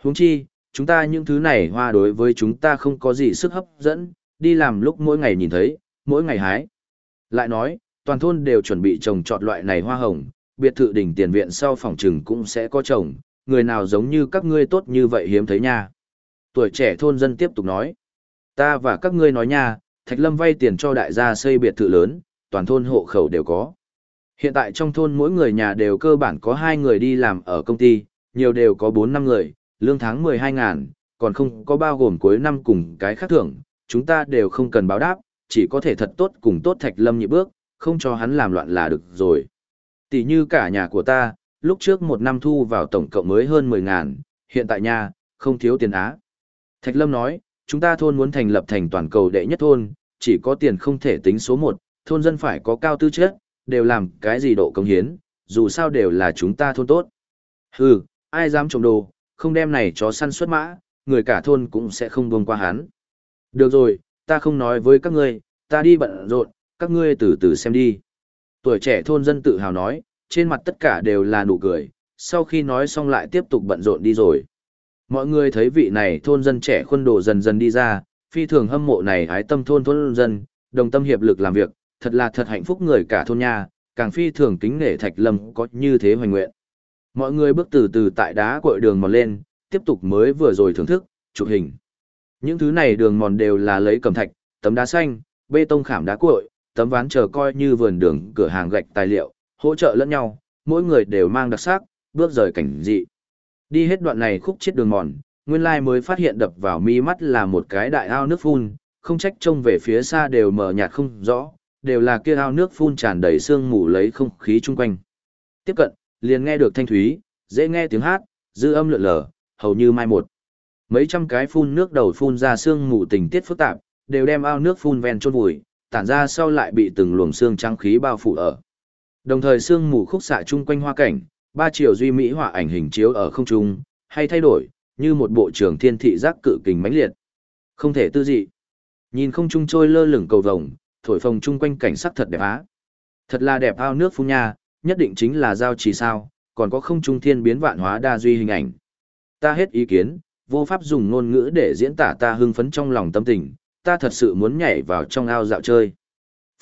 Huống chi, chúng ta những thứ này hoa đối với chúng ta không có gì sức hấp dẫn, đi làm lúc mỗi ngày nhìn thấy, mỗi ngày hái. Lại nói, toàn thôn đều chuẩn bị trồng trọt loại này hoa hồng, biệt thự đỉnh tiền viện sau phòng trừng cũng sẽ có trồng, người nào giống như các ngươi tốt như vậy hiếm thấy nha. Tuổi trẻ thôn dân tiếp tục nói, ta và các ngươi nói nha, Thạch Lâm vay tiền cho đại gia xây biệt thự lớn, toàn thôn hộ khẩu đều có. Hiện tại trong thôn mỗi người nhà đều cơ bản có hai người đi làm ở công ty, nhiều đều có 4 năm người, lương tháng 12 ngàn, còn không có bao gồm cuối năm cùng cái khác thưởng, chúng ta đều không cần báo đáp, chỉ có thể thật tốt cùng tốt Thạch Lâm nhị bước, không cho hắn làm loạn là được rồi. Tỷ như cả nhà của ta, lúc trước một năm thu vào tổng cộng mới hơn 10 ngàn, hiện tại nhà, không thiếu tiền á. Thạch Lâm nói, chúng ta thôn muốn thành lập thành toàn cầu đệ nhất thôn, chỉ có tiền không thể tính số 1, thôn dân phải có cao tư chất, đều làm cái gì độ công hiến, dù sao đều là chúng ta thôn tốt. Hừ, ai dám trộm đồ, không đem này chó săn xuất mã, người cả thôn cũng sẽ không buông qua hắn. Được rồi, ta không nói với các ngươi, ta đi bận rộn, các ngươi từ từ xem đi. Tuổi trẻ thôn dân tự hào nói, trên mặt tất cả đều là nụ cười, sau khi nói xong lại tiếp tục bận rộn đi rồi. Mọi người thấy vị này thôn dân trẻ khuôn đồ dần dần đi ra, phi thường hâm mộ này hái tâm thôn thôn dân, đồng tâm hiệp lực làm việc, thật là thật hạnh phúc người cả thôn nhà càng phi thường kính nể Thạch Lâm có như thế hoành nguyện. Mọi người bước từ từ tại đá cội đường mòn lên, tiếp tục mới vừa rồi thưởng thức, chụp hình. Những thứ này đường mòn đều là lấy cầm thạch, tấm đá xanh, bê tông khảm đá cội, tấm ván chờ coi như vườn đường cửa hàng gạch tài liệu, hỗ trợ lẫn nhau, mỗi người đều mang đặc sắc, bước rời cảnh dị. Đi hết đoạn này khúc chết đường mòn, nguyên lai mới phát hiện đập vào mi mắt là một cái đại ao nước phun, không trách trông về phía xa đều mờ nhạt không rõ, đều là kia ao nước phun tràn đầy sương mù lấy không khí chung quanh. Tiếp cận, liền nghe được thanh thúy, dễ nghe tiếng hát, dư âm lượn lờ, hầu như mai một. Mấy trăm cái phun nước đầu phun ra sương mù tình tiết phức tạp, đều đem ao nước phun ven chôn vùi, tản ra sau lại bị từng luồng xương trắng khí bao phủ ở. Đồng thời sương mù khúc xạ chung quanh hoa cảnh, ba chiều duy mỹ họa ảnh hình chiếu ở không trung, hay thay đổi, như một bộ trường thiên thị giác cự kình mãnh liệt. Không thể tư dị. Nhìn không trung trôi lơ lửng cầu vồng, thổi phồng chung quanh cảnh sắc thật đẹp á. Thật là đẹp ao nước phun nha, nhất định chính là giao trì sao, còn có không trung thiên biến vạn hóa đa duy hình ảnh. Ta hết ý kiến, vô pháp dùng ngôn ngữ để diễn tả ta hưng phấn trong lòng tâm tình, ta thật sự muốn nhảy vào trong ao dạo chơi.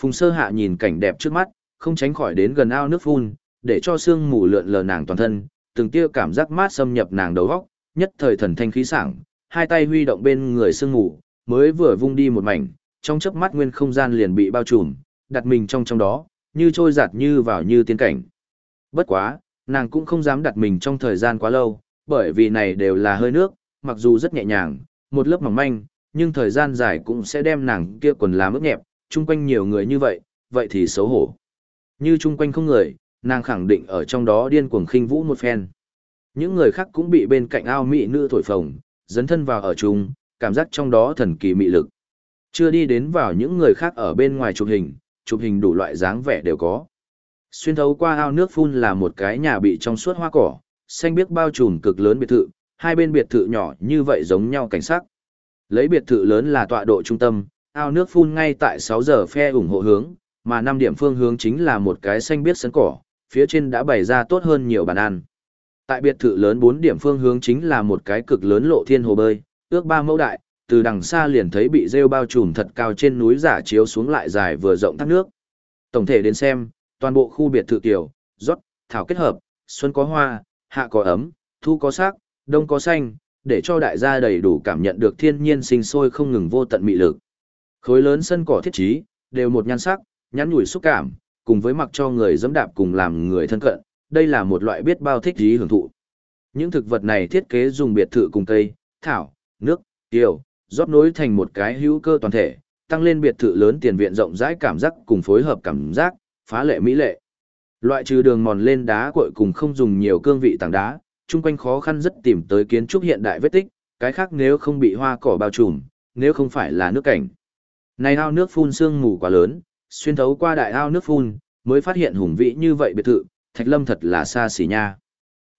Phùng sơ hạ nhìn cảnh đẹp trước mắt, không tránh khỏi đến gần ao nước phun, để cho sương mù lượn lờ nàng toàn thân, từng tia cảm giác mát xâm nhập nàng đầu óc, nhất thời thần thanh khí sảng, hai tay huy động bên người sương mù, mới vừa vung đi một mảnh, trong chớp mắt nguyên không gian liền bị bao trùm, đặt mình trong trong đó, như trôi giạt như vào như tiên cảnh. Bất quá, nàng cũng không dám đặt mình trong thời gian quá lâu, bởi vì này đều là hơi nước, mặc dù rất nhẹ nhàng, một lớp mỏng manh, nhưng thời gian dài cũng sẽ đem nàng kia quần làm ướt nhẹp, chung quanh nhiều người như vậy, vậy thì xấu hổ. Như chung quanh không người, nàng khẳng định ở trong đó điên cuồng khinh vũ một phen. Những người khác cũng bị bên cạnh ao mỹ nữ thổi phồng, dấn thân vào ở chung, cảm giác trong đó thần kỳ mị lực. Chưa đi đến vào những người khác ở bên ngoài chụp hình, chụp hình đủ loại dáng vẻ đều có. Xuyên thấu qua ao nước phun là một cái nhà bị trong suốt hoa cỏ, xanh biếc bao trùm cực lớn biệt thự, hai bên biệt thự nhỏ như vậy giống nhau cảnh sắc. Lấy biệt thự lớn là tọa độ trung tâm, ao nước phun ngay tại 6 giờ phe ủng hộ hướng, mà năm điểm phương hướng chính là một cái xanh biếc sân cỏ, phía trên đã bày ra tốt hơn nhiều bàn ăn. Tại biệt thự lớn 4 điểm phương hướng chính là một cái cực lớn lộ thiên hồ bơi, ước 3 mẫu đại, từ đằng xa liền thấy bị rêu bao trùm thật cao trên núi giả chiếu xuống lại dài vừa rộng thác nước. Tổng thể đến xem, toàn bộ khu biệt thự tiểu, rót, thảo kết hợp, xuân có hoa, hạ có ấm, thu có sắc, đông có xanh, để cho đại gia đầy đủ cảm nhận được thiên nhiên sinh sôi không ngừng vô tận mị lực. Khối lớn sân cỏ thiết trí, đều một nhan sắc, nhắn nhủi xúc cảm, cùng với mặc cho người dẫm đạp cùng làm người thân cận, đây là một loại biết bao thích trí hưởng thụ. Những thực vật này thiết kế dùng biệt thự cùng cây, thảo, nước, tiêu, rót nối thành một cái hữu cơ toàn thể, tăng lên biệt thự lớn tiền viện rộng rãi cảm giác cùng phối hợp cảm giác, phá lệ mỹ lệ. Loại trừ đường mòn lên đá cội cùng không dùng nhiều cương vị tảng đá, chung quanh khó khăn rất tìm tới kiến trúc hiện đại vết tích, cái khác nếu không bị hoa cỏ bao trùm, nếu không phải là nước cảnh. Này ao nước phun sương mù quá lớn, xuyên thấu qua đại ao nước phun, mới phát hiện hùng vĩ như vậy biệt thự, Thạch Lâm thật là xa xỉ nha.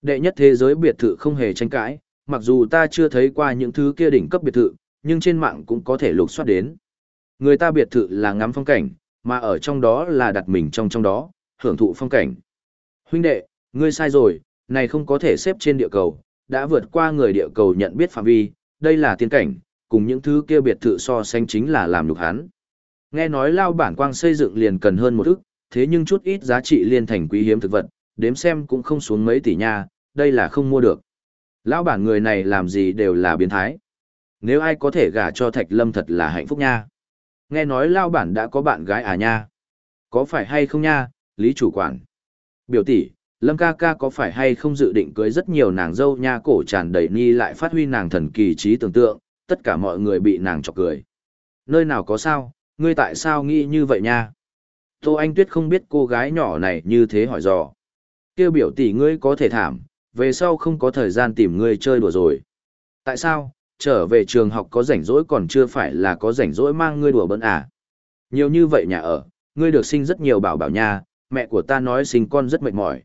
Đệ nhất thế giới biệt thự không hề tranh cãi, mặc dù ta chưa thấy qua những thứ kia đỉnh cấp biệt thự, nhưng trên mạng cũng có thể lục soát đến. Người ta biệt thự là ngắm phong cảnh, mà ở trong đó là đặt mình trong trong đó, hưởng thụ phong cảnh. Huynh đệ, ngươi sai rồi, này không có thể xếp trên địa cầu, đã vượt qua người địa cầu nhận biết phạm vi, đây là tiên cảnh, cùng những thứ kia biệt thự so sánh chính là làm nhục hắn. Nghe nói lao bản quang xây dựng liền cần hơn một ức, thế nhưng chút ít giá trị liên thành quý hiếm thực vật, đếm xem cũng không xuống mấy tỷ nha, đây là không mua được. Lão bản người này làm gì đều là biến thái. Nếu ai có thể gả cho Thạch Lâm thật là hạnh phúc nha. Nghe nói lao bản đã có bạn gái à nha. Có phải hay không nha, Lý chủ quản. Biểu tỷ, Lâm ca ca có phải hay không dự định cưới rất nhiều nàng dâu nha cổ tràn đầy ni lại phát huy nàng thần kỳ trí tưởng tượng, tất cả mọi người bị nàng chọc cười. Nơi nào có sao, ngươi tại sao nghĩ như vậy nha? Tô Anh Tuyết không biết cô gái nhỏ này như thế hỏi dò. Kêu biểu tỷ ngươi có thể thảm, về sau không có thời gian tìm ngươi chơi đùa rồi. Tại sao, trở về trường học có rảnh rỗi còn chưa phải là có rảnh rỗi mang ngươi đùa bỡn à? Nhiều như vậy nhà ở, ngươi được sinh rất nhiều bảo bảo nha, mẹ của ta nói sinh con rất mệt mỏi.